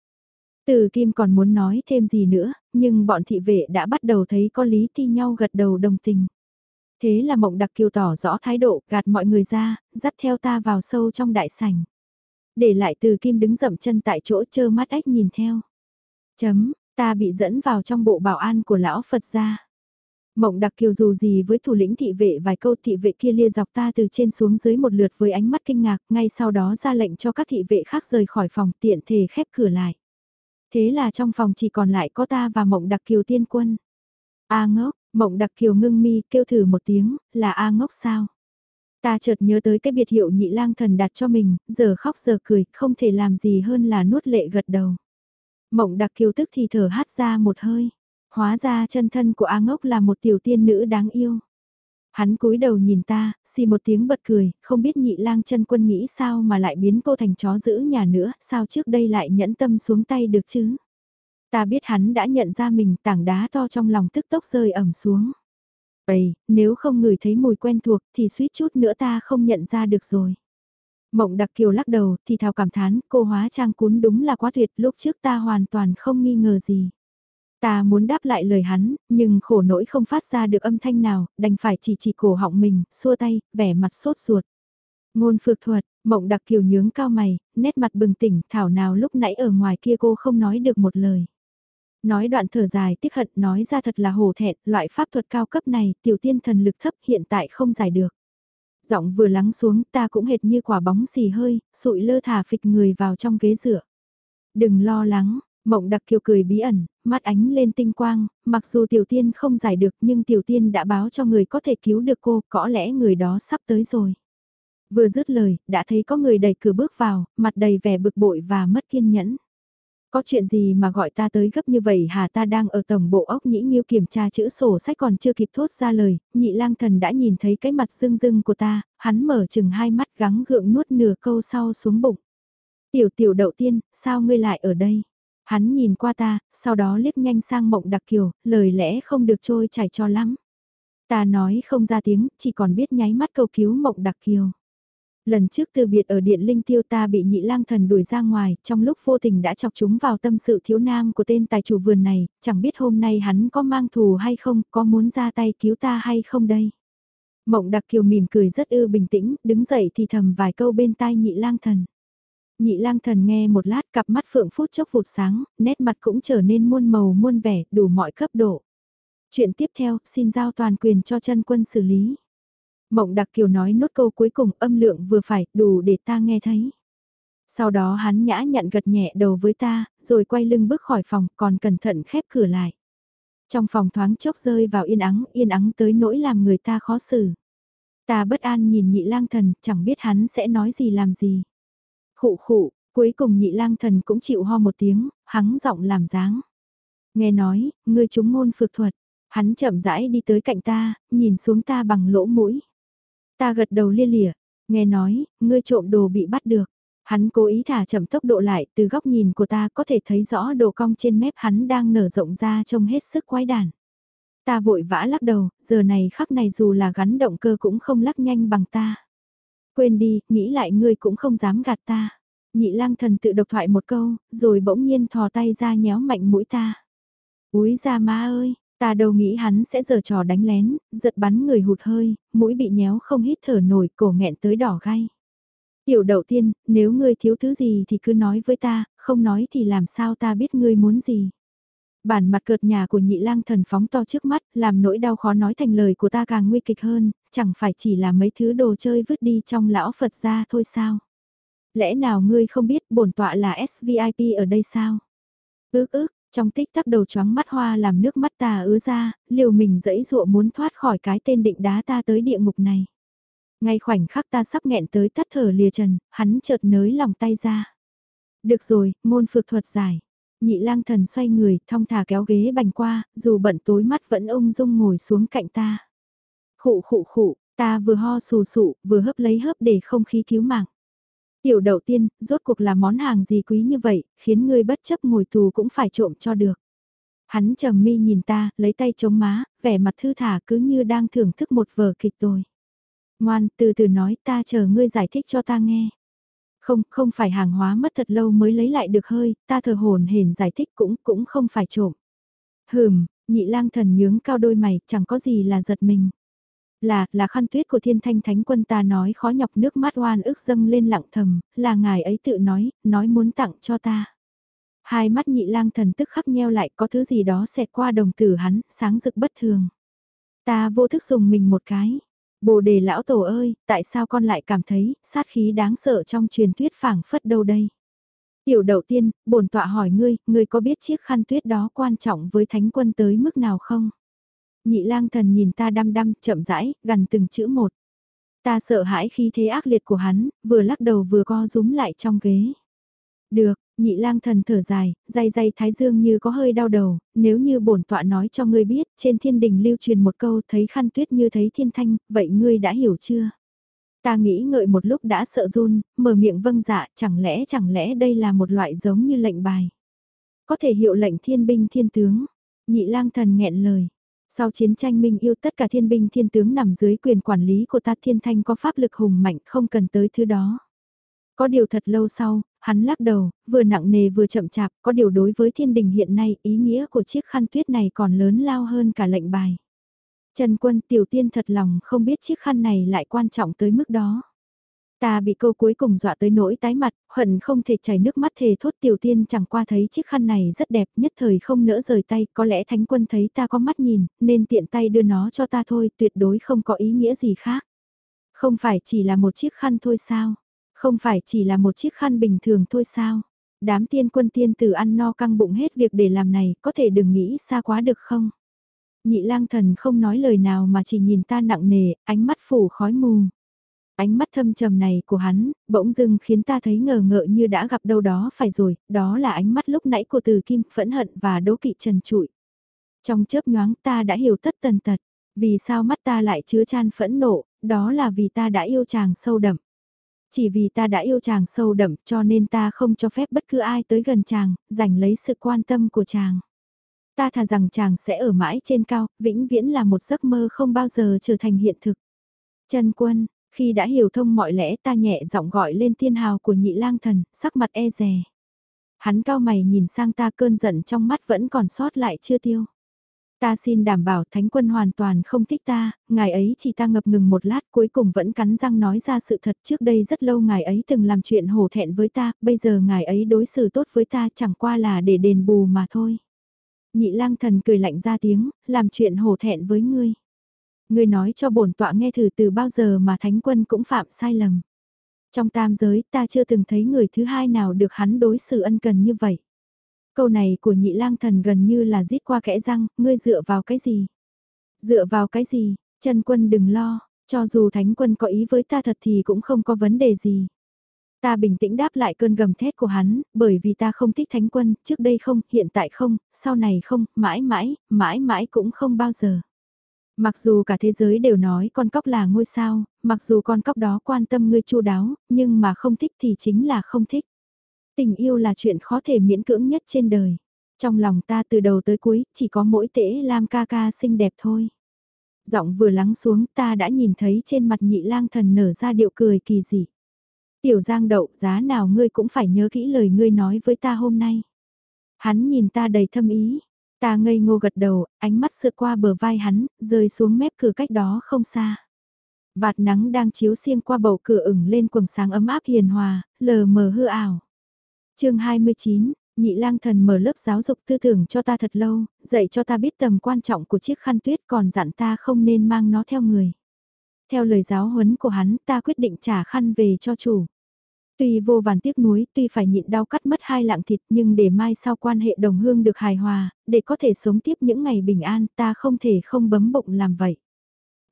Từ Kim còn muốn nói thêm gì nữa, nhưng bọn thị vệ đã bắt đầu thấy có lý thi nhau gật đầu đồng tình. Thế là mộng đặc kiều tỏ rõ thái độ gạt mọi người ra, dắt theo ta vào sâu trong đại sảnh. Để lại từ Kim đứng dậm chân tại chỗ chơ mắt ếch nhìn theo. Chấm, ta bị dẫn vào trong bộ bảo an của lão Phật gia. Mộng đặc kiều dù gì với thủ lĩnh thị vệ vài câu thị vệ kia lia dọc ta từ trên xuống dưới một lượt với ánh mắt kinh ngạc, ngay sau đó ra lệnh cho các thị vệ khác rời khỏi phòng tiện thể khép cửa lại. Thế là trong phòng chỉ còn lại có ta và mộng đặc kiều tiên quân. A ngốc, mộng đặc kiều ngưng mi kêu thử một tiếng, là A ngốc sao? Ta chợt nhớ tới cái biệt hiệu nhị lang thần đặt cho mình, giờ khóc giờ cười, không thể làm gì hơn là nuốt lệ gật đầu. Mộng đặc kiều tức thì thở hát ra một hơi. Hóa ra chân thân của A ngốc là một tiểu tiên nữ đáng yêu. Hắn cúi đầu nhìn ta, xì một tiếng bật cười, không biết nhị lang chân quân nghĩ sao mà lại biến cô thành chó giữ nhà nữa, sao trước đây lại nhẫn tâm xuống tay được chứ. Ta biết hắn đã nhận ra mình tảng đá to trong lòng tức tốc rơi ẩm xuống. Ây, nếu không ngửi thấy mùi quen thuộc thì suýt chút nữa ta không nhận ra được rồi. Mộng đặc kiều lắc đầu thì thào cảm thán cô hóa trang cún đúng là quá tuyệt lúc trước ta hoàn toàn không nghi ngờ gì. Ta muốn đáp lại lời hắn, nhưng khổ nỗi không phát ra được âm thanh nào, đành phải chỉ chỉ cổ họng mình, xua tay, vẻ mặt sốt ruột. Ngôn phược thuật, mộng đặc kiều nhướng cao mày, nét mặt bừng tỉnh, thảo nào lúc nãy ở ngoài kia cô không nói được một lời. Nói đoạn thở dài tiếc hận nói ra thật là hổ thẹn, loại pháp thuật cao cấp này tiểu tiên thần lực thấp hiện tại không giải được. Giọng vừa lắng xuống ta cũng hệt như quả bóng xì hơi, sụi lơ thả phịch người vào trong ghế dựa. Đừng lo lắng, mộng đặc kiều cười bí ẩn, mắt ánh lên tinh quang, mặc dù tiểu tiên không giải được nhưng tiểu tiên đã báo cho người có thể cứu được cô, có lẽ người đó sắp tới rồi. Vừa dứt lời, đã thấy có người đẩy cửa bước vào, mặt đầy vẻ bực bội và mất kiên nhẫn. Có chuyện gì mà gọi ta tới gấp như vậy hả ta đang ở tổng bộ ốc nhĩ nghiêu kiểm tra chữ sổ sách còn chưa kịp thốt ra lời, nhị lang thần đã nhìn thấy cái mặt rưng rưng của ta, hắn mở chừng hai mắt gắng gượng nuốt nửa câu sau xuống bụng. Tiểu tiểu đậu tiên, sao ngươi lại ở đây? Hắn nhìn qua ta, sau đó liếc nhanh sang mộng đặc kiều, lời lẽ không được trôi chảy cho lắm. Ta nói không ra tiếng, chỉ còn biết nháy mắt cầu cứu mộng đặc kiều. Lần trước từ biệt ở điện linh tiêu ta bị nhị lang thần đuổi ra ngoài, trong lúc vô tình đã chọc chúng vào tâm sự thiếu nam của tên tài chủ vườn này, chẳng biết hôm nay hắn có mang thù hay không, có muốn ra tay cứu ta hay không đây. Mộng đặc kiều mỉm cười rất ư bình tĩnh, đứng dậy thì thầm vài câu bên tai nhị lang thần. Nhị lang thần nghe một lát cặp mắt phượng phút chốc vụt sáng, nét mặt cũng trở nên muôn màu muôn vẻ, đủ mọi cấp độ. Chuyện tiếp theo, xin giao toàn quyền cho chân quân xử lý. Mộng đặc kiều nói nốt câu cuối cùng âm lượng vừa phải, đủ để ta nghe thấy. Sau đó hắn nhã nhận gật nhẹ đầu với ta, rồi quay lưng bước khỏi phòng, còn cẩn thận khép cửa lại. Trong phòng thoáng chốc rơi vào yên ắng, yên ắng tới nỗi làm người ta khó xử. Ta bất an nhìn nhị lang thần, chẳng biết hắn sẽ nói gì làm gì. Khụ khụ, cuối cùng nhị lang thần cũng chịu ho một tiếng, hắng giọng làm dáng. Nghe nói, ngươi chúng môn phược thuật, hắn chậm rãi đi tới cạnh ta, nhìn xuống ta bằng lỗ mũi. Ta gật đầu lia lịa, nghe nói, ngươi trộm đồ bị bắt được. Hắn cố ý thả chậm tốc độ lại, từ góc nhìn của ta có thể thấy rõ đồ cong trên mép hắn đang nở rộng ra trông hết sức quái đản. Ta vội vã lắc đầu, giờ này khắc này dù là gắn động cơ cũng không lắc nhanh bằng ta. Quên đi, nghĩ lại ngươi cũng không dám gạt ta. Nhị lang thần tự độc thoại một câu, rồi bỗng nhiên thò tay ra nhéo mạnh mũi ta. Úi ra ma ơi, Ta đâu nghĩ hắn sẽ giở trò đánh lén, giật bắn người hụt hơi, mũi bị nhéo không hít thở nổi, cổ nghẹn tới đỏ gai. Tiểu đầu tiên, nếu ngươi thiếu thứ gì thì cứ nói với ta, không nói thì làm sao ta biết ngươi muốn gì. Bản mặt cợt nhà của nhị lang thần phóng to trước mắt, làm nỗi đau khó nói thành lời của ta càng nguy kịch hơn, chẳng phải chỉ là mấy thứ đồ chơi vứt đi trong lão Phật ra thôi sao. Lẽ nào ngươi không biết bổn tọa là SVIP ở đây sao? Ước ước, trong tích tắc đầu choáng mắt hoa làm nước mắt ta ứa ra, liều mình dẫy dụa muốn thoát khỏi cái tên định đá ta tới địa ngục này. Ngay khoảnh khắc ta sắp nghẹn tới tắt thở lìa trần, hắn chợt nới lòng tay ra. Được rồi, môn phược thuật giải. Nhị lang thần xoay người, thong thả kéo ghế bành qua, dù bận tối mắt vẫn ung dung ngồi xuống cạnh ta. Khụ khụ khụ, ta vừa ho sù sụ, vừa hấp lấy hấp để không khí cứu mạng. Tiểu đậu tiên, rốt cuộc là món hàng gì quý như vậy, khiến ngươi bất chấp ngồi tù cũng phải trộm cho được. Hắn trầm mi nhìn ta, lấy tay chống má, vẻ mặt thư thả cứ như đang thưởng thức một vở kịch tôi. Ngoan, từ từ nói ta chờ ngươi giải thích cho ta nghe. Không, không phải hàng hóa mất thật lâu mới lấy lại được hơi, ta thờ hồn hển giải thích cũng, cũng không phải trộm. Hừm, nhị lang thần nhướng cao đôi mày, chẳng có gì là giật mình. Là, là khăn tuyết của thiên thanh thánh quân ta nói khó nhọc nước mắt oan ước dâng lên lặng thầm, là ngài ấy tự nói, nói muốn tặng cho ta. Hai mắt nhị lang thần tức khắc nheo lại có thứ gì đó xẹt qua đồng tử hắn, sáng rực bất thường. Ta vô thức dùng mình một cái. Bồ đề lão tổ ơi, tại sao con lại cảm thấy sát khí đáng sợ trong truyền thuyết phảng phất đâu đây? Tiểu đầu tiên, bổn tọa hỏi ngươi, ngươi có biết chiếc khăn tuyết đó quan trọng với thánh quân tới mức nào không? Nhị lang thần nhìn ta đăm đăm, chậm rãi, gần từng chữ một. Ta sợ hãi khi thế ác liệt của hắn, vừa lắc đầu vừa co rúm lại trong ghế. Được, nhị lang thần thở dài, day day thái dương như có hơi đau đầu, nếu như bổn tọa nói cho ngươi biết, trên thiên đình lưu truyền một câu thấy khăn tuyết như thấy thiên thanh, vậy ngươi đã hiểu chưa? Ta nghĩ ngợi một lúc đã sợ run, mở miệng vâng dạ, chẳng lẽ chẳng lẽ đây là một loại giống như lệnh bài. Có thể hiệu lệnh thiên binh thiên tướng. Nhị lang thần nghẹn lời. Sau chiến tranh minh yêu tất cả thiên binh thiên tướng nằm dưới quyền quản lý của ta thiên thanh có pháp lực hùng mạnh không cần tới thứ đó. Có điều thật lâu sau, hắn lắc đầu, vừa nặng nề vừa chậm chạp, có điều đối với thiên đình hiện nay ý nghĩa của chiếc khăn tuyết này còn lớn lao hơn cả lệnh bài. Trần quân tiểu tiên thật lòng không biết chiếc khăn này lại quan trọng tới mức đó. Ta bị câu cuối cùng dọa tới nỗi tái mặt, hận không thể chảy nước mắt thề thốt tiểu tiên chẳng qua thấy chiếc khăn này rất đẹp nhất thời không nỡ rời tay, có lẽ thánh quân thấy ta có mắt nhìn, nên tiện tay đưa nó cho ta thôi, tuyệt đối không có ý nghĩa gì khác. Không phải chỉ là một chiếc khăn thôi sao? Không phải chỉ là một chiếc khăn bình thường thôi sao? Đám tiên quân tiên tử ăn no căng bụng hết việc để làm này, có thể đừng nghĩ xa quá được không? Nhị lang thần không nói lời nào mà chỉ nhìn ta nặng nề, ánh mắt phủ khói mù. Ánh mắt thâm trầm này của hắn, bỗng dưng khiến ta thấy ngờ ngợ như đã gặp đâu đó phải rồi, đó là ánh mắt lúc nãy của từ kim, phẫn hận và đố kỵ trần trụi. Trong chớp nhoáng ta đã hiểu tất tần tật, vì sao mắt ta lại chứa chan phẫn nộ, đó là vì ta đã yêu chàng sâu đậm. Chỉ vì ta đã yêu chàng sâu đậm cho nên ta không cho phép bất cứ ai tới gần chàng, giành lấy sự quan tâm của chàng. Ta thà rằng chàng sẽ ở mãi trên cao, vĩnh viễn là một giấc mơ không bao giờ trở thành hiện thực. Trần quân, khi đã hiểu thông mọi lẽ ta nhẹ giọng gọi lên thiên hào của nhị lang thần, sắc mặt e rè. Hắn cao mày nhìn sang ta cơn giận trong mắt vẫn còn sót lại chưa tiêu. Ta xin đảm bảo thánh quân hoàn toàn không thích ta, ngài ấy chỉ ta ngập ngừng một lát cuối cùng vẫn cắn răng nói ra sự thật trước đây rất lâu ngài ấy từng làm chuyện hổ thẹn với ta, bây giờ ngài ấy đối xử tốt với ta chẳng qua là để đền bù mà thôi. Nhị lang thần cười lạnh ra tiếng, làm chuyện hổ thẹn với ngươi. Ngươi nói cho bổn tọa nghe thử từ bao giờ mà thánh quân cũng phạm sai lầm. Trong tam giới ta chưa từng thấy người thứ hai nào được hắn đối xử ân cần như vậy. Câu này của nhị lang thần gần như là giết qua kẽ răng, ngươi dựa vào cái gì? Dựa vào cái gì? Chân quân đừng lo, cho dù thánh quân có ý với ta thật thì cũng không có vấn đề gì. Ta bình tĩnh đáp lại cơn gầm thét của hắn, bởi vì ta không thích thánh quân, trước đây không, hiện tại không, sau này không, mãi mãi, mãi mãi cũng không bao giờ. Mặc dù cả thế giới đều nói con cóc là ngôi sao, mặc dù con cóc đó quan tâm ngươi chu đáo, nhưng mà không thích thì chính là không thích. Tình yêu là chuyện khó thể miễn cưỡng nhất trên đời. Trong lòng ta từ đầu tới cuối, chỉ có mỗi tễ Lam ca ca xinh đẹp thôi. Giọng vừa lắng xuống ta đã nhìn thấy trên mặt nhị lang thần nở ra điệu cười kỳ dị. Tiểu giang đậu giá nào ngươi cũng phải nhớ kỹ lời ngươi nói với ta hôm nay. Hắn nhìn ta đầy thâm ý. Ta ngây ngô gật đầu, ánh mắt sượt qua bờ vai hắn, rơi xuống mép cửa cách đó không xa. Vạt nắng đang chiếu xiên qua bầu cửa ửng lên quầng sáng ấm áp hiền hòa, lờ mờ hư ảo chương 29, nhị lang thần mở lớp giáo dục tư tưởng cho ta thật lâu, dạy cho ta biết tầm quan trọng của chiếc khăn tuyết còn dặn ta không nên mang nó theo người. Theo lời giáo huấn của hắn ta quyết định trả khăn về cho chủ. Tuy vô vàn tiếc nuối, tuy phải nhịn đau cắt mất hai lạng thịt nhưng để mai sau quan hệ đồng hương được hài hòa, để có thể sống tiếp những ngày bình an ta không thể không bấm bụng làm vậy.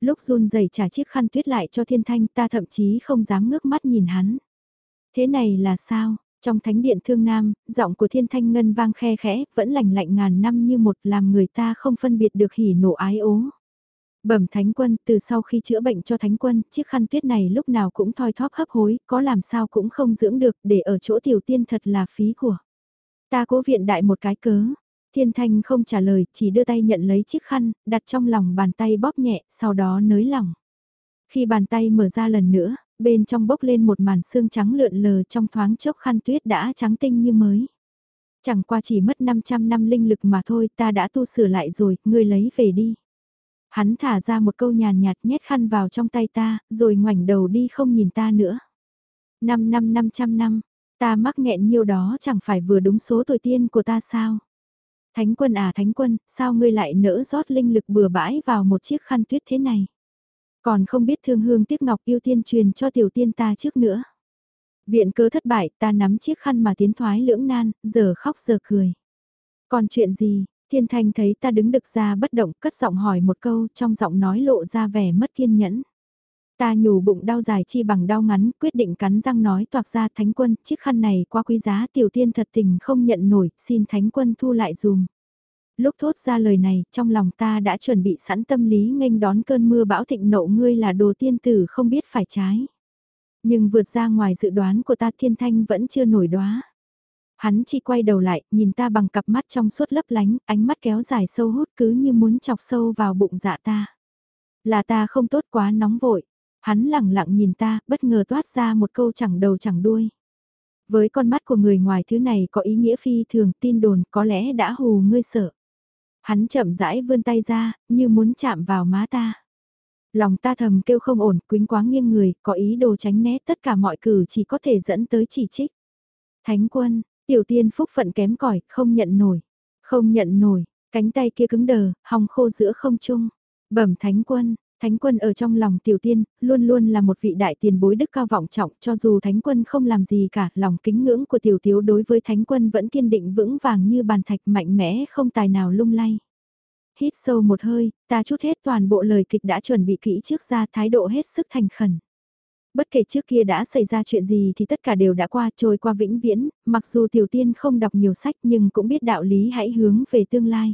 Lúc run rẩy trả chiếc khăn tuyết lại cho thiên thanh ta thậm chí không dám ngước mắt nhìn hắn. Thế này là sao? Trong thánh điện thương nam, giọng của thiên thanh ngân vang khe khẽ, vẫn lành lạnh ngàn năm như một làm người ta không phân biệt được hỉ nộ ái ố. Bẩm thánh quân, từ sau khi chữa bệnh cho thánh quân, chiếc khăn tuyết này lúc nào cũng thoi thóp hấp hối, có làm sao cũng không dưỡng được, để ở chỗ tiểu tiên thật là phí của. Ta cố viện đại một cái cớ. Thiên thanh không trả lời, chỉ đưa tay nhận lấy chiếc khăn, đặt trong lòng bàn tay bóp nhẹ, sau đó nới lỏng. Khi bàn tay mở ra lần nữa, bên trong bốc lên một màn xương trắng lượn lờ trong thoáng chốc khăn tuyết đã trắng tinh như mới. Chẳng qua chỉ mất 500 năm linh lực mà thôi ta đã tu sửa lại rồi, ngươi lấy về đi. Hắn thả ra một câu nhàn nhạt nhét khăn vào trong tay ta, rồi ngoảnh đầu đi không nhìn ta nữa. Năm năm 500 năm, ta mắc nghẹn nhiêu đó chẳng phải vừa đúng số tuổi tiên của ta sao? Thánh quân à thánh quân, sao ngươi lại nỡ rót linh lực bừa bãi vào một chiếc khăn tuyết thế này? Còn không biết thương hương tiếc ngọc yêu tiên truyền cho tiểu tiên ta trước nữa. Viện cớ thất bại ta nắm chiếc khăn mà tiến thoái lưỡng nan, giờ khóc giờ cười. Còn chuyện gì, thiên thanh thấy ta đứng đực ra bất động cất giọng hỏi một câu trong giọng nói lộ ra vẻ mất kiên nhẫn. Ta nhủ bụng đau dài chi bằng đau ngắn, quyết định cắn răng nói toạc ra thánh quân, chiếc khăn này quá quý giá tiểu tiên thật tình không nhận nổi, xin thánh quân thu lại dùm. Lúc thốt ra lời này, trong lòng ta đã chuẩn bị sẵn tâm lý nghênh đón cơn mưa bão thịnh nộ ngươi là đồ tiên tử không biết phải trái. Nhưng vượt ra ngoài dự đoán của ta thiên thanh vẫn chưa nổi đoá. Hắn chỉ quay đầu lại, nhìn ta bằng cặp mắt trong suốt lấp lánh, ánh mắt kéo dài sâu hút cứ như muốn chọc sâu vào bụng dạ ta. Là ta không tốt quá nóng vội. Hắn lẳng lặng nhìn ta, bất ngờ toát ra một câu chẳng đầu chẳng đuôi. Với con mắt của người ngoài thứ này có ý nghĩa phi thường tin đồn có lẽ đã hù ngươi sợ. Hắn chậm rãi vươn tay ra, như muốn chạm vào má ta. Lòng ta thầm kêu không ổn, quính quá nghiêng người, có ý đồ tránh né tất cả mọi cử chỉ có thể dẫn tới chỉ trích. Thánh quân, tiểu tiên phúc phận kém cỏi không nhận nổi. Không nhận nổi, cánh tay kia cứng đờ, hòng khô giữa không trung. Bẩm thánh quân, Thánh quân ở trong lòng tiểu tiên, luôn luôn là một vị đại tiền bối đức cao vọng trọng cho dù thánh quân không làm gì cả, lòng kính ngưỡng của tiểu tiếu đối với thánh quân vẫn kiên định vững vàng như bàn thạch mạnh mẽ không tài nào lung lay. Hít sâu một hơi, ta chút hết toàn bộ lời kịch đã chuẩn bị kỹ trước ra thái độ hết sức thành khẩn. Bất kể trước kia đã xảy ra chuyện gì thì tất cả đều đã qua trôi qua vĩnh viễn, mặc dù tiểu tiên không đọc nhiều sách nhưng cũng biết đạo lý hãy hướng về tương lai.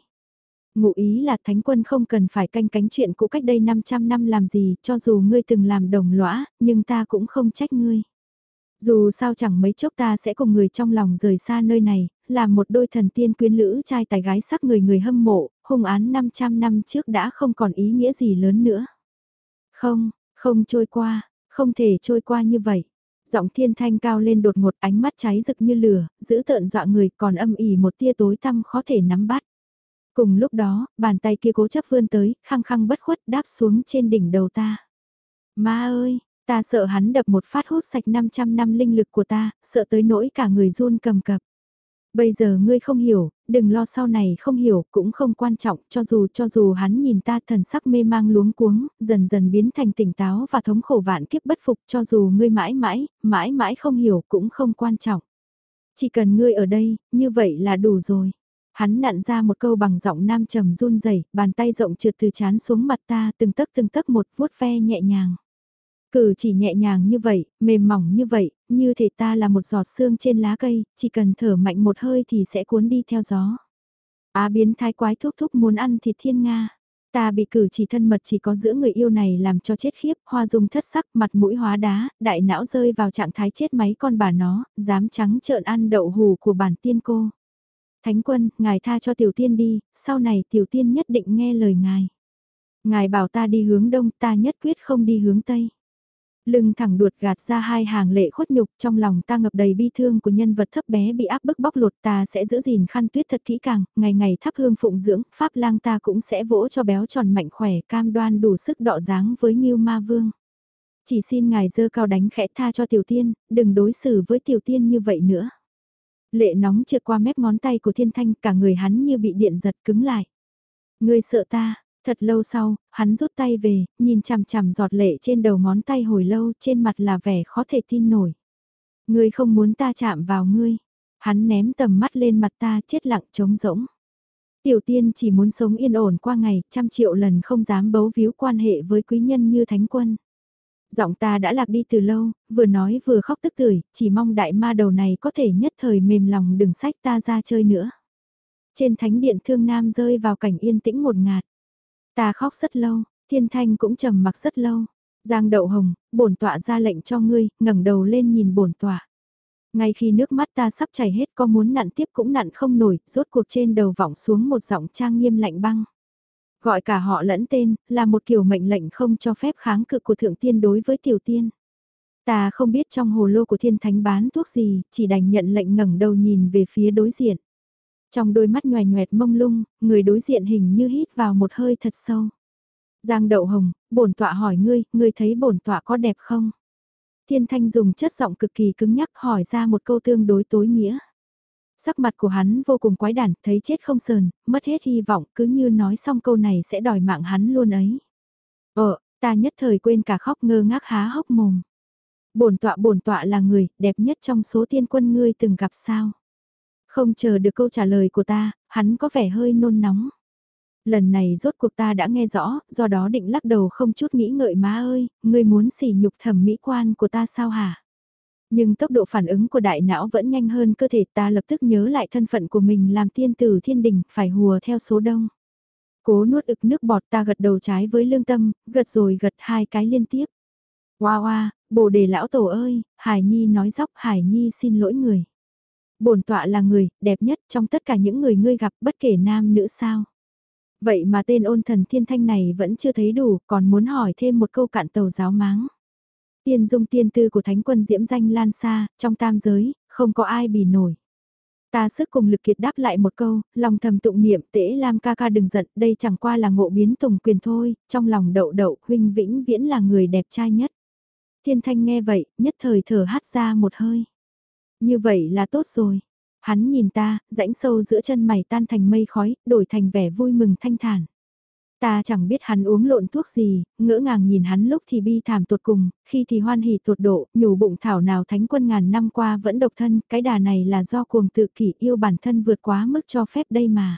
Ngụ ý là thánh quân không cần phải canh cánh chuyện cũ cách đây 500 năm làm gì, cho dù ngươi từng làm đồng lõa, nhưng ta cũng không trách ngươi. Dù sao chẳng mấy chốc ta sẽ cùng người trong lòng rời xa nơi này, làm một đôi thần tiên quyến lữ trai tài gái sắc người người hâm mộ, hung án 500 năm trước đã không còn ý nghĩa gì lớn nữa. Không, không trôi qua, không thể trôi qua như vậy. Giọng thiên thanh cao lên đột ngột ánh mắt cháy rực như lửa, giữ tợn dọa người còn âm ỉ một tia tối tăm khó thể nắm bắt. Cùng lúc đó, bàn tay kia cố chấp vươn tới, khăng khăng bất khuất đáp xuống trên đỉnh đầu ta. Ma ơi, ta sợ hắn đập một phát hút sạch 500 năm linh lực của ta, sợ tới nỗi cả người run cầm cập. Bây giờ ngươi không hiểu, đừng lo sau này không hiểu, cũng không quan trọng, cho dù cho dù hắn nhìn ta thần sắc mê mang luống cuống, dần dần biến thành tỉnh táo và thống khổ vạn kiếp bất phục, cho dù ngươi mãi mãi, mãi mãi không hiểu cũng không quan trọng. Chỉ cần ngươi ở đây, như vậy là đủ rồi. Hắn nặn ra một câu bằng giọng nam trầm run rẩy, bàn tay rộng trượt từ chán xuống mặt ta từng tấc từng tấc một vuốt ve nhẹ nhàng. Cử chỉ nhẹ nhàng như vậy, mềm mỏng như vậy, như thể ta là một giọt sương trên lá cây, chỉ cần thở mạnh một hơi thì sẽ cuốn đi theo gió. Á biến thái quái thúc thúc muốn ăn thịt thiên Nga. Ta bị cử chỉ thân mật chỉ có giữa người yêu này làm cho chết khiếp, hoa dung thất sắc, mặt mũi hóa đá, đại não rơi vào trạng thái chết máy con bà nó, dám trắng trợn ăn đậu hù của bản tiên cô. Thánh quân, ngài tha cho tiểu tiên đi, sau này tiểu tiên nhất định nghe lời ngài. Ngài bảo ta đi hướng đông, ta nhất quyết không đi hướng tây. Lưng thẳng đuột gạt ra hai hàng lệ khuất nhục trong lòng ta ngập đầy bi thương của nhân vật thấp bé bị áp bức bóc lột ta sẽ giữ gìn khăn tuyết thật kỹ càng, ngày ngày thắp hương phụng dưỡng, pháp lang ta cũng sẽ vỗ cho béo tròn mạnh khỏe cam đoan đủ sức đọ dáng với Nghiêu Ma Vương. Chỉ xin ngài dơ cao đánh khẽ tha cho tiểu tiên, đừng đối xử với tiểu tiên như vậy nữa. Lệ nóng trượt qua mép ngón tay của thiên thanh cả người hắn như bị điện giật cứng lại. Ngươi sợ ta, Thật lâu sau, hắn rút tay về, nhìn chằm chằm giọt lệ trên đầu ngón tay hồi lâu trên mặt là vẻ khó thể tin nổi. Ngươi không muốn ta chạm vào ngươi. Hắn ném tầm mắt lên mặt ta chết lặng trống rỗng. Tiểu tiên chỉ muốn sống yên ổn qua ngày, trăm triệu lần không dám bấu víu quan hệ với quý nhân như thánh quân. Giọng ta đã lạc đi từ lâu, vừa nói vừa khóc tức tưởi, chỉ mong đại ma đầu này có thể nhất thời mềm lòng đừng sách ta ra chơi nữa. Trên thánh điện thương nam rơi vào cảnh yên tĩnh một ngạt. Ta khóc rất lâu, thiên thanh cũng trầm mặc rất lâu. Giang đậu hồng, bổn tọa ra lệnh cho ngươi, ngẩng đầu lên nhìn bổn tọa. Ngay khi nước mắt ta sắp chảy hết có muốn nặn tiếp cũng nặn không nổi, rốt cuộc trên đầu vọng xuống một giọng trang nghiêm lạnh băng. Gọi cả họ lẫn tên, là một kiểu mệnh lệnh không cho phép kháng cự của thượng tiên đối với tiểu tiên. Ta không biết trong hồ lô của thiên thánh bán thuốc gì, chỉ đành nhận lệnh ngẩng đầu nhìn về phía đối diện. Trong đôi mắt nhòe nhoẹt mông lung, người đối diện hình như hít vào một hơi thật sâu. Giang đậu hồng, bổn tọa hỏi ngươi, ngươi thấy bổn tọa có đẹp không? Thiên thanh dùng chất giọng cực kỳ cứng nhắc hỏi ra một câu tương đối tối nghĩa. Sắc mặt của hắn vô cùng quái đản, thấy chết không sờn, mất hết hy vọng, cứ như nói xong câu này sẽ đòi mạng hắn luôn ấy. Ờ, ta nhất thời quên cả khóc ngơ ngác há hốc mồm. Bổn tọa bổn tọa là người đẹp nhất trong số tiên quân ngươi từng gặp sao? Không chờ được câu trả lời của ta, hắn có vẻ hơi nôn nóng. Lần này rốt cuộc ta đã nghe rõ, do đó định lắc đầu không chút nghĩ ngợi má ơi, ngươi muốn sỉ nhục thẩm mỹ quan của ta sao hả? Nhưng tốc độ phản ứng của đại não vẫn nhanh hơn cơ thể ta lập tức nhớ lại thân phận của mình làm tiên tử thiên đình, phải hùa theo số đông. Cố nuốt ực nước bọt ta gật đầu trái với lương tâm, gật rồi gật hai cái liên tiếp. Hoa hoa, bồ đề lão tổ ơi, Hải Nhi nói dóc Hải Nhi xin lỗi người bổn tọa là người, đẹp nhất trong tất cả những người ngươi gặp bất kể nam nữ sao. Vậy mà tên ôn thần thiên thanh này vẫn chưa thấy đủ, còn muốn hỏi thêm một câu cạn tàu giáo máng. Tiên dung tiên tư của thánh quân diễm danh lan xa, trong tam giới, không có ai bì nổi. Ta sức cùng lực kiệt đáp lại một câu, lòng thầm tụng niệm tễ lam ca ca đừng giận, đây chẳng qua là ngộ biến tùng quyền thôi, trong lòng đậu đậu huynh vĩnh viễn là người đẹp trai nhất. Thiên thanh nghe vậy, nhất thời thở hát ra một hơi. Như vậy là tốt rồi. Hắn nhìn ta, rãnh sâu giữa chân mày tan thành mây khói, đổi thành vẻ vui mừng thanh thản. Ta chẳng biết hắn uống lộn thuốc gì, ngỡ ngàng nhìn hắn lúc thì bi thảm tột cùng, khi thì hoan hỉ tột độ, nhủ bụng thảo nào thánh quân ngàn năm qua vẫn độc thân, cái đà này là do cuồng tự kỷ yêu bản thân vượt quá mức cho phép đây mà.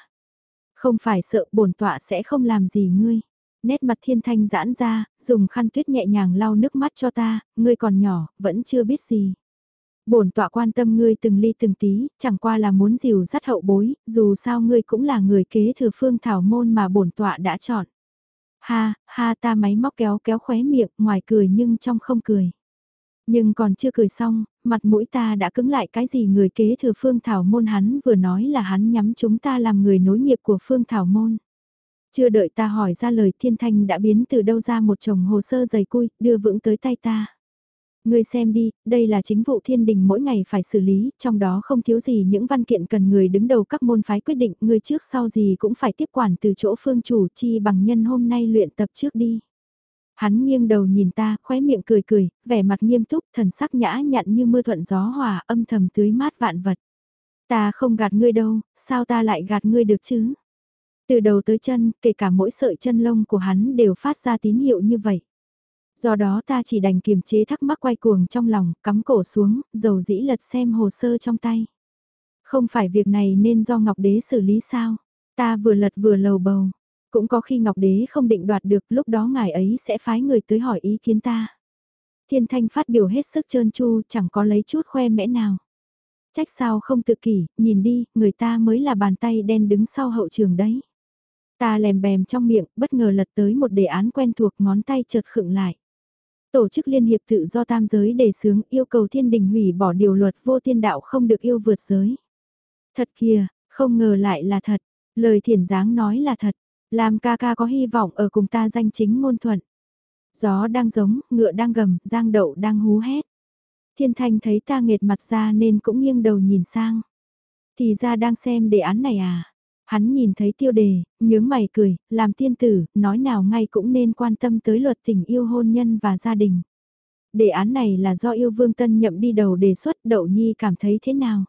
Không phải sợ bổn tọa sẽ không làm gì ngươi. Nét mặt thiên thanh giãn ra, dùng khăn tuyết nhẹ nhàng lau nước mắt cho ta, ngươi còn nhỏ, vẫn chưa biết gì bổn tọa quan tâm ngươi từng ly từng tí, chẳng qua là muốn dìu dắt hậu bối, dù sao ngươi cũng là người kế thừa phương thảo môn mà bổn tọa đã chọn. Ha, ha ta máy móc kéo kéo khóe miệng, ngoài cười nhưng trong không cười. Nhưng còn chưa cười xong, mặt mũi ta đã cứng lại cái gì người kế thừa Phương Thảo Môn hắn vừa nói là hắn nhắm chúng ta làm người nối nghiệp của Phương Thảo Môn. Chưa đợi ta hỏi ra lời thiên thanh đã biến từ đâu ra một chồng hồ sơ dày cui, đưa vững tới tay ta. Ngươi xem đi, đây là chính vụ thiên đình mỗi ngày phải xử lý, trong đó không thiếu gì những văn kiện cần người đứng đầu các môn phái quyết định, ngươi trước sau gì cũng phải tiếp quản từ chỗ phương chủ chi bằng nhân hôm nay luyện tập trước đi. Hắn nghiêng đầu nhìn ta, khóe miệng cười cười, vẻ mặt nghiêm túc, thần sắc nhã nhặn như mưa thuận gió hòa, âm thầm tưới mát vạn vật. Ta không gạt ngươi đâu, sao ta lại gạt ngươi được chứ? Từ đầu tới chân, kể cả mỗi sợi chân lông của hắn đều phát ra tín hiệu như vậy. Do đó ta chỉ đành kiềm chế thắc mắc quay cuồng trong lòng, cắm cổ xuống, dầu dĩ lật xem hồ sơ trong tay. Không phải việc này nên do Ngọc Đế xử lý sao? Ta vừa lật vừa lầu bầu. Cũng có khi Ngọc Đế không định đoạt được lúc đó ngài ấy sẽ phái người tới hỏi ý kiến ta. Thiên Thanh phát biểu hết sức trơn tru chẳng có lấy chút khoe mẽ nào. Trách sao không tự kỷ, nhìn đi, người ta mới là bàn tay đen đứng sau hậu trường đấy. Ta lèm bèm trong miệng, bất ngờ lật tới một đề án quen thuộc ngón tay chợt khựng lại. Tổ chức Liên hiệp tự do tam giới đề xướng yêu cầu thiên đình hủy bỏ điều luật vô tiên đạo không được yêu vượt giới. Thật kìa, không ngờ lại là thật, lời thiền giáng nói là thật, làm ca ca có hy vọng ở cùng ta danh chính ngôn thuận. Gió đang giống, ngựa đang gầm, giang đậu đang hú hét. Thiên thanh thấy ta nghệt mặt ra nên cũng nghiêng đầu nhìn sang. Thì ra đang xem đề án này à? Hắn nhìn thấy tiêu đề, nhướng mày cười, làm tiên tử, nói nào ngay cũng nên quan tâm tới luật tình yêu hôn nhân và gia đình. Đề án này là do yêu vương tân nhậm đi đầu đề xuất đậu nhi cảm thấy thế nào?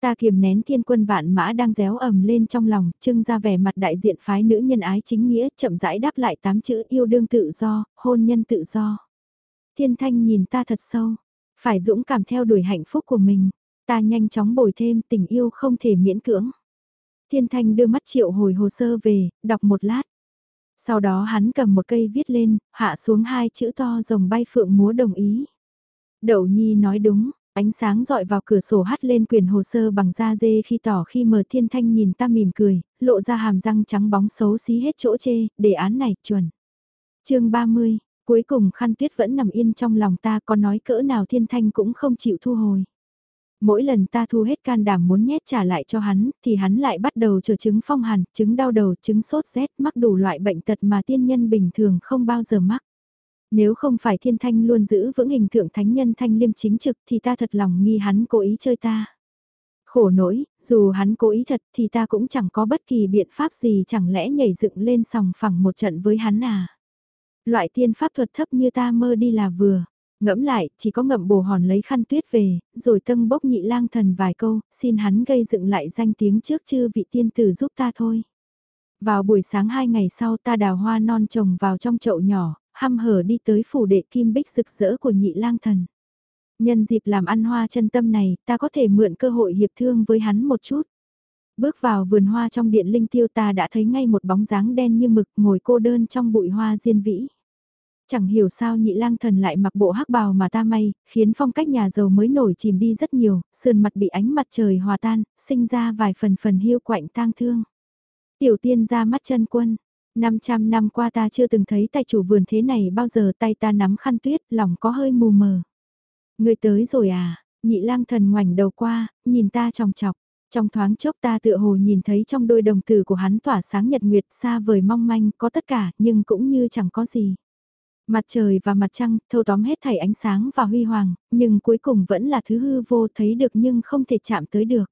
Ta kiềm nén thiên quân vạn mã đang réo ầm lên trong lòng, trưng ra vẻ mặt đại diện phái nữ nhân ái chính nghĩa, chậm rãi đáp lại tám chữ yêu đương tự do, hôn nhân tự do. Thiên thanh nhìn ta thật sâu, phải dũng cảm theo đuổi hạnh phúc của mình, ta nhanh chóng bồi thêm tình yêu không thể miễn cưỡng. Thiên thanh đưa mắt triệu hồi hồ sơ về, đọc một lát. Sau đó hắn cầm một cây viết lên, hạ xuống hai chữ to rồng bay phượng múa đồng ý. Đậu Nhi nói đúng, Ánh sáng dọi vào cửa sổ hắt lên quyền hồ sơ bằng da dê khi tỏ khi mờ thiên thanh nhìn ta mỉm cười, lộ ra hàm răng trắng bóng xấu xí hết chỗ chê, đề án này chuẩn. chương 30, cuối cùng khăn tuyết vẫn nằm yên trong lòng ta có nói cỡ nào thiên thanh cũng không chịu thu hồi. Mỗi lần ta thu hết can đảm muốn nhét trả lại cho hắn, thì hắn lại bắt đầu trở chứng phong hàn, chứng đau đầu, chứng sốt rét, mắc đủ loại bệnh tật mà tiên nhân bình thường không bao giờ mắc. Nếu không phải thiên thanh luôn giữ vững hình thượng thánh nhân thanh liêm chính trực thì ta thật lòng nghi hắn cố ý chơi ta. Khổ nỗi, dù hắn cố ý thật thì ta cũng chẳng có bất kỳ biện pháp gì chẳng lẽ nhảy dựng lên sòng phẳng một trận với hắn à. Loại tiên pháp thuật thấp như ta mơ đi là vừa. Ngẫm lại, chỉ có ngậm bồ hòn lấy khăn tuyết về, rồi tâm bốc nhị lang thần vài câu, xin hắn gây dựng lại danh tiếng trước chư vị tiên tử giúp ta thôi. Vào buổi sáng hai ngày sau ta đào hoa non trồng vào trong chậu nhỏ, hăm hở đi tới phủ đệ kim bích rực rỡ của nhị lang thần. Nhân dịp làm ăn hoa chân tâm này, ta có thể mượn cơ hội hiệp thương với hắn một chút. Bước vào vườn hoa trong điện linh tiêu ta đã thấy ngay một bóng dáng đen như mực ngồi cô đơn trong bụi hoa diên vĩ. Chẳng hiểu sao nhị lang thần lại mặc bộ hắc bào mà ta may, khiến phong cách nhà giàu mới nổi chìm đi rất nhiều, sườn mặt bị ánh mặt trời hòa tan, sinh ra vài phần phần hiu quạnh tang thương. Tiểu tiên ra mắt chân quân, 500 năm qua ta chưa từng thấy tài chủ vườn thế này bao giờ tay ta nắm khăn tuyết, lòng có hơi mù mờ. Người tới rồi à, nhị lang thần ngoảnh đầu qua, nhìn ta tròng chọc. Trong thoáng chốc ta tựa hồ nhìn thấy trong đôi đồng tử của hắn tỏa sáng nhật nguyệt xa vời mong manh có tất cả nhưng cũng như chẳng có gì. Mặt trời và mặt trăng thâu tóm hết thảy ánh sáng và huy hoàng, nhưng cuối cùng vẫn là thứ hư vô thấy được nhưng không thể chạm tới được.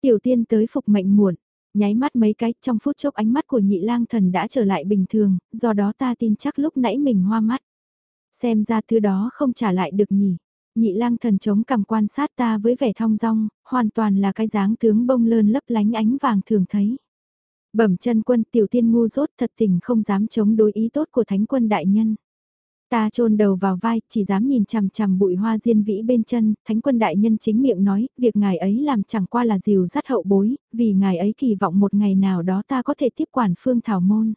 Tiểu tiên tới phục mệnh muộn, Nháy mắt mấy cái trong phút chốc ánh mắt của nhị lang thần đã trở lại bình thường, do đó ta tin chắc lúc nãy mình hoa mắt. Xem ra thứ đó không trả lại được nhỉ. Nhị lang thần chống cầm quan sát ta với vẻ thong dong, hoàn toàn là cái dáng tướng bông lơn lấp lánh ánh vàng thường thấy. Bẩm chân quân tiểu tiên ngu dốt thật tình không dám chống đối ý tốt của thánh quân đại nhân. Ta chôn đầu vào vai, chỉ dám nhìn chằm chằm bụi hoa diên vĩ bên chân, thánh quân đại nhân chính miệng nói, việc ngài ấy làm chẳng qua là dìu dắt hậu bối, vì ngài ấy kỳ vọng một ngày nào đó ta có thể tiếp quản phương thảo môn.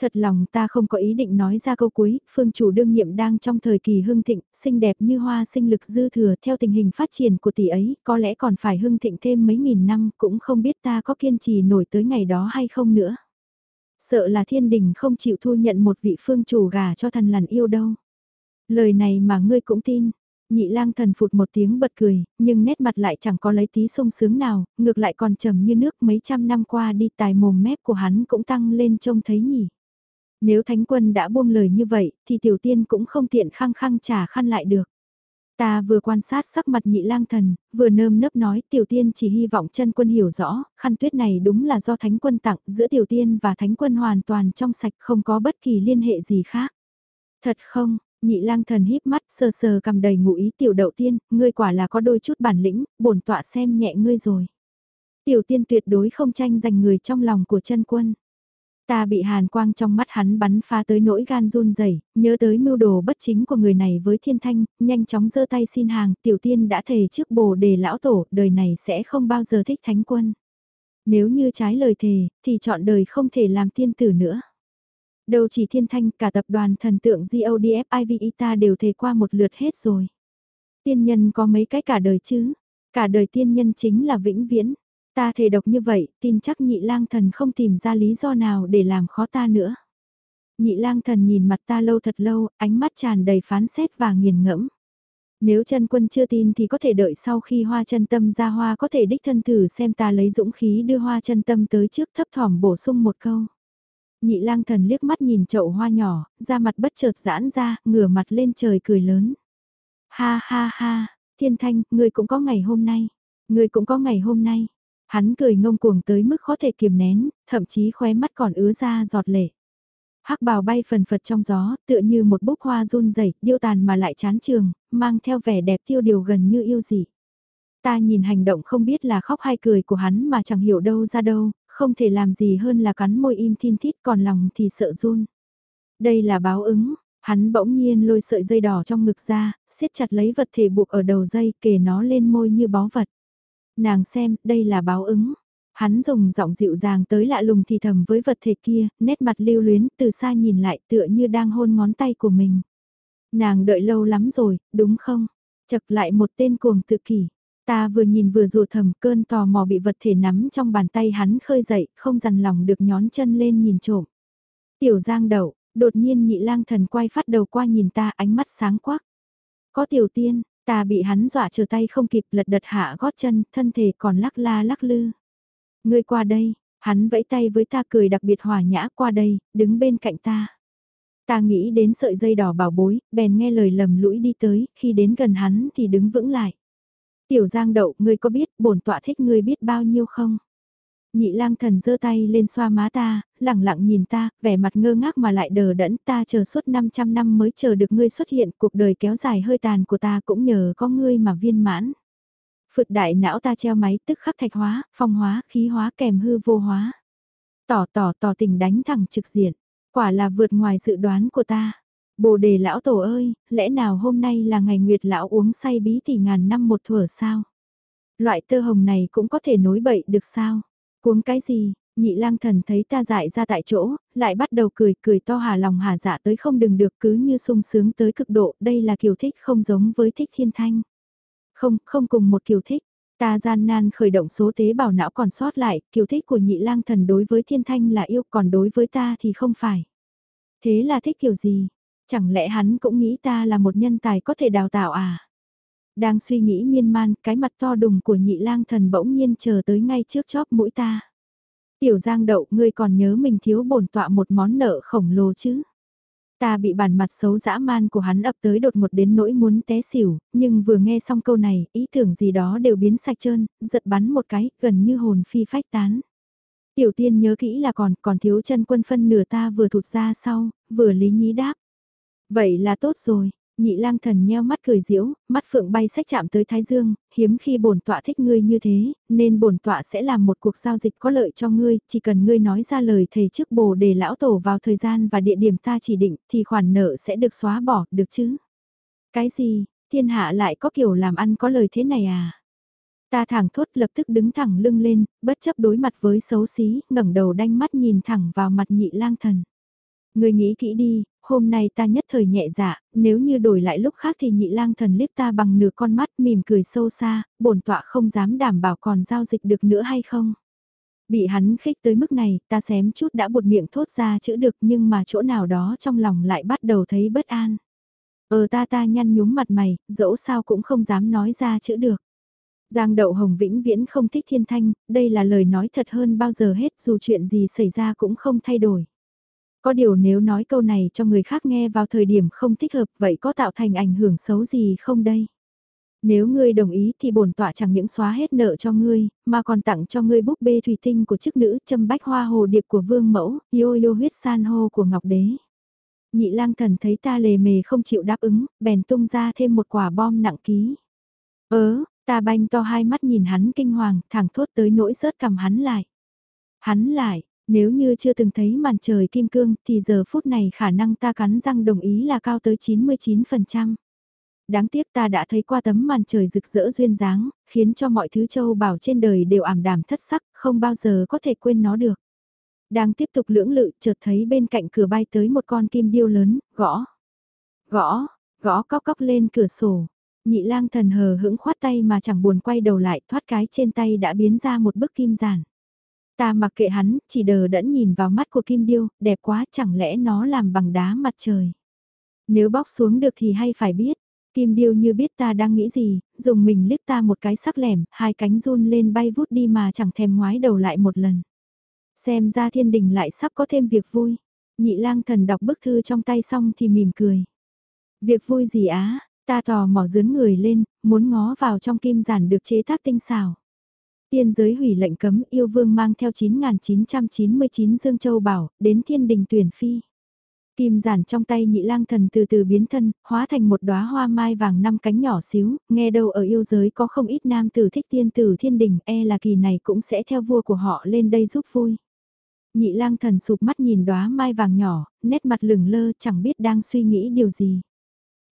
Thật lòng ta không có ý định nói ra câu cuối, phương chủ đương nhiệm đang trong thời kỳ hưng thịnh, xinh đẹp như hoa sinh lực dư thừa theo tình hình phát triển của tỷ ấy, có lẽ còn phải hưng thịnh thêm mấy nghìn năm, cũng không biết ta có kiên trì nổi tới ngày đó hay không nữa. Sợ là thiên đình không chịu thu nhận một vị phương chủ gà cho thần lằn yêu đâu. Lời này mà ngươi cũng tin, Nhị lang thần phụt một tiếng bật cười, nhưng nét mặt lại chẳng có lấy tí sung sướng nào, ngược lại còn trầm như nước mấy trăm năm qua đi tài mồm mép của hắn cũng tăng lên trông thấy nhỉ. Nếu thánh quân đã buông lời như vậy, thì tiểu tiên cũng không tiện khăng khăng trả khăn lại được. Ta vừa quan sát sắc mặt nhị lang thần, vừa nơm nớp nói tiểu tiên chỉ hy vọng chân quân hiểu rõ, khăn tuyết này đúng là do thánh quân tặng, giữa tiểu tiên và thánh quân hoàn toàn trong sạch không có bất kỳ liên hệ gì khác. Thật không, nhị lang thần híp mắt sờ sờ cầm đầy ngụ ý tiểu đậu tiên, ngươi quả là có đôi chút bản lĩnh, bổn tọa xem nhẹ ngươi rồi. Tiểu tiên tuyệt đối không tranh giành người trong lòng của chân quân. Ta bị hàn quang trong mắt hắn bắn phá tới nỗi gan run rẩy, nhớ tới mưu đồ bất chính của người này với thiên thanh, nhanh chóng giơ tay xin hàng, tiểu tiên đã thề trước bồ đề lão tổ, đời này sẽ không bao giờ thích thánh quân. Nếu như trái lời thề, thì chọn đời không thể làm tiên tử nữa. Đâu chỉ thiên thanh, cả tập đoàn thần tượng GODF ta đều thề qua một lượt hết rồi. Tiên nhân có mấy cái cả đời chứ, cả đời tiên nhân chính là vĩnh viễn. Ta thề độc như vậy, tin chắc nhị lang thần không tìm ra lý do nào để làm khó ta nữa. Nhị lang thần nhìn mặt ta lâu thật lâu, ánh mắt tràn đầy phán xét và nghiền ngẫm. Nếu chân quân chưa tin thì có thể đợi sau khi hoa chân tâm ra hoa có thể đích thân thử xem ta lấy dũng khí đưa hoa chân tâm tới trước thấp thỏm bổ sung một câu. Nhị lang thần liếc mắt nhìn chậu hoa nhỏ, da mặt bất chợt giãn ra, ngửa mặt lên trời cười lớn. Ha ha ha, thiên thanh, ngươi cũng có ngày hôm nay. Ngươi cũng có ngày hôm nay. Hắn cười ngông cuồng tới mức khó thể kiềm nén, thậm chí khóe mắt còn ứa ra giọt lệ. hắc bào bay phần phật trong gió, tựa như một búp hoa run rẩy, điêu tàn mà lại chán trường, mang theo vẻ đẹp tiêu điều gần như yêu dị. Ta nhìn hành động không biết là khóc hay cười của hắn mà chẳng hiểu đâu ra đâu, không thể làm gì hơn là cắn môi im thiên thít còn lòng thì sợ run. Đây là báo ứng, hắn bỗng nhiên lôi sợi dây đỏ trong ngực ra, siết chặt lấy vật thể buộc ở đầu dây kề nó lên môi như bó vật. Nàng xem, đây là báo ứng. Hắn dùng giọng dịu dàng tới lạ lùng thì thầm với vật thể kia, nét mặt lưu luyến, từ xa nhìn lại tựa như đang hôn ngón tay của mình. Nàng đợi lâu lắm rồi, đúng không? Chật lại một tên cuồng tự kỷ. Ta vừa nhìn vừa rùa thầm cơn tò mò bị vật thể nắm trong bàn tay hắn khơi dậy, không dằn lòng được nhón chân lên nhìn trộm. Tiểu giang đậu, đột nhiên nhị lang thần quay phát đầu qua nhìn ta ánh mắt sáng quắc. Có tiểu tiên, Ta bị hắn dọa trở tay không kịp lật đật hạ gót chân, thân thể còn lắc la lắc lư. Ngươi qua đây, hắn vẫy tay với ta cười đặc biệt hòa nhã qua đây, đứng bên cạnh ta. Ta nghĩ đến sợi dây đỏ bảo bối, bèn nghe lời lầm lũi đi tới, khi đến gần hắn thì đứng vững lại. Tiểu Giang Đậu, ngươi có biết bổn tọa thích ngươi biết bao nhiêu không? Nhị lang thần giơ tay lên xoa má ta, lẳng lặng nhìn ta, vẻ mặt ngơ ngác mà lại đờ đẫn ta chờ suốt 500 năm mới chờ được ngươi xuất hiện, cuộc đời kéo dài hơi tàn của ta cũng nhờ có ngươi mà viên mãn. Phượt đại não ta treo máy tức khắc thạch hóa, phong hóa, khí hóa kèm hư vô hóa. Tỏ tỏ tỏ tình đánh thẳng trực diện, quả là vượt ngoài dự đoán của ta. Bồ đề lão tổ ơi, lẽ nào hôm nay là ngày nguyệt lão uống say bí tỷ ngàn năm một thuở sao? Loại tơ hồng này cũng có thể nối bậy được sao? Cuống cái gì, nhị lang thần thấy ta dại ra tại chỗ, lại bắt đầu cười cười to hà lòng hà dạ tới không đừng được cứ như sung sướng tới cực độ, đây là kiểu thích không giống với thích thiên thanh. Không, không cùng một kiểu thích. Ta gian nan khởi động số tế bào não còn sót lại, kiểu thích của nhị lang thần đối với thiên thanh là yêu còn đối với ta thì không phải. Thế là thích kiểu gì? Chẳng lẽ hắn cũng nghĩ ta là một nhân tài có thể đào tạo à? Đang suy nghĩ miên man, cái mặt to đùng của nhị lang thần bỗng nhiên chờ tới ngay trước chóp mũi ta. Tiểu giang đậu, ngươi còn nhớ mình thiếu bổn tọa một món nợ khổng lồ chứ? Ta bị bản mặt xấu dã man của hắn ập tới đột ngột đến nỗi muốn té xỉu, nhưng vừa nghe xong câu này, ý tưởng gì đó đều biến sạch trơn, giật bắn một cái, gần như hồn phi phách tán. Tiểu tiên nhớ kỹ là còn, còn thiếu chân quân phân nửa ta vừa thụt ra sau, vừa lý nhí đáp. Vậy là tốt rồi, Nhị lang thần nheo mắt cười diễu, mắt phượng bay sách chạm tới Thái Dương, hiếm khi bổn tọa thích ngươi như thế, nên bổn tọa sẽ làm một cuộc giao dịch có lợi cho ngươi, chỉ cần ngươi nói ra lời thầy trước bồ để lão tổ vào thời gian và địa điểm ta chỉ định thì khoản nợ sẽ được xóa bỏ, được chứ? Cái gì, thiên hạ lại có kiểu làm ăn có lời thế này à? Ta thẳng thốt lập tức đứng thẳng lưng lên, bất chấp đối mặt với xấu xí, ngẩng đầu đanh mắt nhìn thẳng vào mặt nhị lang thần. Ngươi nghĩ kỹ đi, hôm nay ta nhất thời nhẹ dạ, nếu như đổi lại lúc khác thì nhị lang thần liếc ta bằng nửa con mắt mỉm cười sâu xa, bổn tọa không dám đảm bảo còn giao dịch được nữa hay không. Bị hắn khích tới mức này, ta xém chút đã buột miệng thốt ra chữ được nhưng mà chỗ nào đó trong lòng lại bắt đầu thấy bất an. Ờ ta ta nhăn nhúm mặt mày, dẫu sao cũng không dám nói ra chữ được. Giang Đậu Hồng vĩnh viễn không thích thiên thanh, đây là lời nói thật hơn bao giờ hết dù chuyện gì xảy ra cũng không thay đổi. Có điều nếu nói câu này cho người khác nghe vào thời điểm không thích hợp vậy có tạo thành ảnh hưởng xấu gì không đây? Nếu ngươi đồng ý thì bổn tọa chẳng những xóa hết nợ cho ngươi, mà còn tặng cho ngươi búp bê thủy tinh của chức nữ châm bách hoa hồ điệp của vương mẫu, yo yo huyết san hô của ngọc đế. Nhị lang thần thấy ta lề mề không chịu đáp ứng, bèn tung ra thêm một quả bom nặng ký. Ớ, ta banh to hai mắt nhìn hắn kinh hoàng, thẳng thốt tới nỗi rớt cầm hắn lại. Hắn lại, nếu như chưa từng thấy màn trời kim cương thì giờ phút này khả năng ta cắn răng đồng ý là cao tới 99%. Đáng tiếc ta đã thấy qua tấm màn trời rực rỡ duyên dáng, khiến cho mọi thứ châu bảo trên đời đều ảm đạm thất sắc, không bao giờ có thể quên nó được. Đang tiếp tục lưỡng lự, chợt thấy bên cạnh cửa bay tới một con kim điêu lớn, gõ. Gõ, gõ cóc cóc lên cửa sổ. Nhị lang thần hờ hững khoát tay mà chẳng buồn quay đầu lại, thoát cái trên tay đã biến ra một bức kim giản. Ta mặc kệ hắn, chỉ đờ đẫn nhìn vào mắt của kim điêu, đẹp quá chẳng lẽ nó làm bằng đá mặt trời. Nếu bóc xuống được thì hay phải biết, Kim điêu như biết ta đang nghĩ gì, dùng mình liếc ta một cái sắc lẻm, hai cánh run lên bay vút đi mà chẳng thèm ngoái đầu lại một lần. Xem ra thiên đình lại sắp có thêm việc vui. Nhị lang thần đọc bức thư trong tay xong thì mỉm cười. Việc vui gì á, ta tò mò dướn người lên, muốn ngó vào trong kim giản được chế tác tinh xảo. Tiên giới hủy lệnh cấm yêu vương mang theo 9.999 Dương Châu Bảo, đến thiên đình tuyển phi. Kim giản trong tay nhị lang thần từ từ biến thân, hóa thành một đóa hoa mai vàng năm cánh nhỏ xíu, nghe đâu ở yêu giới có không ít nam tử thích tiên tử thiên đình, e là kỳ này cũng sẽ theo vua của họ lên đây giúp vui. Nhị lang thần sụp mắt nhìn đóa mai vàng nhỏ, nét mặt lửng lơ chẳng biết đang suy nghĩ điều gì.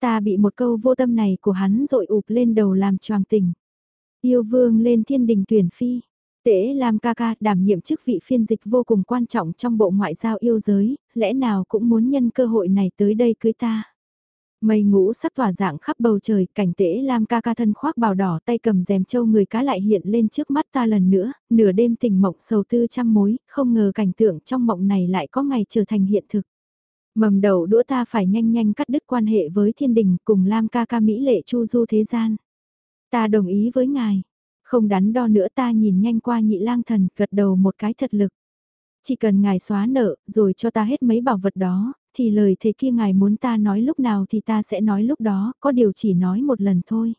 Ta bị một câu vô tâm này của hắn rội ụp lên đầu làm choàng tỉnh. Yêu vương lên thiên đình tuyển phi. Tế Lam ca ca đảm nhiệm chức vị phiên dịch vô cùng quan trọng trong bộ ngoại giao yêu giới, lẽ nào cũng muốn nhân cơ hội này tới đây cưới ta. Mây ngũ sắp tỏa dạng khắp bầu trời, cảnh Tế Lam ca ca thân khoác bào đỏ tay cầm rèm châu người cá lại hiện lên trước mắt ta lần nữa, nửa đêm tình mộng sầu tư trăm mối, không ngờ cảnh tượng trong mộng này lại có ngày trở thành hiện thực. Mầm đầu đũa ta phải nhanh nhanh cắt đứt quan hệ với thiên đình cùng Lam ca ca Mỹ lệ chu du thế gian. Ta đồng ý với ngài. Không đắn đo nữa ta nhìn nhanh qua nhị lang thần, gật đầu một cái thật lực. Chỉ cần ngài xóa nợ, rồi cho ta hết mấy bảo vật đó, thì lời thế kia ngài muốn ta nói lúc nào thì ta sẽ nói lúc đó, có điều chỉ nói một lần thôi.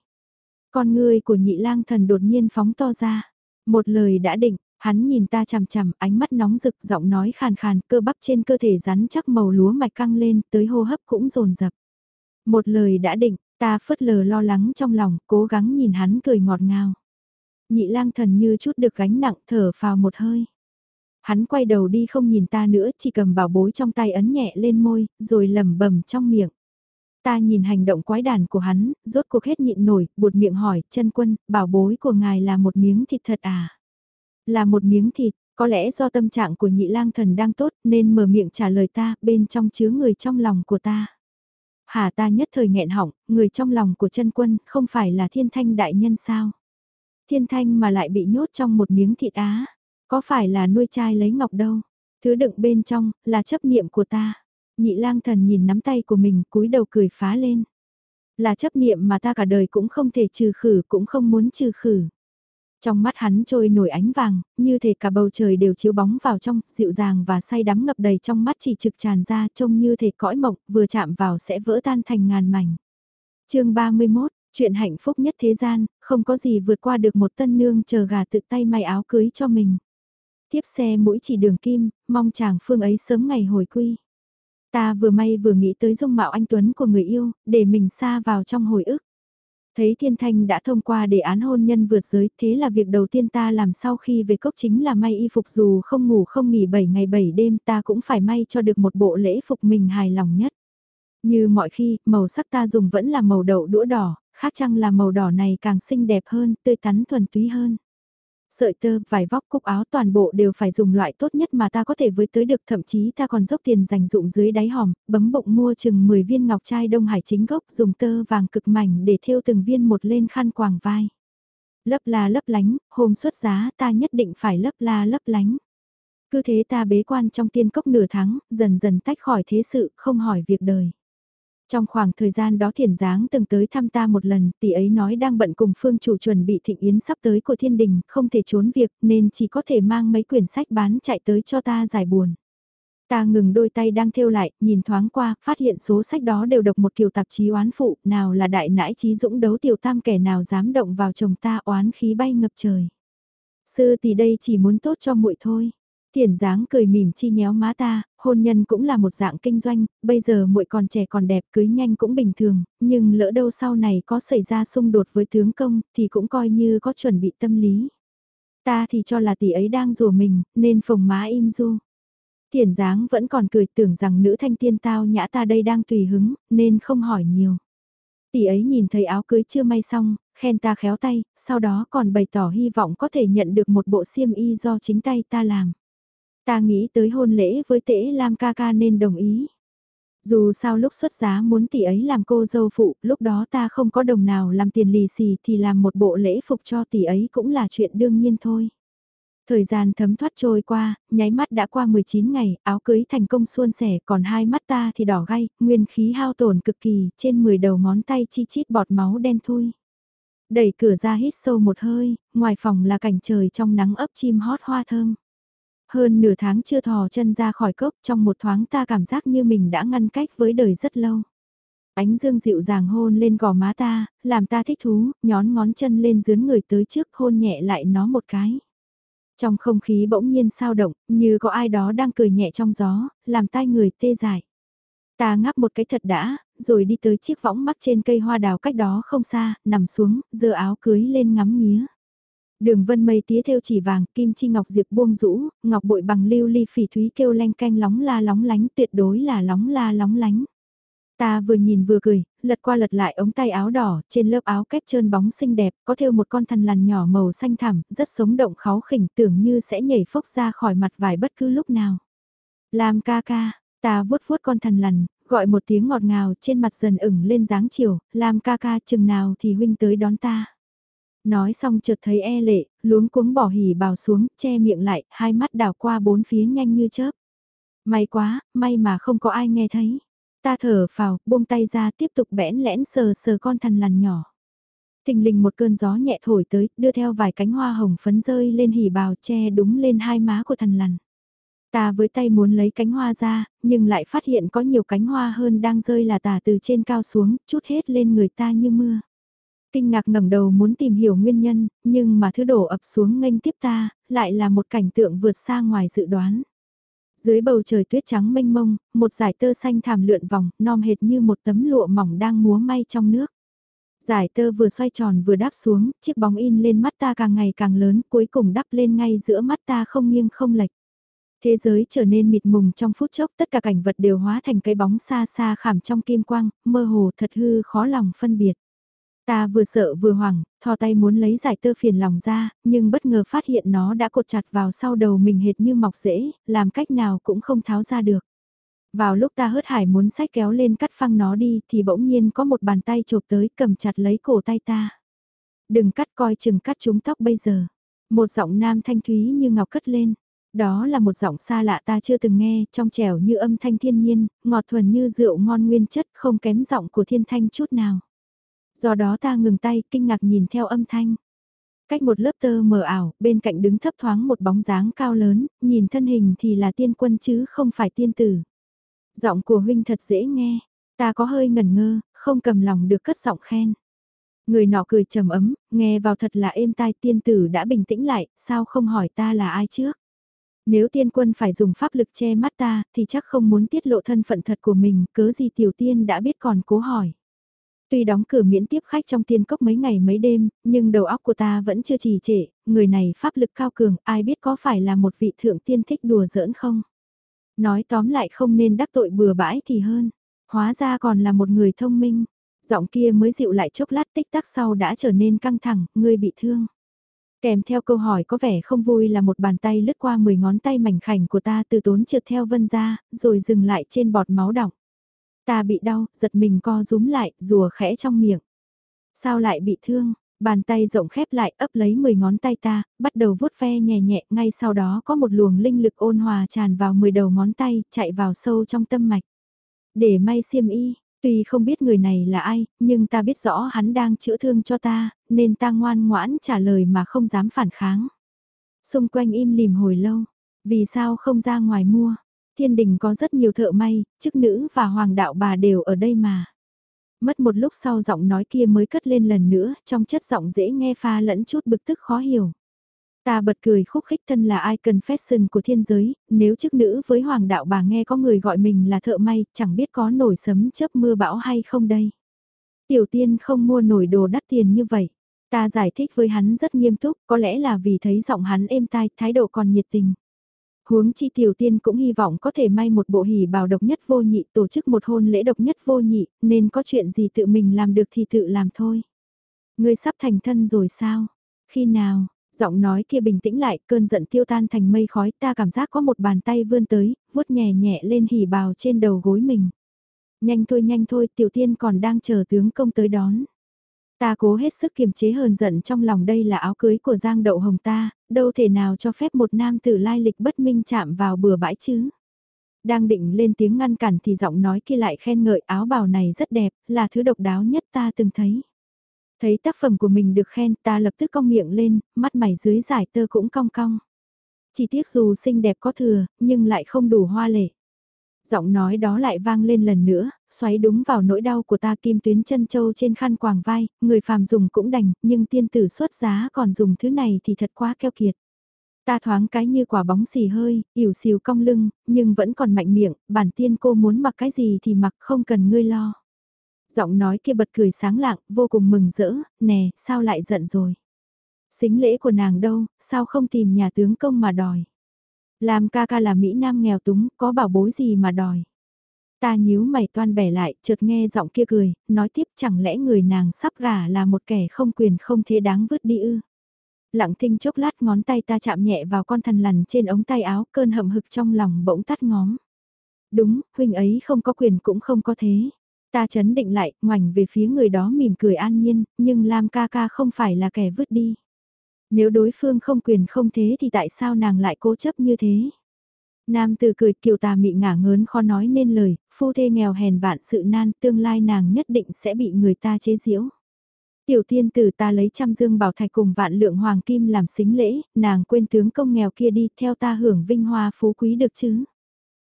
Con ngươi của nhị lang thần đột nhiên phóng to ra. Một lời đã định, hắn nhìn ta chằm chằm, ánh mắt nóng rực, giọng nói khàn khàn, cơ bắp trên cơ thể rắn chắc màu lúa mạch căng lên, tới hô hấp cũng rồn rập. Một lời đã định, ta phớt lờ lo lắng trong lòng, cố gắng nhìn hắn cười ngọt ngào. Nhị lang thần như chút được gánh nặng thở vào một hơi. Hắn quay đầu đi không nhìn ta nữa chỉ cầm bảo bối trong tay ấn nhẹ lên môi, rồi lẩm bẩm trong miệng. Ta nhìn hành động quái đản của hắn, rốt cuộc hết nhịn nổi, buột miệng hỏi, chân quân, bảo bối của ngài là một miếng thịt thật à? Là một miếng thịt, có lẽ do tâm trạng của nhị lang thần đang tốt nên mở miệng trả lời ta, bên trong chứa người trong lòng của ta. Hà ta nhất thời nghẹn họng, người trong lòng của chân quân không phải là thiên thanh đại nhân sao? thiên thanh mà lại bị nhốt trong một miếng thịt á. Có phải là nuôi trai lấy ngọc đâu. Thứ đựng bên trong, là chấp niệm của ta. Nhị lang thần nhìn nắm tay của mình cúi đầu cười phá lên. Là chấp niệm mà ta cả đời cũng không thể trừ khử cũng không muốn trừ khử. Trong mắt hắn trôi nổi ánh vàng, như thể cả bầu trời đều chiếu bóng vào trong, dịu dàng và say đắm ngập đầy trong mắt chỉ trực tràn ra trông như thể cõi mộng, vừa chạm vào sẽ vỡ tan thành ngàn mảnh. chương 31, Chuyện hạnh phúc nhất thế gian, không có gì vượt qua được một tân nương chờ gà tự tay may áo cưới cho mình. Tiếp xe mũi chỉ đường kim, mong chàng phương ấy sớm ngày hồi quy. Ta vừa may vừa nghĩ tới dung mạo anh Tuấn của người yêu, để mình xa vào trong hồi ức. Thấy Thiên Thanh đã thông qua đề án hôn nhân vượt giới, thế là việc đầu tiên ta làm sau khi về cốc chính là may y phục dù không ngủ không nghỉ 7 ngày 7 đêm ta cũng phải may cho được một bộ lễ phục mình hài lòng nhất. Như mọi khi, màu sắc ta dùng vẫn là màu đậu đũa đỏ, khác chăng là màu đỏ này càng xinh đẹp hơn, tươi tắn thuần túy hơn. Sợi tơ, vải vóc, cúc áo toàn bộ đều phải dùng loại tốt nhất mà ta có thể với tới được thậm chí ta còn dốc tiền dành dụng dưới đáy hòm, bấm bụng mua chừng 10 viên ngọc trai đông hải chính gốc dùng tơ vàng cực mảnh để thêu từng viên một lên khăn quàng vai. Lấp la lấp lánh, hôm xuất giá ta nhất định phải lấp la lấp lánh. Cứ thế ta bế quan trong tiên cốc nửa tháng, dần dần tách khỏi thế sự, không hỏi việc đời. Trong khoảng thời gian đó thiền giáng từng tới thăm ta một lần, tỷ ấy nói đang bận cùng phương chủ chuẩn bị thịnh yến sắp tới của thiên đình, không thể trốn việc nên chỉ có thể mang mấy quyển sách bán chạy tới cho ta giải buồn. Ta ngừng đôi tay đang thêu lại, nhìn thoáng qua, phát hiện số sách đó đều độc một kiểu tạp chí oán phụ, nào là đại nãi trí dũng đấu tiểu tam kẻ nào dám động vào chồng ta oán khí bay ngập trời. Sư tỷ đây chỉ muốn tốt cho muội thôi. Tiền dáng cười mỉm chi nhéo má ta, hôn nhân cũng là một dạng kinh doanh, bây giờ muội còn trẻ còn đẹp cưới nhanh cũng bình thường, nhưng lỡ đâu sau này có xảy ra xung đột với tướng công thì cũng coi như có chuẩn bị tâm lý. Ta thì cho là tỷ ấy đang rùa mình, nên phồng má im du. Tiền dáng vẫn còn cười tưởng rằng nữ thanh tiên tao nhã ta đây đang tùy hứng, nên không hỏi nhiều. Tỷ ấy nhìn thấy áo cưới chưa may xong, khen ta khéo tay, sau đó còn bày tỏ hy vọng có thể nhận được một bộ xiêm y do chính tay ta làm. Ta nghĩ tới hôn lễ với tễ Lam ca ca nên đồng ý. Dù sao lúc xuất giá muốn tỷ ấy làm cô dâu phụ, lúc đó ta không có đồng nào làm tiền lì xì thì làm một bộ lễ phục cho tỷ ấy cũng là chuyện đương nhiên thôi. Thời gian thấm thoát trôi qua, nháy mắt đã qua 19 ngày, áo cưới thành công suôn sẻ, còn hai mắt ta thì đỏ gay, nguyên khí hao tổn cực kỳ, trên 10 đầu ngón tay chi chít bọt máu đen thui. Đẩy cửa ra hít sâu một hơi, ngoài phòng là cảnh trời trong nắng ấp chim hót hoa thơm. Hơn nửa tháng chưa thò chân ra khỏi cốc trong một thoáng ta cảm giác như mình đã ngăn cách với đời rất lâu. Ánh dương dịu dàng hôn lên gò má ta, làm ta thích thú, nhón ngón chân lên dướn người tới trước hôn nhẹ lại nó một cái. Trong không khí bỗng nhiên sao động, như có ai đó đang cười nhẹ trong gió, làm tai người tê dại. Ta ngắp một cái thật đã, rồi đi tới chiếc võng mắc trên cây hoa đào cách đó không xa, nằm xuống, giơ áo cưới lên ngắm nghía. Đường vân mây tía theo chỉ vàng, kim chi ngọc diệp buông rũ, ngọc bội bằng lưu ly phỉ thúy kêu lanh canh lóng la lóng lánh, tuyệt đối là lóng la lóng lánh. Ta vừa nhìn vừa cười, lật qua lật lại ống tay áo đỏ, trên lớp áo kép trơn bóng xinh đẹp, có thêu một con thằn lằn nhỏ màu xanh thẳm, rất sống động kháu khỉnh tưởng như sẽ nhảy phốc ra khỏi mặt vải bất cứ lúc nào. Làm ca ca, ta vuốt vuốt con thằn lằn, gọi một tiếng ngọt ngào trên mặt dần ửng lên dáng chiều, làm ca ca chừng nào thì huynh tới đón ta. Nói xong chợt thấy e lệ, luống cuống bỏ hỉ bào xuống, che miệng lại, hai mắt đảo qua bốn phía nhanh như chớp. May quá, may mà không có ai nghe thấy. Ta thở phào, buông tay ra tiếp tục bẽn lẽn sờ sờ con thằn lằn nhỏ. tình lình một cơn gió nhẹ thổi tới, đưa theo vài cánh hoa hồng phấn rơi lên hỉ bào che đúng lên hai má của thằn lằn. Ta với tay muốn lấy cánh hoa ra, nhưng lại phát hiện có nhiều cánh hoa hơn đang rơi là tả từ trên cao xuống, chút hết lên người ta như mưa. Kinh ngạc ngẩng đầu muốn tìm hiểu nguyên nhân, nhưng mà thứ đổ ập xuống nghênh tiếp ta, lại là một cảnh tượng vượt xa ngoài dự đoán. Dưới bầu trời tuyết trắng mênh mông, một dải tơ xanh thảm lượn vòng, non hệt như một tấm lụa mỏng đang múa may trong nước. Giải tơ vừa xoay tròn vừa đáp xuống, chiếc bóng in lên mắt ta càng ngày càng lớn, cuối cùng đắp lên ngay giữa mắt ta không nghiêng không lệch. Thế giới trở nên mịt mùng trong phút chốc, tất cả cảnh vật đều hóa thành cái bóng xa xa khảm trong kim quang, mơ hồ thật hư khó lòng phân biệt. Ta vừa sợ vừa hoảng, thò tay muốn lấy giải tơ phiền lòng ra, nhưng bất ngờ phát hiện nó đã cột chặt vào sau đầu mình hệt như mọc rễ, làm cách nào cũng không tháo ra được. Vào lúc ta hớt hải muốn sách kéo lên cắt phăng nó đi thì bỗng nhiên có một bàn tay chộp tới cầm chặt lấy cổ tay ta. Đừng cắt coi chừng cắt chúng tóc bây giờ. Một giọng nam thanh thúy như ngọc cất lên. Đó là một giọng xa lạ ta chưa từng nghe, trong trẻo như âm thanh thiên nhiên, ngọt thuần như rượu ngon nguyên chất không kém giọng của thiên thanh chút nào. Do đó ta ngừng tay, kinh ngạc nhìn theo âm thanh. Cách một lớp tơ mờ ảo, bên cạnh đứng thấp thoáng một bóng dáng cao lớn, nhìn thân hình thì là tiên quân chứ không phải tiên tử. Giọng của huynh thật dễ nghe, ta có hơi ngẩn ngơ, không cầm lòng được cất giọng khen. Người nọ cười trầm ấm, nghe vào thật là êm tai tiên tử đã bình tĩnh lại, sao không hỏi ta là ai trước. Nếu tiên quân phải dùng pháp lực che mắt ta, thì chắc không muốn tiết lộ thân phận thật của mình, cớ gì tiểu tiên đã biết còn cố hỏi. Tuy đóng cửa miễn tiếp khách trong tiên cốc mấy ngày mấy đêm, nhưng đầu óc của ta vẫn chưa trì trệ, người này pháp lực cao cường, ai biết có phải là một vị thượng tiên thích đùa giỡn không? Nói tóm lại không nên đắc tội bừa bãi thì hơn, hóa ra còn là một người thông minh. Giọng kia mới dịu lại chốc lát tích tắc sau đã trở nên căng thẳng, ngươi bị thương. Kèm theo câu hỏi có vẻ không vui là một bàn tay lướt qua 10 ngón tay mảnh khảnh của ta từ tốn trượt theo vân ra, rồi dừng lại trên bọt máu đọng. Ta bị đau, giật mình co rúm lại, rùa khẽ trong miệng. Sao lại bị thương? Bàn tay rộng khép lại ấp lấy 10 ngón tay ta, bắt đầu vuốt ve nhẹ nhẹ, ngay sau đó có một luồng linh lực ôn hòa tràn vào 10 đầu ngón tay, chạy vào sâu trong tâm mạch. Để may xiêm y, Tuy không biết người này là ai, nhưng ta biết rõ hắn đang chữa thương cho ta, nên ta ngoan ngoãn trả lời mà không dám phản kháng. Xung quanh im lìm hồi lâu, vì sao không ra ngoài mua? Thiên đình có rất nhiều thợ may, chức nữ và hoàng đạo bà đều ở đây mà. Mất một lúc sau giọng nói kia mới cất lên lần nữa, trong chất giọng dễ nghe pha lẫn chút bực tức khó hiểu. Ta bật cười khúc khích thân là icon fashion của thiên giới, nếu chức nữ với hoàng đạo bà nghe có người gọi mình là thợ may, chẳng biết có nổi sấm chớp mưa bão hay không đây. Tiểu tiên không mua nổi đồ đắt tiền như vậy. Ta giải thích với hắn rất nghiêm túc, có lẽ là vì thấy giọng hắn êm tai, thái độ còn nhiệt tình. Huống chi tiểu tiên cũng hy vọng có thể may một bộ hỉ bào độc nhất vô nhị tổ chức một hôn lễ độc nhất vô nhị, nên có chuyện gì tự mình làm được thì tự làm thôi. Ngươi sắp thành thân rồi sao? Khi nào? Giọng nói kia bình tĩnh lại, cơn giận tiêu tan thành mây khói, ta cảm giác có một bàn tay vươn tới, vuốt nhẹ nhẹ lên hỉ bào trên đầu gối mình. Nhanh thôi nhanh thôi, tiểu tiên còn đang chờ tướng công tới đón. Ta cố hết sức kiềm chế hờn giận trong lòng đây là áo cưới của Giang Đậu Hồng ta, đâu thể nào cho phép một nam tử lai lịch bất minh chạm vào bừa bãi chứ. Đang định lên tiếng ngăn cản thì giọng nói kia lại khen ngợi áo bào này rất đẹp, là thứ độc đáo nhất ta từng thấy. Thấy tác phẩm của mình được khen ta lập tức cong miệng lên, mắt mày dưới giải tơ cũng cong cong. Chỉ tiếc dù xinh đẹp có thừa, nhưng lại không đủ hoa lệ. Giọng nói đó lại vang lên lần nữa, xoáy đúng vào nỗi đau của ta kim tuyến chân châu trên khăn quàng vai, người phàm dùng cũng đành, nhưng tiên tử xuất giá còn dùng thứ này thì thật quá keo kiệt. Ta thoáng cái như quả bóng xì hơi, ỉu xìu cong lưng, nhưng vẫn còn mạnh miệng, bản tiên cô muốn mặc cái gì thì mặc không cần ngươi lo. Giọng nói kia bật cười sáng lạng, vô cùng mừng rỡ, nè, sao lại giận rồi. Xính lễ của nàng đâu, sao không tìm nhà tướng công mà đòi. Làm ca ca là Mỹ Nam nghèo túng, có bảo bối gì mà đòi. Ta nhíu mày toan bẻ lại, chợt nghe giọng kia cười, nói tiếp chẳng lẽ người nàng sắp gả là một kẻ không quyền không thế đáng vứt đi ư. Lặng thinh chốc lát ngón tay ta chạm nhẹ vào con thần lằn trên ống tay áo, cơn hậm hực trong lòng bỗng tắt ngóm. Đúng, huynh ấy không có quyền cũng không có thế. Ta chấn định lại, ngoảnh về phía người đó mỉm cười an nhiên, nhưng Lam ca ca không phải là kẻ vứt đi. Nếu đối phương không quyền không thế thì tại sao nàng lại cố chấp như thế? Nam từ cười kiều tà mị ngả ngớn khó nói nên lời, phu thê nghèo hèn vạn sự nan, tương lai nàng nhất định sẽ bị người ta chế giễu. Tiểu tiên tử ta lấy trăm dương bảo thạch cùng vạn lượng hoàng kim làm xính lễ, nàng quên tướng công nghèo kia đi, theo ta hưởng vinh hoa phú quý được chứ.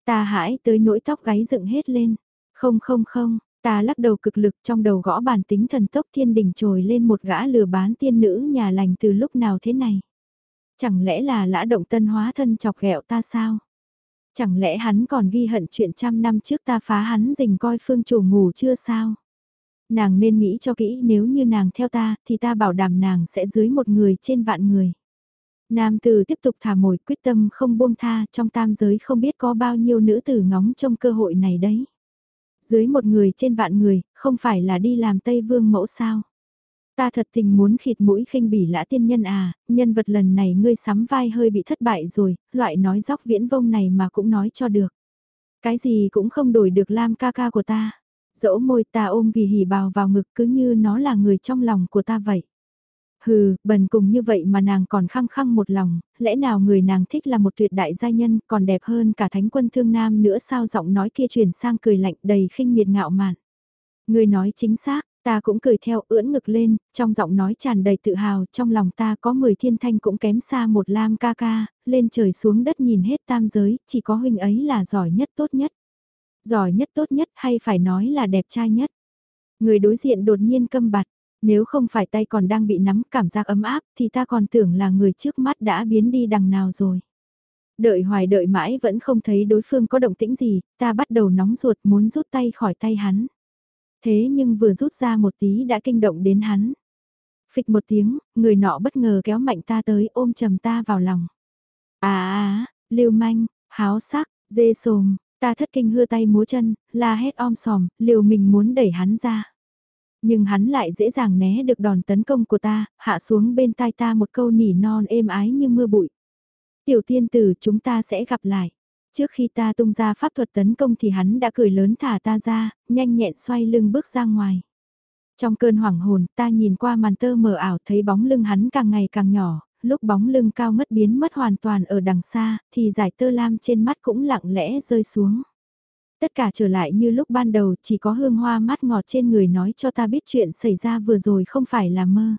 Ta hãi tới nỗi tóc gáy dựng hết lên. Không không không, ta lắc đầu cực lực trong đầu gõ bàn tính thần tốc thiên đình trồi lên một gã lừa bán tiên nữ nhà lành từ lúc nào thế này. Chẳng lẽ là lã động tân hóa thân chọc ghẹo ta sao? Chẳng lẽ hắn còn ghi hận chuyện trăm năm trước ta phá hắn rình coi phương chủ ngủ chưa sao? Nàng nên nghĩ cho kỹ nếu như nàng theo ta thì ta bảo đảm nàng sẽ dưới một người trên vạn người. Nam tử tiếp tục thả mồi quyết tâm không buông tha trong tam giới không biết có bao nhiêu nữ tử ngóng trong cơ hội này đấy. Dưới một người trên vạn người, không phải là đi làm Tây Vương mẫu sao? Ta thật tình muốn khịt mũi khinh bỉ lã tiên nhân à, nhân vật lần này ngươi sắm vai hơi bị thất bại rồi, loại nói dóc viễn vông này mà cũng nói cho được. Cái gì cũng không đổi được lam ca ca của ta. Dẫu môi ta ôm ghi hỉ bào vào ngực cứ như nó là người trong lòng của ta vậy. Hừ, bần cùng như vậy mà nàng còn khăng khăng một lòng, lẽ nào người nàng thích là một tuyệt đại gia nhân còn đẹp hơn cả thánh quân thương nam nữa sao giọng nói kia chuyển sang cười lạnh đầy khinh miệt ngạo mạn. Người nói chính xác, Ta cũng cười theo ưỡn ngực lên, trong giọng nói tràn đầy tự hào, trong lòng ta có 10 thiên thanh cũng kém xa một lam ca ca, lên trời xuống đất nhìn hết tam giới, chỉ có huynh ấy là giỏi nhất tốt nhất. Giỏi nhất tốt nhất hay phải nói là đẹp trai nhất. Người đối diện đột nhiên câm bặt, nếu không phải tay còn đang bị nắm cảm giác ấm áp thì ta còn tưởng là người trước mắt đã biến đi đằng nào rồi. Đợi hoài đợi mãi vẫn không thấy đối phương có động tĩnh gì, ta bắt đầu nóng ruột muốn rút tay khỏi tay hắn. Thế nhưng vừa rút ra một tí đã kinh động đến hắn. Phịch một tiếng, người nọ bất ngờ kéo mạnh ta tới ôm chầm ta vào lòng. À à, lưu manh, háo sắc, dê sồm, ta thất kinh hưa tay múa chân, la hét om sòm, liều mình muốn đẩy hắn ra. Nhưng hắn lại dễ dàng né được đòn tấn công của ta, hạ xuống bên tai ta một câu nỉ non êm ái như mưa bụi. Tiểu tiên tử chúng ta sẽ gặp lại. Trước khi ta tung ra pháp thuật tấn công thì hắn đã cười lớn thả ta ra, nhanh nhẹn xoay lưng bước ra ngoài. Trong cơn hoảng hồn ta nhìn qua màn tơ mờ ảo thấy bóng lưng hắn càng ngày càng nhỏ, lúc bóng lưng cao mất biến mất hoàn toàn ở đằng xa thì giải tơ lam trên mắt cũng lặng lẽ rơi xuống. Tất cả trở lại như lúc ban đầu chỉ có hương hoa mát ngọt trên người nói cho ta biết chuyện xảy ra vừa rồi không phải là mơ.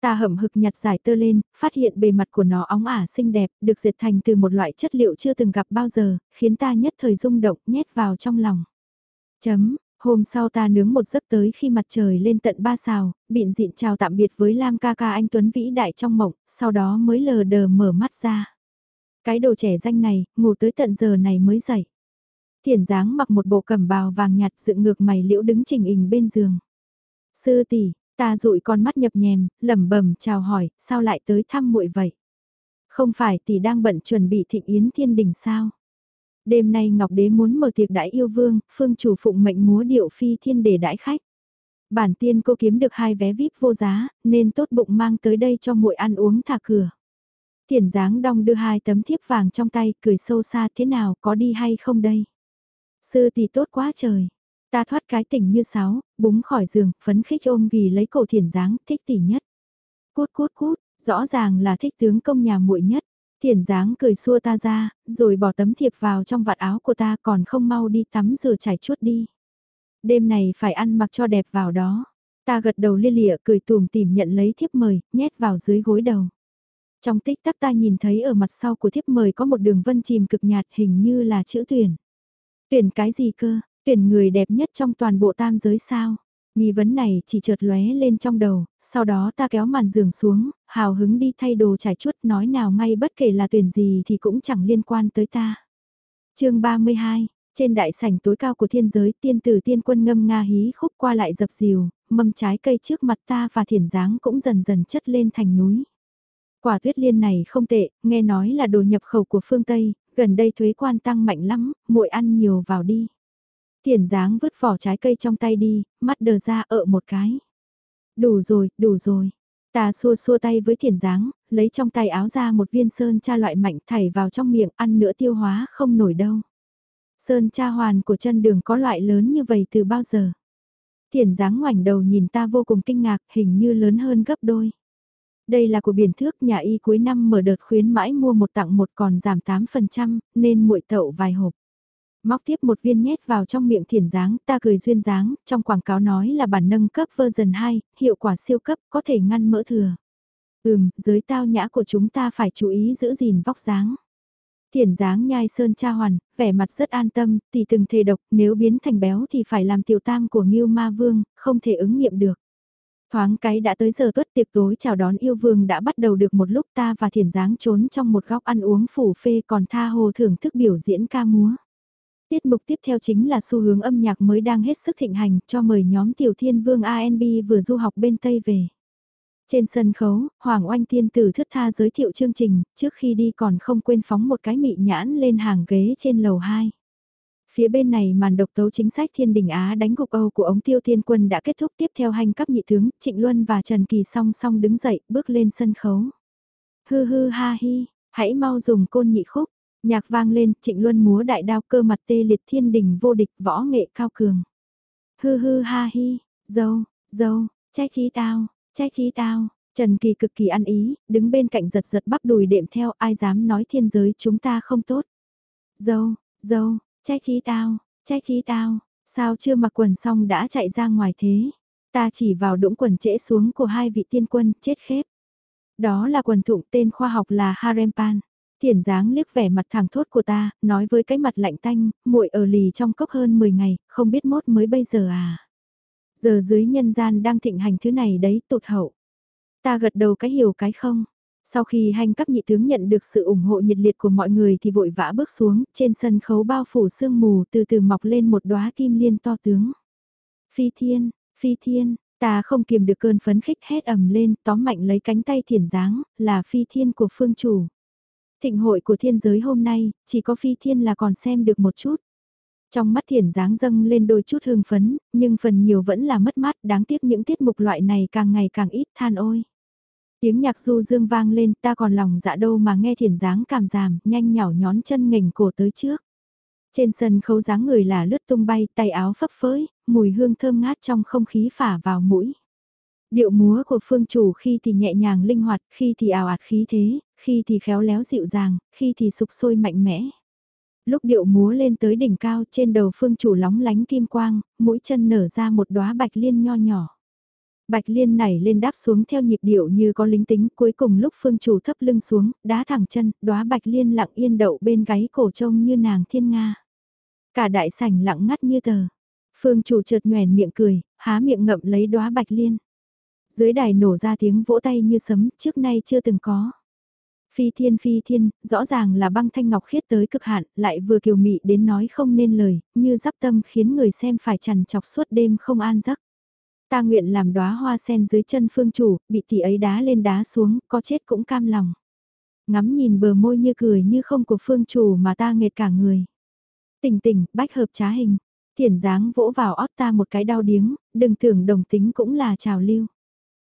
Ta hậm hực nhặt giải tơ lên, phát hiện bề mặt của nó óng ả xinh đẹp, được dệt thành từ một loại chất liệu chưa từng gặp bao giờ, khiến ta nhất thời rung động nhét vào trong lòng. Chấm, hôm sau ta nướng một giấc tới khi mặt trời lên tận ba xào, bịn dịn chào tạm biệt với Lam ca ca anh Tuấn vĩ đại trong mộng, sau đó mới lờ đờ mở mắt ra. Cái đồ trẻ danh này, ngủ tới tận giờ này mới dậy. Thiển dáng mặc một bộ cẩm bào vàng nhạt dựng ngược mày liễu đứng trình hình bên giường. Sư tỷ, ta dụi con mắt nhập nhèm, lẩm bẩm chào hỏi, sao lại tới thăm muội vậy? Không phải tỷ đang bận chuẩn bị thịnh yến thiên đình sao? Đêm nay Ngọc Đế muốn mở tiệc đãi yêu vương, phương chủ phụng mệnh múa điệu phi thiên để đãi khách. Bản tiên cô kiếm được hai vé VIP vô giá, nên tốt bụng mang tới đây cho muội ăn uống thả cửa. Tiền dáng đong đưa hai tấm thiếp vàng trong tay, cười sâu xa thế nào, có đi hay không đây? Sư tỷ tốt quá trời. Ta thoát cái tỉnh như sáo, búng khỏi giường, phấn khích ôm ghì lấy cổ thiền dáng, thích tỷ nhất. Cút cút cút, rõ ràng là thích tướng công nhà muội nhất. Thiền dáng cười xua ta ra, rồi bỏ tấm thiệp vào trong vạt áo của ta còn không mau đi tắm rửa chải chuốt đi. Đêm này phải ăn mặc cho đẹp vào đó. Ta gật đầu lia lịa cười tùm tìm nhận lấy thiếp mời, nhét vào dưới gối đầu. Trong tích tắc ta nhìn thấy ở mặt sau của thiếp mời có một đường vân chìm cực nhạt hình như là chữ tuyển. Tuyển cái gì cơ, tuyển người đẹp nhất trong toàn bộ tam giới sao? Nghi vấn này chỉ chợt lóe lên trong đầu, sau đó ta kéo màn giường xuống, hào hứng đi thay đồ trải chuốt nói nào ngay bất kể là tuyển gì thì cũng chẳng liên quan tới ta. chương 32, trên đại sảnh tối cao của thiên giới tiên tử tiên quân ngâm nga hí khúc qua lại dập dìu, mâm trái cây trước mặt ta và thiền dáng cũng dần dần chất lên thành núi. Quả tuyết liên này không tệ, nghe nói là đồ nhập khẩu của phương Tây, gần đây thuế quan tăng mạnh lắm, muội ăn nhiều vào đi. Tiền dáng vứt vỏ trái cây trong tay đi, mắt đờ ra ợ một cái. Đủ rồi, đủ rồi. Ta xua xua tay với thiền dáng, lấy trong tay áo ra một viên sơn cha loại mạnh thảy vào trong miệng ăn nữa tiêu hóa không nổi đâu. Sơn cha hoàn của chân đường có loại lớn như vậy từ bao giờ? Thiền dáng ngoảnh đầu nhìn ta vô cùng kinh ngạc, hình như lớn hơn gấp đôi. Đây là của biển thước nhà y cuối năm mở đợt khuyến mãi mua một tặng một còn giảm 8%, nên muội tậu vài hộp. Móc tiếp một viên nhét vào trong miệng thiền dáng, ta cười duyên dáng, trong quảng cáo nói là bản nâng cấp version 2, hiệu quả siêu cấp, có thể ngăn mỡ thừa. Ừm, giới tao nhã của chúng ta phải chú ý giữ gìn vóc dáng. Thiền dáng nhai sơn cha hoàn, vẻ mặt rất an tâm, tỷ từng thề độc, nếu biến thành béo thì phải làm tiểu tam của Ngưu Ma Vương, không thể ứng nghiệm được. Thoáng cái đã tới giờ tuất tiệc tối chào đón yêu vương đã bắt đầu được một lúc ta và thiền dáng trốn trong một góc ăn uống phủ phê còn tha hồ thưởng thức biểu diễn ca múa. Tiết mục tiếp theo chính là xu hướng âm nhạc mới đang hết sức thịnh hành cho mời nhóm tiểu thiên vương ANB vừa du học bên Tây về. Trên sân khấu, Hoàng Oanh Thiên Tử thất tha giới thiệu chương trình, trước khi đi còn không quên phóng một cái mị nhãn lên hàng ghế trên lầu 2. Phía bên này màn độc tấu chính sách Thiên Đình Á đánh gục Âu của ống tiêu thiên quân đã kết thúc tiếp theo hành cấp nhị tướng, Trịnh Luân và Trần Kỳ song song đứng dậy, bước lên sân khấu. Hư hư ha hi, hãy mau dùng côn nhị khúc, nhạc vang lên, Trịnh Luân múa đại đao cơ mặt tê liệt thiên đình vô địch võ nghệ cao cường. Hư hư ha hi, dâu, dâu, trái chí tao, trái chí tao, Trần Kỳ cực kỳ ăn ý, đứng bên cạnh giật giật bắp đùi đệm theo ai dám nói thiên giới chúng ta không tốt. Dâu, dâu, Trách chí tao, trách chí tao, sao chưa mặc quần xong đã chạy ra ngoài thế? Ta chỉ vào đũng quần trễ xuống của hai vị tiên quân, chết khép. Đó là quần thụng tên khoa học là Harempan. Thiển dáng liếc vẻ mặt thẳng thốt của ta, nói với cái mặt lạnh tanh, muội ở lì trong cốc hơn 10 ngày, không biết mốt mới bây giờ à. Giờ dưới nhân gian đang thịnh hành thứ này đấy, tụt hậu. Ta gật đầu cái hiểu cái không. Sau khi hành cấp nhị tướng nhận được sự ủng hộ nhiệt liệt của mọi người thì vội vã bước xuống, trên sân khấu bao phủ sương mù từ từ mọc lên một đóa kim liên to tướng. Phi thiên, phi thiên, ta không kiềm được cơn phấn khích hét ầm lên, tóm mạnh lấy cánh tay thiền dáng, là phi thiên của phương chủ. Thịnh hội của thiên giới hôm nay, chỉ có phi thiên là còn xem được một chút. Trong mắt thiền dáng dâng lên đôi chút hương phấn, nhưng phần nhiều vẫn là mất mát, đáng tiếc những tiết mục loại này càng ngày càng ít than ôi. Tiếng nhạc du dương vang lên ta còn lòng dạ đâu mà nghe thiền dáng cảm giảm, nhanh nhỏ nhón chân nghềnh cổ tới trước. Trên sân khấu dáng người là lướt tung bay, tay áo phấp phới, mùi hương thơm ngát trong không khí phả vào mũi. Điệu múa của phương chủ khi thì nhẹ nhàng linh hoạt, khi thì ảo ạt khí thế, khi thì khéo léo dịu dàng, khi thì sục sôi mạnh mẽ. Lúc điệu múa lên tới đỉnh cao trên đầu phương chủ lóng lánh kim quang, mũi chân nở ra một đóa bạch liên nho nhỏ. Bạch liên nảy lên đáp xuống theo nhịp điệu như có lính tính, cuối cùng lúc phương chủ thấp lưng xuống, đá thẳng chân, đóa bạch liên lặng yên đậu bên gáy cổ trông như nàng thiên nga. Cả đại sảnh lặng ngắt như tờ. Phương chủ chợt nhoèn miệng cười, há miệng ngậm lấy đóa bạch liên. Dưới đài nổ ra tiếng vỗ tay như sấm, trước nay chưa từng có. Phi thiên phi thiên, rõ ràng là băng thanh ngọc khiết tới cực hạn, lại vừa kiều mị đến nói không nên lời, như giáp tâm khiến người xem phải chằn chọc suốt đêm không an giấc. Ta nguyện làm đóa hoa sen dưới chân phương chủ, bị tỷ ấy đá lên đá xuống, có chết cũng cam lòng. Ngắm nhìn bờ môi như cười như không của phương chủ mà ta nghệt cả người. Tỉnh tỉnh, bách hợp trá hình. Thiển dáng vỗ vào ót ta một cái đau điếng, đừng tưởng đồng tính cũng là trào lưu.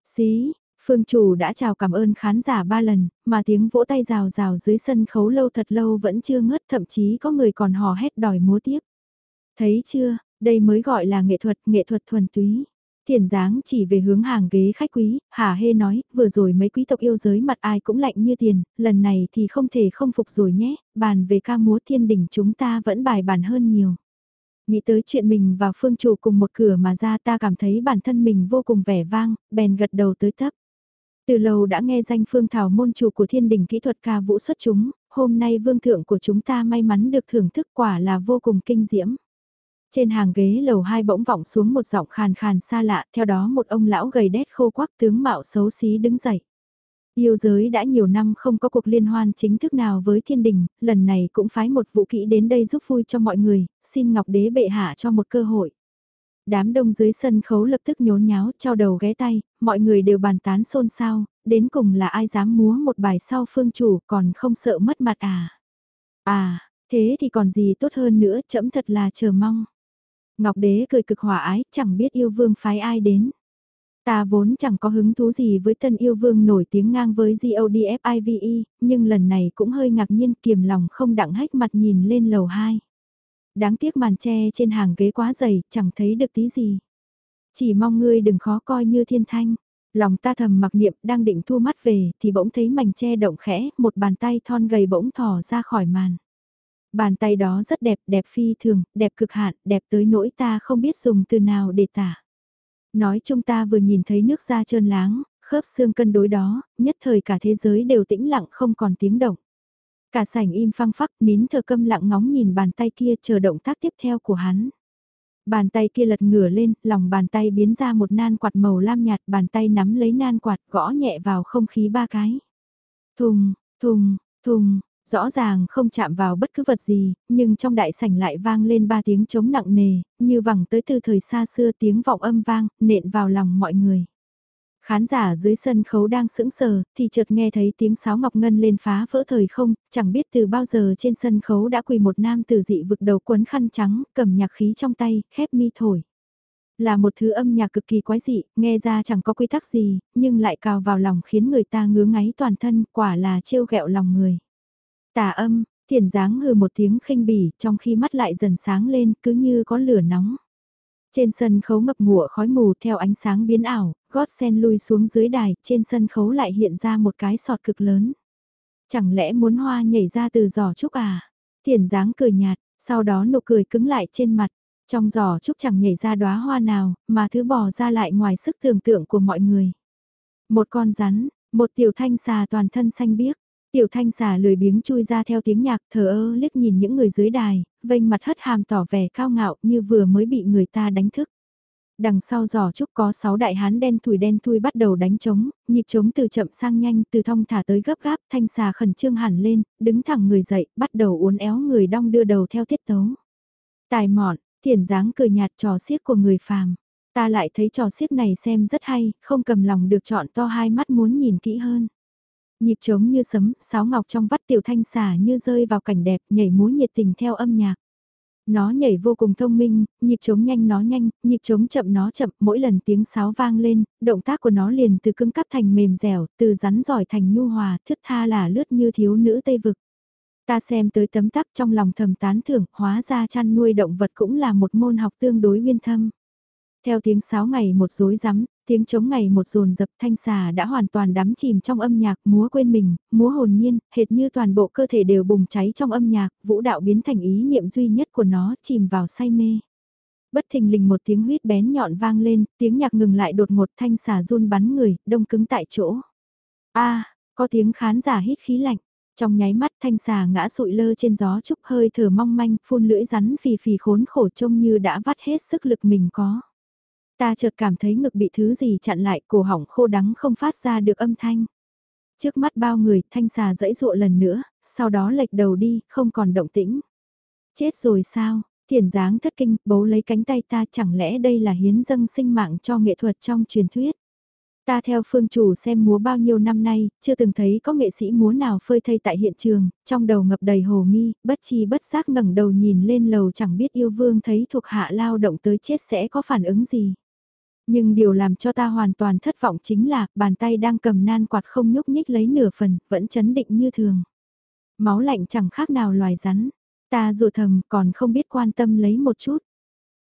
Xí, Phương chủ đã chào cảm ơn khán giả ba lần, mà tiếng vỗ tay rào rào dưới sân khấu lâu thật lâu vẫn chưa ngớt thậm chí có người còn hò hét đòi múa tiếp. Thấy chưa, đây mới gọi là nghệ thuật, nghệ thuật thuần túy. Thiền dáng chỉ về hướng hàng ghế khách quý, Hà Hê nói, vừa rồi mấy quý tộc yêu giới mặt ai cũng lạnh như tiền, lần này thì không thể không phục rồi nhé, bàn về ca múa thiên đỉnh chúng ta vẫn bài bản hơn nhiều. Nghĩ tới chuyện mình và phương chủ cùng một cửa mà ra ta cảm thấy bản thân mình vô cùng vẻ vang, bèn gật đầu tới thấp. Từ lâu đã nghe danh phương thảo môn chủ của thiên đình kỹ thuật ca vũ xuất chúng, hôm nay vương thượng của chúng ta may mắn được thưởng thức quả là vô cùng kinh diễm. Trên hàng ghế lầu hai bỗng vọng xuống một giọng khàn khàn xa lạ, theo đó một ông lão gầy đét khô quắc tướng mạo xấu xí đứng dậy. Yêu giới đã nhiều năm không có cuộc liên hoan chính thức nào với thiên đình, lần này cũng phái một vũ kỹ đến đây giúp vui cho mọi người, xin Ngọc Đế bệ hạ cho một cơ hội. Đám đông dưới sân khấu lập tức nhốn nháo, trao đầu ghé tay, mọi người đều bàn tán xôn xao, đến cùng là ai dám múa một bài sau phương chủ còn không sợ mất mặt à. À, thế thì còn gì tốt hơn nữa, chậm thật là chờ mong. Ngọc Đế cười cực hòa ái, chẳng biết yêu vương phái ai đến. Ta vốn chẳng có hứng thú gì với tân yêu vương nổi tiếng ngang với GODFIVE, nhưng lần này cũng hơi ngạc nhiên kiềm lòng không đặng hách mặt nhìn lên lầu 2. Đáng tiếc màn tre trên hàng ghế quá dày, chẳng thấy được tí gì. Chỉ mong ngươi đừng khó coi như thiên thanh. Lòng ta thầm mặc niệm đang định thu mắt về thì bỗng thấy mảnh tre động khẽ, một bàn tay thon gầy bỗng thò ra khỏi màn. Bàn tay đó rất đẹp, đẹp phi thường, đẹp cực hạn, đẹp tới nỗi ta không biết dùng từ nào để tả. Nói chung ta vừa nhìn thấy nước da trơn láng, khớp xương cân đối đó, nhất thời cả thế giới đều tĩnh lặng không còn tiếng động. Cả sảnh im phăng phắc nín thờ câm lặng ngóng nhìn bàn tay kia chờ động tác tiếp theo của hắn. Bàn tay kia lật ngửa lên, lòng bàn tay biến ra một nan quạt màu lam nhạt, bàn tay nắm lấy nan quạt gõ nhẹ vào không khí ba cái. Thùng, thùng, thùng, rõ ràng không chạm vào bất cứ vật gì, nhưng trong đại sảnh lại vang lên ba tiếng trống nặng nề, như vẳng tới từ thời xa xưa tiếng vọng âm vang, nện vào lòng mọi người. Khán giả dưới sân khấu đang sững sờ, thì chợt nghe thấy tiếng sáo ngọc ngân lên phá vỡ thời không, chẳng biết từ bao giờ trên sân khấu đã quỳ một nam tử dị vực đầu quấn khăn trắng, cầm nhạc khí trong tay, khép mi thổi. Là một thứ âm nhạc cực kỳ quái dị, nghe ra chẳng có quy tắc gì, nhưng lại cào vào lòng khiến người ta ngứa ngáy toàn thân, quả là trêu ghẹo lòng người. Tà âm, thiền dáng hừ một tiếng khinh bỉ, trong khi mắt lại dần sáng lên, cứ như có lửa nóng. Trên sân khấu ngập ngụa khói mù theo ánh sáng biến ảo, gót sen lui xuống dưới đài, trên sân khấu lại hiện ra một cái sọt cực lớn. Chẳng lẽ muốn hoa nhảy ra từ giỏ trúc à? Thiền dáng cười nhạt, sau đó nụ cười cứng lại trên mặt. Trong giỏ trúc chẳng nhảy ra đóa hoa nào, mà thứ bò ra lại ngoài sức tưởng tượng của mọi người. Một con rắn, một tiểu thanh xà toàn thân xanh biếc. Tiểu thanh xà lười biếng chui ra theo tiếng nhạc thờ ơ liếc nhìn những người dưới đài, vênh mặt hất hàm tỏ vẻ cao ngạo như vừa mới bị người ta đánh thức. Đằng sau giỏ trúc có 6 đại hán đen thùi đen thui bắt đầu đánh trống, nhịp trống từ chậm sang nhanh, từ thong thả tới gấp gáp, thanh xà khẩn trương hẳn lên, đứng thẳng người dậy, bắt đầu uốn éo người đong đưa đầu theo tiết tấu. Tài mọn, thiền dáng cười nhạt trò xiếc của người phàm. Ta lại thấy trò xiếc này xem rất hay, không cầm lòng được chọn to hai mắt muốn nhìn kỹ hơn. Nhịp trống như sấm, sáo ngọc trong vắt tiểu thanh xà như rơi vào cảnh đẹp, nhảy múa nhiệt tình theo âm nhạc. Nó nhảy vô cùng thông minh, nhịp trống nhanh nó nhanh, nhịp trống chậm nó chậm, mỗi lần tiếng sáo vang lên, động tác của nó liền từ cứng cắp thành mềm dẻo, từ rắn giỏi thành nhu hòa, thướt tha là lướt như thiếu nữ Tây Vực. Ta xem tới tấm tắc trong lòng thầm tán thưởng, hóa ra chăn nuôi động vật cũng là một môn học tương đối uyên thâm. Theo tiếng sáo ngày một rối rắm, tiếng chống ngày một dồn dập thanh xà đã hoàn toàn đắm chìm trong âm nhạc, múa quên mình, múa hồn nhiên, hệt như toàn bộ cơ thể đều bùng cháy trong âm nhạc, vũ đạo biến thành ý niệm duy nhất của nó, chìm vào say mê. Bất thình lình một tiếng huyết bén nhọn vang lên, tiếng nhạc ngừng lại đột ngột thanh xà run bắn người, đông cứng tại chỗ. a có tiếng khán giả hít khí lạnh. Trong nháy mắt thanh xà ngã sụi lơ trên gió chúc hơi thở mong manh, phun lưỡi rắn phì phì khốn khổ trông như đã vắt hết sức lực mình có. Ta chợt cảm thấy ngực bị thứ gì chặn lại, cổ họng khô đắng không phát ra được âm thanh. Trước mắt bao người, thanh xà dẫy dụa lần nữa, sau đó lệch đầu đi, không còn động tĩnh. Chết rồi sao? Thiền dáng thất kinh, bấu lấy cánh tay ta chẳng lẽ đây là hiến dâng sinh mạng cho nghệ thuật trong truyền thuyết. Ta theo phương chủ xem múa bao nhiêu năm nay, chưa từng thấy có nghệ sĩ múa nào phơi thây tại hiện trường, trong đầu ngập đầy hồ nghi, bất chi bất giác ngẩng đầu nhìn lên lầu chẳng biết yêu vương thấy thuộc hạ lao động tới chết sẽ có phản ứng gì. Nhưng điều làm cho ta hoàn toàn thất vọng chính là, bàn tay đang cầm nan quạt không nhúc nhích lấy nửa phần, vẫn chấn định như thường. Máu lạnh chẳng khác nào loài rắn, ta dù thầm còn không biết quan tâm lấy một chút.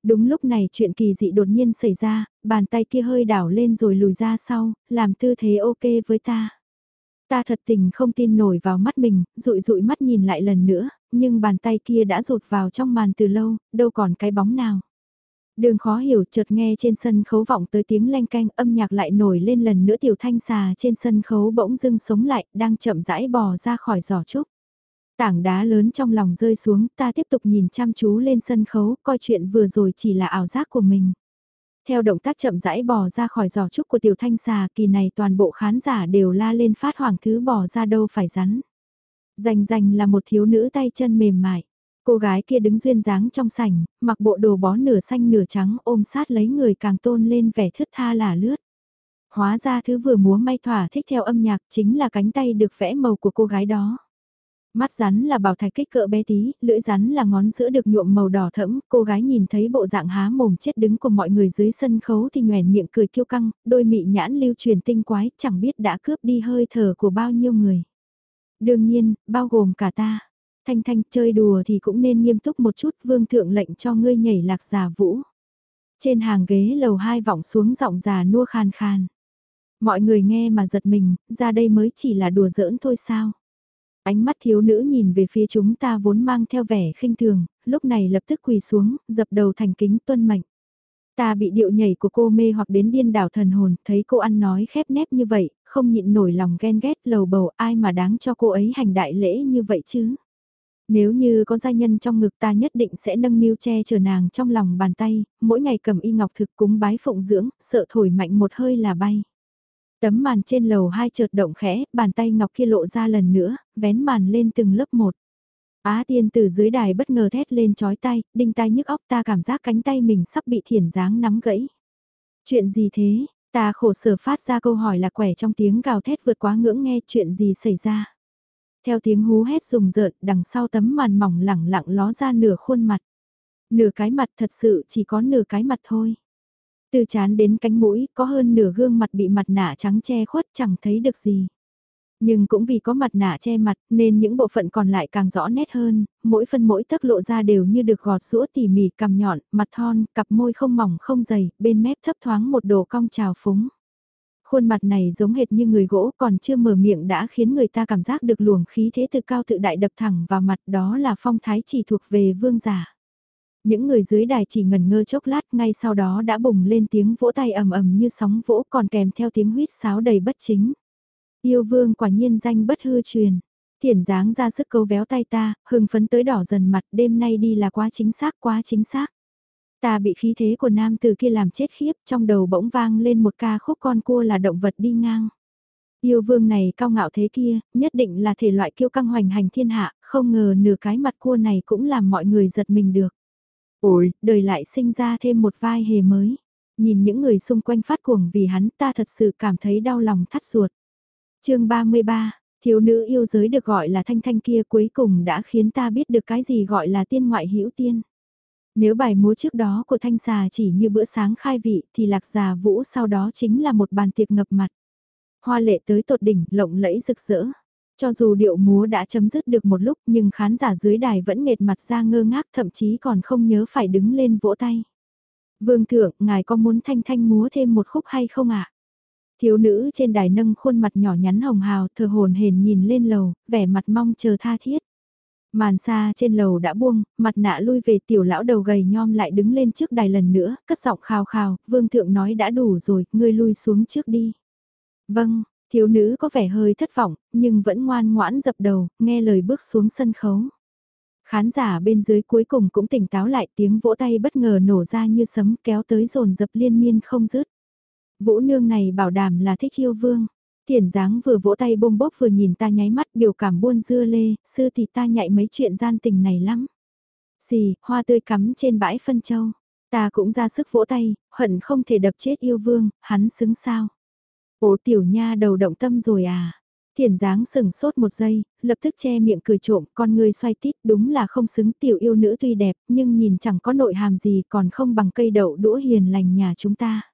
Đúng lúc này chuyện kỳ dị đột nhiên xảy ra, bàn tay kia hơi đảo lên rồi lùi ra sau, làm tư thế ok với ta. Ta thật tình không tin nổi vào mắt mình, rụi rụi mắt nhìn lại lần nữa, nhưng bàn tay kia đã rụt vào trong màn từ lâu, đâu còn cái bóng nào. Đường khó hiểu chợt nghe trên sân khấu vọng tới tiếng len canh âm nhạc lại nổi lên lần nữa tiểu thanh xà trên sân khấu bỗng dưng sống lại, đang chậm rãi bò ra khỏi giỏ trúc. Tảng đá lớn trong lòng rơi xuống, ta tiếp tục nhìn chăm chú lên sân khấu, coi chuyện vừa rồi chỉ là ảo giác của mình. Theo động tác chậm rãi bò ra khỏi giỏ trúc của tiểu thanh xà, kỳ này toàn bộ khán giả đều la lên phát hoàng thứ bò ra đâu phải rắn. Rành rành là một thiếu nữ tay chân mềm mại. Cô gái kia đứng duyên dáng trong sảnh, mặc bộ đồ bó nửa xanh nửa trắng ôm sát lấy người càng tôn lên vẻ thướt tha là lướt. Hóa ra thứ vừa múa may thỏa thích theo âm nhạc chính là cánh tay được vẽ màu của cô gái đó. Mắt rắn là bảo thạch kích cỡ bé tí, lưỡi rắn là ngón giữa được nhuộm màu đỏ thẫm, cô gái nhìn thấy bộ dạng há mồm chết đứng của mọi người dưới sân khấu thì nhoèn miệng cười kiêu căng, đôi mị nhãn lưu truyền tinh quái, chẳng biết đã cướp đi hơi thở của bao nhiêu người. Đương nhiên, bao gồm cả ta. Thanh Thanh chơi đùa thì cũng nên nghiêm túc một chút, vương thượng lệnh cho ngươi nhảy lạc giả vũ. Trên hàng ghế lầu hai vọng xuống giọng già nua khan khan. Mọi người nghe mà giật mình, ra đây mới chỉ là đùa giỡn thôi sao. Ánh mắt thiếu nữ nhìn về phía chúng ta vốn mang theo vẻ khinh thường, lúc này lập tức quỳ xuống, dập đầu thành kính tuân mệnh. Ta bị điệu nhảy của cô mê hoặc đến điên đảo thần hồn, thấy cô ăn nói khép nép như vậy, không nhịn nổi lòng ghen ghét lầu bầu ai mà đáng cho cô ấy hành đại lễ như vậy chứ. Nếu như có gia nhân trong ngực ta nhất định sẽ nâng niu che chở nàng trong lòng bàn tay, mỗi ngày cầm y ngọc thực cúng bái phụng dưỡng, sợ thổi mạnh một hơi là bay. Tấm màn trên lầu hai chợt động khẽ, bàn tay ngọc kia lộ ra lần nữa, vén màn lên từng lớp một. Á tiên từ dưới đài bất ngờ thét lên chói tay, đinh tai nhức óc ta cảm giác cánh tay mình sắp bị thiển dáng nắm gãy. Chuyện gì thế? Ta khổ sở phát ra câu hỏi là quẻ trong tiếng gào thét vượt quá ngưỡng nghe chuyện gì xảy ra. Theo tiếng hú hét rùng rợn, đằng sau tấm màn mỏng lẳng lặng ló ra nửa khuôn mặt. Nửa cái mặt thật sự chỉ có nửa cái mặt thôi. Từ chán đến cánh mũi, có hơn nửa gương mặt bị mặt nạ trắng che khuất chẳng thấy được gì. Nhưng cũng vì có mặt nạ che mặt nên những bộ phận còn lại càng rõ nét hơn, mỗi phân mỗi tấc lộ ra đều như được gọt sũa tỉ mỉ cằm nhọn, mặt thon, cặp môi không mỏng không dày, bên mép thấp thoáng một đồ cong trào phúng. Khuôn mặt này giống hệt như người gỗ còn chưa mở miệng đã khiến người ta cảm giác được luồng khí thế từ cao tự đại đập thẳng vào mặt đó là phong thái chỉ thuộc về vương giả. Những người dưới đài chỉ ngần ngơ chốc lát ngay sau đó đã bùng lên tiếng vỗ tay ầm ầm như sóng vỗ còn kèm theo tiếng huýt sáo đầy bất chính. Yêu vương quả nhiên danh bất hư truyền. Thiển dáng ra sức câu véo tay ta, hưng phấn tới đỏ dần mặt đêm nay đi là quá chính xác quá chính xác. Ta bị khí thế của nam từ kia làm chết khiếp, trong đầu bỗng vang lên một ca khúc con cua là động vật đi ngang. Yêu vương này cao ngạo thế kia, nhất định là thể loại kiêu căng hoành hành thiên hạ, không ngờ nửa cái mặt cua này cũng làm mọi người giật mình được. Ôi, đời lại sinh ra thêm một vai hề mới. Nhìn những người xung quanh phát cuồng vì hắn ta thật sự cảm thấy đau lòng thắt ruột. chương 33, thiếu nữ yêu giới được gọi là thanh thanh kia cuối cùng đã khiến ta biết được cái gì gọi là tiên ngoại hữu tiên. Nếu bài múa trước đó của thanh xà chỉ như bữa sáng khai vị thì lạc già vũ sau đó chính là một bàn tiệc ngập mặt. Hoa lệ tới tột đỉnh, lộng lẫy rực rỡ. Cho dù điệu múa đã chấm dứt được một lúc nhưng khán giả dưới đài vẫn nghệt mặt ra ngơ ngác thậm chí còn không nhớ phải đứng lên vỗ tay. Vương thượng, ngài có muốn thanh thanh múa thêm một khúc hay không ạ? Thiếu nữ trên đài nâng khuôn mặt nhỏ nhắn hồng hào, thờ hồn hển nhìn lên lầu, vẻ mặt mong chờ tha thiết. Màn xa trên lầu đã buông, mặt nạ lui về tiểu lão đầu gầy nhom lại đứng lên trước đài lần nữa, cất giọng khào khào, vương thượng nói đã đủ rồi, ngươi lui xuống trước đi. Vâng, thiếu nữ có vẻ hơi thất vọng, nhưng vẫn ngoan ngoãn dập đầu, nghe lời bước xuống sân khấu. Khán giả bên dưới cuối cùng cũng tỉnh táo lại tiếng vỗ tay bất ngờ nổ ra như sấm kéo tới rồn dập liên miên không dứt. Vũ nương này bảo đảm là thích yêu vương. Tiền dáng vừa vỗ tay bông bốc vừa nhìn ta nháy mắt biểu cảm buôn dưa lê, sư thì ta nhạy mấy chuyện gian tình này lắm. Xì, hoa tươi cắm trên bãi phân châu. Ta cũng ra sức vỗ tay, hận không thể đập chết yêu vương, hắn xứng sao. Ồ tiểu nha đầu động tâm rồi à. Thiền dáng sừng sốt một giây, lập tức che miệng cười trộm, con người xoay tít đúng là không xứng tiểu yêu nữ tuy đẹp, nhưng nhìn chẳng có nội hàm gì còn không bằng cây đậu đũa hiền lành nhà chúng ta.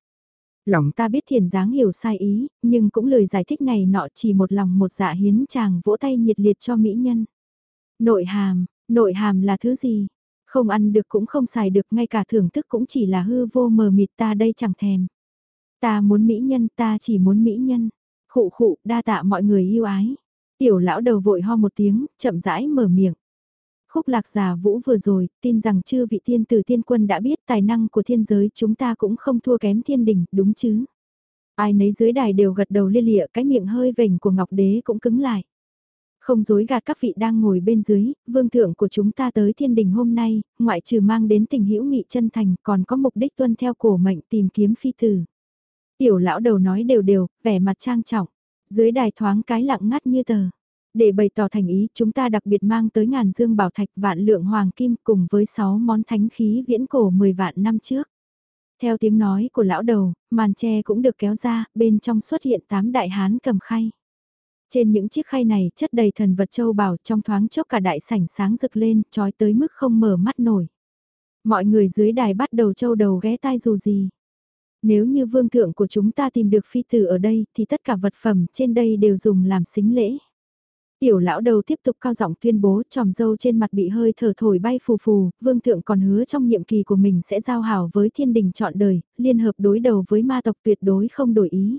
Lòng ta biết thiền dáng hiểu sai ý, nhưng cũng lời giải thích này nọ chỉ một lòng một dạ hiến chàng vỗ tay nhiệt liệt cho mỹ nhân. Nội hàm, nội hàm là thứ gì? Không ăn được cũng không xài được ngay cả thưởng thức cũng chỉ là hư vô mờ mịt ta đây chẳng thèm. Ta muốn mỹ nhân ta chỉ muốn mỹ nhân. Khụ khụ đa tạ mọi người yêu ái. Tiểu lão đầu vội ho một tiếng, chậm rãi mở miệng. Khúc lạc giả vũ vừa rồi, tin rằng chư vị thiên tử thiên quân đã biết tài năng của thiên giới chúng ta cũng không thua kém thiên đình, đúng chứ? Ai nấy dưới đài đều gật đầu lia lịa cái miệng hơi vểnh của Ngọc Đế cũng cứng lại. Không dối gạt các vị đang ngồi bên dưới, vương thượng của chúng ta tới thiên đình hôm nay, ngoại trừ mang đến tình hữu nghị chân thành còn có mục đích tuân theo cổ mệnh tìm kiếm phi tử. Tiểu lão đầu nói đều đều, vẻ mặt trang trọng, dưới đài thoáng cái lặng ngắt như tờ. Để bày tỏ thành ý, chúng ta đặc biệt mang tới ngàn dương bảo thạch vạn lượng hoàng kim cùng với 6 món thánh khí viễn cổ 10 vạn năm trước. Theo tiếng nói của lão đầu, màn tre cũng được kéo ra, bên trong xuất hiện tám đại hán cầm khay. Trên những chiếc khay này chất đầy thần vật châu bảo trong thoáng chốc cả đại sảnh sáng rực lên, trói tới mức không mở mắt nổi. Mọi người dưới đài bắt đầu châu đầu ghé tai dù gì. Nếu như vương thượng của chúng ta tìm được phi tử ở đây thì tất cả vật phẩm trên đây đều dùng làm xính lễ. Tiểu lão đầu tiếp tục cao giọng tuyên bố tròm dâu trên mặt bị hơi thở thổi bay phù phù, vương thượng còn hứa trong nhiệm kỳ của mình sẽ giao hảo với thiên đình chọn đời, liên hợp đối đầu với ma tộc tuyệt đối không đổi ý.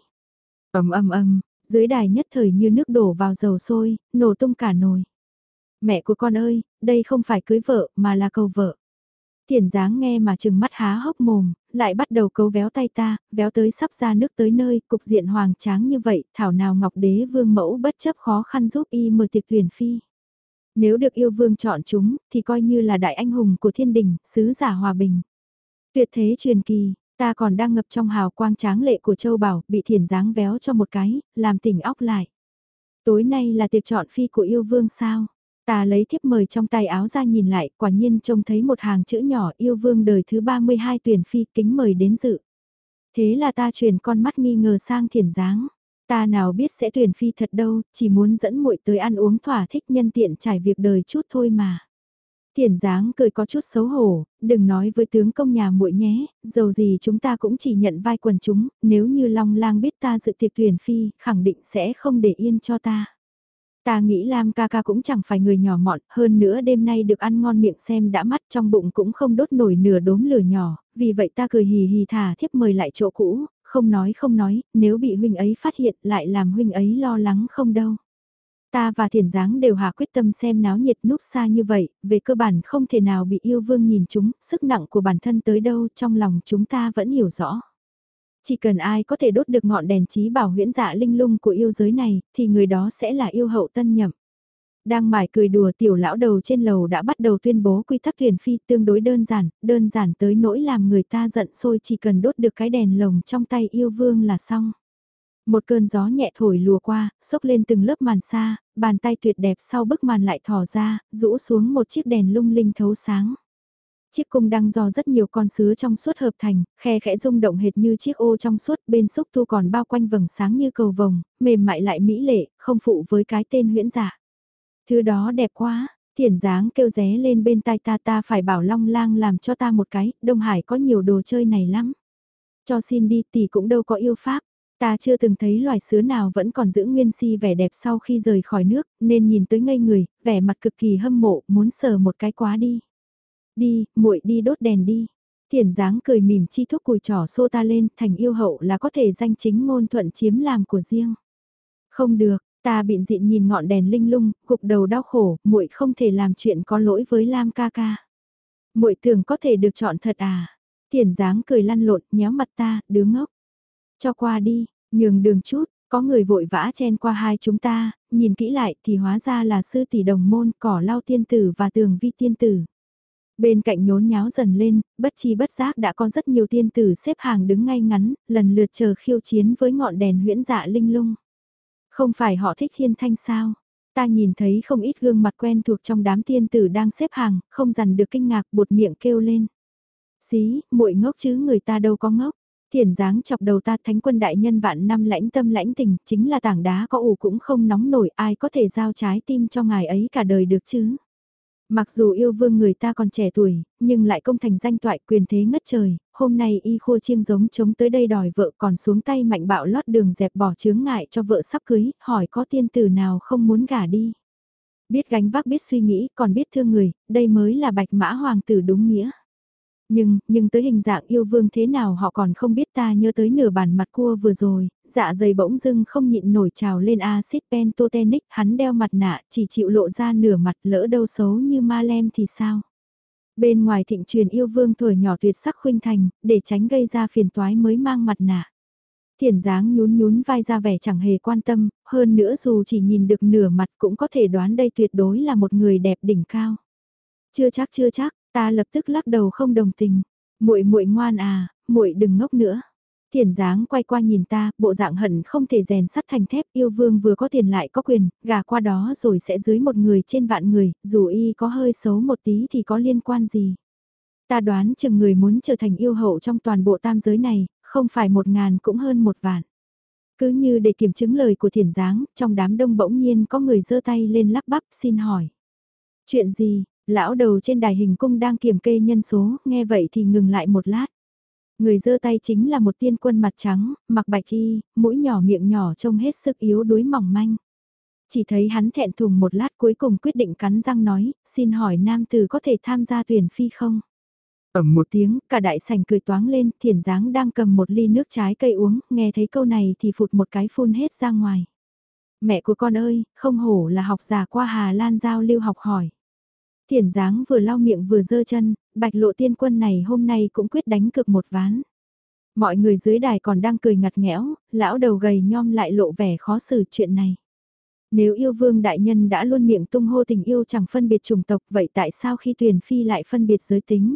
ầm ầm ầm, dưới đài nhất thời như nước đổ vào dầu sôi, nổ tung cả nồi. Mẹ của con ơi, đây không phải cưới vợ mà là cầu vợ. Thiền dáng nghe mà chừng mắt há hốc mồm, lại bắt đầu cấu véo tay ta, véo tới sắp ra nước tới nơi, cục diện hoàng tráng như vậy, thảo nào ngọc đế vương mẫu bất chấp khó khăn giúp y mở tiệc tuyển phi. Nếu được yêu vương chọn chúng, thì coi như là đại anh hùng của thiên đình, sứ giả hòa bình. Tuyệt thế truyền kỳ, ta còn đang ngập trong hào quang tráng lệ của châu bảo, bị thiền dáng véo cho một cái, làm tỉnh óc lại. Tối nay là tiệc chọn phi của yêu vương sao? Ta lấy thiếp mời trong tay áo ra nhìn lại, quả nhiên trông thấy một hàng chữ nhỏ yêu vương đời thứ 32 tuyển phi kính mời đến dự. Thế là ta chuyển con mắt nghi ngờ sang thiền dáng. Ta nào biết sẽ tuyển phi thật đâu, chỉ muốn dẫn muội tới ăn uống thỏa thích nhân tiện trải việc đời chút thôi mà. Thiền dáng cười có chút xấu hổ, đừng nói với tướng công nhà muội nhé, dầu gì chúng ta cũng chỉ nhận vai quần chúng, nếu như Long Lang biết ta dự tiệc tuyển phi, khẳng định sẽ không để yên cho ta. Ta nghĩ Lam ca ca cũng chẳng phải người nhỏ mọn, hơn nữa đêm nay được ăn ngon miệng xem đã mắt trong bụng cũng không đốt nổi nửa đốm lửa nhỏ, vì vậy ta cười hì hì thả thiếp mời lại chỗ cũ, không nói không nói, nếu bị huynh ấy phát hiện lại làm huynh ấy lo lắng không đâu. Ta và thiền giáng đều hạ quyết tâm xem náo nhiệt núp xa như vậy, về cơ bản không thể nào bị yêu vương nhìn chúng, sức nặng của bản thân tới đâu trong lòng chúng ta vẫn hiểu rõ. Chỉ cần ai có thể đốt được ngọn đèn trí bảo huyễn dạ linh lung của yêu giới này, thì người đó sẽ là yêu hậu tân nhậm. Đang mải cười đùa tiểu lão đầu trên lầu đã bắt đầu tuyên bố quy tắc thuyền phi tương đối đơn giản, đơn giản tới nỗi làm người ta giận sôi chỉ cần đốt được cái đèn lồng trong tay yêu vương là xong. Một cơn gió nhẹ thổi lùa qua, xốc lên từng lớp màn xa, bàn tay tuyệt đẹp sau bức màn lại thò ra, rũ xuống một chiếc đèn lung linh thấu sáng. Chiếc cung đăng do rất nhiều con sứa trong suốt hợp thành, khe khẽ rung động hệt như chiếc ô trong suốt bên xúc tu còn bao quanh vầng sáng như cầu vồng, mềm mại lại mỹ lệ, không phụ với cái tên huyễn giả. Thứ đó đẹp quá, thiền dáng kêu ré lên bên tai ta ta phải bảo long lang làm cho ta một cái, Đông Hải có nhiều đồ chơi này lắm. Cho xin đi tỷ cũng đâu có yêu pháp. Ta chưa từng thấy loài sứa nào vẫn còn giữ nguyên si vẻ đẹp sau khi rời khỏi nước, nên nhìn tới ngây người, vẻ mặt cực kỳ hâm mộ, muốn sờ một cái quá đi. Đi, muội đi đốt đèn đi. Thiển dáng cười mỉm chi thúc cùi trỏ xô ta lên, thành yêu hậu là có thể danh chính ngôn thuận chiếm làm của riêng. Không được, ta biện diện nhìn ngọn đèn linh lung, gục đầu đau khổ, muội không thể làm chuyện có lỗi với Lam ca ca. Muội tưởng có thể được chọn thật à? Thiển dáng cười lăn lộn, nhéo mặt ta, đứa ngốc. Cho qua đi, nhường đường chút, có người vội vã chen qua hai chúng ta, nhìn kỹ lại thì hóa ra là sư tỷ đồng môn, cỏ lao tiên tử và tường vi tiên tử. Bên cạnh nhốn nháo dần lên, bất chi bất giác đã có rất nhiều tiên tử xếp hàng đứng ngay ngắn, lần lượt chờ khiêu chiến với ngọn đèn huyễn dạ linh lung. Không phải họ thích thiên thanh sao? Ta nhìn thấy không ít gương mặt quen thuộc trong đám tiên tử đang xếp hàng, không dằn được kinh ngạc buột miệng kêu lên. Xí, muội ngốc chứ người ta đâu có ngốc. Thiền dáng chọc đầu ta thánh quân đại nhân vạn năm lãnh tâm lãnh tình, chính là tảng đá có ủ cũng không nóng nổi ai có thể giao trái tim cho ngài ấy cả đời được chứ. Mặc dù yêu vương người ta còn trẻ tuổi, nhưng lại công thành danh toại quyền thế ngất trời, hôm nay y khua chiêng giống chống tới đây đòi vợ còn xuống tay mạnh bạo lót đường dẹp bỏ chướng ngại cho vợ sắp cưới, hỏi có tiên tử nào không muốn gả đi. Biết gánh vác biết suy nghĩ, còn biết thương người, đây mới là bạch mã hoàng tử đúng nghĩa. Nhưng, nhưng tới hình dạng yêu vương thế nào họ còn không biết ta nhớ tới nửa bản mặt cua vừa rồi, dạ dày bỗng dưng không nhịn nổi trào lên axit pentotenic, hắn đeo mặt nạ chỉ chịu lộ ra nửa mặt lỡ đâu xấu như ma lem thì sao. Bên ngoài thịnh truyền yêu vương tuổi nhỏ tuyệt sắc khuynh thành, để tránh gây ra phiền toái mới mang mặt nạ. Thiển dáng nhún nhún vai ra vẻ chẳng hề quan tâm, hơn nữa dù chỉ nhìn được nửa mặt cũng có thể đoán đây tuyệt đối là một người đẹp đỉnh cao. Chưa chắc chưa chắc, Ta lập tức lắc đầu không đồng tình. Muội muội ngoan à, muội đừng ngốc nữa. thiển dáng quay qua nhìn ta, bộ dạng hận không thể rèn sắt thành thép, yêu vương vừa có tiền lại có quyền, gà qua đó rồi sẽ dưới một người trên vạn người, dù y có hơi xấu một tí thì có liên quan gì. Ta đoán chừng người muốn trở thành yêu hậu trong toàn bộ tam giới này, không phải một ngàn cũng hơn một vạn. Cứ như để kiểm chứng lời của thiển dáng trong đám đông bỗng nhiên có người giơ tay lên lắp bắp xin hỏi. Chuyện gì, Lão đầu trên đài hình cung đang kiểm kê nhân số, nghe vậy thì ngừng lại một lát. Người giơ tay chính là một tiên quân mặt trắng, mặc bạch y, mũi nhỏ miệng nhỏ trông hết sức yếu đuối mỏng manh. Chỉ thấy hắn thẹn thùng một lát cuối cùng quyết định cắn răng nói, xin hỏi nam tử có thể tham gia tuyển phi không? Ẩm một tiếng, cả đại sảnh cười toáng lên, thiền dáng đang cầm một ly nước trái cây uống, nghe thấy câu này thì phụt một cái phun hết ra ngoài. Mẹ của con ơi, không hổ là học giả qua Hà Lan giao lưu học hỏi. Thiển dáng vừa lau miệng vừa dơ chân, bạch lộ tiên quân này hôm nay cũng quyết đánh cực một ván. Mọi người dưới đài còn đang cười ngặt nghẽo, lão đầu gầy nhom lại lộ vẻ khó xử chuyện này. Nếu yêu vương đại nhân đã luôn miệng tung hô tình yêu chẳng phân biệt chủng tộc vậy tại sao khi tuyển phi lại phân biệt giới tính?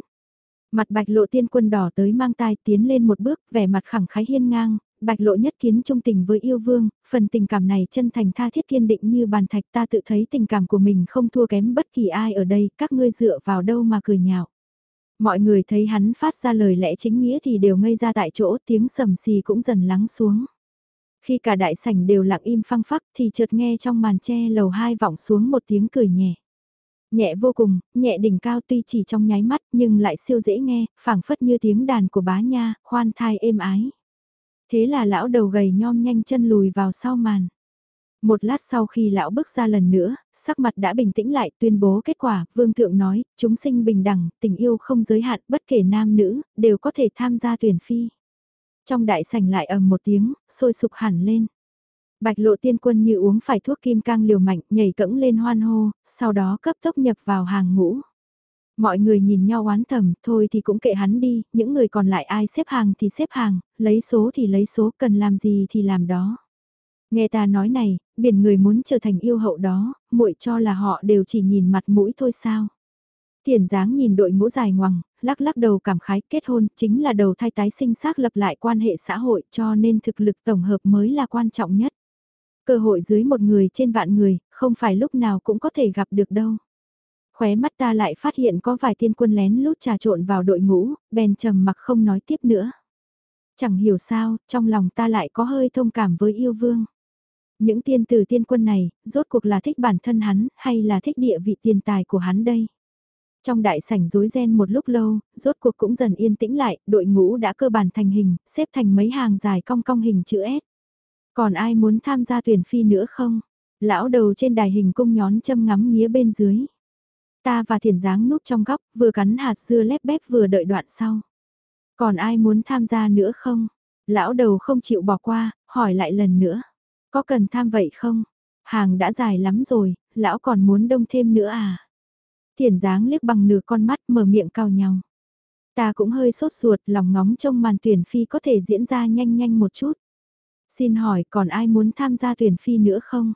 Mặt bạch lộ tiên quân đỏ tới mang tai tiến lên một bước vẻ mặt khẳng khái hiên ngang, bạch lộ nhất kiến trung tình với yêu vương, phần tình cảm này chân thành tha thiết kiên định như bàn thạch ta tự thấy tình cảm của mình không thua kém bất kỳ ai ở đây, các ngươi dựa vào đâu mà cười nhạo. Mọi người thấy hắn phát ra lời lẽ chính nghĩa thì đều ngây ra tại chỗ tiếng sầm xì cũng dần lắng xuống. Khi cả đại sảnh đều lặng im phăng phắc thì chợt nghe trong màn tre lầu hai vọng xuống một tiếng cười nhẹ. Nhẹ vô cùng, nhẹ đỉnh cao tuy chỉ trong nháy mắt nhưng lại siêu dễ nghe, phảng phất như tiếng đàn của bá nha, khoan thai êm ái. Thế là lão đầu gầy nhom nhanh chân lùi vào sau màn. Một lát sau khi lão bước ra lần nữa, sắc mặt đã bình tĩnh lại tuyên bố kết quả, vương thượng nói, chúng sinh bình đẳng, tình yêu không giới hạn, bất kể nam nữ, đều có thể tham gia tuyển phi. Trong đại sảnh lại ầm một tiếng, sôi sục hẳn lên. Bạch lộ tiên quân như uống phải thuốc kim cang liều mạnh, nhảy cẫng lên hoan hô, sau đó cấp tốc nhập vào hàng ngũ. Mọi người nhìn nhau oán thầm, thôi thì cũng kệ hắn đi, những người còn lại ai xếp hàng thì xếp hàng, lấy số thì lấy số, cần làm gì thì làm đó. Nghe ta nói này, biển người muốn trở thành yêu hậu đó, muội cho là họ đều chỉ nhìn mặt mũi thôi sao. Tiền dáng nhìn đội ngũ dài ngoằng, lắc lắc đầu cảm khái kết hôn chính là đầu thai tái sinh xác lập lại quan hệ xã hội cho nên thực lực tổng hợp mới là quan trọng nhất. Cơ hội dưới một người trên vạn người, không phải lúc nào cũng có thể gặp được đâu khóe mắt ta lại phát hiện có vài tiên quân lén lút trà trộn vào đội ngũ, bèn trầm mặc không nói tiếp nữa. Chẳng hiểu sao, trong lòng ta lại có hơi thông cảm với yêu vương. Những tiên tử tiên quân này, rốt cuộc là thích bản thân hắn, hay là thích địa vị tiền tài của hắn đây? Trong đại sảnh rối ren một lúc lâu, rốt cuộc cũng dần yên tĩnh lại, đội ngũ đã cơ bản thành hình, xếp thành mấy hàng dài cong cong hình chữ S. Còn ai muốn tham gia tuyển phi nữa không? Lão đầu trên đài hình cung nhón châm ngắm nghía bên dưới. Ta và thiền dáng núp trong góc, vừa cắn hạt dưa lép bép vừa đợi đoạn sau. Còn ai muốn tham gia nữa không? Lão đầu không chịu bỏ qua, hỏi lại lần nữa. Có cần tham vậy không? Hàng đã dài lắm rồi, lão còn muốn đông thêm nữa à? Thiển dáng liếc bằng nửa con mắt mở miệng cao nhau. Ta cũng hơi sốt ruột lòng ngóng trông màn tuyển phi có thể diễn ra nhanh nhanh một chút. Xin hỏi còn ai muốn tham gia tuyển phi nữa không?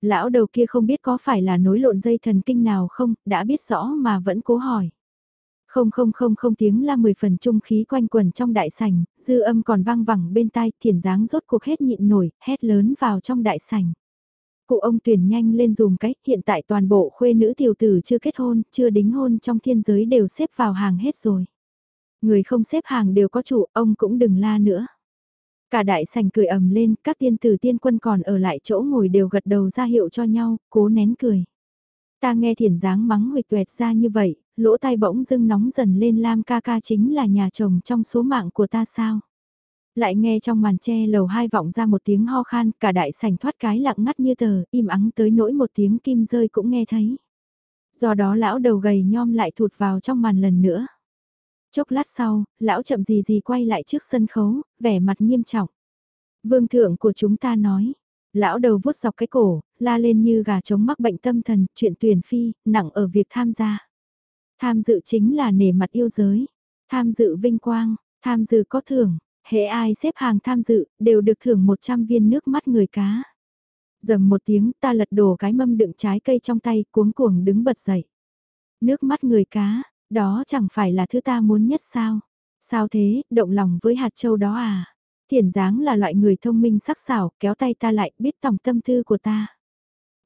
Lão đầu kia không biết có phải là nối lộn dây thần kinh nào không, đã biết rõ mà vẫn cố hỏi. Không không không không tiếng la mười phần trung khí quanh quần trong đại sảnh, dư âm còn vang vẳng bên tai, thiền dáng rốt cuộc hết nhịn nổi, hét lớn vào trong đại sảnh. Cụ ông tuyển nhanh lên dùm cách, hiện tại toàn bộ khuê nữ tiểu tử chưa kết hôn, chưa đính hôn trong thiên giới đều xếp vào hàng hết rồi. Người không xếp hàng đều có chủ, ông cũng đừng la nữa. Cả đại sành cười ầm lên, các tiên tử tiên quân còn ở lại chỗ ngồi đều gật đầu ra hiệu cho nhau, cố nén cười. Ta nghe thiền dáng mắng huyệt tuệt ra như vậy, lỗ tai bỗng dưng nóng dần lên Lam ca ca chính là nhà chồng trong số mạng của ta sao? Lại nghe trong màn tre lầu hai vọng ra một tiếng ho khan, cả đại sảnh thoát cái lặng ngắt như tờ, im ắng tới nỗi một tiếng kim rơi cũng nghe thấy. Do đó lão đầu gầy nhom lại thụt vào trong màn lần nữa. Chốc lát sau, lão chậm gì gì quay lại trước sân khấu, vẻ mặt nghiêm trọng. Vương thượng của chúng ta nói, lão đầu vuốt dọc cái cổ, la lên như gà trống mắc bệnh tâm thần, chuyện tuyển phi, nặng ở việc tham gia. Tham dự chính là nể mặt yêu giới, tham dự vinh quang, tham dự có thưởng, hệ ai xếp hàng tham dự, đều được thưởng 100 viên nước mắt người cá. Dầm một tiếng ta lật đổ cái mâm đựng trái cây trong tay cuống cuồng đứng bật dậy. Nước mắt người cá, đó chẳng phải là thứ ta muốn nhất sao? Sao thế, động lòng với hạt châu đó à? Thiển dáng là loại người thông minh sắc sảo, kéo tay ta lại, biết tòng tâm tư của ta.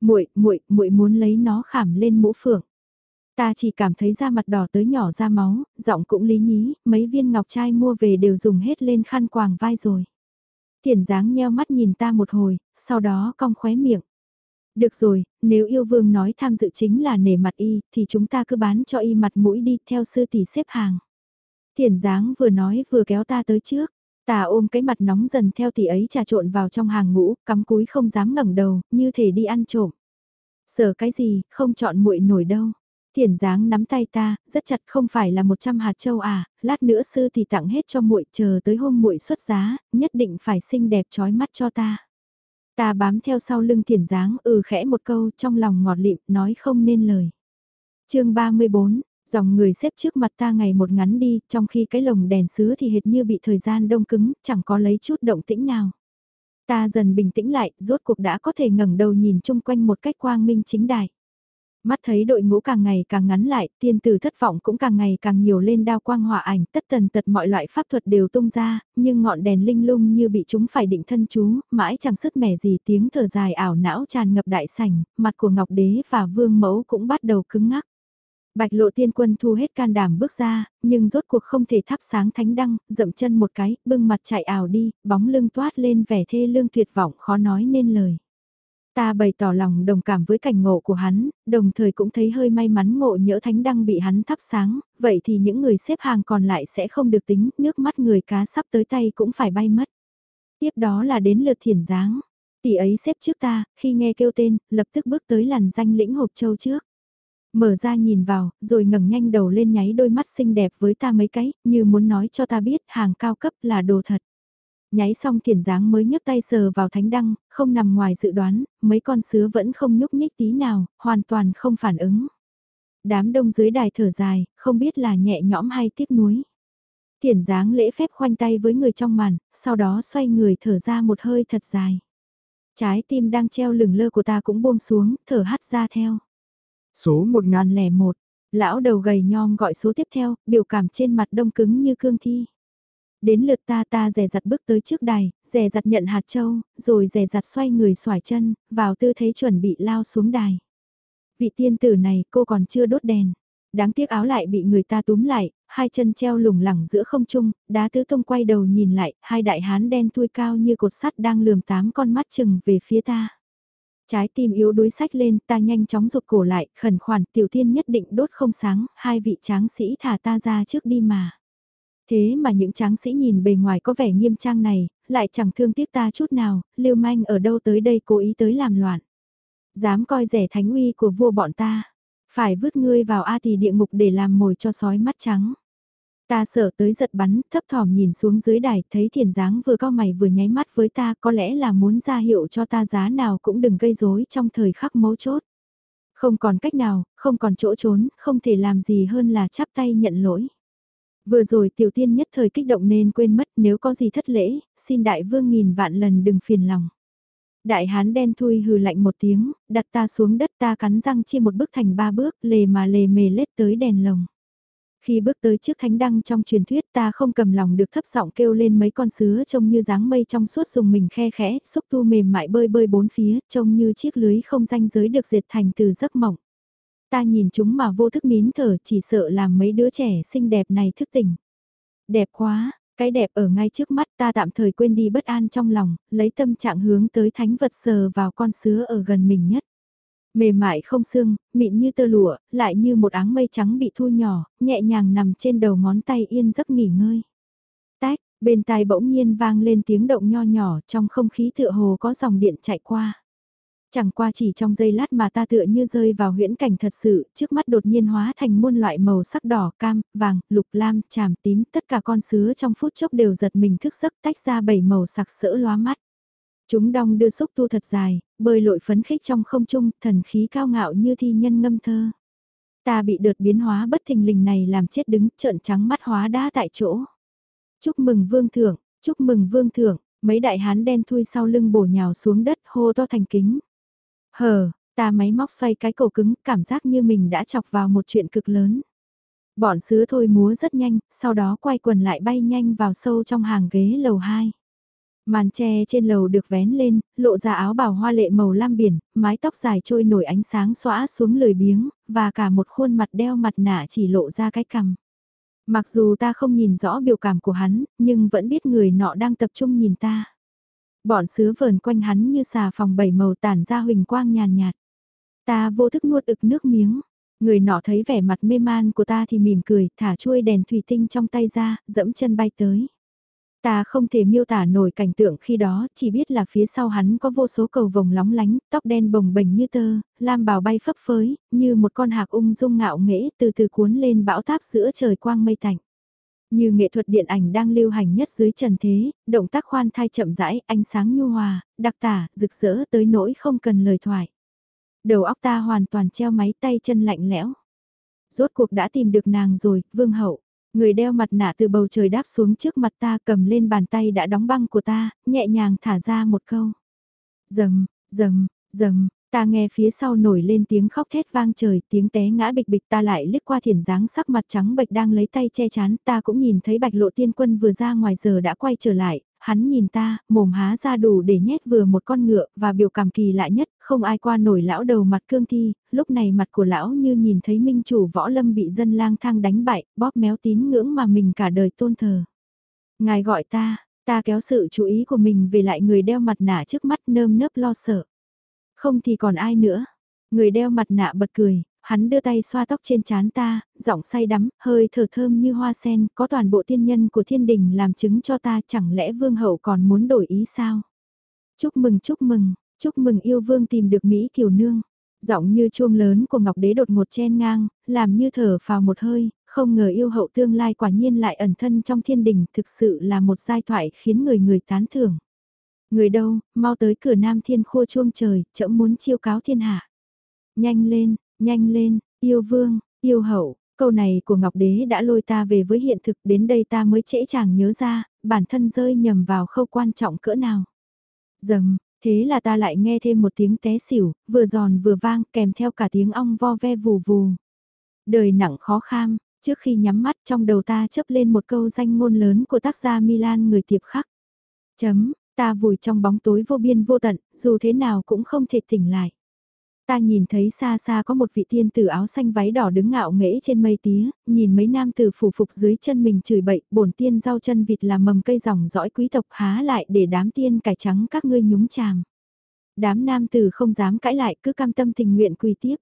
Muội, muội, muội muốn lấy nó khảm lên mũ phượng. Ta chỉ cảm thấy da mặt đỏ tới nhỏ ra máu, giọng cũng lý nhí, mấy viên ngọc trai mua về đều dùng hết lên khăn quàng vai rồi. Thiển dáng nheo mắt nhìn ta một hồi, sau đó cong khóe miệng. Được rồi, nếu yêu vương nói tham dự chính là nể mặt y, thì chúng ta cứ bán cho y mặt mũi đi theo sư tỷ xếp hàng. Thiển dáng vừa nói vừa kéo ta tới trước. Ta ôm cái mặt nóng dần theo tỷ ấy trà trộn vào trong hàng ngũ, cắm cúi không dám ngẩng đầu, như thể đi ăn trộm. Sợ cái gì, không chọn muội nổi đâu. Thiển dáng nắm tay ta, rất chặt không phải là 100 hạt châu à, lát nữa sư thì tặng hết cho muội chờ tới hôm muội xuất giá, nhất định phải xinh đẹp trói mắt cho ta. Ta bám theo sau lưng thiển dáng ừ khẽ một câu trong lòng ngọt lịm nói không nên lời. chương 34, dòng người xếp trước mặt ta ngày một ngắn đi, trong khi cái lồng đèn sứ thì hệt như bị thời gian đông cứng, chẳng có lấy chút động tĩnh nào. Ta dần bình tĩnh lại, rốt cuộc đã có thể ngẩng đầu nhìn chung quanh một cách quang minh chính đại. Mắt thấy đội ngũ càng ngày càng ngắn lại, tiên tử thất vọng cũng càng ngày càng nhiều lên đao quang hỏa ảnh, tất tần tật mọi loại pháp thuật đều tung ra, nhưng ngọn đèn linh lung như bị chúng phải định thân chú, mãi chẳng sứt mẻ gì tiếng thở dài ảo não tràn ngập đại sảnh, mặt của Ngọc Đế và Vương Mẫu cũng bắt đầu cứng ngắc. Bạch lộ tiên quân thu hết can đảm bước ra, nhưng rốt cuộc không thể thắp sáng thánh đăng, dậm chân một cái, bưng mặt chạy ảo đi, bóng lưng toát lên vẻ thê lương tuyệt vọng khó nói nên lời. Ta bày tỏ lòng đồng cảm với cảnh ngộ của hắn, đồng thời cũng thấy hơi may mắn ngộ nhỡ thánh đăng bị hắn thắp sáng, vậy thì những người xếp hàng còn lại sẽ không được tính, nước mắt người cá sắp tới tay cũng phải bay mất. Tiếp đó là đến lượt thiền giáng. Tỷ ấy xếp trước ta, khi nghe kêu tên, lập tức bước tới làn danh lĩnh hộp châu trước. Mở ra nhìn vào, rồi ngẩng nhanh đầu lên nháy đôi mắt xinh đẹp với ta mấy cái, như muốn nói cho ta biết hàng cao cấp là đồ thật. Nháy xong thiền dáng mới nhấc tay sờ vào thánh đăng, không nằm ngoài dự đoán, mấy con sứa vẫn không nhúc nhích tí nào, hoàn toàn không phản ứng. Đám đông dưới đài thở dài, không biết là nhẹ nhõm hay tiếc nuối. Thiền dáng lễ phép khoanh tay với người trong màn, sau đó xoay người thở ra một hơi thật dài. Trái tim đang treo lửng lơ của ta cũng buông xuống, thở hắt ra theo. Số 1001, lão đầu gầy nhom gọi số tiếp theo, biểu cảm trên mặt đông cứng như cương thi. Đến lượt ta ta rè rặt bước tới trước đài, rè rặt nhận hạt châu, rồi rè rặt xoay người xoải chân, vào tư thế chuẩn bị lao xuống đài. Vị tiên tử này cô còn chưa đốt đèn. Đáng tiếc áo lại bị người ta túm lại, hai chân treo lủng lẳng giữa không trung, đá tứ tông quay đầu nhìn lại, hai đại hán đen thui cao như cột sắt đang lườm tám con mắt chừng về phía ta. Trái tim yếu đuối sách lên, ta nhanh chóng rụt cổ lại, khẩn khoản tiểu tiên nhất định đốt không sáng, hai vị tráng sĩ thả ta ra trước đi mà. Thế mà những tráng sĩ nhìn bề ngoài có vẻ nghiêm trang này, lại chẳng thương tiếc ta chút nào, lưu manh ở đâu tới đây cố ý tới làm loạn. Dám coi rẻ thánh uy của vua bọn ta, phải vứt ngươi vào A thì địa ngục để làm mồi cho sói mắt trắng. Ta sợ tới giật bắn, thấp thỏm nhìn xuống dưới đài, thấy thiền dáng vừa cao mày vừa nháy mắt với ta, có lẽ là muốn ra hiệu cho ta giá nào cũng đừng gây rối trong thời khắc mấu chốt. Không còn cách nào, không còn chỗ trốn, không thể làm gì hơn là chắp tay nhận lỗi. Vừa rồi tiểu tiên nhất thời kích động nên quên mất nếu có gì thất lễ, xin đại vương nghìn vạn lần đừng phiền lòng. Đại hán đen thui hừ lạnh một tiếng, đặt ta xuống đất ta cắn răng chia một bước thành ba bước, lề mà lề mề lết tới đèn lồng. Khi bước tới trước thánh đăng trong truyền thuyết ta không cầm lòng được thấp giọng kêu lên mấy con sứa trông như dáng mây trong suốt dùng mình khe khẽ, xúc tu mềm mại bơi bơi bốn phía, trông như chiếc lưới không danh giới được dệt thành từ giấc mộng. Ta nhìn chúng mà vô thức nín thở chỉ sợ làm mấy đứa trẻ xinh đẹp này thức tỉnh. Đẹp quá, cái đẹp ở ngay trước mắt ta tạm thời quên đi bất an trong lòng, lấy tâm trạng hướng tới thánh vật sờ vào con sứa ở gần mình nhất. Mềm mại không xương, mịn như tơ lụa, lại như một áng mây trắng bị thu nhỏ, nhẹ nhàng nằm trên đầu ngón tay yên giấc nghỉ ngơi. Tách, bên tai bỗng nhiên vang lên tiếng động nho nhỏ trong không khí tựa hồ có dòng điện chạy qua. Chẳng qua chỉ trong giây lát mà ta tựa như rơi vào huyễn cảnh thật sự, trước mắt đột nhiên hóa thành muôn loại màu sắc đỏ, cam, vàng, lục lam, tràm tím, tất cả con sứa trong phút chốc đều giật mình thức giấc tách ra bảy màu sặc sỡ lóa mắt. Chúng đong đưa xúc tu thật dài, bơi lội phấn khích trong không trung, thần khí cao ngạo như thi nhân ngâm thơ. Ta bị đợt biến hóa bất thình lình này làm chết đứng trợn trắng mắt hóa đá tại chỗ. Chúc mừng vương thượng, chúc mừng vương thượng, mấy đại hán đen thui sau lưng bổ nhào xuống đất hô to thành kính. Hờ, ta máy móc xoay cái cổ cứng, cảm giác như mình đã chọc vào một chuyện cực lớn. Bọn sứ thôi múa rất nhanh, sau đó quay quần lại bay nhanh vào sâu trong hàng ghế lầu 2. Màn tre trên lầu được vén lên, lộ ra áo bào hoa lệ màu lam biển, mái tóc dài trôi nổi ánh sáng xóa xuống lười biếng, và cả một khuôn mặt đeo mặt nạ chỉ lộ ra cái cằm. Mặc dù ta không nhìn rõ biểu cảm của hắn, nhưng vẫn biết người nọ đang tập trung nhìn ta. Bọn sứa vờn quanh hắn như xà phòng bảy màu tản ra huỳnh quang nhàn nhạt. Ta vô thức nuốt ực nước miếng. Người nọ thấy vẻ mặt mê man của ta thì mỉm cười, thả chuôi đèn thủy tinh trong tay ra, dẫm chân bay tới. Ta không thể miêu tả nổi cảnh tượng khi đó, chỉ biết là phía sau hắn có vô số cầu vồng lóng lánh, tóc đen bồng bềnh như tơ, lam bào bay phấp phới, như một con hạc ung dung ngạo nghễ từ từ cuốn lên bão táp giữa trời quang mây tạnh. Như nghệ thuật điện ảnh đang lưu hành nhất dưới trần thế, động tác khoan thai chậm rãi, ánh sáng nhu hòa, đặc tả, rực rỡ tới nỗi không cần lời thoại. Đầu óc ta hoàn toàn treo máy tay chân lạnh lẽo. Rốt cuộc đã tìm được nàng rồi, vương hậu. Người đeo mặt nạ từ bầu trời đáp xuống trước mặt ta cầm lên bàn tay đã đóng băng của ta, nhẹ nhàng thả ra một câu. Dầm, dầm, dầm, Ta nghe phía sau nổi lên tiếng khóc thét vang trời, tiếng té ngã bịch bịch ta lại liếc qua thiền dáng sắc mặt trắng bệch đang lấy tay che chắn, ta cũng nhìn thấy bạch lộ tiên quân vừa ra ngoài giờ đã quay trở lại, hắn nhìn ta, mồm há ra đủ để nhét vừa một con ngựa, và biểu cảm kỳ lạ nhất, không ai qua nổi lão đầu mặt cương thi, lúc này mặt của lão như nhìn thấy minh chủ võ lâm bị dân lang thang đánh bại, bóp méo tín ngưỡng mà mình cả đời tôn thờ. Ngài gọi ta, ta kéo sự chú ý của mình về lại người đeo mặt nạ trước mắt nơm nớp lo sợ. Không thì còn ai nữa. Người đeo mặt nạ bật cười, hắn đưa tay xoa tóc trên trán ta, giọng say đắm, hơi thở thơm như hoa sen, có toàn bộ tiên nhân của thiên đình làm chứng cho ta chẳng lẽ vương hậu còn muốn đổi ý sao? Chúc mừng chúc mừng, chúc mừng yêu vương tìm được Mỹ kiều nương. Giọng như chuông lớn của Ngọc Đế đột ngột chen ngang, làm như thở vào một hơi, không ngờ yêu hậu tương lai quả nhiên lại ẩn thân trong thiên đình, thực sự là một giai thoại khiến người người tán thưởng. Người đâu, mau tới cửa nam thiên khua chuông trời, chậm muốn chiêu cáo thiên hạ. Nhanh lên, nhanh lên, yêu vương, yêu hậu, câu này của Ngọc Đế đã lôi ta về với hiện thực đến đây ta mới trễ chàng nhớ ra, bản thân rơi nhầm vào khâu quan trọng cỡ nào. Dầm, thế là ta lại nghe thêm một tiếng té xỉu, vừa giòn vừa vang kèm theo cả tiếng ong vo ve vù vù. Đời nặng khó kham, trước khi nhắm mắt trong đầu ta chấp lên một câu danh ngôn lớn của tác gia Milan người tiệp khắc. Chấm, Ta vùi trong bóng tối vô biên vô tận, dù thế nào cũng không thể tỉnh lại. Ta nhìn thấy xa xa có một vị tiên tử áo xanh váy đỏ đứng ngạo nghễ trên mây tía, nhìn mấy nam tử phủ phục dưới chân mình chửi bậy, bổn tiên rau chân vịt là mầm cây dòng dõi quý tộc há lại để đám tiên cải trắng các ngươi nhúng chàm. Đám nam tử không dám cãi lại cứ cam tâm tình nguyện quỳ tiếp.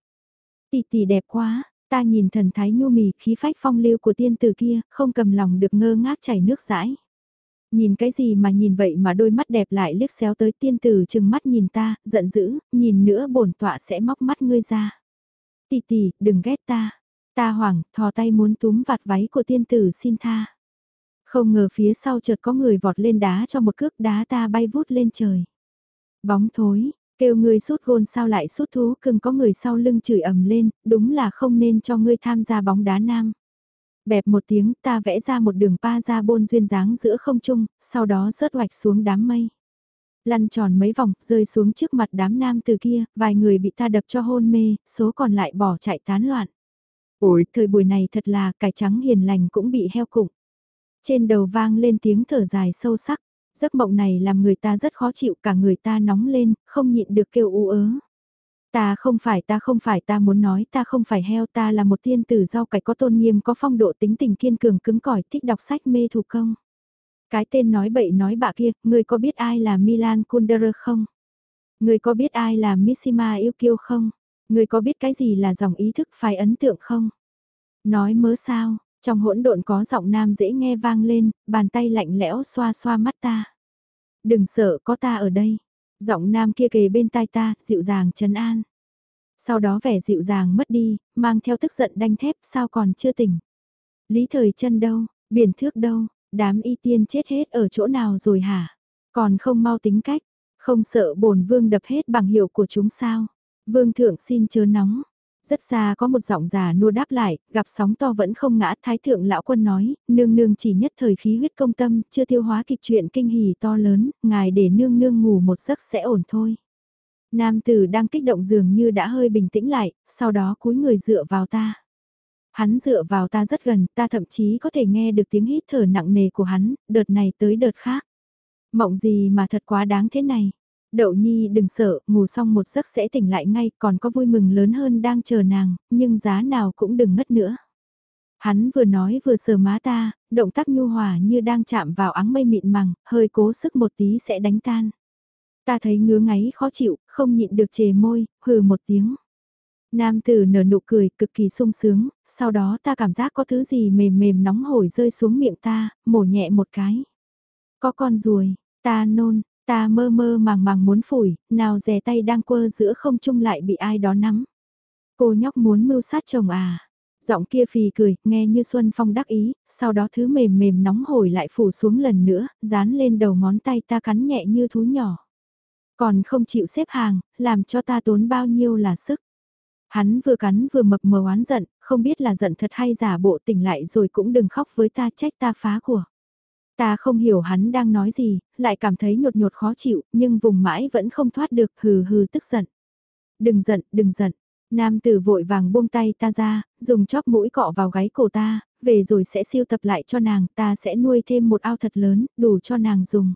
Tỷ tỷ đẹp quá, ta nhìn thần thái nhu mì khí phách phong lưu của tiên tử kia, không cầm lòng được ngơ ngác chảy nước rãi. Nhìn cái gì mà nhìn vậy mà đôi mắt đẹp lại liếc xéo tới tiên tử chừng mắt nhìn ta, giận dữ, nhìn nữa bổn tọa sẽ móc mắt ngươi ra. tì tì đừng ghét ta. Ta hoảng, thò tay muốn túm vạt váy của tiên tử xin tha. Không ngờ phía sau chợt có người vọt lên đá cho một cước đá ta bay vút lên trời. Bóng thối, kêu ngươi sút gôn sao lại sút thú cưng có người sau lưng chửi ầm lên, đúng là không nên cho ngươi tham gia bóng đá nam. Bẹp một tiếng ta vẽ ra một đường pa ra bôn duyên dáng giữa không trung, sau đó rớt hoạch xuống đám mây. Lăn tròn mấy vòng, rơi xuống trước mặt đám nam từ kia, vài người bị ta đập cho hôn mê, số còn lại bỏ chạy tán loạn. Ôi, thời buổi này thật là cải trắng hiền lành cũng bị heo cụng. Trên đầu vang lên tiếng thở dài sâu sắc, giấc mộng này làm người ta rất khó chịu cả người ta nóng lên, không nhịn được kêu u ớ. Ta không phải ta không phải ta muốn nói ta không phải heo ta là một tiên tử rau cải có tôn nghiêm có phong độ tính tình kiên cường cứng cỏi thích đọc sách mê thủ công. Cái tên nói bậy nói bạ kia, người có biết ai là Milan Kundera không? Người có biết ai là Missima yêu kiêu không? Người có biết cái gì là dòng ý thức phải ấn tượng không? Nói mớ sao, trong hỗn độn có giọng nam dễ nghe vang lên, bàn tay lạnh lẽo xoa xoa mắt ta. Đừng sợ có ta ở đây. Giọng nam kia kề bên tai ta, dịu dàng trấn an. Sau đó vẻ dịu dàng mất đi, mang theo tức giận đanh thép sao còn chưa tỉnh. Lý thời chân đâu, biển thước đâu, đám y tiên chết hết ở chỗ nào rồi hả? Còn không mau tính cách, không sợ bổn vương đập hết bằng hiệu của chúng sao? Vương thượng xin chớ nóng. Rất xa có một giọng già nua đáp lại, gặp sóng to vẫn không ngã thái thượng lão quân nói, nương nương chỉ nhất thời khí huyết công tâm, chưa tiêu hóa kịp chuyện kinh hỉ to lớn, ngài để nương nương ngủ một giấc sẽ ổn thôi. Nam tử đang kích động dường như đã hơi bình tĩnh lại, sau đó cúi người dựa vào ta. Hắn dựa vào ta rất gần, ta thậm chí có thể nghe được tiếng hít thở nặng nề của hắn, đợt này tới đợt khác. Mộng gì mà thật quá đáng thế này. Đậu Nhi đừng sợ, ngủ xong một giấc sẽ tỉnh lại ngay, còn có vui mừng lớn hơn đang chờ nàng, nhưng giá nào cũng đừng ngất nữa. Hắn vừa nói vừa sờ má ta, động tác nhu hòa như đang chạm vào áng mây mịn màng, hơi cố sức một tí sẽ đánh tan. Ta thấy ngứa ngáy khó chịu, không nhịn được chề môi, hừ một tiếng. Nam tử nở nụ cười cực kỳ sung sướng, sau đó ta cảm giác có thứ gì mềm mềm nóng hổi rơi xuống miệng ta, mổ nhẹ một cái. Có con ruồi, ta nôn, Ta mơ mơ màng màng muốn phủi, nào rè tay đang quơ giữa không trung lại bị ai đó nắm. Cô nhóc muốn mưu sát chồng à. Giọng kia phì cười, nghe như Xuân Phong đắc ý, sau đó thứ mềm mềm nóng hổi lại phủ xuống lần nữa, dán lên đầu ngón tay ta cắn nhẹ như thú nhỏ. Còn không chịu xếp hàng, làm cho ta tốn bao nhiêu là sức. Hắn vừa cắn vừa mập mờ oán giận, không biết là giận thật hay giả bộ tỉnh lại rồi cũng đừng khóc với ta trách ta phá của. Ta không hiểu hắn đang nói gì, lại cảm thấy nhột nhột khó chịu, nhưng vùng mãi vẫn không thoát được hừ hừ tức giận. Đừng giận, đừng giận. Nam tử vội vàng buông tay ta ra, dùng chóp mũi cọ vào gáy cổ ta, về rồi sẽ siêu tập lại cho nàng, ta sẽ nuôi thêm một ao thật lớn, đủ cho nàng dùng.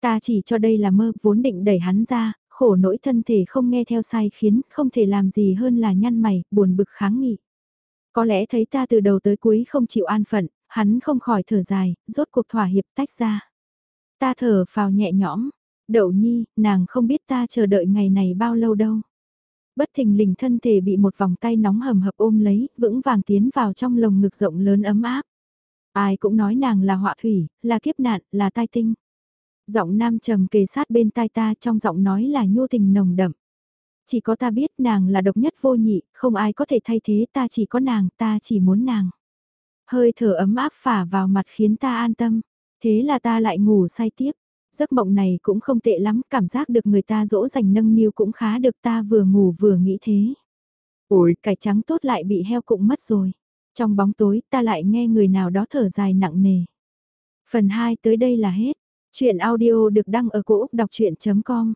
Ta chỉ cho đây là mơ, vốn định đẩy hắn ra, khổ nỗi thân thể không nghe theo sai khiến, không thể làm gì hơn là nhăn mày, buồn bực kháng nghị. Có lẽ thấy ta từ đầu tới cuối không chịu an phận, hắn không khỏi thở dài, rốt cuộc thỏa hiệp tách ra. Ta thở phào nhẹ nhõm, đậu nhi, nàng không biết ta chờ đợi ngày này bao lâu đâu. Bất thình lình thân thể bị một vòng tay nóng hầm hập ôm lấy, vững vàng tiến vào trong lồng ngực rộng lớn ấm áp. Ai cũng nói nàng là họa thủy, là kiếp nạn, là tai tinh. Giọng nam trầm kề sát bên tai ta trong giọng nói là nhô tình nồng đậm. Chỉ có ta biết nàng là độc nhất vô nhị, không ai có thể thay thế ta chỉ có nàng, ta chỉ muốn nàng. Hơi thở ấm áp phả vào mặt khiến ta an tâm. Thế là ta lại ngủ say tiếp. Giấc mộng này cũng không tệ lắm, cảm giác được người ta dỗ dành nâng niu cũng khá được ta vừa ngủ vừa nghĩ thế. Ôi, cải trắng tốt lại bị heo cụng mất rồi. Trong bóng tối ta lại nghe người nào đó thở dài nặng nề. Phần 2 tới đây là hết. Chuyện audio được đăng ở cổ Úc đọc chuyện.com